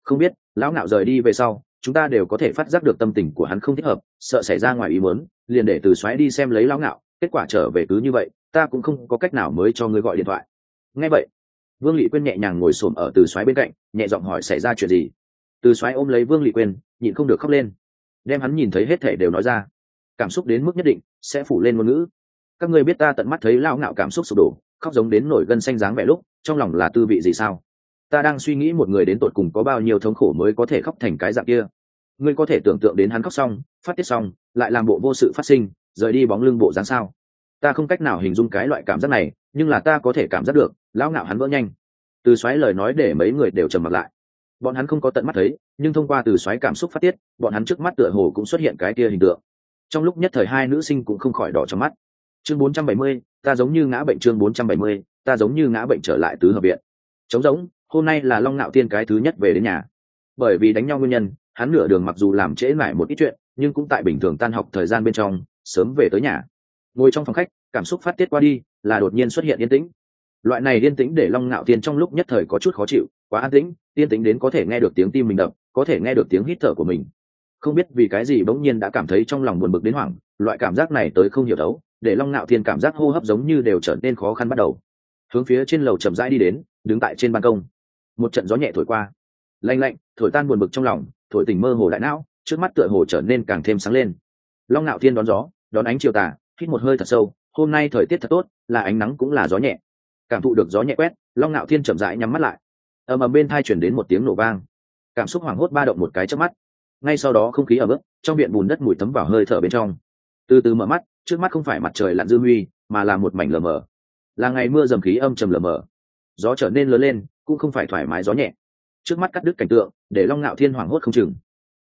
Không biết, lão ngạo rời đi về sau chúng ta đều có thể phát giác được tâm tình của hắn không thích hợp, sợ xảy ra ngoài ý muốn, liền để từ xoáy đi xem lấy lão ngạo, kết quả trở về cứ như vậy, ta cũng không có cách nào mới cho ngươi gọi điện thoại. Nghe vậy, vương lị quyên nhẹ nhàng ngồi xổm ở từ xoáy bên cạnh, nhẹ giọng hỏi xảy ra chuyện gì. Từ xoáy ôm lấy vương lị quyên, nhịn không được khóc lên. Đem hắn nhìn thấy hết thể đều nói ra. Cảm xúc đến mức nhất định, sẽ phủ lên ngôn ngữ. Các ngươi biết ta tận mắt thấy lão ngạo cảm xúc sụp đổ, khóc giống đến nổi gân xanh dáng vẻ lúc, trong lòng là tư vị gì sao? Ta đang suy nghĩ một người đến tột cùng có bao nhiêu thống khổ mới có thể khóc thành cái dạng kia. Ngươi có thể tưởng tượng đến hắn khóc xong phát tiết xong lại làm bộ vô sự phát sinh rời đi bóng lưng bộ dáng sao? Ta không cách nào hình dung cái loại cảm giác này nhưng là ta có thể cảm giác được lão ngạo hắn vỡ nhanh. Từ xoáy lời nói để mấy người đều trầm mặt lại. Bọn hắn không có tận mắt thấy nhưng thông qua từ xoáy cảm xúc phát tiết bọn hắn trước mắt tựa hồ cũng xuất hiện cái kia hình tượng. Trong lúc nhất thời hai nữ sinh cũng không khỏi đỏ trong mắt. Chương 470, ta giống như ngã bệnh chương 470, ta giống như ngã bệnh trở lại tứ hợp viện. Trống giống hôm nay là long ngạo tiên cái thứ nhất về đến nhà. Bởi vì đánh nhau nguyên nhân, hắn nửa đường mặc dù làm trễ lại một ít chuyện, nhưng cũng tại bình thường tan học thời gian bên trong, sớm về tới nhà. Ngồi trong phòng khách, cảm xúc phát tiết qua đi, là đột nhiên xuất hiện yên tĩnh. Loại này yên tĩnh để long ngạo tiên trong lúc nhất thời có chút khó chịu, quá an tĩnh, yên tĩnh đến có thể nghe được tiếng tim mình đập, có thể nghe được tiếng hít thở của mình. Không biết vì cái gì bỗng nhiên đã cảm thấy trong lòng buồn bực đến hoảng, loại cảm giác này tới không hiểu đấu để long ngạo thiên cảm giác hô hấp giống như đều trở nên khó khăn bắt đầu. Hướng phía trên lầu chậm rãi đi đến, đứng tại trên ban công một trận gió nhẹ thổi qua. Lạnh lạnh, thổi tan buồn bực trong lòng, thổi tỉnh mơ hồ đại não, trước mắt tựa hồ trở nên càng thêm sáng lên. Long ngạo thiên đón gió, đón ánh chiều tà, hít một hơi thật sâu, hôm nay thời tiết thật tốt, là ánh nắng cũng là gió nhẹ. Cảm thụ được gió nhẹ quét, long ngạo thiên chậm rãi nhắm mắt lại. Ầm ầm bên thai chuyển đến một tiếng nổ vang. Cảm xúc hoảng hốt ba động một cái trước mắt. Ngay sau đó không khí ở bước trong viện bùn đất mùi thấm vào hơi thở bên trong. Từ từ mở mắt, trước mắt không phải mặt trời lặn dư huy, mà là một mảnh lờ mờ. Là ngày mưa dầm khí âm trầm lờ mờ. Gió trở nên lớn lên cũng không phải thoải mái gió nhẹ. Trước mắt cắt đứt cảnh tượng, để long ngạo thiên hoảng hốt không chừng.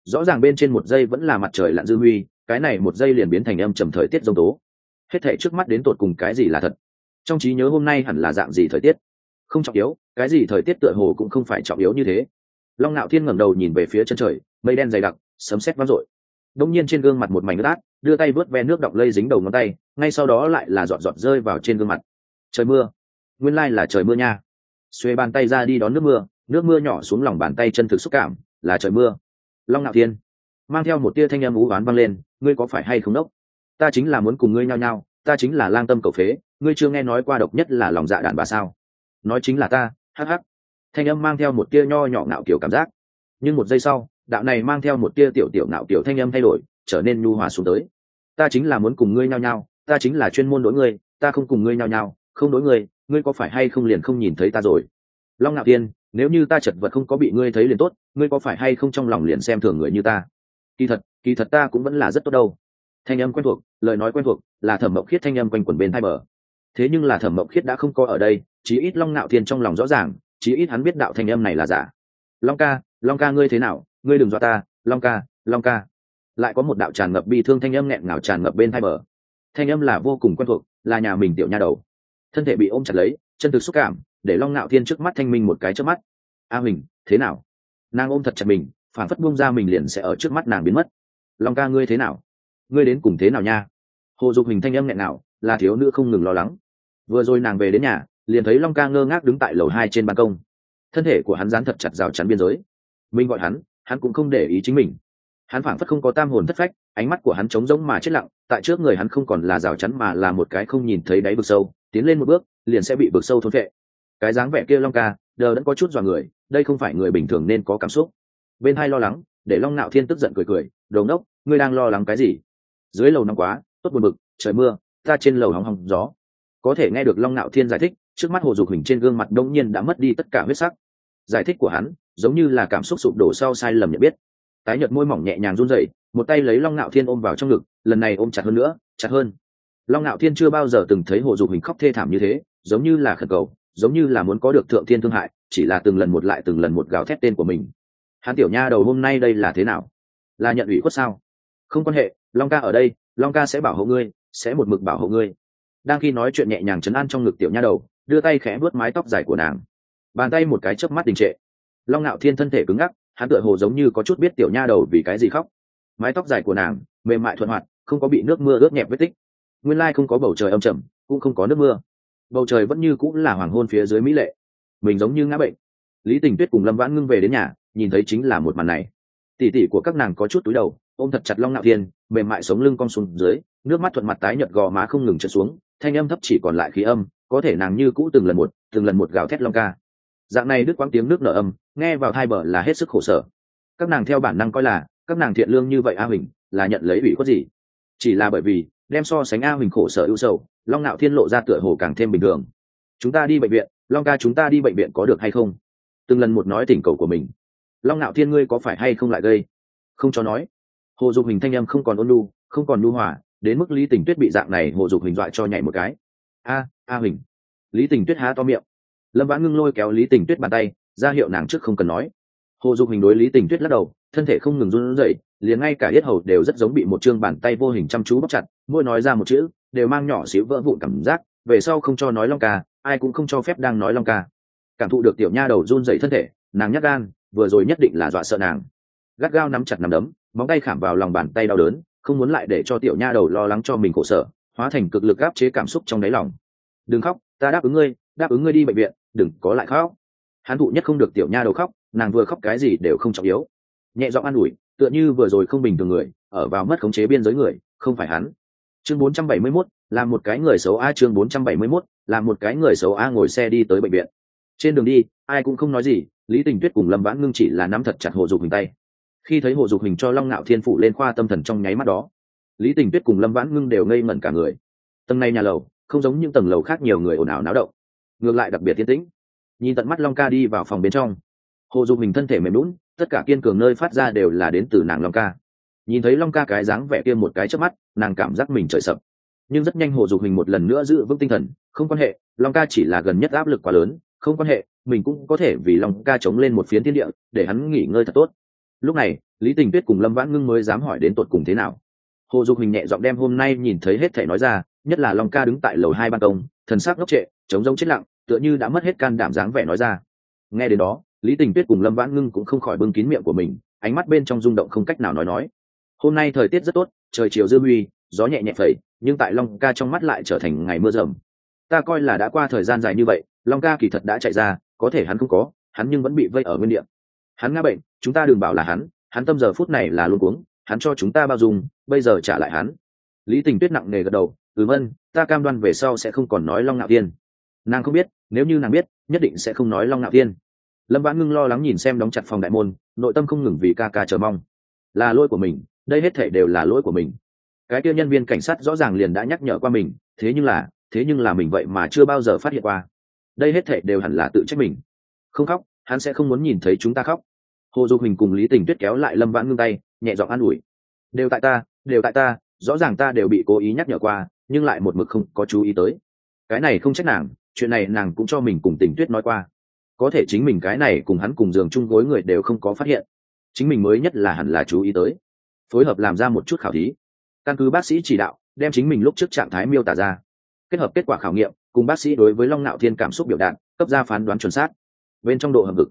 Rõ ràng bên trên một giây vẫn là mặt trời lặn dư huy, cái này một giây liền biến thành âm trầm thời tiết dông tố. Hết thể trước mắt đến tột cùng cái gì là thật? Trong trí nhớ hôm nay hẳn là dạng gì thời tiết? Không trọng yếu, cái gì thời tiết tựa hồ cũng không phải trọng yếu như thế. Long ngạo thiên ngẩng đầu nhìn về phía chân trời, mây đen dày đặc, sấm sét vang rội đông nhiên trên gương mặt một mảnh ướt đưa tay vớt ve nước đọng lây dính đầu ngón tay, ngay sau đó lại là giọt giọt rơi vào trên gương mặt. Trời mưa. Nguyên lai là trời mưa nha xuê bàn tay ra đi đón nước mưa nước mưa nhỏ xuống lòng bàn tay chân thực xúc cảm, là trời mưa. Long ngạo thiên, mang theo một tia thanh âm ú oán vang lên, ngươi có phải hay không đốc? Ta chính là muốn cùng ngươi nhao nhao, ta chính là lang tâm cầu phế, ngươi chưa nghe nói qua độc nhất là lòng dạ đàn bà sao? Nói chính là ta hh thanh âm mang theo một tia nho nhỏ ngạo kiểu cảm giác. Nhưng một giây sau, đạo này mang theo một tia tiểu tiểu ngạo kiểu thanh âm thay đổi, trở nên nhu hòa xuống tới. Ta chính là muốn cùng ngươi nhao nhao, ta chính là chuyên môn đối ngươi, ta không cùng ngươi nhao nhao, không đối ngươi ngươi có phải hay không liền không nhìn thấy ta rồi? Long ngạo tiên nếu như ta chật vật không có bị ngươi thấy liền tốt, ngươi có phải hay không trong lòng liền xem thường người như ta? Kỳ thật kỳ thật ta cũng vẫn là rất tốt đâu. Thanh âm quen thuộc, lời nói quen thuộc, là thẩm mộng khiết thanh âm quanh quẩn bên hai bờ. Thế nhưng là thẩm mộng khiết đã không có ở đây, chí ít long ngạo thiên trong lòng rõ ràng, chí ít hắn biết đạo thanh âm này là giả. Long ca long ca ngươi thế nào? Ngươi đừng dọa ta, long ca long ca. Lại có một đạo tràn ngập bi thương thanh âm nghẹn ngào tràn ngập bên hai bờ. Thanh âm là vô cùng quen thuộc, là nhà mình tiểu nha đầu thân thể bị ôm chặt lấy, chân thực xúc cảm, để long ngạo thiên trước mắt thanh minh một cái trước mắt. A huỳnh, thế nào? Nàng ôm thật chặt mình phản phất buông ra mình liền sẽ ở trước mắt nàng biến mất. Long ca ngươi thế nào? Ngươi đến cùng thế nào nha? Hồ dục hình thanh âm nghẹn nào là thiếu nữ không ngừng lo lắng. Vừa rồi nàng về đến nhà, liền thấy long ca ngơ ngác đứng tại lầu hai trên ban công. Thân thể của hắn dán thật chặt rào chắn biên giới. Minh gọi hắn hắn cũng không để ý chính mình. Hắn phảng phất không có tam hồn thất phách, ánh mắt của hắn trống rỗng mà chết lặng, tại trước người hắn không còn là rào chắn mà là một cái không nhìn thấy đáy vực sâu tiến lên một bước, liền sẽ bị vực sâu thôn vệ cái dáng vẻ kia long ca, đờ đẫn có chút dọa người, đây không phải người bình thường nên có cảm xúc. Bên hai lo lắng, để long nạo thiên tức giận cười cười đầu nốc ngươi đang lo lắng cái gì? Dưới lầu nóng quá, tốt buồn bực, trời mưa, ta trên lầu hóng hóng gió. Có thể nghe được long nạo thiên giải thích, trước mắt hồ dục hình trên gương mặt đông nhiên đã mất đi tất cả huyết sắc. Giải thích của hắn, giống như là cảm xúc sụp đổ sau sai lầm nhận biết. Tái nhợt môi mỏng nhẹ nhàng run rẩy, một tay lấy long nạo thiên ôm vào trong ngực, lần này ôm chặt hơn nữa, chặt hơn long nạo thiên chưa bao giờ từng thấy hồ dục hình khóc thê thảm như thế, giống như là khẩn cầu, giống như là muốn có được thượng thiên thương hại, chỉ là từng lần một lại từng lần một gào thét tên của mình. Hắn tiểu nha đầu hôm nay đây là thế nào? Là nhận ủy khuất sao? Không quan hệ, long ca ở đây, long ca sẽ bảo hộ ngươi, sẽ một mực bảo hộ ngươi. Đang khi nói chuyện nhẹ nhàng chấn an trong ngực tiểu nha đầu, đưa tay khẽ vuốt mái tóc dài của nàng. Bàn tay một cái chớp mắt đình trệ. Long ngạo thiên thân thể cứng ngắc, hắn tựa hồ giống như có chút biết tiểu nha đầu vì cái gì khóc. Mái tóc dài của nàng, mềm mại thuận hoạt, không có bị nước mưa ướt nhẹp vết tích nguyên lai không có bầu trời âm trầm, cũng không có nước mưa. Bầu trời vẫn như cũng là hoàng hôn phía dưới mỹ lệ. Mình giống như ngã bệnh. Lý tình tuyết cùng lâm vãn ngưng về đến nhà, nhìn thấy chính là một màn này. Tỉ tỉ của các nàng có chút túi đầu, ôm thật chặt long nạo thiên, mềm mại sống lưng cong xuống dưới, nước mắt thuận mặt tái nhợt gò má không ngừng trượt xuống, thanh âm thấp chỉ còn lại khí âm, có thể nàng như cũ từng lần một, từng lần một gào thét long ca. Dạng này đứt quãng tiếng nước nở âm, nghe vào hai bờ là hết sức khổ sở. Các nàng theo bản năng coi là, các nàng thiện lương như vậy a huỳnh, là nhận lấy ủy khuất gì? Chỉ là bởi vì đem so sánh a huỳnh khổ sở ưu sầu, long ngạo thiên lộ ra tựa hồ càng thêm bình thường. Chúng ta đi bệnh viện, long ca chúng ta đi bệnh viện có được hay không? Từng lần một nói tình cầu của mình. Long ngạo thiên ngươi có phải hay không lại gây? Không cho nói. Hồ dục hình thanh em không còn ôn lu không còn nhu hòa, đến mức lý tình tuyết bị dạng này hồ dục hình dọa cho nhảy một cái. A a huỳnh lý tình tuyết há to miệng. Lâm vãn ngưng lôi kéo lý tình tuyết bàn tay, ra hiệu nàng trước không cần nói. Hồ dục hình đối lý tình tuyết lắc đầu, thân thể không ngừng run rẩy liền ngay cả yết hầu đều rất giống bị một chương bàn tay vô hình chăm chú bóc chặt, mỗi nói ra một chữ, đều mang nhỏ xíu vỡ vụn cảm giác, về sau không cho nói long ca, ai cũng không cho phép đang nói long ca. Cảm thụ được tiểu nha đầu run dậy thân thể, nàng nhắc gan, vừa rồi nhất định là dọa sợ nàng. Gắt gao nắm chặt nắm đấm, móng tay khảm vào lòng bàn tay đau đớn, không muốn lại để cho tiểu nha đầu lo lắng cho mình khổ sở, hóa thành cực lực áp chế cảm xúc trong đáy lòng. Đừng khóc, ta đáp ứng ngươi, đáp ứng ngươi đi bệnh viện, đừng có lại khóc. Hắn thụ nhất không được tiểu nha đầu khóc, nàng vừa khóc cái gì đều không trọng yếu. Nhẹ giọng an ủi tựa như vừa rồi không bình thường người ở vào mất khống chế biên giới người không phải hắn. Chương 471, là một cái người xấu a chương 471, là một cái người xấu a ngồi xe đi tới bệnh viện. Trên đường đi ai cũng không nói gì lý tình tuyết cùng lâm vãn ngưng chỉ là nắm thật chặt hồ dục hình tay. Khi thấy hồ dục hình cho long ngạo thiên phụ lên khoa tâm thần trong nháy mắt đó lý tình tuyết cùng lâm vãn ngưng đều ngây ngẩn cả người. Tầng này nhà lầu không giống những tầng lầu khác nhiều người ồn ào náo động. Ngược lại đặc biệt tiến tĩnh. Nhìn tận mắt long ca đi vào phòng bên trong hồ dục hình thân thể mềm lún tất cả kiên cường nơi phát ra đều là đến từ nàng long ca. Nhìn thấy long ca cái dáng vẻ kia một cái trước mắt, nàng cảm giác mình trời sập nhưng rất nhanh hồ dục hình một lần nữa giữ vững tinh thần, không quan hệ, long ca chỉ là gần nhất áp lực quá lớn, không quan hệ, mình cũng có thể vì long ca chống lên một phiến thiên địa, để hắn nghỉ ngơi thật tốt. Lúc này, lý tình tuyết cùng lâm vãn ngưng mới dám hỏi đến tột cùng thế nào. Hồ dục hình nhẹ giọng đem hôm nay nhìn thấy hết thể nói ra, nhất là long ca đứng tại lầu hai ban công, thần sắc ngốc trệ chống rông chết lặng, tựa như đã mất hết can đảm dáng vẻ nói ra. Nghe đến đó lý tình tuyết cùng lâm vãn ngưng cũng không khỏi bưng kín miệng của mình, ánh mắt bên trong rung động không cách nào nói nói. Hôm nay thời tiết rất tốt, trời chiều dư huy, gió nhẹ nhẹ phẩy, nhưng tại long ca trong mắt lại trở thành ngày mưa rầm. Ta coi là đã qua thời gian dài như vậy, long ca kỳ thật đã chạy ra, có thể hắn không có, hắn nhưng vẫn bị vây ở nguyên địa. Hắn ngã bệnh, chúng ta đừng bảo là hắn hắn tâm giờ phút này là luôn cuống, hắn cho chúng ta bao dung, bây giờ trả lại hắn. Lý tình tuyết nặng nề gật đầu ừ vân ta cam đoan về sau sẽ không còn nói long ngạo tiên nàng không biết, nếu như nàng biết, nhất định sẽ không nói long ngạo tiên lâm vãn ngưng lo lắng nhìn xem đóng chặt phòng đại môn, nội tâm không ngừng vì ca ca chờ mong. Là lỗi của mình, đây hết thể đều là lỗi của mình. Cái kia nhân viên cảnh sát rõ ràng liền đã nhắc nhở qua mình, thế nhưng là, thế nhưng là mình vậy mà chưa bao giờ phát hiện qua. Đây hết thể đều hẳn là tự trách mình. Không khóc, hắn sẽ không muốn nhìn thấy chúng ta khóc. Hồ dục hình cùng lý tình tuyết kéo lại lâm vãn ngưng tay, nhẹ giọng an ủi. Đều tại ta, đều tại ta, rõ ràng ta đều bị cố ý nhắc nhở qua, nhưng lại một mực không có chú ý tới. Cái này không trách nàng, chuyện này nàng cũng cho mình cùng tình tuyết nói qua có thể chính mình cái này cùng hắn cùng giường chung gối người đều không có phát hiện. Chính mình mới nhất là hẳn là chú ý tới. Phối hợp làm ra một chút khảo thí. Căn cứ bác sĩ chỉ đạo, đem chính mình lúc trước trạng thái miêu tả ra. Kết hợp kết quả khảo nghiệm, cùng bác sĩ đối với long nạo thiên cảm xúc biểu đạt, cấp ra phán đoán chuẩn xác. Bên trong độ hợp vực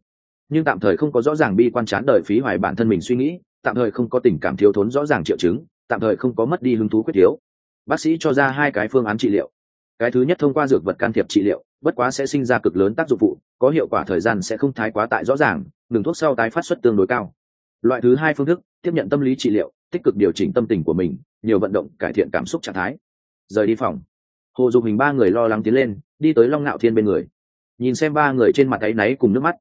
nhưng tạm thời không có rõ ràng bi quan chán đời phí hoài bản thân mình suy nghĩ, tạm thời không có tình cảm thiếu thốn rõ ràng triệu chứng, tạm thời không có mất đi hứng thú quyết thiếu bác sĩ cho ra hai cái phương án trị liệu. Cái thứ nhất thông qua dược vật can thiệp trị liệu bất quá sẽ sinh ra cực lớn tác dụng phụ, có hiệu quả thời gian sẽ không thái quá tại rõ ràng ngừng thuốc sau tái phát xuất tương đối cao. Loại thứ hai phương thức, tiếp nhận tâm lý trị liệu, tích cực điều chỉnh tâm tình của mình, nhiều vận động, cải thiện cảm xúc trạng thái. Rời đi phòng. Hồ dục hình ba người lo lắng tiến lên, đi tới long ngạo thiên bên người. Nhìn xem ba người trên mặt áy náy cùng nước mắt.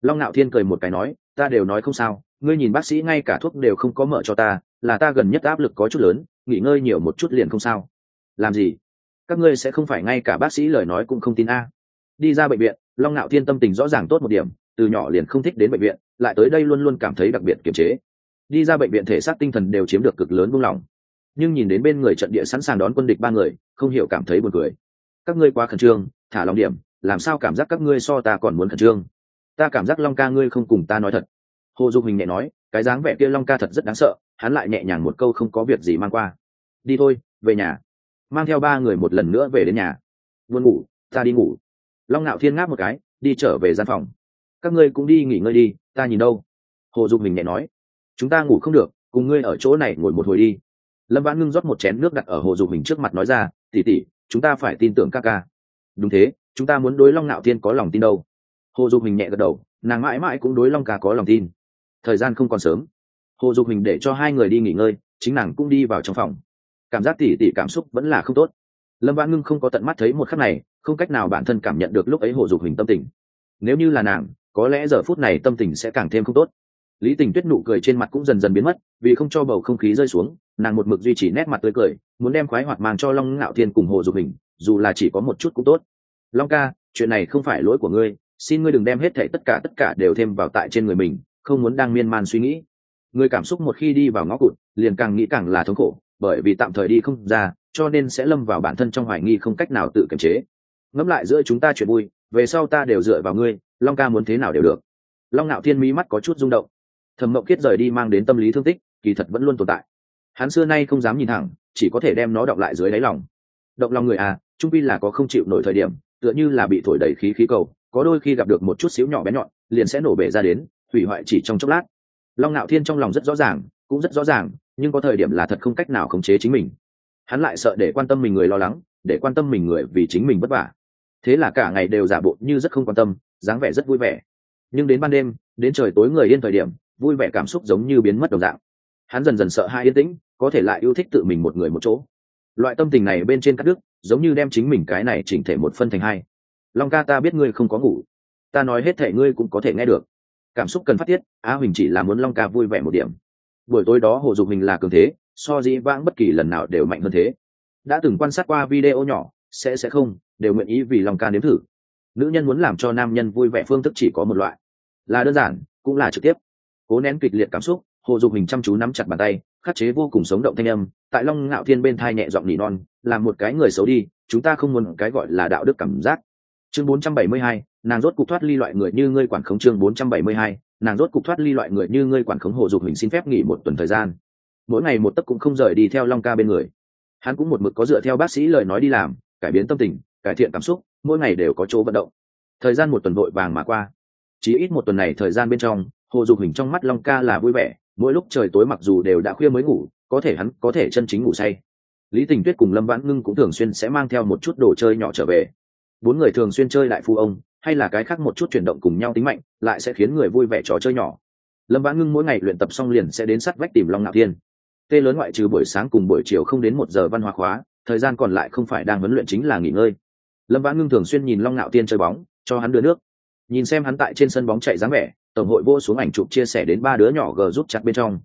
Long ngạo thiên cười một cái nói, ta đều nói không sao, ngươi nhìn bác sĩ ngay cả thuốc đều không có mở cho ta, là ta gần nhất áp lực có chút lớn, nghỉ ngơi nhiều một chút liền không sao. Làm gì? Các ngươi sẽ không phải ngay cả bác sĩ lời nói cũng không tin a. Đi ra bệnh viện, long ngạo thiên tâm tình rõ ràng tốt một điểm, từ nhỏ liền không thích đến bệnh viện, lại tới đây luôn luôn cảm thấy đặc biệt kiềm chế. Đi ra bệnh viện thể xác tinh thần đều chiếm được cực lớn buông lỏng. Nhưng nhìn đến bên người trận địa sẵn sàng đón quân địch ba người, không hiểu cảm thấy buồn cười. Các ngươi quá khẩn trương, thả lòng điểm, làm sao cảm giác các ngươi so ta còn muốn khẩn trương? Ta cảm giác long ca ngươi không cùng ta nói thật. Hồ dục hình nhẹ nói, cái dáng vẻ kia long ca thật rất đáng sợ, hắn lại nhẹ nhàng một câu không có việc gì mang qua. Đi thôi, về nhà mang theo ba người một lần nữa về đến nhà. Buồn ngủ, ta đi ngủ. Long ngạo thiên ngáp một cái, đi trở về gian phòng. Các ngươi cũng đi nghỉ ngơi đi, ta nhìn đâu? Hồ dục mình nhẹ nói. Chúng ta ngủ không được, cùng ngươi ở chỗ này ngồi một hồi đi. Lâm vãn ngưng rót một chén nước đặt ở hồ dục mình trước mặt nói ra tỉ tỉ chúng ta phải tin tưởng ca ca. Đúng thế, chúng ta muốn đối long ngạo thiên có lòng tin đâu. Hồ dục mình nhẹ gật đầu, nàng mãi mãi cũng đối long ca có lòng tin. Thời gian không còn sớm. Hồ dục mình để cho hai người đi nghỉ ngơi, chính nàng cũng đi vào trong phòng cảm giác tỉ tỉ cảm xúc vẫn là không tốt. Lâm vãn ngưng không có tận mắt thấy một khắc này, không cách nào bản thân cảm nhận được lúc ấy hồ dục hình tâm tình. Nếu như là nàng, có lẽ giờ phút này tâm tình sẽ càng thêm không tốt. Lý tình tuyết nụ cười trên mặt cũng dần dần biến mất, vì không cho bầu không khí rơi xuống, nàng một mực duy trì nét mặt tươi cười, muốn đem khoái hoạt mang cho long ngạo thiên cùng hồ dục hình, dù là chỉ có một chút cũng tốt. Long ca, chuyện này không phải lỗi của ngươi, xin ngươi đừng đem hết thảy tất cả tất cả đều thêm vào tại trên người mình, không muốn đang miên man suy nghĩ. Người cảm xúc một khi đi vào ngõ cụt, liền càng nghĩ càng là thống khổ bởi vì tạm thời đi không ra, cho nên sẽ lâm vào bản thân trong hoài nghi không cách nào tự kiềm chế. Ngẫm lại giữa chúng ta chuyện vui, về sau ta đều dựa vào ngươi, long ca muốn thế nào đều được. Long ngạo thiên mỹ mắt có chút rung động. Thẩm Mộng kiết rời đi mang đến tâm lý thương tích, kỳ thật vẫn luôn tồn tại. Hắn xưa nay không dám nhìn thẳng, chỉ có thể đem nó đọng lại dưới đáy lòng. Động lòng người à trung pi là có không chịu nổi thời điểm, tựa như là bị thổi đầy khí khí cầu, có đôi khi gặp được một chút xíu nhỏ bé nhọn, liền sẽ nổ bể ra đến, hủy hoại chỉ trong chốc lát. Long ngạo thiên trong lòng rất rõ ràng, cũng rất rõ ràng nhưng có thời điểm là thật không cách nào khống chế chính mình. Hắn lại sợ để quan tâm mình người lo lắng, để quan tâm mình người vì chính mình vất vả. Thế là cả ngày đều giả bộ như rất không quan tâm, dáng vẻ rất vui vẻ. Nhưng đến ban đêm, đến trời tối người yên thời điểm, vui vẻ cảm xúc giống như biến mất đồng dạng. Hắn dần dần sợ hai yên tĩnh, có thể lại yêu thích tự mình một người một chỗ. Loại tâm tình này bên trên các đức giống như đem chính mình cái này chỉnh thể một phân thành hai. Long ca, ta biết ngươi không có ngủ. Ta nói hết thể ngươi cũng có thể nghe được. Cảm xúc cần phát tiết á huỳnh chỉ là muốn long ca vui vẻ một điểm buổi tối đó hồ dục hình là cường thế so dĩ vãng bất kỳ lần nào đều mạnh hơn thế. Đã từng quan sát qua video nhỏ sẽ sẽ không đều nguyện ý vì lòng ca nếm thử. Nữ nhân muốn làm cho nam nhân vui vẻ phương thức chỉ có một loại. Là đơn giản cũng là trực tiếp. Cố nén kịch liệt cảm xúc hồ dục hình chăm chú nắm chặt bàn tay khắc chế vô cùng sống động thanh âm tại long ngạo thiên bên thai nhẹ giọng nỉ non làm một cái người xấu đi chúng ta không muốn cái gọi là đạo đức cảm giác. Chương 472, nàng rốt cục thoát ly loại người như ngươi quản khống chương 472, nàng rốt cục thoát ly loại người như ngươi quản khống hồ dục hình xin phép nghỉ một tuần thời gian. Mỗi ngày một tấc cũng không rời đi theo long ca bên người. Hắn cũng một mực có dựa theo bác sĩ lời nói đi làm, cải biến tâm tình, cải thiện cảm xúc, mỗi ngày đều có chỗ vận động. Thời gian một tuần vội vàng mà qua. Chỉ ít một tuần này thời gian bên trong, hồ dục hình trong mắt long ca là vui vẻ, mỗi lúc trời tối mặc dù đều đã khuya mới ngủ, có thể hắn có thể chân chính ngủ say. Lý tình tuyết cùng lâm vãn ngưng cũng thường xuyên sẽ mang theo một chút đồ chơi nhỏ trở về. Bốn người thường xuyên chơi lại phu ông hay là cái khác một chút chuyển động cùng nhau tính mạnh, lại sẽ khiến người vui vẻ trò chơi nhỏ. Lâm vãn ngưng mỗi ngày luyện tập xong liền sẽ đến sắt vách tìm long ngạo thiên. Tê lớn ngoại trừ buổi sáng cùng buổi chiều không đến một giờ văn hóa khóa, thời gian còn lại không phải đang huấn luyện chính là nghỉ ngơi. Lâm vãn ngưng thường xuyên nhìn long ngạo thiên chơi bóng, cho hắn đưa nước. Nhìn xem hắn tại trên sân bóng chạy dáng vẻ, tổng hội vô xuống ảnh chụp chia sẻ đến ba đứa nhỏ g giúp chặt bên trong.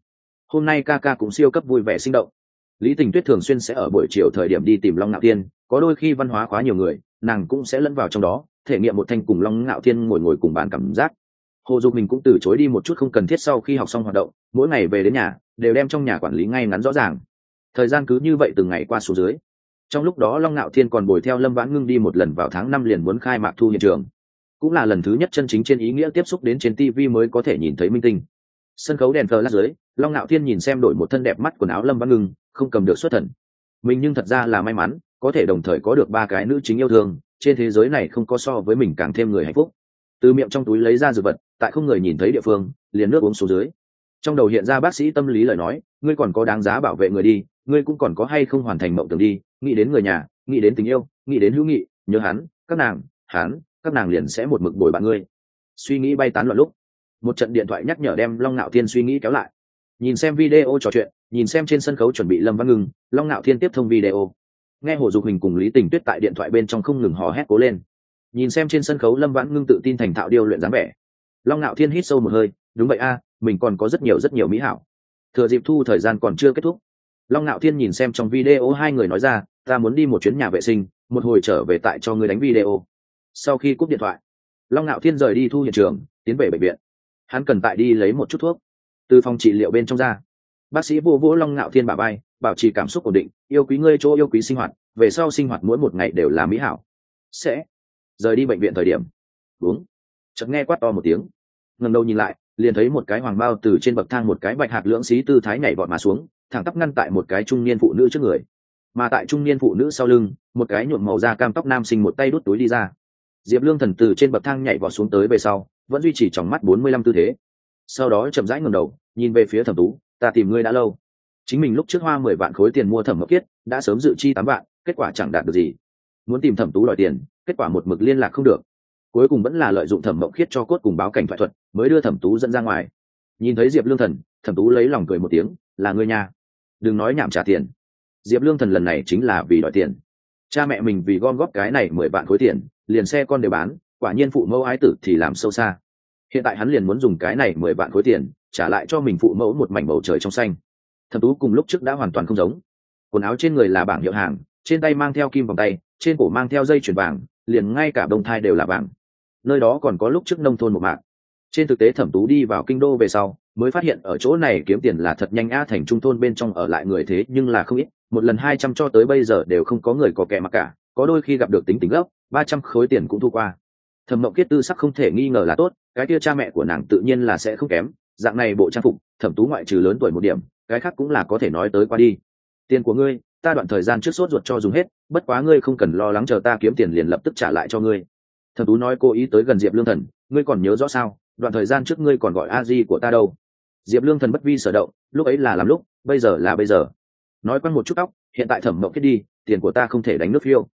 Hôm nay ca ca cũng siêu cấp vui vẻ sinh động. Lý tình tuyết thường xuyên sẽ ở buổi chiều thời điểm đi tìm long ngạo thiên, có đôi khi văn hóa khóa nhiều người, nàng cũng sẽ lẫn vào trong đó thể nghiệm một thanh cùng long ngạo thiên ngồi ngồi cùng bàn cảm giác. Hồ dục mình cũng từ chối đi một chút không cần thiết sau khi học xong hoạt động, mỗi ngày về đến nhà, đều đem trong nhà quản lý ngay ngắn rõ ràng. Thời gian cứ như vậy từng ngày qua số dưới. Trong lúc đó long ngạo thiên còn bồi theo lâm vãn ngưng đi một lần vào tháng năm liền muốn khai mạc thu hiện trường. Cũng là lần thứ nhất chân chính trên ý nghĩa tiếp xúc đến trên tv mới có thể nhìn thấy minh tinh. Sân khấu đèn thờ lát dưới, long ngạo thiên nhìn xem đổi một thân đẹp mắt quần áo lâm vãn ngưng, không cầm được xuất thần. Mình nhưng thật ra là may mắn, có thể đồng thời có được ba cái nữ chính yêu thương trên thế giới này không có so với mình càng thêm người hạnh phúc. Từ miệng trong túi lấy ra dược vật tại không người nhìn thấy địa phương liền nước uống xuống dưới. Trong đầu hiện ra bác sĩ tâm lý lời nói ngươi còn có đáng giá bảo vệ người đi ngươi cũng còn có hay không hoàn thành mộng tưởng đi nghĩ đến người nhà nghĩ đến tình yêu nghĩ đến hữu nghị nhớ hắn các nàng hắn các nàng liền sẽ một mực bồi bạn ngươi. Suy nghĩ bay tán loạn lúc một trận điện thoại nhắc nhở đem long ngạo thiên suy nghĩ kéo lại. Nhìn xem video trò chuyện nhìn xem trên sân khấu chuẩn bị lâm văn Ngưng, long ngạo thiên tiếp thông video nghe hồ dục hình cùng lý tình tuyết tại điện thoại bên trong không ngừng hò hét cố lên. Nhìn xem trên sân khấu lâm vãn ngưng tự tin thành thạo điêu luyện dáng vẻ. Long ngạo thiên hít sâu một hơi, đúng vậy a, mình còn có rất nhiều rất nhiều mỹ hảo. Thừa dịp thu thời gian còn chưa kết thúc, long ngạo thiên nhìn xem trong video hai người nói ra, ta muốn đi một chuyến nhà vệ sinh, một hồi trở về tại cho người đánh video. Sau khi cúp điện thoại, long ngạo thiên rời đi thu hiện trường, tiến về bệnh viện. Hắn cần tại đi lấy một chút thuốc. Từ phòng trị liệu bên trong ra bác sĩ vô vỗ long ngạo thiên bà bay, bảo trì cảm xúc ổn định, yêu quý ngươi chỗ yêu quý sinh hoạt, về sau sinh hoạt mỗi một ngày đều là mỹ hảo. Sẽ. Rời đi bệnh viện thời điểm. Đúng chợt nghe quát to một tiếng. Ngẩng đầu nhìn lại, liền thấy một cái hoàng bao từ trên bậc thang một cái bạch hạt lưỡng xí tư thái nhảy vọt mà xuống, thẳng tắp ngăn tại một cái trung niên phụ nữ trước người. Mà tại trung niên phụ nữ sau lưng, một cái nhuộm màu da cam tóc nam sinh một tay đút túi đi ra. Diệp lương thần từ trên bậc thang nhảy vọt xuống tới về sau, vẫn duy trì trong mắt bốn mươi lăm tư thế. Sau đó chậm rãi ngầm đầu, nhìn về phía thẩm tú ta tìm ngươi đã lâu. Chính mình lúc trước hoa mười vạn khối tiền mua thẩm mộc kiết, đã sớm dự chi tám vạn, kết quả chẳng đạt được gì. Muốn tìm thẩm tú đòi tiền, kết quả một mực liên lạc không được. Cuối cùng vẫn là lợi dụng thẩm mộc khiết cho cốt cùng báo cảnh thoại thuật, mới đưa thẩm tú dẫn ra ngoài. Nhìn thấy diệp lương thần, thẩm tú lấy lòng cười một tiếng, là ngươi nhà đừng nói nhảm trả tiền. Diệp lương thần lần này chính là vì đòi tiền. Cha mẹ mình vì gom góp cái này mười vạn khối tiền, liền xe con đều bán, quả nhiên phụ mẫu ái tử thì làm sâu xa. Hiện tại hắn liền muốn dùng cái này mười vạn khối tiền trả lại cho mình phụ mẫu một mảnh bầu trời trong xanh. Thẩm tú cùng lúc trước đã hoàn toàn không giống. Quần áo trên người là bảng hiệu hàng, trên tay mang theo kim vòng tay, trên cổ mang theo dây chuyền vàng, liền ngay cả đồng thai đều là vàng. Nơi đó còn có lúc trước nông thôn một mạng trên thực tế thẩm tú đi vào kinh đô về sau, mới phát hiện ở chỗ này kiếm tiền là thật nhanh a thành trung thôn bên trong ở lại người thế nhưng là không ít, một lần hai trăm cho tới bây giờ đều không có người có kẻ mặc cả, có đôi khi gặp được tính tính gốc, ba trăm khối tiền cũng thu qua. Thẩm mộng kiết tư sắc không thể nghi ngờ là tốt, cái kia cha mẹ của nàng tự nhiên là sẽ không kém dạng này bộ trang phục, thẩm tú ngoại trừ lớn tuổi một điểm, cái khác cũng là có thể nói tới qua đi. Tiền của ngươi, ta đoạn thời gian trước sốt ruột cho dùng hết, bất quá ngươi không cần lo lắng chờ ta kiếm tiền liền lập tức trả lại cho ngươi. Thẩm tú nói cố ý tới gần diệp lương thần, ngươi còn nhớ rõ sao, đoạn thời gian trước ngươi còn gọi a di của ta đâu? Diệp lương thần bất vi sở động, lúc ấy là làm lúc, bây giờ là bây giờ. Nói quanh một chút tóc, hiện tại thẩm mộng khiết đi, tiền của ta không thể đánh nước phiêu.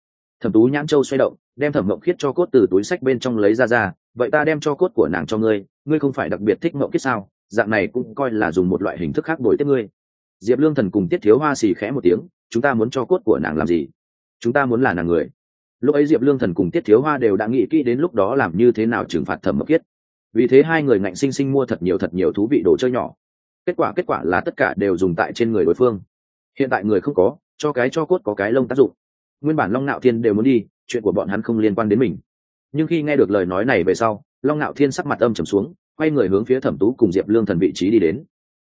Thẩm tú nhãn châu xoay động, đem thẩm mộng khiết cho cốt từ túi sách bên trong lấy ra ra, vậy ta đem cho cốt của nàng cho ngươi ngươi không phải đặc biệt thích mộng khiết sao? Dạng này cũng coi là dùng một loại hình thức khác đổi tiếp ngươi. Diệp lương thần cùng tiết thiếu hoa xì khẽ một tiếng, chúng ta muốn cho cốt của nàng làm gì? Chúng ta muốn là nàng người. Lúc ấy diệp lương thần cùng tiết thiếu hoa đều đã nghĩ kỹ đến lúc đó làm như thế nào trừng phạt thẩm mộng Kiết. vì thế hai người ngạnh sinh sinh mua thật nhiều thật nhiều thú vị đồ chơi nhỏ. Kết quả kết quả là tất cả đều dùng tại trên người đối phương. Hiện tại người không có, cho cái cho cốt có cái lông tác dụng. Nguyên bản long nạo thiên đều muốn đi, chuyện của bọn hắn không liên quan đến mình. Nhưng khi nghe được lời nói này về sau, long nạo thiên sắc mặt âm trầm xuống quay người hướng phía thẩm tú cùng diệp lương thần vị trí đi đến.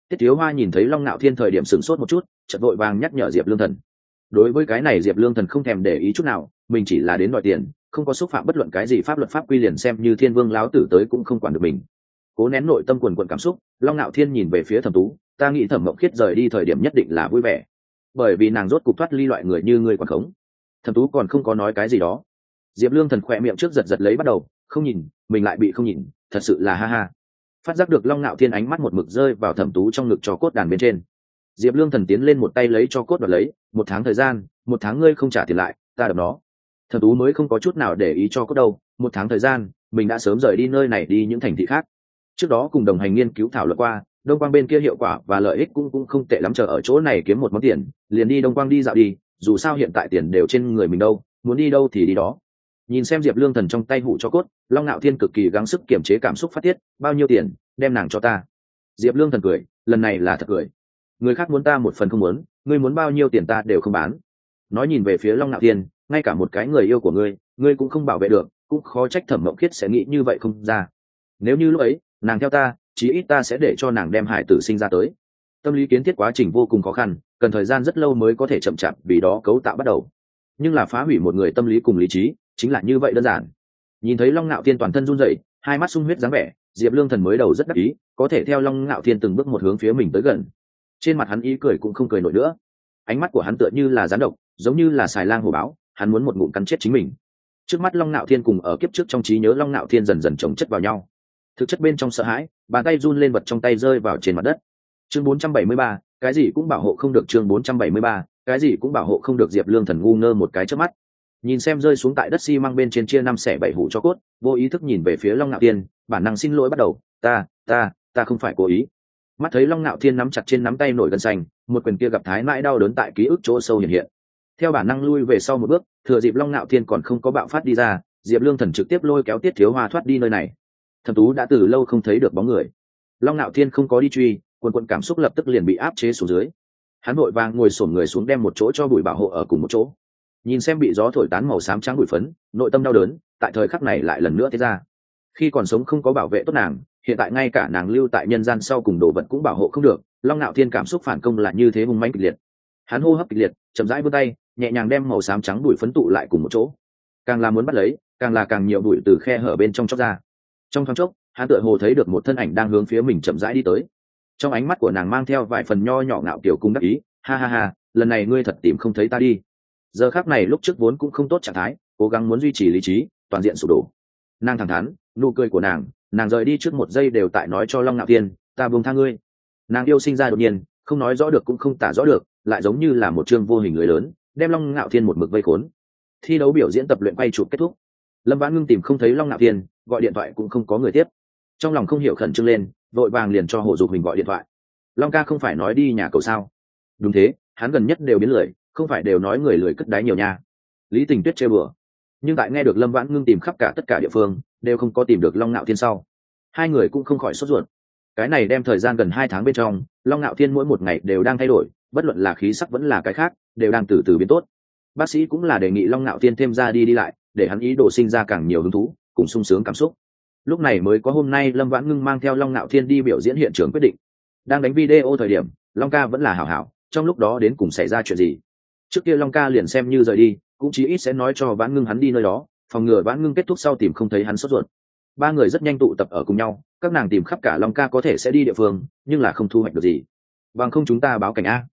Tiết thiếu hoa nhìn thấy long ngạo thiên thời điểm sửng sốt một chút chật vội vàng nhắc nhở diệp lương thần. Đối với cái này diệp lương thần không thèm để ý chút nào, mình chỉ là đến đòi tiền, không có xúc phạm bất luận cái gì pháp luật pháp quy liền xem như thiên vương láo tử tới cũng không quản được mình. Cố nén nội tâm quần quận cảm xúc, long ngạo thiên nhìn về phía thẩm tú, ta nghĩ thẩm mộng khiết rời đi thời điểm nhất định là vui vẻ, bởi vì nàng rốt cục thoát ly loại người như người còn khống. Thẩm tú còn không có nói cái gì đó. Diệp lương thần khỏe miệng trước giật giật lấy bắt đầu, không nhìn, mình lại bị không nhìn, thật sự là ha ha phát giác được long ngạo thiên ánh mắt một mực rơi vào thẩm tú trong ngực cho cốt đàn bên trên. Diệp lương thần tiến lên một tay lấy cho cốt và lấy, một tháng thời gian, một tháng ngươi không trả tiền lại, ta đập nó. Thẩm tú mới không có chút nào để ý cho cốt đâu, một tháng thời gian, mình đã sớm rời đi nơi này đi những thành thị khác. Trước đó cùng đồng hành nghiên cứu thảo luận qua, đông quang bên kia hiệu quả và lợi ích cũng cũng không tệ lắm, chờ ở chỗ này kiếm một món tiền, liền đi đông quang đi dạo đi, dù sao hiện tại tiền đều trên người mình đâu, muốn đi đâu thì đi đó nhìn xem diệp lương thần trong tay hụ cho cốt, long ngạo thiên cực kỳ gắng sức kiềm chế cảm xúc phát tiết, bao nhiêu tiền, đem nàng cho ta. Diệp lương thần cười, lần này là thật cười. Người khác muốn ta một phần không muốn, ngươi muốn bao nhiêu tiền ta đều không bán. Nói nhìn về phía long ngạo thiên, ngay cả một cái người yêu của ngươi ngươi cũng không bảo vệ được, cũng khó trách thẩm mộng khiết sẽ nghĩ như vậy không ra. Nếu như lúc ấy, nàng theo ta, chí ít ta sẽ để cho nàng đem hải tử sinh ra tới. Tâm lý kiến thiết quá trình vô cùng khó khăn, cần thời gian rất lâu mới có thể chậm chạp vì đó cấu tạo bắt đầu. Nhưng là phá hủy một người tâm lý cùng lý trí chính là như vậy đơn giản. Nhìn thấy long ngạo thiên toàn thân run rẩy hai mắt sung huyết dáng vẻ diệp lương thần mới đầu rất đắc ý có thể theo long ngạo thiên từng bước một hướng phía mình tới gần. Trên mặt hắn ý cười cũng không cười nổi nữa. Ánh mắt của hắn tựa như là rán độc giống như là xài lang hồ báo hắn muốn một ngụm cắn chết chính mình. Trước mắt long ngạo thiên cùng ở kiếp trước trong trí nhớ long ngạo thiên dần dần chồng chất vào nhau. Thực chất bên trong sợ hãi bàn tay run lên vật trong tay rơi vào trên mặt đất. Chương 473, cái gì cũng bảo hộ không được chương 473, cái gì cũng bảo hộ không được diệp lương thần ngu ngơ một cái trước mắt nhìn xem rơi xuống tại đất xi bên trên chia năm xẻ bảy hủ cho cốt, vô ý thức nhìn về phía long ngạo thiên, bản năng xin lỗi bắt đầu, ta ta ta không phải cố ý. Mắt thấy long ngạo thiên nắm chặt trên nắm tay nổi gân xanh, một quyền kia gặp thái mãi đau đớn tại ký ức chỗ sâu hiện hiện. Theo bản năng lui về sau một bước, thừa dịp long ngạo thiên còn không có bạo phát đi ra, diệp lương thần trực tiếp lôi kéo tiết thiếu hoa thoát đi nơi này. Thẩm tú đã từ lâu không thấy được bóng người. Long ngạo thiên không có đi truy, quần quận cảm xúc lập tức liền bị áp chế xuống dưới. Hắn vội vàng ngồi sổn người xuống đem một chỗ cho bụi bảo hộ ở cùng một chỗ nhìn xem bị gió thổi tán màu xám trắng bụi phấn, nội tâm đau đớn, tại thời khắc này lại lần nữa thế ra. Khi còn sống không có bảo vệ tốt nàng, hiện tại ngay cả nàng lưu tại nhân gian sau cùng đồ vật cũng bảo hộ không được, long ngạo thiên cảm xúc phản công là như thế hùng manh kịch liệt. Hắn hô hấp kịch liệt, chậm rãi vươn tay, nhẹ nhàng đem màu xám trắng bụi phấn tụ lại cùng một chỗ. Càng là muốn bắt lấy, càng là càng nhiều bụi từ khe hở bên trong chóc ra. Trong thoáng chốc, hắn tựa hồ thấy được một thân ảnh đang hướng phía mình chậm rãi đi tới. Trong ánh mắt của nàng mang theo vài phần nho nhỏ ngạo kiểu cung đắc ý, ha ha ha, lần này ngươi thật tìm không thấy ta đi giờ khác này lúc trước vốn cũng không tốt trạng thái, cố gắng muốn duy trì lý trí, toàn diện sụp đổ. Nàng thẳng thắn, nụ cười của nàng nàng rời đi trước một giây đều tại nói cho long ngạo thiên, ta buông tha ngươi. Nàng yêu sinh ra đột nhiên, không nói rõ được cũng không tả rõ được, lại giống như là một chương vô hình người lớn, đem long ngạo thiên một mực vây khốn. Thi đấu biểu diễn tập luyện quay chụp kết thúc. Lâm vãn ngưng tìm không thấy long ngạo thiên, gọi điện thoại cũng không có người tiếp. Trong lòng không hiểu khẩn trương lên, vội vàng liền cho hồ dục mình gọi điện thoại. Long ca không phải nói đi nhà cầu sao? Đúng thế, hắn gần nhất đều biến lười không phải đều nói người lười cất đáy nhiều nha. Lý tình tuyết chơi bừa. Nhưng tại nghe được lâm vãn ngưng tìm khắp cả tất cả địa phương, đều không có tìm được long ngạo thiên sau. Hai người cũng không khỏi sốt ruột. Cái này đem thời gian gần hai tháng bên trong, long ngạo thiên mỗi một ngày đều đang thay đổi, bất luận là khí sắc vẫn là cái khác, đều đang từ từ biến tốt. Bác sĩ cũng là đề nghị long ngạo thiên thêm ra đi đi lại, để hắn ý đồ sinh ra càng nhiều hứng thú, cùng sung sướng cảm xúc. Lúc này mới có hôm nay lâm vãn ngưng mang theo long ngạo thiên đi biểu diễn hiện trường quyết định. Đang đánh video thời điểm, long ca vẫn là hảo hảo, trong lúc đó đến cùng xảy ra chuyện gì? Trước kia long ca liền xem như rời đi, cũng chí ít sẽ nói cho vãn ngưng hắn đi nơi đó, phòng ngừa vãn ngưng kết thúc sau tìm không thấy hắn sốt ruột. Ba người rất nhanh tụ tập ở cùng nhau, các nàng tìm khắp cả long ca có thể sẽ đi địa phương, nhưng là không thu hoạch được gì. Bằng không chúng ta báo cảnh a.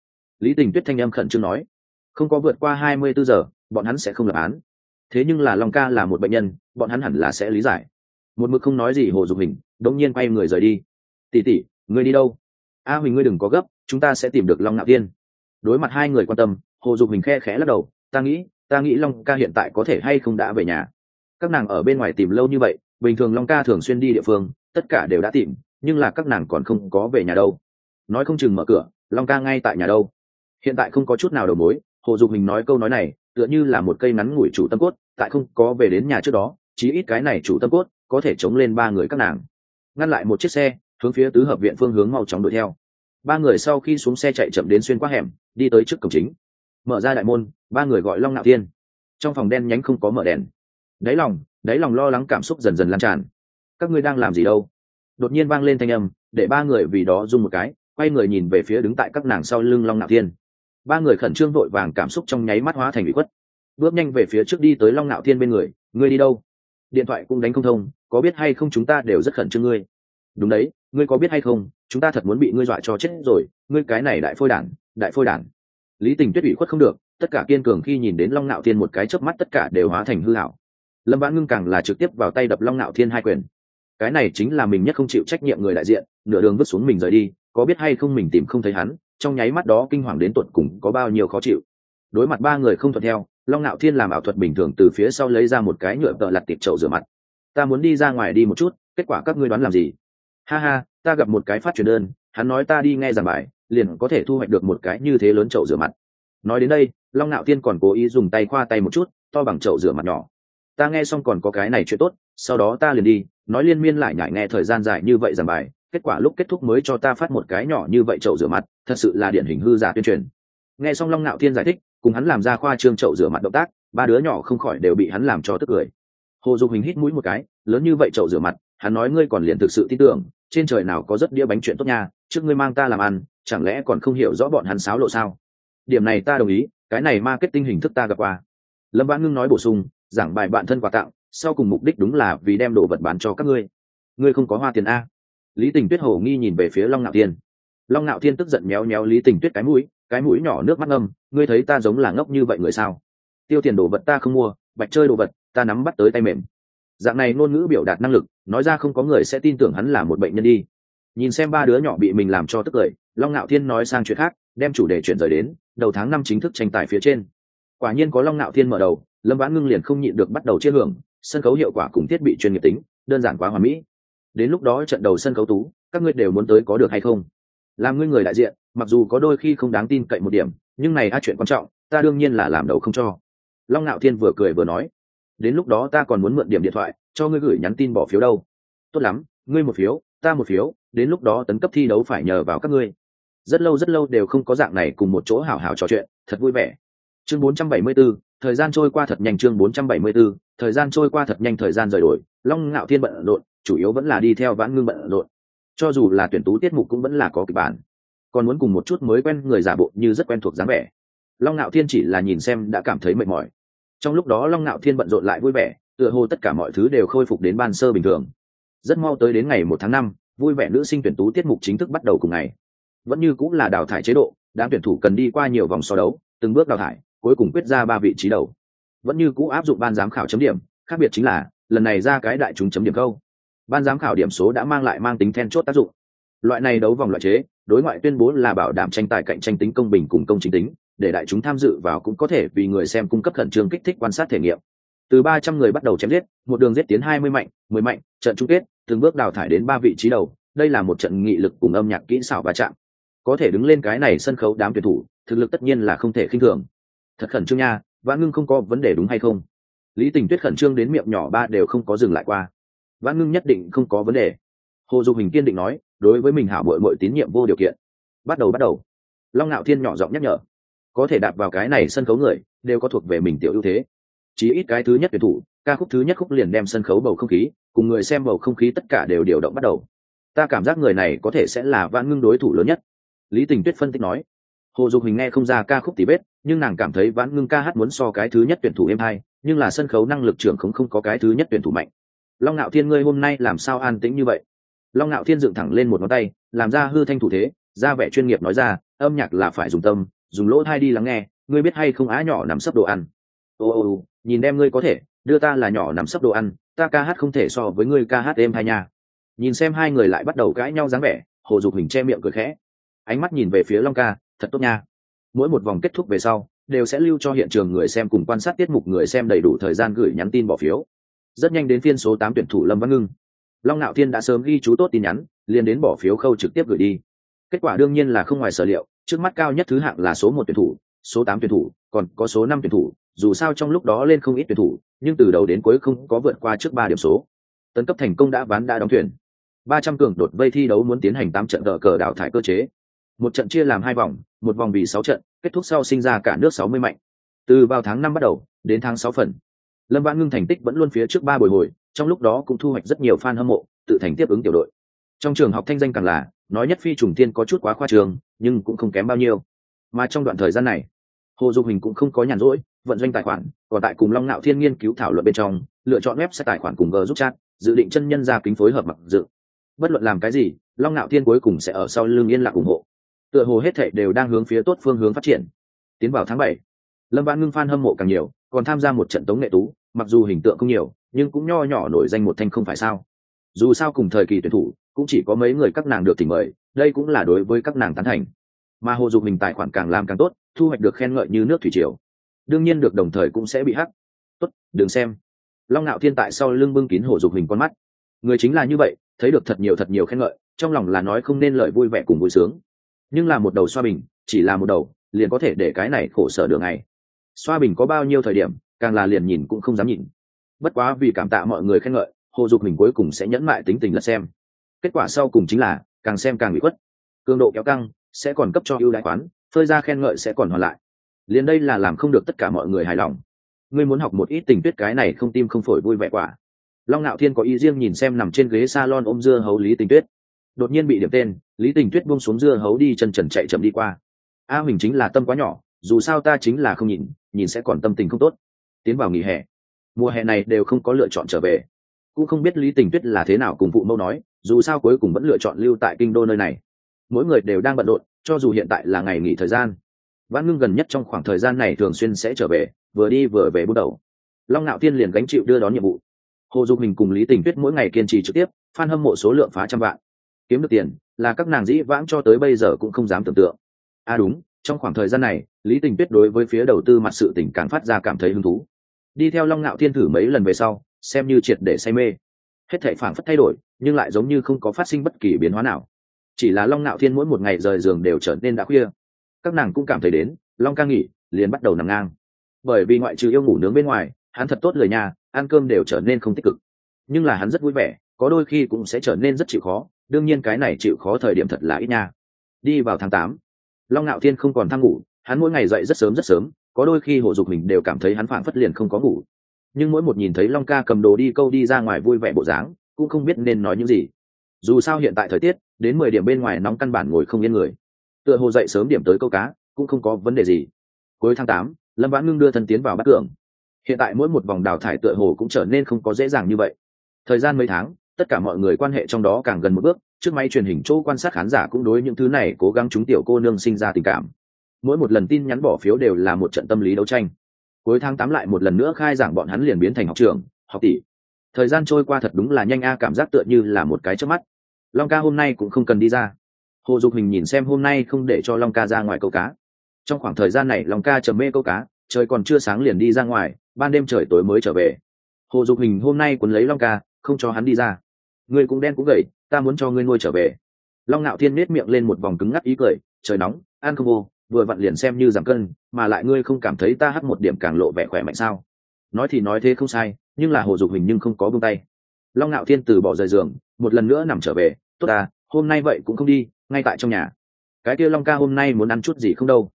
Lý tình tuyết thanh âm khẩn trương nói, không có vượt qua hai mươi bốn giờ, bọn hắn sẽ không lập án. Thế nhưng là long ca là một bệnh nhân, bọn hắn hẳn là sẽ lý giải. Một mực không nói gì hồ dục hình, đống nhiên quay người rời đi. Tỉ tỉ ngươi đi đâu? A huỳnh ngươi đừng có gấp, chúng ta sẽ tìm được long ngạo tiên đối mặt hai người quan tâm, hồ dục hình khe khẽ lắc đầu, ta nghĩ ta nghĩ long ca hiện tại có thể hay không đã về nhà. Các nàng ở bên ngoài tìm lâu như vậy, bình thường long ca thường xuyên đi địa phương, tất cả đều đã tìm, nhưng là các nàng còn không có về nhà đâu. Nói không chừng mở cửa, long ca ngay tại nhà đâu. Hiện tại không có chút nào đầu mối, hồ dục hình nói câu nói này, tựa như là một cây ngắn ngủi chủ tâm cốt, tại không có về đến nhà trước đó, chí ít cái này chủ tâm cốt có thể chống lên ba người các nàng. Ngăn lại một chiếc xe, hướng phía tứ hợp viện phương hướng mau chóng đuổi theo ba người sau khi xuống xe chạy chậm đến xuyên qua hẻm, đi tới trước cổng chính. Mở ra đại môn, ba người gọi long nạo thiên. Trong phòng đen nhánh không có mở đèn. Đáy lòng đáy lòng lo lắng cảm xúc dần dần lan tràn. Các ngươi đang làm gì đâu? Đột nhiên vang lên thanh âm, để ba người vì đó rung một cái, quay người nhìn về phía đứng tại các nàng sau lưng long nạo thiên. Ba người khẩn trương vội vàng cảm xúc trong nháy mắt hóa thành bị khuất. Bước nhanh về phía trước đi tới long nạo thiên bên người, ngươi đi đâu? Điện thoại cũng đánh không thông, có biết hay không chúng ta đều rất khẩn trương ngươi? Đúng đấy, ngươi có biết hay không chúng ta thật muốn bị ngươi dọa cho chết rồi, ngươi cái này đại phôi đản đại phôi đản lý tình tuyết ủy khuất không được, tất cả kiên cường khi nhìn đến long nạo thiên một cái chớp mắt tất cả đều hóa thành hư hảo lâm vãn ngưng càng là trực tiếp vào tay đập long nạo thiên hai quyền. Cái này chính là mình nhất không chịu trách nhiệm người đại diện, nửa đường vứt xuống mình rời đi, có biết hay không mình tìm không thấy hắn, trong nháy mắt đó kinh hoàng đến tột cùng có bao nhiêu khó chịu. Đối mặt ba người không thuận theo, long nạo thiên làm ảo thuật bình thường từ phía sau lấy ra một cái nhựa tợ lặt tiệp chậu rửa mặt. Ta muốn đi ra ngoài đi một chút, kết quả các ngươi đoán làm gì? Ha ha, ta gặp một cái phát truyền đơn, hắn nói ta đi nghe giảng bài, liền có thể thu hoạch được một cái như thế lớn chậu rửa mặt. Nói đến đây, long nạo Tiên còn cố ý dùng tay khoa tay một chút, to bằng chậu rửa mặt nhỏ. Ta nghe xong còn có cái này chuyện tốt, sau đó ta liền đi, nói liên miên lại nhải nghe thời gian dài như vậy giảng bài, kết quả lúc kết thúc mới cho ta phát một cái nhỏ như vậy chậu rửa mặt, thật sự là điển hình hư giả tuyên truyền. Nghe xong long nạo thiên giải thích, cùng hắn làm ra khoa trương chậu rửa mặt động tác, ba đứa nhỏ không khỏi đều bị hắn làm cho tức cười. Hồ dục hình hít mũi một cái, lớn như vậy chậu rửa mặt, hắn nói ngươi còn liền thực sự tin tưởng trên trời nào có rất đĩa bánh chuyện tốt nha, trước ngươi mang ta làm ăn, chẳng lẽ còn không hiểu rõ bọn hắn sáo lộ sao? Điểm này ta đồng ý, cái này marketing hình thức ta gặp qua. Lâm vãn ngưng nói bổ sung, giảng bài bạn thân quà tặng, sau cùng mục đích đúng là vì đem đồ vật bán cho các ngươi. Ngươi không có hoa tiền a. Lý tình tuyết hổ nghi nhìn về phía long ngạo thiên. Long ngạo thiên tức giận méo méo lý tình tuyết cái mũi cái mũi nhỏ nước mắt ngâm, ngươi thấy ta giống là ngốc như vậy người sao? Tiêu tiền đồ vật ta không mua, bạch chơi đồ vật, ta nắm bắt tới tay mềm. Dạng này ngôn ngữ biểu đạt năng lực nói ra không có người sẽ tin tưởng hắn là một bệnh nhân đi. Nhìn xem ba đứa nhỏ bị mình làm cho tức cười, long ngạo thiên nói sang chuyện khác, đem chủ đề chuyển rời đến, đầu tháng năm chính thức tranh tài phía trên. Quả nhiên có long ngạo thiên mở đầu, lâm vãn ngưng liền không nhịn được bắt đầu chia hưởng, sân khấu hiệu quả cùng thiết bị chuyên nghiệp tính, đơn giản quá hoàn mỹ. Đến lúc đó trận đầu sân khấu tú, các ngươi đều muốn tới có được hay không? Làm ngươi người đại diện, mặc dù có đôi khi không đáng tin cậy một điểm, nhưng này a chuyện quan trọng, ta đương nhiên là làm đầu không cho. Long ngạo thiên vừa cười vừa nói, đến lúc đó ta còn muốn mượn điểm điện thoại cho ngươi gửi nhắn tin bỏ phiếu đâu. Tốt lắm ngươi một phiếu ta một phiếu đến lúc đó tấn cấp thi đấu phải nhờ vào các ngươi. Rất lâu rất lâu đều không có dạng này cùng một chỗ hào hào trò chuyện thật vui vẻ. Chương 474, thời gian trôi qua thật nhanh chương 474, thời gian trôi qua thật nhanh thời gian rời đổi long ngạo thiên bận rộn chủ yếu vẫn là đi theo vãn ngưng bận rộn. Cho dù là tuyển tú tiết mục cũng vẫn là có kịch bản. Còn muốn cùng một chút mới quen người giả bộ như rất quen thuộc dáng vẻ. Long ngạo thiên chỉ là nhìn xem đã cảm thấy mệt mỏi. Trong lúc đó long ngạo thiên bận rộn lại vui vẻ tựa hồ tất cả mọi thứ đều khôi phục đến ban sơ bình thường. Rất mau tới đến ngày một tháng năm, vui vẻ nữ sinh tuyển tú tiết mục chính thức bắt đầu cùng ngày. Vẫn như cũng là đào thải chế độ, đám tuyển thủ cần đi qua nhiều vòng so đấu, từng bước đào thải, cuối cùng quyết ra ba vị trí đầu. Vẫn như cũ áp dụng ban giám khảo chấm điểm, khác biệt chính là, lần này ra cái đại chúng chấm điểm câu. Ban giám khảo điểm số đã mang lại mang tính then chốt tác dụng. Loại này đấu vòng loại chế, đối ngoại tuyên bố là bảo đảm tranh tài cạnh tranh tính công bình cùng công chính tính, để đại chúng tham dự vào cũng có thể vì người xem cung cấp khẩn trương kích thích quan sát thể nghiệm từ ba trăm người bắt đầu chém giết, một đường giết tiến hai mươi mạnh, mười mạnh, trận chung kết, từng bước đào thải đến ba vị trí đầu. Đây là một trận nghị lực cùng âm nhạc kỹ xảo và chạm. Có thể đứng lên cái này sân khấu đám tuyển thủ, thực lực tất nhiên là không thể khinh thường. Thật khẩn trương nha, vãn ngưng không có vấn đề đúng hay không? Lý tình tuyết khẩn trương đến miệng nhỏ ba đều không có dừng lại qua. Vãn ngưng nhất định không có vấn đề. Hồ dục hình kiên định nói, đối với mình hảo bội bội tín nhiệm vô điều kiện. Bắt đầu bắt đầu. Long ngạo thiên nhỏ giọng nhắc nhở, có thể đạp vào cái này sân khấu người, đều có thuộc về mình tiểu ưu thế chí ít cái thứ nhất tuyển thủ, ca khúc thứ nhất khúc liền đem sân khấu bầu không khí, cùng người xem bầu không khí tất cả đều điều động bắt đầu. Ta cảm giác người này có thể sẽ là vạn ngưng đối thủ lớn nhất. Lý tình tuyết phân tích nói. Hồ dục hình nghe không ra ca khúc tỉ bết nhưng nàng cảm thấy vãn ngưng ca hát muốn so cái thứ nhất tuyển thủ êm hai nhưng là sân khấu năng lực trưởng không không có cái thứ nhất tuyển thủ mạnh. Long ngạo thiên ngươi hôm nay làm sao an tĩnh như vậy? Long ngạo thiên dựng thẳng lên một ngón tay, làm ra hư thanh thủ thế, ra vẻ chuyên nghiệp nói ra, âm nhạc là phải dùng tâm, dùng lỗ thai đi lắng nghe, ngươi biết hay không á nhỏ nằm sấp đồ ăn ô ô ô nhìn đem ngươi có thể, đưa ta là nhỏ nằm sấp đồ ăn, ta ca hát không thể so với ngươi ca hát êm hai nha. Nhìn xem hai người lại bắt đầu cãi nhau dáng vẻ, hồ dục hình che miệng cười khẽ. Ánh mắt nhìn về phía long ca, thật tốt nha. Mỗi một vòng kết thúc về sau, đều sẽ lưu cho hiện trường người xem cùng quan sát tiết mục người xem đầy đủ thời gian gửi nhắn tin bỏ phiếu. Rất nhanh đến phiên số tám tuyển thủ lâm văn ngưng. Long Nạo thiên đã sớm ghi chú tốt tin nhắn, liền đến bỏ phiếu khâu trực tiếp gửi đi. Kết quả đương nhiên là không ngoài sở liệu, trước mắt cao nhất thứ hạng là số một tuyển thủ, số tám tuyển thủ, còn có số năm tuyển thủ dù sao trong lúc đó lên không ít tuyển thủ, nhưng từ đầu đến cuối không có vượt qua trước ba điểm số. Tấn cấp thành công đã ván đã đóng thuyền. Ba trăm cường đột vây thi đấu muốn tiến hành tám trận đỡ cờ đảo thải cơ chế. Một trận chia làm hai vòng, một vòng vì sáu trận, kết thúc sau sinh ra cả nước sáu mươi mạnh. Từ vào tháng năm bắt đầu, đến tháng sáu phần, lâm vãn ngưng thành tích vẫn luôn phía trước ba buổi hồi, trong lúc đó cũng thu hoạch rất nhiều fan hâm mộ, tự thành tiếp ứng tiểu đội. Trong trường học thanh danh càng là, nói nhất phi trùng tiên có chút quá khoa trường nhưng cũng không kém bao nhiêu. Mà trong đoạn thời gian này, hồ dục hình cũng không có nhàn rỗi vận doanh tài khoản, còn tại cùng long nạo thiên nghiên cứu thảo luận bên trong, lựa chọn web sẽ tài khoản cùng g giúp chat, dự định chân nhân ra kính phối hợp mặc dự. Bất luận làm cái gì, long nạo thiên cuối cùng sẽ ở sau lưng yên lặng ủng hộ. Tựa hồ hết thệ đều đang hướng phía tốt phương hướng phát triển. Tiến vào tháng bảy, lâm văn ngưng f hâm mộ càng nhiều, còn tham gia một trận tống nghệ tú, mặc dù hình tượng không nhiều, nhưng cũng nho nhỏ nổi danh một thanh không phải sao. Dù sao cùng thời kỳ tuyển thủ, cũng chỉ có mấy người các nàng được tỉnh mời, đây cũng là đối với các nàng tán thành. Mà hồ dục mình tài khoản càng làm càng tốt, thu hoạch được khen ngợi như nước thủy triều đương nhiên được đồng thời cũng sẽ bị hắc. Tốt, đừng xem. Long ngạo thiên tại sau lưng bưng kín hồ dục hình con mắt. Người chính là như vậy, thấy được thật nhiều thật nhiều khen ngợi, trong lòng là nói không nên lợi vui vẻ cùng vui sướng. Nhưng là một đầu xoa bình, chỉ là một đầu, liền có thể để cái này khổ sở đường này. Xoa bình có bao nhiêu thời điểm, càng là liền nhìn cũng không dám nhìn. Bất quá vì cảm tạ mọi người khen ngợi hồ dục mình cuối cùng sẽ nhẫn mại tính tình lật xem. Kết quả sau cùng chính là, càng xem càng bị khuất. Cường độ kéo căng, sẽ còn cấp cho ưu đại khoán phơi ra khen ngợi sẽ còn hoàn lại liền đây là làm không được tất cả mọi người hài lòng. Ngươi muốn học một ít tình tuyết cái này không tim không phổi vui vẻ quả long ngạo thiên có ý riêng nhìn xem nằm trên ghế salon ôm dưa hấu lý tình tuyết. Đột nhiên bị điểm tên, lý tình tuyết buông xuống dưa hấu đi chân trần chạy chậm đi qua. A huỳnh chính là tâm quá nhỏ, dù sao ta chính là không nhìn nhìn sẽ còn tâm tình không tốt. Tiến vào nghỉ hè. Mùa hè này đều không có lựa chọn trở về. Cũng không biết lý tình tuyết là thế nào cùng phụ mẫu nói, dù sao cuối cùng vẫn lựa chọn lưu tại kinh đô nơi này. Mỗi người đều đang bận rộn, cho dù hiện tại là ngày nghỉ thời gian vãn ngưng gần nhất trong khoảng thời gian này thường xuyên sẽ trở về, vừa đi vừa về bước đầu. Long ngạo tiên liền gánh chịu đưa đón nhiệm vụ. Hồ dục mình cùng lý tình tuyết mỗi ngày kiên trì trực tiếp phan hâm mộ số lượng phá trăm vạn. Kiếm được tiền, là các nàng dĩ vãng cho tới bây giờ cũng không dám tưởng tượng. À đúng, trong khoảng thời gian này, lý tình tuyết đối với phía đầu tư mặt sự tình càng phát ra cảm thấy hứng thú. Đi theo long ngạo thiên thử mấy lần về sau, xem như triệt để say mê. Hết thể phảng phất thay đổi, nhưng lại giống như không có phát sinh bất kỳ biến hóa nào. Chỉ là long ngạo thiên mỗi một ngày rời giường đều trở nên đã khuya các nàng cũng cảm thấy đến, long ca nghỉ, liền bắt đầu nằm ngang. Bởi vì ngoại trừ yêu ngủ nướng bên ngoài, hắn thật tốt lời nhà, ăn cơm đều trở nên không tích cực. Nhưng là hắn rất vui vẻ, có đôi khi cũng sẽ trở nên rất chịu khó, đương nhiên cái này chịu khó thời điểm thật là ít nha. Đi vào tháng tám, long ngạo thiên không còn tham ngủ, hắn mỗi ngày dậy rất sớm rất sớm, có đôi khi hộ dục mình đều cảm thấy hắn phảng phất liền không có ngủ. Nhưng mỗi một nhìn thấy long ca cầm đồ đi câu đi ra ngoài vui vẻ bộ dáng, cũng không biết nên nói những gì. Dù sao hiện tại thời tiết, đến mười điểm bên ngoài nóng căn bản ngồi không yên người tựa hồ dậy sớm điểm tới câu cá, cũng không có vấn đề gì. Cuối tháng tám, lâm vãn ngưng đưa thân tiến vào bắt cường. Hiện tại mỗi một vòng đào thải tựa hồ cũng trở nên không có dễ dàng như vậy. Thời gian mấy tháng, tất cả mọi người quan hệ trong đó càng gần một bước, trước máy truyền hình chỗ quan sát khán giả cũng đối những thứ này cố gắng chúng tiểu cô nương sinh ra tình cảm. Mỗi một lần tin nhắn bỏ phiếu đều là một trận tâm lý đấu tranh. Cuối tháng tám lại một lần nữa khai giảng bọn hắn liền biến thành học trường học tỷ. Thời gian trôi qua thật đúng là nhanh a, cảm giác tựa như là một cái trước mắt. Long ca hôm nay cũng không cần đi ra hồ dục hình nhìn xem hôm nay không để cho long ca ra ngoài câu cá. Trong khoảng thời gian này, long ca trầm mê câu cá, trời còn chưa sáng liền đi ra ngoài, ban đêm trời tối mới trở về. Hồ dục hình hôm nay quấn lấy long ca, không cho hắn đi ra. Ngươi cũng đen cũng gầy, ta muốn cho ngươi nuôi trở về. Long ngạo thiên nết miệng lên một vòng cứng ngắc ý cười, trời nóng, ăn không vô, vừa vặn liền xem như giảm cân, mà lại ngươi không cảm thấy ta hắt một điểm càng lộ vẻ khỏe mạnh sao? Nói thì nói thế không sai, nhưng là hồ dục hình nhưng không có buông tay. Long ngạo thiên từ bỏ rời giường, một lần nữa nằm trở về, tốt à hôm nay vậy cũng không đi ngay tại trong nhà. Cái kia long ca hôm nay muốn ăn chút gì không đâu?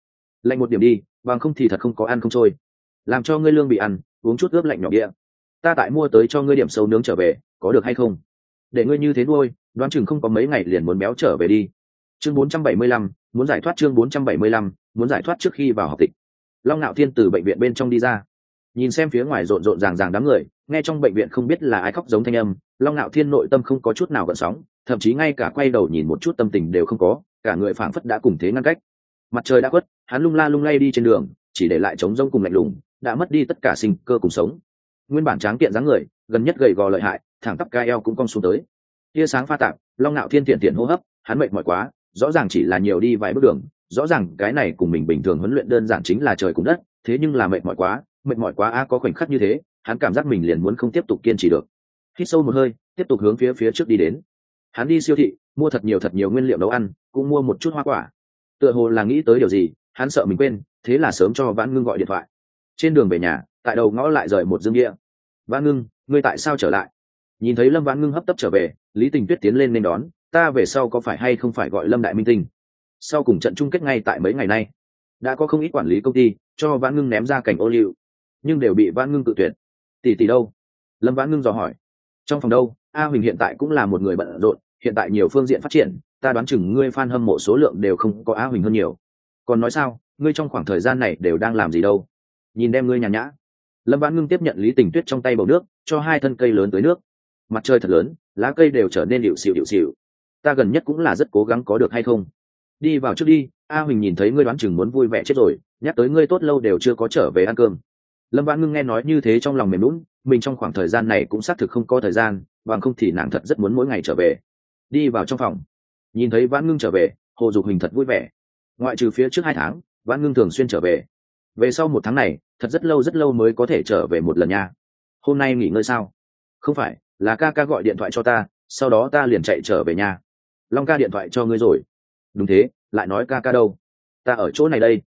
Lạnh một điểm đi bằng không thì thật không có ăn không trôi. Làm cho ngươi lương bị ăn uống chút ướp lạnh nhỏ địa ta tại mua tới cho ngươi điểm sâu nướng trở về có được hay không? Để ngươi như thế nuôi đoán chừng không có mấy ngày liền muốn béo trở về đi. Chương 475, muốn giải thoát chương 475, muốn giải thoát trước khi vào học tịch. Long nạo thiên từ bệnh viện bên trong đi ra. Nhìn xem phía ngoài rộn rộn ràng ràng đám người nghe trong bệnh viện không biết là ai khóc giống thanh âm long nạo thiên nội tâm không có chút nào gợn sóng thậm chí ngay cả quay đầu nhìn một chút tâm tình đều không có, cả người phảng phất đã cùng thế ngăn cách. Mặt trời đã khuất, hắn lung la lung lay đi trên đường, chỉ để lại trống rông cùng lạnh lùng, đã mất đi tất cả sinh cơ cùng sống. Nguyên bản tráng kiện dáng người, gần nhất gầy gò lợi hại, thẳng tắp ca eo cũng cong xuống tới. Tia sáng pha tạp, long nạo thiên tiện tiện hô hấp, hắn mệt mỏi quá, rõ ràng chỉ là nhiều đi vài bước đường, rõ ràng cái này cùng mình bình thường huấn luyện đơn giản chính là trời cùng đất, thế nhưng là mệt mỏi quá, mệt mỏi quá a có khoảnh khắc như thế, hắn cảm giác mình liền muốn không tiếp tục kiên trì được. Hít sâu một hơi, tiếp tục hướng phía phía trước đi đến hắn đi siêu thị, mua thật nhiều thật nhiều nguyên liệu nấu ăn, cũng mua một chút hoa quả. Tựa hồ là nghĩ tới điều gì, hắn sợ mình quên, thế là sớm cho vãn ngưng gọi điện thoại. Trên đường về nhà, tại đầu ngõ lại rời một dương địa. Vãn ngưng, ngươi tại sao trở lại? Nhìn thấy lâm vãn ngưng hấp tấp trở về, lý tình tuyết tiến lên nên đón, ta về sau có phải hay không phải gọi lâm đại minh tinh? Sau cùng trận chung kết ngay tại mấy ngày nay, đã có không ít quản lý công ty cho vãn ngưng ném ra cảnh ô liu, nhưng đều bị vãn ngưng tự tuyệt tỷ tỷ đâu? Lâm vãn ngưng dò hỏi. Trong phòng đâu? A huỳnh hiện tại cũng là một người bận rộn, hiện tại nhiều phương diện phát triển, ta đoán chừng ngươi fan hâm mộ số lượng đều không có a huỳnh hơn nhiều. Còn nói sao, ngươi trong khoảng thời gian này đều đang làm gì đâu? Nhìn đem ngươi nhàn nhã. Lâm vãn ngưng tiếp nhận lý tình tuyết trong tay bầu nước, cho hai thân cây lớn tới nước. Mặt trời thật lớn, lá cây đều trở nên điệu xịu điệu xịu. Ta gần nhất cũng là rất cố gắng có được hay không? Đi vào trước đi, a huỳnh nhìn thấy ngươi đoán chừng muốn vui vẻ chết rồi, nhắc tới ngươi tốt lâu đều chưa có trở về ăn cơm lâm vãn ngưng nghe nói như thế trong lòng mềm lún mình trong khoảng thời gian này cũng xác thực không có thời gian, bằng không thì nàng thật rất muốn mỗi ngày trở về. Đi vào trong phòng. Nhìn thấy vãn ngưng trở về, hồ dục hình thật vui vẻ. Ngoại trừ phía trước hai tháng, vãn ngưng thường xuyên trở về. Về sau một tháng này, thật rất lâu rất lâu mới có thể trở về một lần nha. Hôm nay nghỉ ngơi sao? Không phải, là ca ca gọi điện thoại cho ta, sau đó ta liền chạy trở về nhà. Long ca điện thoại cho ngươi rồi. Đúng thế, lại nói ca ca đâu? Ta ở chỗ này đây.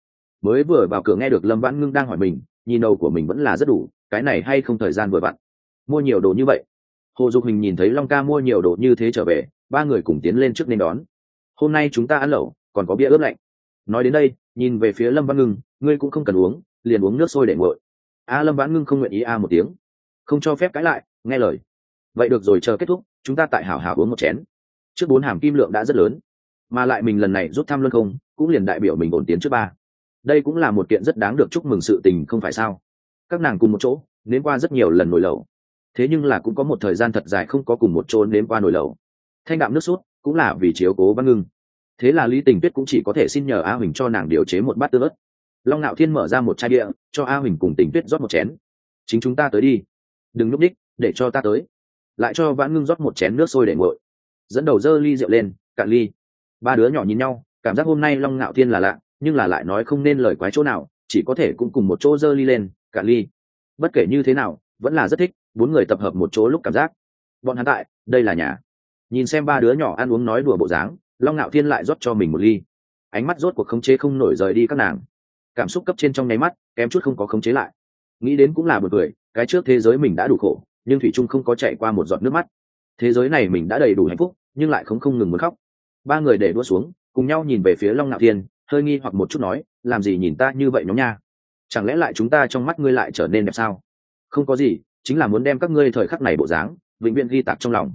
Mới vừa vào cửa nghe được lâm vãn ngưng đang hỏi mình nhìn đầu của mình vẫn là rất đủ, cái này hay không thời gian vừa vặn. Mua nhiều đồ như vậy. Hồ dục hình nhìn thấy long ca mua nhiều đồ như thế trở về, ba người cùng tiến lên trước nên đón. Hôm nay chúng ta ăn lẩu, còn có bia ướp lạnh. Nói đến đây, nhìn về phía lâm văn ngưng, ngươi cũng không cần uống, liền uống nước sôi để nguội. A lâm vãn ngưng không nguyện ý a một tiếng. Không cho phép cãi lại, nghe lời. Vậy được rồi, chờ kết thúc, chúng ta tại hảo hảo uống một chén. Trước bốn hàm kim lượng đã rất lớn, mà lại mình lần này rút thăm luân không, cũng liền đại biểu mình ổn tiến trước ba đây cũng là một kiện rất đáng được chúc mừng sự tình không phải sao? Các nàng cùng một chỗ nếm qua rất nhiều lần nồi lầu, thế nhưng là cũng có một thời gian thật dài không có cùng một chỗ nếm qua nồi lầu. thanh đạm nước sút cũng là vì chiếu cố văn ngưng. Thế là lý tình tuyết cũng chỉ có thể xin nhờ a huỳnh cho nàng điều chế một bát tương ớt. Long ngạo thiên mở ra một chai địa cho a huỳnh cùng tình tuyết rót một chén. Chính chúng ta tới đi. Đừng núp đích để cho ta tới. Lại cho vãn ngưng rót một chén nước sôi để nguội. Dẫn đầu dơ ly rượu lên cạn ly. Ba đứa nhỏ nhìn nhau cảm giác hôm nay long ngạo thiên là lạ nhưng là lại nói không nên lời quái chỗ nào, chỉ có thể cũng cùng một chỗ dơ ly lên, cạn ly. Bất kể như thế nào, vẫn là rất thích, bốn người tập hợp một chỗ lúc cảm giác. Bọn hắn tại, đây là nhà. Nhìn xem ba đứa nhỏ ăn uống nói đùa bộ dáng, long ngạo thiên lại rót cho mình một ly. Ánh mắt rốt cuộc khống chế không nổi rời đi các nàng. Cảm xúc cấp trên trong nháy mắt, kém chút không có khống chế lại. Nghĩ đến cũng là một người cái trước thế giới mình đã đủ khổ, nhưng thủy trung không có chạy qua một giọt nước mắt. Thế giới này mình đã đầy đủ hạnh phúc, nhưng lại không không ngừng muốn khóc. Ba người để đua xuống, cùng nhau nhìn về phía long ngạo thiên hơi nghi hoặc một chút nói, làm gì nhìn ta như vậy nhóm nha? Chẳng lẽ lại chúng ta trong mắt ngươi lại trở nên đẹp sao? Không có gì, chính là muốn đem các ngươi thời khắc này bộ dáng, vĩnh viễn ghi tạc trong lòng.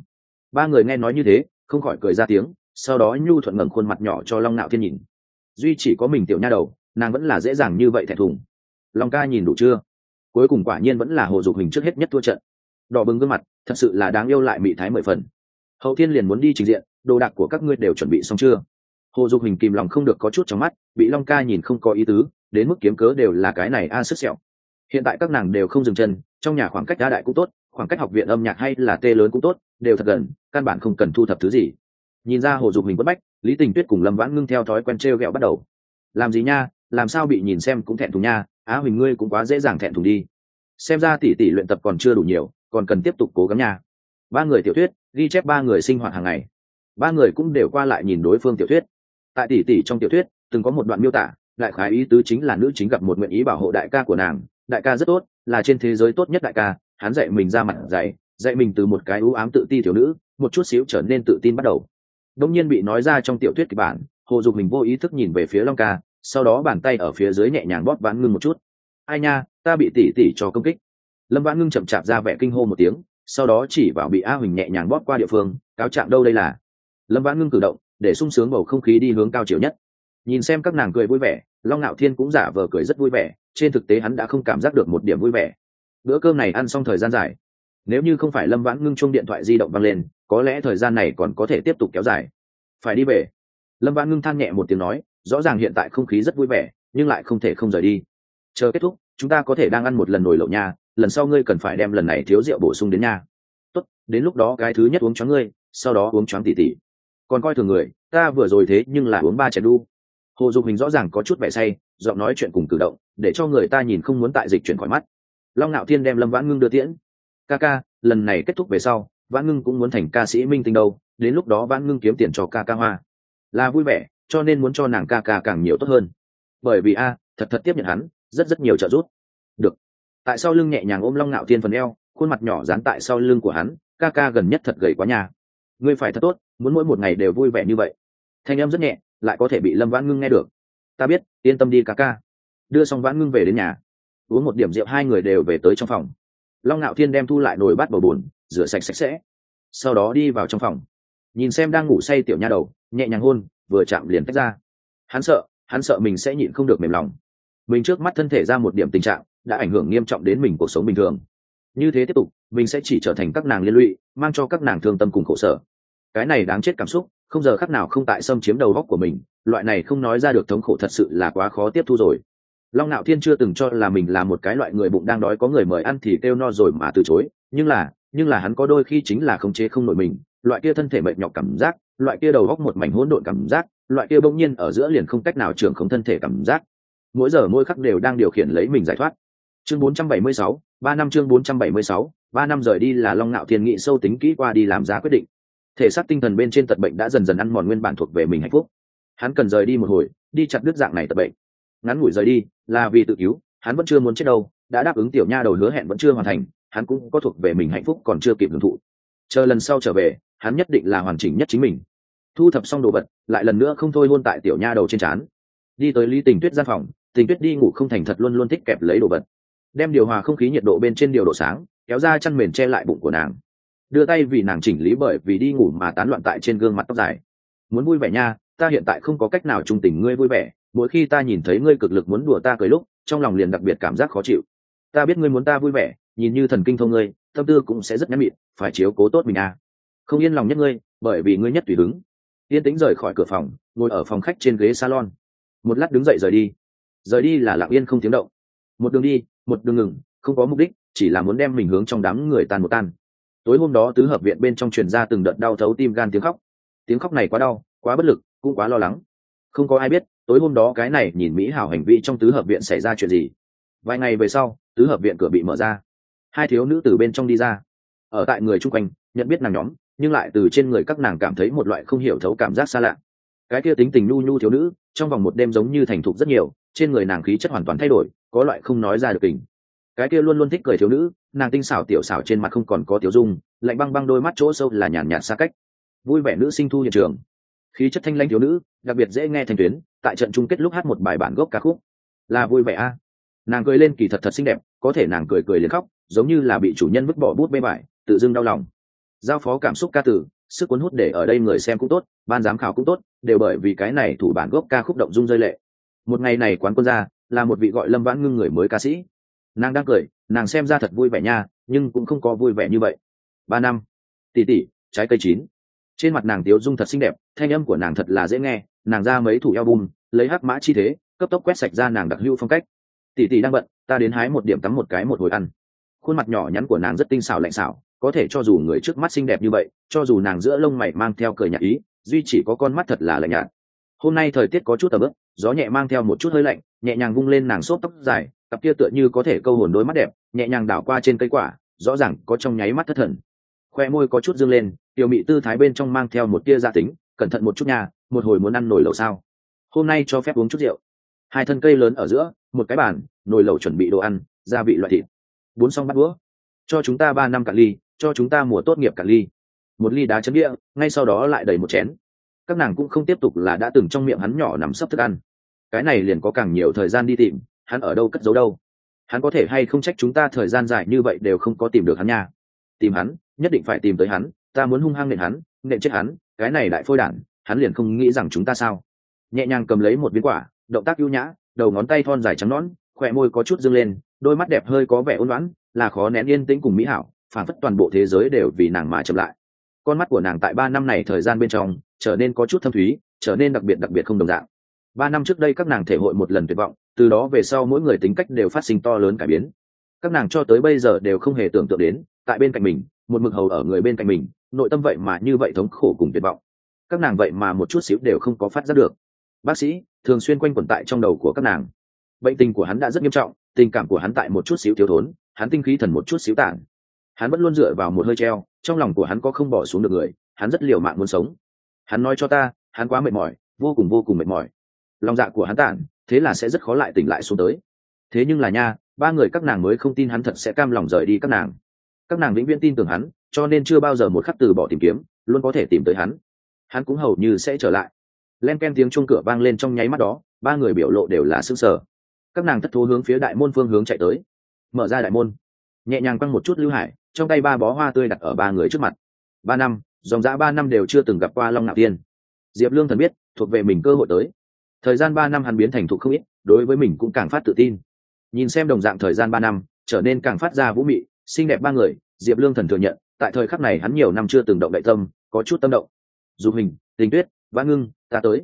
Ba người nghe nói như thế, không khỏi cười ra tiếng, sau đó nhu thuận ngẩng khuôn mặt nhỏ cho long nạo thiên nhìn. Duy chỉ có mình tiểu nha đầu, nàng vẫn là dễ dàng như vậy thẹn thùng. Long ca nhìn đủ chưa? Cuối cùng quả nhiên vẫn là hồ dục hình trước hết nhất thua trận. Đỏ bừng gương mặt, thật sự là đáng yêu lại mị thái mười phần. Hậu thiên liền muốn đi trình diện, đồ đạc của các ngươi đều chuẩn bị xong chưa? Hồ dục hình kìm lòng không được có chút trong mắt, bị long ca nhìn không có ý tứ, đến mức kiếm cớ đều là cái này a sức sẹo. Hiện tại các nàng đều không dừng chân, trong nhà khoảng cách đa đại cũng tốt, khoảng cách học viện âm nhạc hay là tê lớn cũng tốt, đều thật gần, căn bản không cần thu thập thứ gì. Nhìn ra hồ dục hình bất bách, lý tình tuyết cùng lâm vãn ngưng theo thói quen t r e o g ẹ o bắt đầu. Làm gì nha, làm sao bị nhìn xem cũng thẹn thùng nha, á huỳnh ngươi cũng quá dễ dàng thẹn thùng đi. Xem ra tỷ tỷ luyện tập còn chưa đủ nhiều, còn cần tiếp tục cố gắng nha. Ba người tiểu thuyết, ghi chép ba người sinh hoạt hàng ngày. Ba người cũng đều qua lại nhìn đối phương tiểu thuyết tại tỷ tỷ trong tiểu thuyết, từng có một đoạn miêu tả, đại khái ý tứ chính là nữ chính gặp một nguyện ý bảo hộ đại ca của nàng, đại ca rất tốt, là trên thế giới tốt nhất đại ca, hắn dạy mình ra mặt dạy dạy mình từ một cái ưu ám tự ti thiếu nữ, một chút xíu trở nên tự tin bắt đầu. Đông nhiên bị nói ra trong tiểu thuyết kịch bản, hồ dục mình vô ý thức nhìn về phía long ca, sau đó bàn tay ở phía dưới nhẹ nhàng bóp vãn ngưng một chút. Ai nha, ta bị tỉ tỉ cho công kích. Lâm vãn ngưng chậm chạp ra vẻ kinh hô một tiếng, sau đó chỉ vào bị a huỳnh nhẹ nhàng bóp qua địa phương, cáo trạng đâu đây là? Lâm vãn ngưng cử động để sung sướng bầu không khí đi hướng cao chiều nhất. Nhìn xem các nàng cười vui vẻ, long ngạo thiên cũng giả vờ cười rất vui vẻ, trên thực tế hắn đã không cảm giác được một điểm vui vẻ. Bữa cơm này ăn xong thời gian dài. Nếu như không phải lâm vãn ngưng chung điện thoại di động văng lên, có lẽ thời gian này còn có thể tiếp tục kéo dài. Phải đi về. Lâm vãn ngưng than nhẹ một tiếng nói, rõ ràng hiện tại không khí rất vui vẻ, nhưng lại không thể không rời đi. Chờ kết thúc, chúng ta có thể đang ăn một lần nồi lẩu nha, lần sau ngươi cần phải đem lần này thiếu rượu bổ sung đến nha. Tốt, đến lúc đó cái thứ nhất uống choáng ngươi, sau đó uống choáng tỉ tỉ còn coi thường người, ta vừa rồi thế nhưng là uống ba chén đu. Hồ dục hình rõ ràng có chút vẻ say, giọng nói chuyện cùng cử động, để cho người ta nhìn không muốn tại dịch chuyển khỏi mắt. Long ngạo thiên đem lâm vãn ngưng đưa tiễn. Ca ca, lần này kết thúc về sau, vãn ngưng cũng muốn thành ca sĩ minh tinh đâu, đến lúc đó vãn ngưng kiếm tiền cho ca ca hoa. Là vui vẻ, cho nên muốn cho nàng ca ca càng nhiều tốt hơn. Bởi vì a, thật thật tiếp nhận hắn, rất rất nhiều trợ giúp. Được. Tại sau lưng nhẹ nhàng ôm long ngạo thiên phần eo, khuôn mặt nhỏ dán tại sau lưng của hắn, ca ca gần nhất thật gầy quá nhà ngươi phải thật tốt, muốn mỗi một ngày đều vui vẻ như vậy. Thanh em rất nhẹ, lại có thể bị lâm vãn ngưng nghe được. Ta biết, yên tâm đi ca ca. Đưa xong vãn ngưng về đến nhà. Uống một điểm rượu, hai người đều về tới trong phòng. Long ngạo thiên đem thu lại nồi bát bầu bùn rửa sạch sạch sẽ. Sau đó đi vào trong phòng. Nhìn xem đang ngủ say tiểu nha đầu, nhẹ nhàng hôn, vừa chạm liền tách ra. Hắn sợ hắn sợ mình sẽ nhịn không được mềm lòng. Mình trước mắt thân thể ra một điểm tình trạng, đã ảnh hưởng nghiêm trọng đến mình cuộc sống bình thường như thế tiếp tục mình sẽ chỉ trở thành các nàng liên lụy mang cho các nàng thương tâm cùng khổ sở. Cái này đáng chết cảm xúc không giờ khắc nào không tại xâm chiếm đầu góc của mình loại này không nói ra được thống khổ thật sự là quá khó tiếp thu rồi. Long nạo thiên chưa từng cho là mình là một cái loại người bụng đang đói có người mời ăn thì kêu no rồi mà từ chối nhưng là nhưng là hắn có đôi khi chính là khống chế không nổi mình loại kia thân thể mệt nhọc cảm giác loại kia đầu góc một mảnh hỗn độn cảm giác loại kia bỗng nhiên ở giữa liền không cách nào trưởng không thân thể cảm giác. Mỗi giờ mỗi khắc đều đang điều khiển lấy mình giải thoát. Chương 476, ba năm chương 476, ba năm rời đi là long Ngạo thiên nghị sâu tính kỹ qua đi làm ra quyết định. Thể xác tinh thần bên trên tật bệnh đã dần dần ăn mòn nguyên bản thuộc về mình hạnh phúc. Hắn cần rời đi một hồi đi chặt đứt dạng này tật bệnh. Ngắn ngủi rời đi là vì tự cứu hắn vẫn chưa muốn chết đâu đã đáp ứng tiểu nha đầu hứa hẹn vẫn chưa hoàn thành hắn cũng có thuộc về mình hạnh phúc còn chưa kịp hưởng thụ. Chờ lần sau trở về hắn nhất định là hoàn chỉnh nhất chính mình. Thu thập xong đồ vật lại lần nữa không thôi luôn tại tiểu nha đầu trên trán. Đi tới lý tình tuyết gian phòng tình tuyết đi ngủ không thành thật luôn luôn thích kẹp lấy đồ vật đem điều hòa không khí nhiệt độ bên trên điều độ sáng, kéo ra chăn mền che lại bụng của nàng. Đưa tay vì nàng chỉnh lý bởi vì đi ngủ mà tán loạn tại trên gương mặt tóc dài. Muốn vui vẻ nha, ta hiện tại không có cách nào trung tình ngươi vui vẻ, mỗi khi ta nhìn thấy ngươi cực lực muốn đùa ta cười lúc, trong lòng liền đặc biệt cảm giác khó chịu. Ta biết ngươi muốn ta vui vẻ, nhìn như thần kinh thông ngươi, tâm tư cũng sẽ rất nhắm mịn, phải chiếu cố tốt mình à. Không yên lòng nhất ngươi, bởi vì ngươi nhất tùy hứng. Yên tĩnh rời khỏi cửa phòng, ngồi ở phòng khách trên ghế salon. Một lát đứng dậy rời đi. Rời đi là lặng yên không tiếng động. Một đường đi một đường ngừng, không có mục đích, chỉ là muốn đem mình hướng trong đám người tan một tan. Tối hôm đó tứ hợp viện bên trong truyền ra từng đợt đau thấu tim gan tiếng khóc. Tiếng khóc này quá đau, quá bất lực, cũng quá lo lắng. Không có ai biết, tối hôm đó cái này nhìn mỹ hảo hành vi trong tứ hợp viện xảy ra chuyện gì. Vài ngày về sau, tứ hợp viện cửa bị mở ra. Hai thiếu nữ từ bên trong đi ra. Ở tại người chung quanh, nhận biết nàng nhóm, nhưng lại từ trên người các nàng cảm thấy một loại không hiểu thấu cảm giác xa lạ. Cái kia tính tình nhu nhu thiếu nữ, trong vòng một đêm giống như thành thục rất nhiều, trên người nàng khí chất hoàn toàn thay đổi có loại không nói ra được tình. Cái kia luôn luôn thích cười thiếu nữ, nàng tinh xảo tiểu xảo trên mặt không còn có tiểu dung, lạnh băng băng đôi mắt chỗ sâu là nhàn nhạt xa cách. Vui vẻ nữ sinh thu hiện trường. Khí chất thanh lãnh thiếu nữ, đặc biệt dễ nghe thành tuyến, tại trận chung kết lúc hát một bài bản gốc ca khúc. Là vui vẻ a. Nàng cười lên kỳ thật thật xinh đẹp, có thể nàng cười cười liền khóc, giống như là bị chủ nhân vứt bỏ bút bê bại tự dưng đau lòng. Giao phó cảm xúc ca tử sức cuốn hút để ở đây người xem cũng tốt, ban giám khảo cũng tốt, đều bởi vì cái này thủ bản gốc ca khúc động dung rơi lệ. Một ngày này quán quân ra là một vị gọi lâm vãn ngưng người mới ca sĩ. Nàng đang cười, nàng xem ra thật vui vẻ nha, nhưng cũng không có vui vẻ như vậy. Ba năm. Tỉ tỉ, trái cây chín. Trên mặt nàng tiếu dung thật xinh đẹp, thanh âm của nàng thật là dễ nghe, nàng ra mấy thủ album, lấy hắc mã chi thế, cấp tốc quét sạch ra nàng đặc hữu phong cách. Tỷ tỷ đang bận, ta đến hái một điểm tắm một cái một hồi ăn. Khuôn mặt nhỏ nhắn của nàng rất tinh xảo lạnh xảo, có thể cho dù người trước mắt xinh đẹp như vậy, cho dù nàng giữa lông mày mang theo cười nhạt ý, duy chỉ có con mắt thật là lạnh nhạt. Hôm nay thời tiết có chút tầm ướp gió nhẹ mang theo một chút hơi lạnh nhẹ nhàng vung lên nàng xốp tóc dài, cặp kia tựa như có thể câu hồn đôi mắt đẹp, nhẹ nhàng đảo qua trên cây quả, rõ ràng có trong nháy mắt thất thần. Khoe môi có chút dương lên, tiểu mị tư thái bên trong mang theo một tia gia tính, cẩn thận một chút nhà một hồi muốn ăn nồi lẩu sao? Hôm nay cho phép uống chút rượu. Hai thân cây lớn ở giữa, một cái bàn, nồi lẩu chuẩn bị đồ ăn, gia vị loại thịt. Bốn xong bắt đũa. Cho chúng ta ba năm cả ly, cho chúng ta mùa tốt nghiệp cả ly. Một ly đá chấm địa ngay sau đó lại đầy một chén. Các nàng cũng không tiếp tục là đã từng trong miệng hắn nhỏ nằm sấp thức ăn cái này liền có càng nhiều thời gian đi tìm, hắn ở đâu cất giấu đâu. Hắn có thể hay không trách chúng ta thời gian dài như vậy đều không có tìm được hắn nha. Tìm hắn, nhất định phải tìm tới hắn, ta muốn hung hăng nện hắn, nện chết hắn, cái này đại phôi đản, hắn liền không nghĩ rằng chúng ta sao. Nhẹ nhàng cầm lấy một viên quả, động tác ưu nhã, đầu ngón tay thon dài trắng nõn, khỏe môi có chút dâng lên, đôi mắt đẹp hơi có vẻ ôn loãn là khó nén yên tĩnh cùng mỹ hảo phản phất toàn bộ thế giới đều vì nàng mà chậm lại. Con mắt của nàng tại ba năm này thời gian bên trong, trở nên có chút thâm thúy, trở nên đặc biệt đặc biệt không đồng dạng ba năm trước đây các nàng thể hội một lần tuyệt vọng, từ đó về sau mỗi người tính cách đều phát sinh to lớn cải biến. Các nàng cho tới bây giờ đều không hề tưởng tượng đến, tại bên cạnh mình, một mực hầu ở người bên cạnh mình, nội tâm vậy mà như vậy thống khổ cùng tuyệt vọng. Các nàng vậy mà một chút xíu đều không có phát giác được. Bác sĩ, thường xuyên quanh quẩn tại trong đầu của các nàng. Bệnh tình của hắn đã rất nghiêm trọng, tình cảm của hắn tại một chút xíu thiếu thốn, hắn tinh khí thần một chút xíu tản. Hắn vẫn luôn dựa vào một hơi treo, trong lòng của hắn có không bỏ xuống được người, hắn rất liều mạng muốn sống. Hắn nói cho ta, hắn quá mệt mỏi, vô cùng vô cùng mệt mỏi lòng dạ của hắn tản, thế là sẽ rất khó lại tỉnh lại xuống tới. Thế nhưng là nha, ba người các nàng mới không tin hắn thật sẽ cam lòng rời đi các nàng. Các nàng vĩnh viễn tin tưởng hắn, cho nên chưa bao giờ một khắc từ bỏ tìm kiếm, luôn có thể tìm tới hắn. Hắn cũng hầu như sẽ trở lại. Len ken tiếng chuông cửa vang lên trong nháy mắt đó, ba người biểu lộ đều là s ư ơ n g sở các nàng thất thố hướng phía đại môn phương hướng chạy tới. Mở ra đại môn. Nhẹ nhàng quăng một chút lưu hải, trong tay ba bó hoa tươi đặt ở ba người trước mặt. Ba năm, dòng dã ba năm đều chưa từng gặp qua long ngạo tiên diệp lương thần biết, thuộc về mình cơ hội tới thời gian ba năm hắn biến thành thục không ít, đối với mình cũng càng phát tự tin. Nhìn xem đồng dạng thời gian ba năm, trở nên càng phát ra vũ mị, xinh đẹp ba người, diệp lương thần thừa nhận, tại thời khắc này hắn nhiều năm chưa từng động đại tâm, có chút tâm động. Dù hình tình tuyết vã ngưng, ta tới.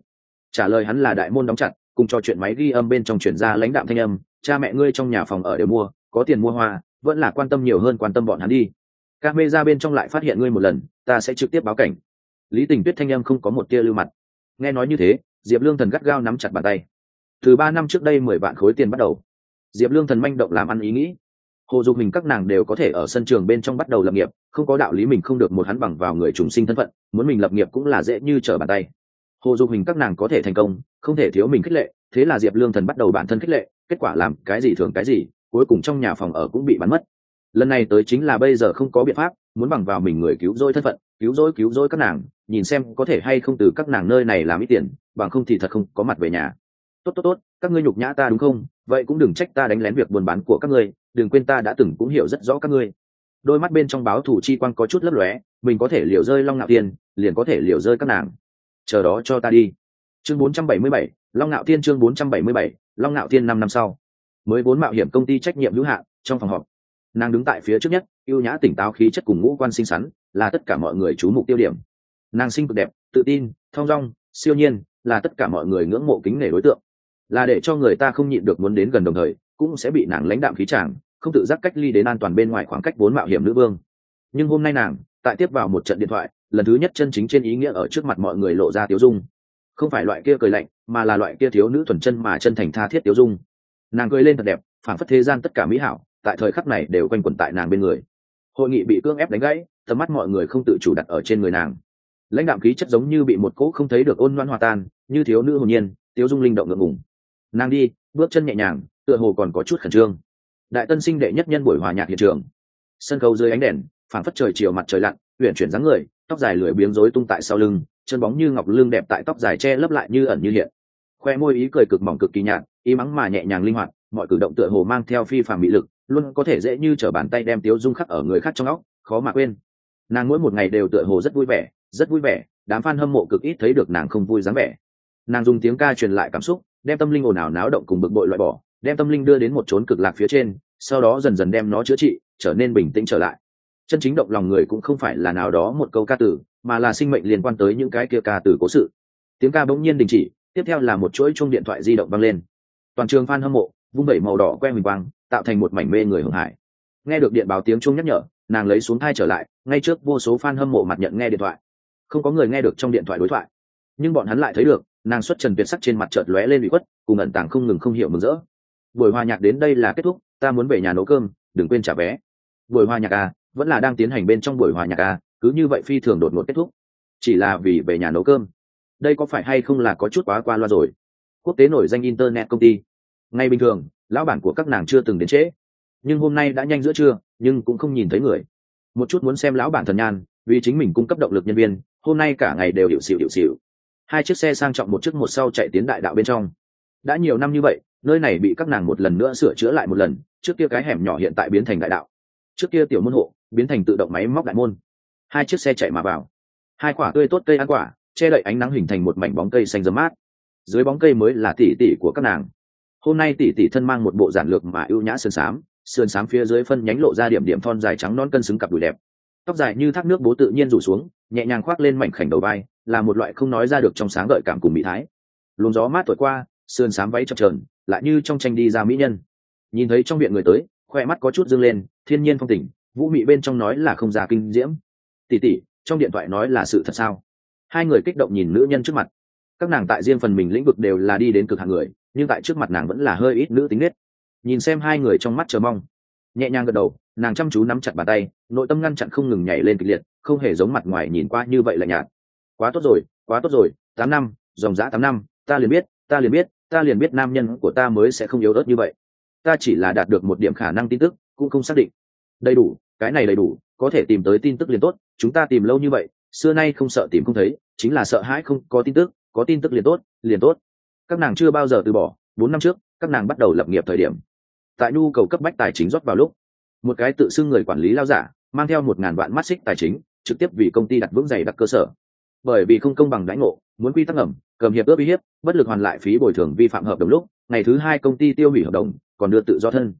Trả lời hắn là đại môn đóng chặt, cùng cho chuyện máy ghi âm bên trong chuyển ra lãnh đạm thanh âm, cha mẹ ngươi trong nhà phòng ở đều mua, có tiền mua hoa, vẫn là quan tâm nhiều hơn quan tâm bọn hắn đi. Các mê ra bên trong lại phát hiện ngươi một lần, ta sẽ trực tiếp báo cảnh. Lý tình tuyết thanh âm không có một tia lưu mặt. Nghe nói như thế diệp lương thần gắt gao nắm chặt bàn tay. Từ ba năm trước đây mười vạn khối tiền bắt đầu. Diệp lương thần manh động làm ăn ý nghĩ. Hồ dục mình các nàng đều có thể ở sân trường bên trong bắt đầu lập nghiệp, không có đạo lý mình không được một hắn bằng vào người trùng sinh thân phận, muốn mình lập nghiệp cũng là dễ như trở bàn tay. Hồ dục mình các nàng có thể thành công, không thể thiếu mình khích lệ, thế là diệp lương thần bắt đầu bản thân khích lệ, kết quả làm cái gì thường cái gì, cuối cùng trong nhà phòng ở cũng bị bắn mất. Lần này tới chính là bây giờ không có biện pháp, muốn bằng vào mình người cứu rỗi thân phận cứu rỗi cứu rỗi các nàng nhìn xem có thể hay không từ các nàng nơi này làm ít tiền bằng không thì thật không có mặt về nhà. Tốt tốt tốt các ngươi nhục nhã ta đúng không? Vậy cũng đừng trách ta đánh lén việc buôn bán của các ngươi đừng quên ta đã từng cũng hiểu rất rõ các ngươi. Đôi mắt bên trong báo thủ chi quang có chút lấp lóe mình có thể liều rơi long ngạo tiên liền có thể liều rơi các nàng. Chờ đó cho ta đi. Chương 477, long ngạo tiên chương 477, long ngạo tiên năm năm sau. Mới vốn mạo hiểm công ty trách nhiệm hữu hạn trong phòng họp. Nàng đứng tại phía trước nhất yêu nhã tỉnh táo khí chất cùng ngũ quan xinh xắn là tất cả mọi người chú mục tiêu điểm. Nàng xinh cực đẹp, tự tin, thong dong, siêu nhiên, là tất cả mọi người ngưỡng mộ kính nể đối tượng. Là để cho người ta không nhịn được muốn đến gần đồng thời, cũng sẽ bị nàng lãnh đạm khí tràng không tự giác cách ly đến an toàn bên ngoài khoảng cách vốn mạo hiểm nữ vương. Nhưng hôm nay nàng, tại tiếp vào một trận điện thoại, lần thứ nhất chân chính trên ý nghĩa ở trước mặt mọi người lộ ra tiếu dung. Không phải loại kia cười lạnh, mà là loại kia thiếu nữ thuần chân mà chân thành tha thiết tiếu dung. Nàng cười lên thật đẹp phản phất thế gian tất cả mỹ hảo, tại thời khắc này đều quanh quẩn tại nàng bên người. Hội nghị bị cưỡng ép đánh gãy tầm mắt mọi người không tự chủ đặt ở trên người nàng. Lãnh đạm khí chất giống như bị một cỗ không thấy được ôn loan hòa tan, như thiếu nữ hồn nhiên, tiếu dung linh động ngượng ngùng. Nàng đi, bước chân nhẹ nhàng, tựa hồ còn có chút khẩn trương. Đại tân sinh đệ nhất nhân buổi hòa nhạc hiện trường. Sân khấu dưới ánh đèn, phảng phất trời chiều mặt trời lặn huyện chuyển dáng người, tóc dài lưỡi biếng rối tung tại sau lưng, chân bóng như ngọc lương đẹp tại tóc dài che lấp lại như ẩn như hiện. Khoe môi ý cười cực mỏng cực kỳ nhạt ý mắng mà nhẹ nhàng linh hoạt, mọi cử động tựa hồ mang theo phi phàm mỹ lực, luôn có thể dễ như t bàn tay đem tiếu dung khắc ở người khác trong óc, khó mà quên nàng mỗi một ngày đều tựa hồ rất vui vẻ, rất vui vẻ, đám f a n hâm mộ cực ít thấy được nàng không vui dáng vẻ. Nàng dùng tiếng ca truyền lại cảm xúc, đem tâm linh ồn ào náo động cùng bực bội loại bỏ, đem tâm linh đưa đến một chốn cực lạc phía trên, sau đó dần dần đem nó chữa trị, trở nên bình tĩnh trở lại. Chân chính động lòng người cũng không phải là nào đó một câu ca tử mà là sinh mệnh liên quan tới những cái kia ca tử cố sự. Tiếng ca bỗng nhiên đình chỉ, tiếp theo là một chuỗi chung điện thoại di động vang lên. Toàn trường f a n hâm mộ, vung vẩy màu đỏ que huỳnh quang, tạo thành một mảnh mê người hưởng hải. Nghe được điện báo tiếng chuông nhắc nhở nàng lấy xuống thai trở lại, ngay trước vô số f a n hâm mộ mặt nhận nghe điện thoại. Không có người nghe được trong điện thoại đối thoại. Nhưng bọn hắn lại thấy được, nàng xuất trần tuyệt sắc trên mặt chợt lóe lên bị khuất, cùng ẩn tàng không ngừng không hiểu mừng rỡ. Buổi hòa nhạc đến đây là kết thúc, ta muốn về nhà nấu cơm, đừng quên trả vé. Buổi hòa nhạc à vẫn là đang tiến hành bên trong buổi hòa nhạc à cứ như vậy phi thường đột ngột kết thúc. Chỉ là vì về nhà nấu cơm. Đây có phải hay không là có chút quá qua loa rồi? Quốc tế nổi danh internet công ty. Ngay bình thường, lão bản của các nàng chưa từng đến trễ nhưng hôm nay đã nhanh giữa trưa, nhưng cũng không nhìn thấy người. Một chút muốn xem lão bản thần nhan, vì chính mình cung cấp động lực nhân viên, hôm nay cả ngày đều hiệu xịu hiệu xịu hai chiếc xe sang trọng một chiếc một sau chạy tiến đại đạo bên trong. Đã nhiều năm như vậy, nơi này bị các nàng một lần nữa sửa chữa lại một lần, trước kia cái hẻm nhỏ hiện tại biến thành đại đạo. Trước kia tiểu môn hộ, biến thành tự động máy móc đại môn. Hai chiếc xe chạy mà vào. Hai quả tươi tốt cây ăn quả, che đậy ánh nắng hình thành một mảnh bóng cây xanh dấm mát. Dưới bóng cây mới là tỉ tỉ của các nàng. Hôm nay tỉ tỉ thân mang một bộ giản lược mà ưu nhã sơn sám sườn xám phía dưới phân nhánh lộ ra điểm điểm thon dài trắng non cân xứng cặp đùi đẹp. Tóc dài như thác nước bố tự nhiên rủ xuống, nhẹ nhàng khoác lên mảnh khảnh đầu vai, là một loại không nói ra được trong sáng gợi cảm cùng mỹ thái. Luồng gió mát thổi qua, sườn xám váy chập trờn lại như trong tranh đi ra mỹ nhân. Nhìn thấy trong viện người tới, khoe mắt có chút dâng lên, thiên nhiên phong tình, vũ mị bên trong nói là không già kinh diễm. Tỉ tỉ trong điện thoại nói là sự thật sao? Hai người kích động nhìn nữ nhân trước mặt. Các nàng tại riêng phần mình lĩnh vực đều là đi đến cực hạng người, nhưng tại trước mặt nàng vẫn là hơi ít nữ tính nết nhìn xem hai người trong mắt chờ mong. Nhẹ nhàng gật đầu, nàng chăm chú nắm chặt bàn tay, nội tâm ngăn chặn không ngừng nhảy lên kịch liệt, không hề giống mặt ngoài nhìn qua như vậy là nhạt. Quá tốt rồi, quá tốt rồi, tám năm, dòng dã tám năm, ta liền biết, ta liền biết, ta liền biết nam nhân của ta mới sẽ không yếu ớt như vậy. Ta chỉ là đạt được một điểm khả năng tin tức, cũng không xác định. Đầy đủ, cái này đầy đủ, có thể tìm tới tin tức liền tốt, chúng ta tìm lâu như vậy, xưa nay không sợ tìm không thấy, chính là sợ hãi không có tin tức, có tin tức liền tốt liền tốt. Các nàng chưa bao giờ từ bỏ, bốn năm trước, các nàng bắt đầu lập nghiệp thời điểm tại nhu cầu cấp bách tài chính rót vào lúc, một cái tự xưng người quản lý lao giả, mang theo một ngàn vạn mắt xích tài chính, trực tiếp vì công ty đặt vững dày đặt cơ sở. Bởi vì không công bằng đánh ngộ, muốn quy tắc ẩm cầm hiệp ước uy hiếp, bất lực hoàn lại phí bồi thường vi phạm hợp đồng lúc, ngày thứ hai công ty tiêu hủy hợp đồng, còn đưa tự do thân.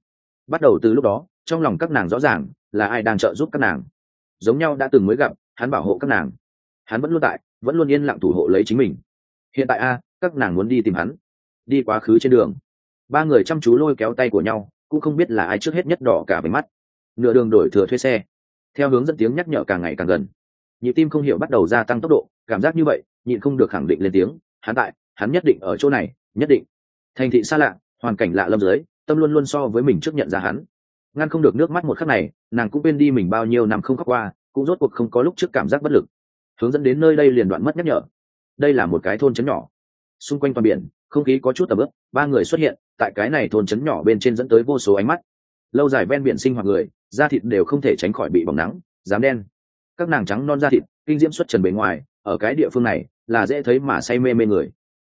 Bắt đầu từ lúc đó, trong lòng các nàng rõ ràng là ai đang trợ giúp các nàng. Giống nhau đã từng mới gặp, hắn bảo hộ các nàng. Hắn vẫn luôn tại, vẫn luôn yên lặng thủ hộ lấy chính mình. Hiện tại a, các nàng muốn đi tìm hắn. Đi quá khứ trên đường ba người chăm chú lôi kéo tay của nhau, cũng không biết là ai trước hết nhất đỏ cả váy mắt. Nửa đường đổi thừa thuê xe. Theo hướng dẫn tiếng nhắc nhở càng ngày càng gần. Nhịp tim không hiểu bắt đầu gia tăng tốc độ, cảm giác như vậy, nhịn không được khẳng định lên tiếng, hắn tại, hắn nhất định ở chỗ này, nhất định. Thành thị xa lạ, hoàn cảnh lạ lâm dưới, tâm luôn luôn so với mình trước nhận ra hắn. Ngăn không được nước mắt một khắc này, nàng cũng quên đi mình bao nhiêu năm không khóc qua, cũng rốt cuộc không có lúc trước cảm giác bất lực. Hướng dẫn đến nơi đây liền đoạn mất nhắc nhở. Đây là một cái thôn trấn nhỏ xung quanh toàn biển, không khí có chút tầm ướp ba người xuất hiện, tại cái này thôn trấn nhỏ bên trên dẫn tới vô số ánh mắt. Lâu dài ven biển sinh hoạt người, da thịt đều không thể tránh khỏi bị bỏng nắng, dám đen. Các nàng trắng non da thịt, kinh diễm xuất trần bề ngoài, ở cái địa phương này là dễ thấy mà say mê mê người.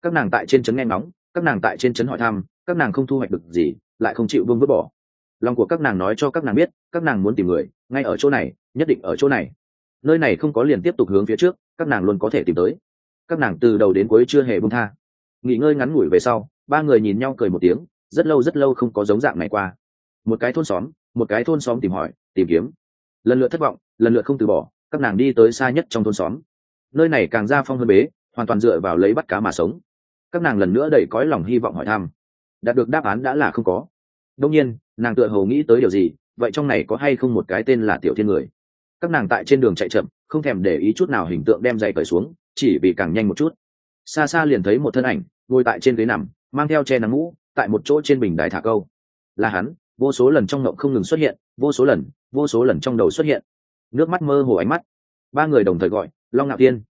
Các nàng tại trên trấn nghe ngóng, các nàng tại trên trấn hỏi thăm, các nàng không thu hoạch được gì, lại không chịu vương vứt bỏ. Lòng của các nàng nói cho các nàng biết, các nàng muốn tìm người, ngay ở chỗ này, nhất định ở chỗ này. Nơi này không có liền tiếp tục hướng phía trước, các nàng luôn có thể tìm tới các nàng từ đầu đến cuối chưa hề buông tha. Nghỉ ngơi ngắn ngủi về sau, ba người nhìn nhau cười một tiếng, rất lâu rất lâu không có giống dạng này qua. Một cái thôn xóm, một cái thôn xóm tìm hỏi, tìm kiếm. Lần lượt thất vọng, lần lượt không từ bỏ, các nàng đi tới xa nhất trong thôn xóm. Nơi này càng ra phong hơn bế, hoàn toàn dựa vào lấy bắt cá mà sống. Các nàng lần nữa đẩy cõi lòng hy vọng hỏi thăm. Đạt được đáp án đã là không có. Đông nhiên, nàng tựa hồ nghĩ tới điều gì, vậy trong này có hay không một cái tên là tiểu thiên người? Các nàng tại trên đường chạy chậm, không thèm để ý chút nào hình tượng đem giày cởi xuống chỉ vì càng nhanh một chút. Xa xa liền thấy một thân ảnh, ngồi tại trên ghế nằm, mang theo che nắng mũ tại một chỗ trên bình đài thả câu. Là hắn, vô số lần trong ngộng không ngừng xuất hiện, vô số lần, vô số lần trong đầu xuất hiện. Nước mắt mơ hồ ánh mắt. Ba người đồng thời gọi, long ngạo thiên.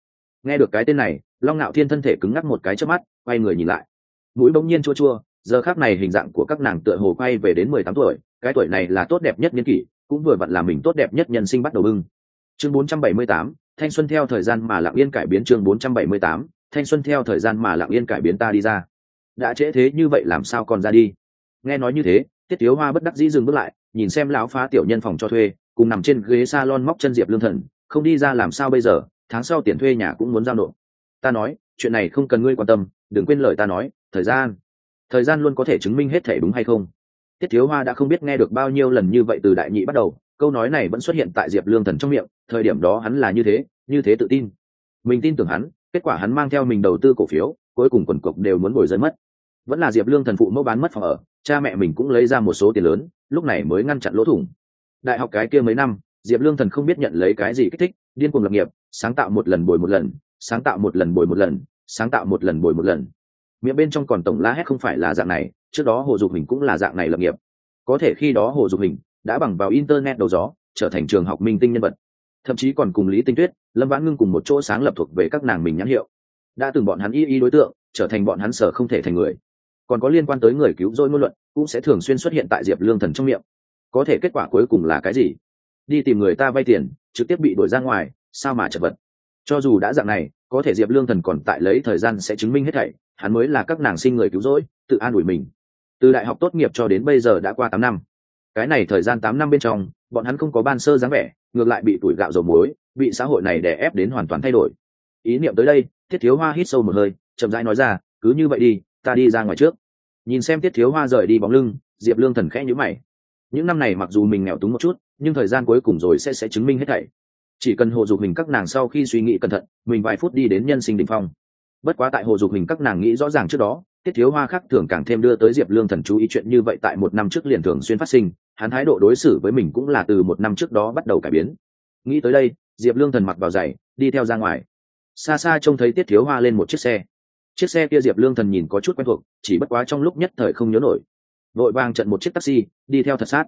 Nghe được cái tên này, long ngạo thiên thân thể cứng ngắc một cái trước mắt, quay người nhìn lại. Mũi bỗng nhiên chua chua, giờ khác này hình dạng của các nàng tựa hồ quay về đến mười tám tuổi, cái tuổi này là tốt đẹp nhất niên kỷ, cũng vừa vặn là mình tốt đẹp nhất nhân sinh bắt đầu bưng. Chương bốn trăm bảy mươi tám thanh xuân theo thời gian mà lặng yên cải biến chương bốn trăm bảy mươi tám, thanh xuân theo thời gian mà lặng yên cải biến ta đi ra. Đã trễ thế như vậy làm sao còn ra đi? Nghe nói như thế, tiết tiếu hoa bất đắc dĩ dừng bước lại, nhìn xem lão phá tiểu nhân phòng cho thuê, cùng nằm trên ghế s a lon móc chân diệp lương thần, không đi ra làm sao bây giờ, tháng sau tiền thuê nhà cũng muốn giao nộp. Ta nói, chuyện này không cần ngươi quan tâm, đừng quên lời ta nói, thời gian thời gian luôn có thể chứng minh hết thể đúng hay không? Tiết thiếu hoa đã không biết nghe được bao nhiêu lần như vậy từ đại nhị bắt đầu câu nói này vẫn xuất hiện tại diệp lương thần trong miệng, thời điểm đó hắn là như thế như thế tự tin. Mình tin tưởng hắn, kết quả hắn mang theo mình đầu tư cổ phiếu, cuối cùng quần cục đều muốn bồi rơi mất. Vẫn là diệp lương thần phụ mẫu bán mất phòng ở, cha mẹ mình cũng lấy ra một số tiền lớn, lúc này mới ngăn chặn lỗ thủng. Đại học cái kia mấy năm, diệp lương thần không biết nhận lấy cái gì kích thích, điên cuồng lập nghiệp, sáng tạo một lần bồi một lần, sáng tạo một lần bồi một lần, sáng tạo một lần bồi một lần. Miệng bên trong còn tổng la hét không phải là dạng này, trước đó hồ dục hình cũng là dạng này lập nghiệp. Có thể khi đó hồ dục hình đã bằng vào internet đầu gió, trở thành trường học minh tinh nhân vật. Thậm chí còn cùng lý tinh tuyết, lâm vãn ngưng cùng một chỗ sáng lập thuộc về các nàng mình nhãn hiệu. Đã từng bọn hắn y y đối tượng, trở thành bọn hắn sở không thể thành người. Còn có liên quan tới người cứu rỗi ngôn luận, cũng sẽ thường xuyên xuất hiện tại diệp lương thần trong miệng. Có thể kết quả cuối cùng là cái gì? Đi tìm người ta vay tiền, trực tiếp bị đuổi ra ngoài, sao mà chật vật? Cho dù đã dạng này, có thể diệp lương thần còn tại lấy thời gian sẽ chứng minh hết thảy, hắn mới là các nàng sinh người cứu rỗi, tự an ủi mình. Từ đại học tốt nghiệp cho đến bây giờ đã qua tám năm cái này thời gian tám năm bên trong, bọn hắn không có ban sơ dáng vẻ, ngược lại bị tuổi gạo dầu muối, bị xã hội này đè ép đến hoàn toàn thay đổi. Ý niệm tới đây thiết thiếu hoa hít sâu một hơi, chậm rãi nói ra, cứ như vậy đi, ta đi ra ngoài trước. Nhìn xem tiết thiếu hoa rời đi bóng lưng, diệp lương thần khẽ nhữ mày. Những năm này mặc dù mình nghèo túng một chút, nhưng thời gian cuối cùng rồi sẽ sẽ chứng minh hết thảy. Chỉ cần hồ dục hình các nàng sau khi suy nghĩ cẩn thận, mình vài phút đi đến nhân sinh đ ỉ n h phong. Bất quá tại hồ dục hình các nàng nghĩ rõ ràng trước đó, tiết thiếu hoa khác thường càng thêm đưa tới diệp lương thần chú ý chuyện như vậy tại một năm trước liền thường xuyên phát sinh hắn thái độ đối xử với mình cũng là từ một năm trước đó bắt đầu cải biến. Nghĩ tới đây, diệp lương thần mặc vào giày, đi theo ra ngoài. Xa xa trông thấy tiết thiếu hoa lên một chiếc xe. Chiếc xe kia diệp lương thần nhìn có chút quen thuộc, chỉ bất quá trong lúc nhất thời không nhớ nổi. Vội vàng trận một chiếc taxi, đi theo thật sát.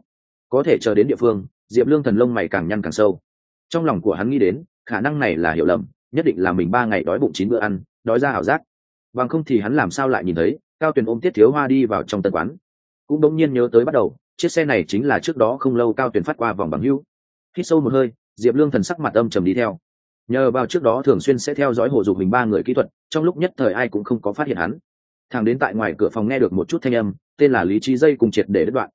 Có thể chờ đến địa phương, diệp lương thần lông mày càng nhăn càng sâu. Trong lòng của hắn nghĩ đến, khả năng này là hiểu lầm, nhất định là mình ba ngày đói bụng chín bữa ăn, đói ra ảo giác. Bằng không thì hắn làm sao lại nhìn thấy, cao tuyền ôm tiết thiếu hoa đi vào trong tân quán. Cũng đống nhiên nhớ tới bắt đầu chiếc xe này chính là trước đó không lâu cao tuyền phát qua vòng bằng hưu hít sâu một hơi, diệp lương thần sắc mặt âm trầm đi theo. Nhờ vào trước đó thường xuyên sẽ theo dõi hồ dục mình ba người kỹ thuật, trong lúc nhất thời ai cũng không có phát hiện hắn. Thằng đến tại ngoài cửa phòng nghe được một chút thanh âm, tên là lý trí dây cùng triệt để đứt đoạn.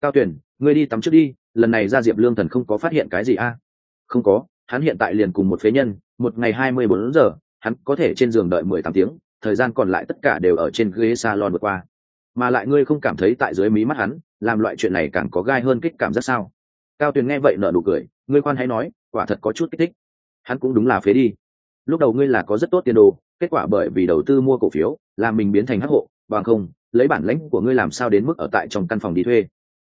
Cao tuyển, ngươi đi tắm trước đi, lần này ra diệp lương thần không có phát hiện cái gì a? Không có, hắn hiện tại liền cùng một phế nhân, một ngày hai mươi bốn giờ, hắn có thể trên giường đợi mười tám tiếng, thời gian còn lại tất cả đều ở trên ghế salon vượt qua. Mà lại ngươi không cảm thấy tại dưới mí mắt hắn làm loại chuyện này càng có gai hơn kích cảm giác sao? Cao tuyền nghe vậy nở nụ cười, ngươi khoan hãy nói, quả thật có chút kích thích. Hắn cũng đúng là phế đi. Lúc đầu ngươi là có rất tốt tiền đồ, kết quả bởi vì đầu tư mua cổ phiếu, làm mình biến thành hắc hộ, bằng không, lấy bản lãnh của ngươi làm sao đến mức ở tại trong căn phòng đi thuê.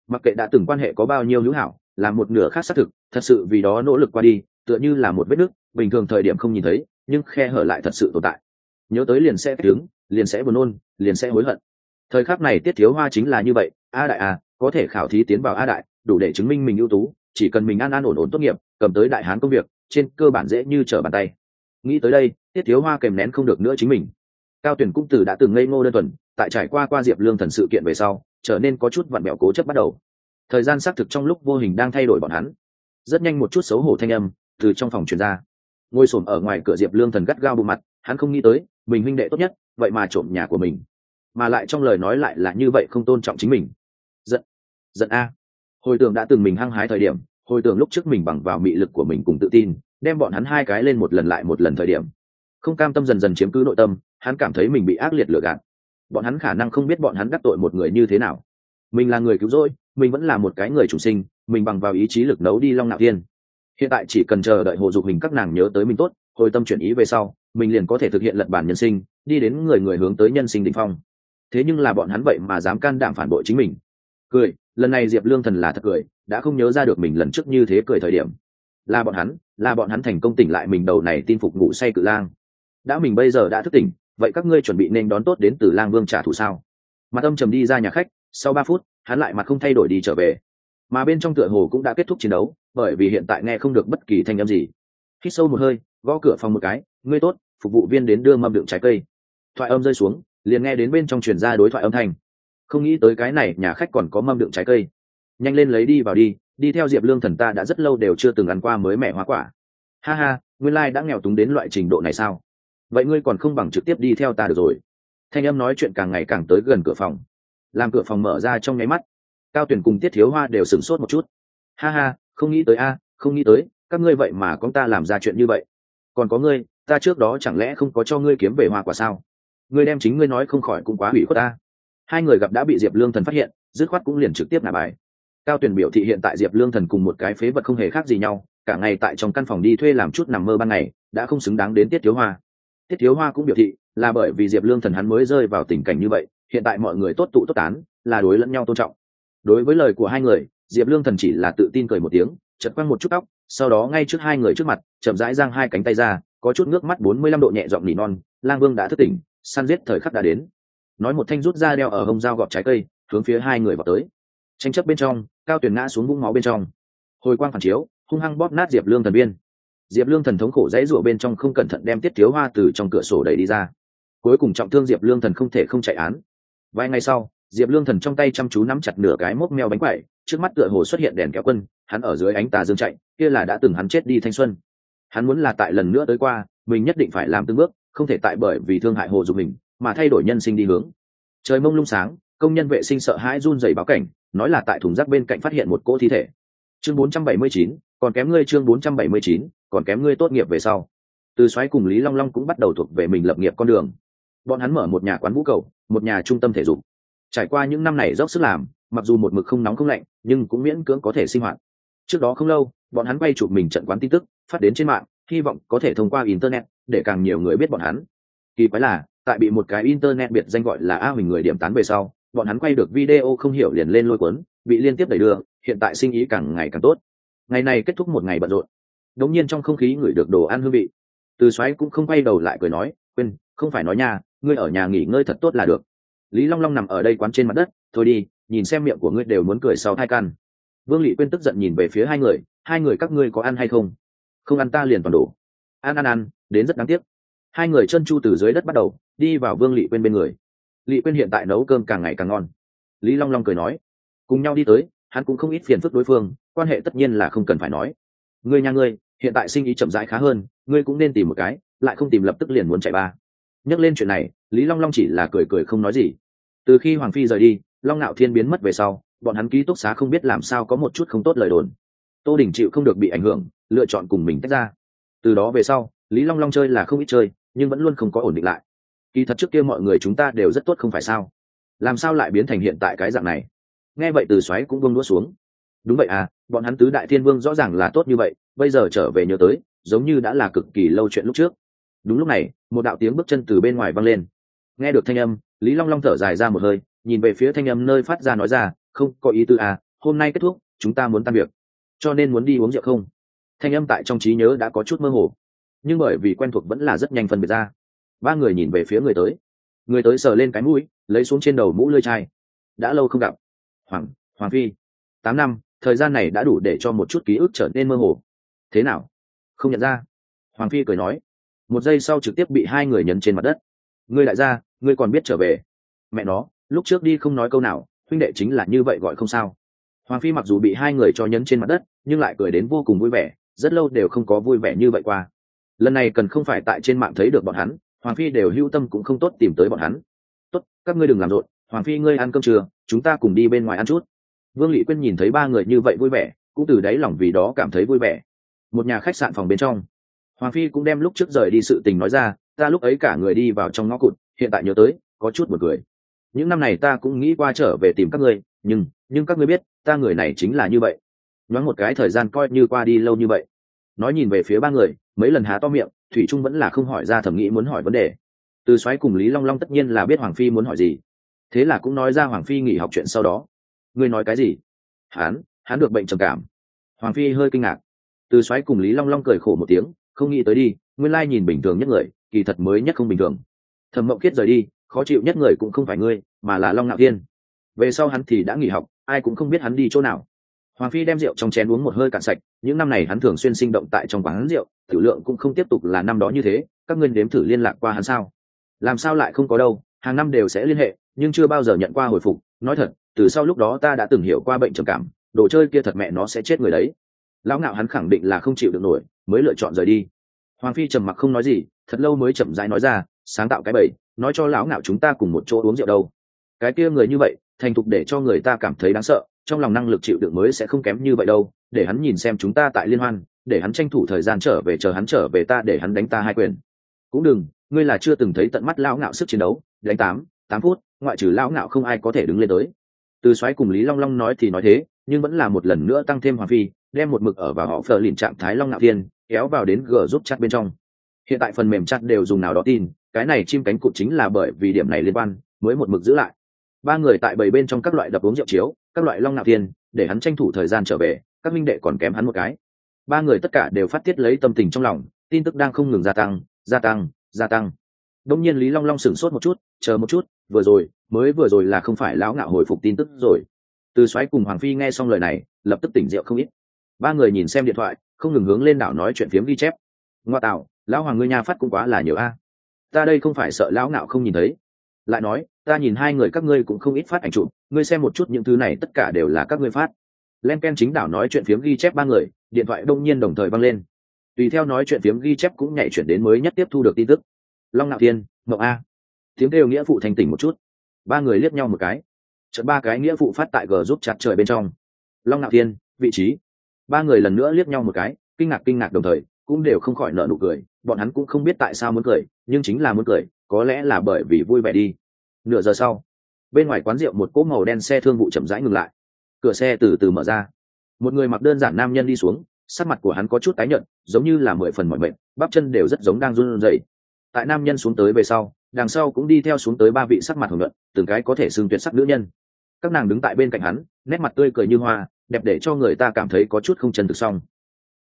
Mặc kệ đã từng quan hệ có bao nhiêu hữu hảo, là một nửa khác xác thực, thật sự vì đó nỗ lực qua đi, tựa như là một vết nứt, bình thường thời điểm không nhìn thấy, nhưng khe hở lại thật sự tồn tại. Nhớ tới liền sẽ tướng liền sẽ buồn nôn, liền sẽ hối hận. Thời khắc này tiết thiếu hoa chính là như vậy, a đại a có thể khảo thí tiến vào a đại, đủ để chứng minh mình ưu tú, chỉ cần mình an an ổn ổn tốt nghiệp, cầm tới đại hán công việc, trên cơ bản dễ như trở bàn tay. Nghĩ tới đây, tiết thiếu hoa kèm nén không được nữa chính mình. Cao tuyển cung tử đã từng ngây ngô đơn thuần, tại trải qua qua diệp lương thần sự kiện về sau, trở nên có chút vặn mẹo cố chấp bắt đầu. Thời gian xác thực trong lúc vô hình đang thay đổi bọn hắn. Rất nhanh một chút xấu hổ thanh âm từ trong phòng truyền ra. Ngồi s ở ngoài cửa diệp lương thần gắt gao bù mặt, hắn không nghĩ tới, mình huynh đệ tốt nhất, vậy mà trộm nhà của mình. Mà lại trong lời nói lại là như vậy không tôn trọng chính mình giận. Giận a. Hồi tưởng đã từng mình hăng hái thời điểm, hồi tưởng lúc trước mình bằng vào mị lực của mình cùng tự tin, đem bọn hắn hai cái lên một lần lại một lần thời điểm. Không cam tâm dần dần chiếm cứ nội tâm, hắn cảm thấy mình bị ác liệt lừa gạt. Bọn hắn khả năng không biết bọn hắn đắc tội một người như thế nào. Mình là người cứu rỗi, mình vẫn là một cái người chủ sinh, mình bằng vào ý chí lực nấu đi long nạo thiên. Hiện tại chỉ cần chờ đợi hồ dục hình các nàng nhớ tới mình tốt, hồi tâm chuyển ý về sau, mình liền có thể thực hiện lật bản nhân sinh, đi đến người người hướng tới nhân sinh định phong. Thế nhưng là bọn hắn vậy mà dám can đảm phản bội chính mình cười, lần này diệp lương thần là thật cười, đã không nhớ ra được mình lần trước như thế cười thời điểm. Là bọn hắn, là bọn hắn thành công tỉnh lại mình đầu này tin phục ngủ say cự lang. Đã mình bây giờ đã thức tỉnh, vậy các ngươi chuẩn bị nên đón tốt đến từ lang vương trả thù sao? Mặt âm trầm đi ra nhà khách, sau ba phút, hắn lại mặt không thay đổi đi trở về. Mà bên trong tựa hồ cũng đã kết thúc chiến đấu, bởi vì hiện tại nghe không được bất kỳ thanh âm gì. Hít sâu một hơi, gõ cửa phòng một cái, ngươi tốt, phục vụ viên đến đưa mâm đựng trái cây. Thoại âm rơi xuống, liền nghe đến bên trong truyền ra đối thoại âm thanh không nghĩ tới cái này, nhà khách còn có mâm đựng trái cây. Nhanh lên lấy đi vào đi đi theo diệp lương thần ta đã rất lâu đều chưa từng ăn qua mới mẻ hoa quả. Ha ha, nguyên lai đã nghèo túng đến loại trình độ này sao? Vậy ngươi còn không bằng trực tiếp đi theo ta được rồi. Thanh âm nói chuyện càng ngày càng tới gần cửa phòng. Làm cửa phòng mở ra trong nháy mắt, cao tuyển cùng tiết thiếu hoa đều sửng sốt một chút. Ha ha, không nghĩ tới a, không nghĩ tới, các ngươi vậy mà con ta làm ra chuyện như vậy. Còn có ngươi, ta trước đó chẳng lẽ không có cho ngươi kiếm về hoa quả sao? Ngươi đem chính ngươi nói không khỏi cũng quá hủy khuất ta hai người gặp đã bị diệp lương thần phát hiện, dứt khoát cũng liền trực tiếp nạ bài. Cao tuyển biểu thị hiện tại diệp lương thần cùng một cái phế vật không hề khác gì nhau, cả ngày tại trong căn phòng đi thuê làm chút nằm mơ ban ngày, đã không xứng đáng đến tiết thiếu hoa. Tiết thiếu hoa cũng biểu thị, là bởi vì diệp lương thần hắn mới rơi vào tình cảnh như vậy, hiện tại mọi người tốt tụ tốt tán, là đối lẫn nhau tôn trọng. Đối với lời của hai người, diệp lương thần chỉ là tự tin cười một tiếng chật quăng một chút tóc, sau đó ngay trước hai người trước mặt, chậm rãi giang hai cánh tay ra, có chút nước mắt bốn mươi lăm độ nhẹ giọng nỉ non, lang vương đã thức tỉnh, săn giết thời khắc đã đến nói một thanh rút ra đeo ở hông dao gọt trái cây, hướng phía hai người vào tới. Tranh chấp bên trong, cao tuyển ngã xuống vũng máu bên trong. Hồi quang phản chiếu, hung hăng bóp nát diệp lương thần viên diệp lương thần thống khổ dãy rụa bên trong không cẩn thận đem tiết thiếu hoa từ trong cửa sổ đẩy đi ra. Cuối cùng trọng thương diệp lương thần không thể không chạy án. Vài ngày sau, diệp lương thần trong tay chăm chú nắm chặt nửa cái mốc meo bánh quậy trước mắt tựa hồ xuất hiện đèn kéo quân, hắn ở dưới ánh tà dương chạy, kia là đã từng hắn chết đi thanh xuân. Hắn muốn là tại lần nữa tới qua, mình nhất định phải làm từng bước, không thể tại bởi vì thương hại hồ dùng mình mà thay đổi nhân sinh đi hướng. Trời mông lung sáng công nhân vệ sinh sợ hãi run rẩy báo cảnh nói là tại thùng rác bên cạnh phát hiện một cỗ thi thể. Chương 479, còn kém ngươi chương 479, còn kém ngươi tốt nghiệp về sau. Từ xoáy cùng lý long long cũng bắt đầu thuộc về mình lập nghiệp con đường. Bọn hắn mở một nhà quán vũ cầu một nhà trung tâm thể dục. Trải qua những năm này dốc sức làm mặc dù một mực không nóng không lạnh nhưng cũng miễn cưỡng có thể sinh hoạt. Trước đó không lâu bọn hắn quay chụp mình trận quán tin tức phát đến trên mạng hy vọng có thể thông qua internet để càng nhiều người biết bọn hắn. Kỳ quái là tại bị một cái internet biệt danh gọi là a huỳnh người điểm tán về sau, bọn hắn quay được video không hiểu liền lên lôi cuốn, bị liên tiếp đẩy đưa, hiện tại sinh ý càng ngày càng tốt. Ngày này kết thúc một ngày bận rộn. Đống nhiên trong không khí ngửi được đồ ăn hương vị. Từ xoáy cũng không quay đầu lại cười nói, quên, không phải nói nha, ngươi ở nhà nghỉ ngơi thật tốt là được. Lý long long nằm ở đây quán trên mặt đất, thôi đi, nhìn xem miệng của ngươi đều muốn cười sau hai căn. Vương lị quên tức giận nhìn về phía hai người hai người các ngươi có ăn hay không? Không ăn ta liền toàn đổ. Ăn ăn ăn, đến rất đáng tiếc. Hai người chân chu từ dưới đất bắt đầu đi vào vương lị quên bên người. Lị quên hiện tại nấu cơm càng ngày càng ngon. Lý long long cười nói, cùng nhau đi tới, hắn cũng không ít phiền phức đối phương, quan hệ tất nhiên là không cần phải nói. Ngươi nhà ngươi, hiện tại sinh ý chậm rãi khá hơn, ngươi cũng nên tìm một cái, lại không tìm lập tức liền muốn chạy ba. Nhắc lên chuyện này, lý long long chỉ là cười cười không nói gì. Từ khi hoàng phi rời đi, long nạo thiên biến mất về sau, bọn hắn ký túc xá không biết làm sao có một chút không tốt lời đồn. Tô đình chịu không được bị ảnh hưởng, lựa chọn cùng mình tách ra. Từ đó về sau, lý long long chơi là không ít chơi, nhưng vẫn luôn không có ổn định lại kỳ thật trước kia mọi người chúng ta đều rất tốt không phải sao? Làm sao lại biến thành hiện tại cái dạng này? Nghe vậy từ xoáy cũng vương đũa xuống. Đúng vậy à bọn hắn tứ đại thiên vương rõ ràng là tốt như vậy, bây giờ trở về nhớ tới, giống như đã là cực kỳ lâu chuyện lúc trước. Đúng lúc này, một đạo tiếng bước chân từ bên ngoài vang lên. Nghe được thanh âm, lý long long thở dài ra một hơi, nhìn về phía thanh âm nơi phát ra nói ra, không, có ý tư à hôm nay kết thúc, chúng ta muốn tan việc. Cho nên muốn đi uống rượu không? Thanh âm tại trong trí nhớ đã có chút mơ hồ, nhưng bởi vì quen thuộc vẫn là rất nhanh phân biệt ra ba người nhìn về phía người tới. Người tới sờ lên cái mũi, lấy xuống trên đầu mũ lơi chai. Đã lâu không gặp. Hoàng hoàng phi. Tám năm, thời gian này đã đủ để cho một chút ký ức trở nên mơ hồ. Thế nào? Không nhận ra. Hoàng phi cười nói. Một giây sau trực tiếp bị hai người nhấn trên mặt đất. Ngươi lại ra ngươi còn biết trở về. Mẹ nó, lúc trước đi không nói câu nào, huynh đệ chính là như vậy gọi không sao. Hoàng phi mặc dù bị hai người cho nhấn trên mặt đất, nhưng lại cười đến vô cùng vui vẻ, rất lâu đều không có vui vẻ như vậy qua. Lần này cần không phải tại trên mạng thấy được bọn hắn hoàng phi đều hưu tâm cũng không tốt tìm tới bọn hắn. Tốt, các ngươi đừng làm rộn, hoàng phi ngươi ăn cơm trưa, chúng ta cùng đi bên ngoài ăn chút. Vương lị quyên nhìn thấy ba người như vậy vui vẻ, cũng từ đáy lòng vì đó cảm thấy vui vẻ. Một nhà khách sạn phòng bên trong, hoàng phi cũng đem lúc trước rời đi sự tình nói ra, ta lúc ấy cả người đi vào trong ngõ cụt, hiện tại nhớ tới, có chút một cười. Những năm này ta cũng nghĩ qua trở về tìm các ngươi, nhưng nhưng các ngươi biết, ta người này chính là như vậy. Nhoáng một cái thời gian coi như qua đi lâu như vậy. Nói nhìn về phía ba người, mấy lần há to miệng thủy trung vẫn là không hỏi ra thẩm nghĩ muốn hỏi vấn đề. Từ xoáy cùng lý long long tất nhiên là biết hoàng phi muốn hỏi gì. Thế là cũng nói ra hoàng phi nghỉ học chuyện sau đó. Ngươi nói cái gì? Hán Hán được bệnh trầm cảm. Hoàng phi hơi kinh ngạc. Từ xoáy cùng lý long long cười khổ một tiếng, không nghĩ tới đi, nguyên lai nhìn bình thường nhất người, kỳ thật mới nhất không bình thường. Thẩm mộng kiết rời đi, khó chịu nhất người cũng không phải ngươi, mà là long ngạo thiên. Về sau hắn thì đã nghỉ học, ai cũng không biết hắn đi chỗ nào hoàng phi đem rượu trong chén uống một hơi cạn sạch, những năm này hắn thường xuyên sinh động tại trong quán rượu, tiểu lượng cũng không tiếp tục là năm đó như thế, các ngươi đếm thử liên lạc qua hắn sao? Làm sao lại không có đâu, hàng năm đều sẽ liên hệ, nhưng chưa bao giờ nhận qua hồi phục, nói thật, từ sau lúc đó ta đã từng hiểu qua bệnh trầm cảm, đồ chơi kia thật mẹ nó sẽ chết người đấy. Lão ngạo hắn khẳng định là không chịu được nổi, mới lựa chọn rời đi. Hoàng phi trầm mặc không nói gì, thật lâu mới chậm rãi nói ra, sáng tạo cái bẫy, nói cho lão ngạo chúng ta cùng một chỗ uống rượu đâu. Cái kia người như vậy, thành thục để cho người ta cảm thấy đáng sợ trong lòng năng lực chịu đựng mới sẽ không kém như vậy đâu, để hắn nhìn xem chúng ta tại liên hoan, để hắn tranh thủ thời gian trở về, chờ hắn trở về ta để hắn đánh ta hai quyền. Cũng đừng, ngươi là chưa từng thấy tận mắt lão ngạo sức chiến đấu, đánh tám tám phút, ngoại trừ lão ngạo không ai có thể đứng lên tới. Từ xoáy cùng lý long long nói thì nói thế, nhưng vẫn là một lần nữa tăng thêm hoàng phi, đem một mực ở vào họ phờ lìn trạng thái long ngạo thiên, kéo vào đến g giúp chat bên trong. Hiện tại phần mềm chat đều dùng nào đó tin, cái này chim cánh cụt chính là bởi vì điểm này liên quan, mới một mực giữ lại. Ba người tại bảy bên trong các loại đập uống rượu chiếu các loại long nạo thiên, để hắn tranh thủ thời gian trở về, các minh đệ còn kém hắn một cái. Ba người tất cả đều phát tiết lấy tâm tình trong lòng, tin tức đang không ngừng gia tăng gia tăng gia tăng. Đông nhiên lý long long sửng sốt một chút, chờ một chút, vừa rồi, mới vừa rồi là không phải lão ngạo hồi phục tin tức rồi. Từ xoáy cùng hoàng phi nghe xong lời này, lập tức tỉnh rượu không ít. Ba người nhìn xem điện thoại, không ngừng hướng lên đảo nói chuyện phiếm ghi chép. Ngoa tạo, lão hoàng ngươi nha phát cũng quá là nhiều a. Ta đây không phải sợ lão ngạo không nhìn thấy lại nói, ta nhìn hai người các ngươi cũng không ít phát ảnh chụp, ngươi xem một chút những thứ này tất cả đều là các ngươi phát. Len ken chính đảo nói chuyện phiếm ghi chép ba người, điện thoại đông nhiên đồng thời văng lên. Tùy theo nói chuyện phiếm ghi chép cũng nhảy chuyển đến mới nhất tiếp thu được tin tức. Long nạo thiên mậu a. Tiếng kêu nghĩa phụ thành tỉnh một chút. Ba người liếc nhau một cái. Chợt ba cái nghĩa phụ phát tại g giúp chặt trời bên trong. Long nạo thiên, vị trí. Ba người lần nữa liếc nhau một cái, kinh ngạc kinh ngạc đồng thời cũng đều không khỏi nợ nụ cười bọn hắn cũng không biết tại sao muốn cười nhưng chính là muốn cười có lẽ là bởi vì vui vẻ đi. Nửa giờ sau bên ngoài quán rượu một cỗ màu đen xe thương vụ chậm rãi ngừng lại. Cửa xe từ từ mở ra. Một người mặc đơn giản nam nhân đi xuống sắc mặt của hắn có chút tái nhợt giống như là mười phần mọi mệt, bắp chân đều rất giống đang run rẩy. Tại nam nhân xuống tới về sau đằng sau cũng đi theo xuống tới ba vị sắc mặt hồng luận từng cái có thể xưng tuyệt sắc nữ nhân. Các nàng đứng tại bên cạnh hắn nét mặt tươi cười như hoa đẹp để cho người ta cảm thấy có chút không chân thực xong.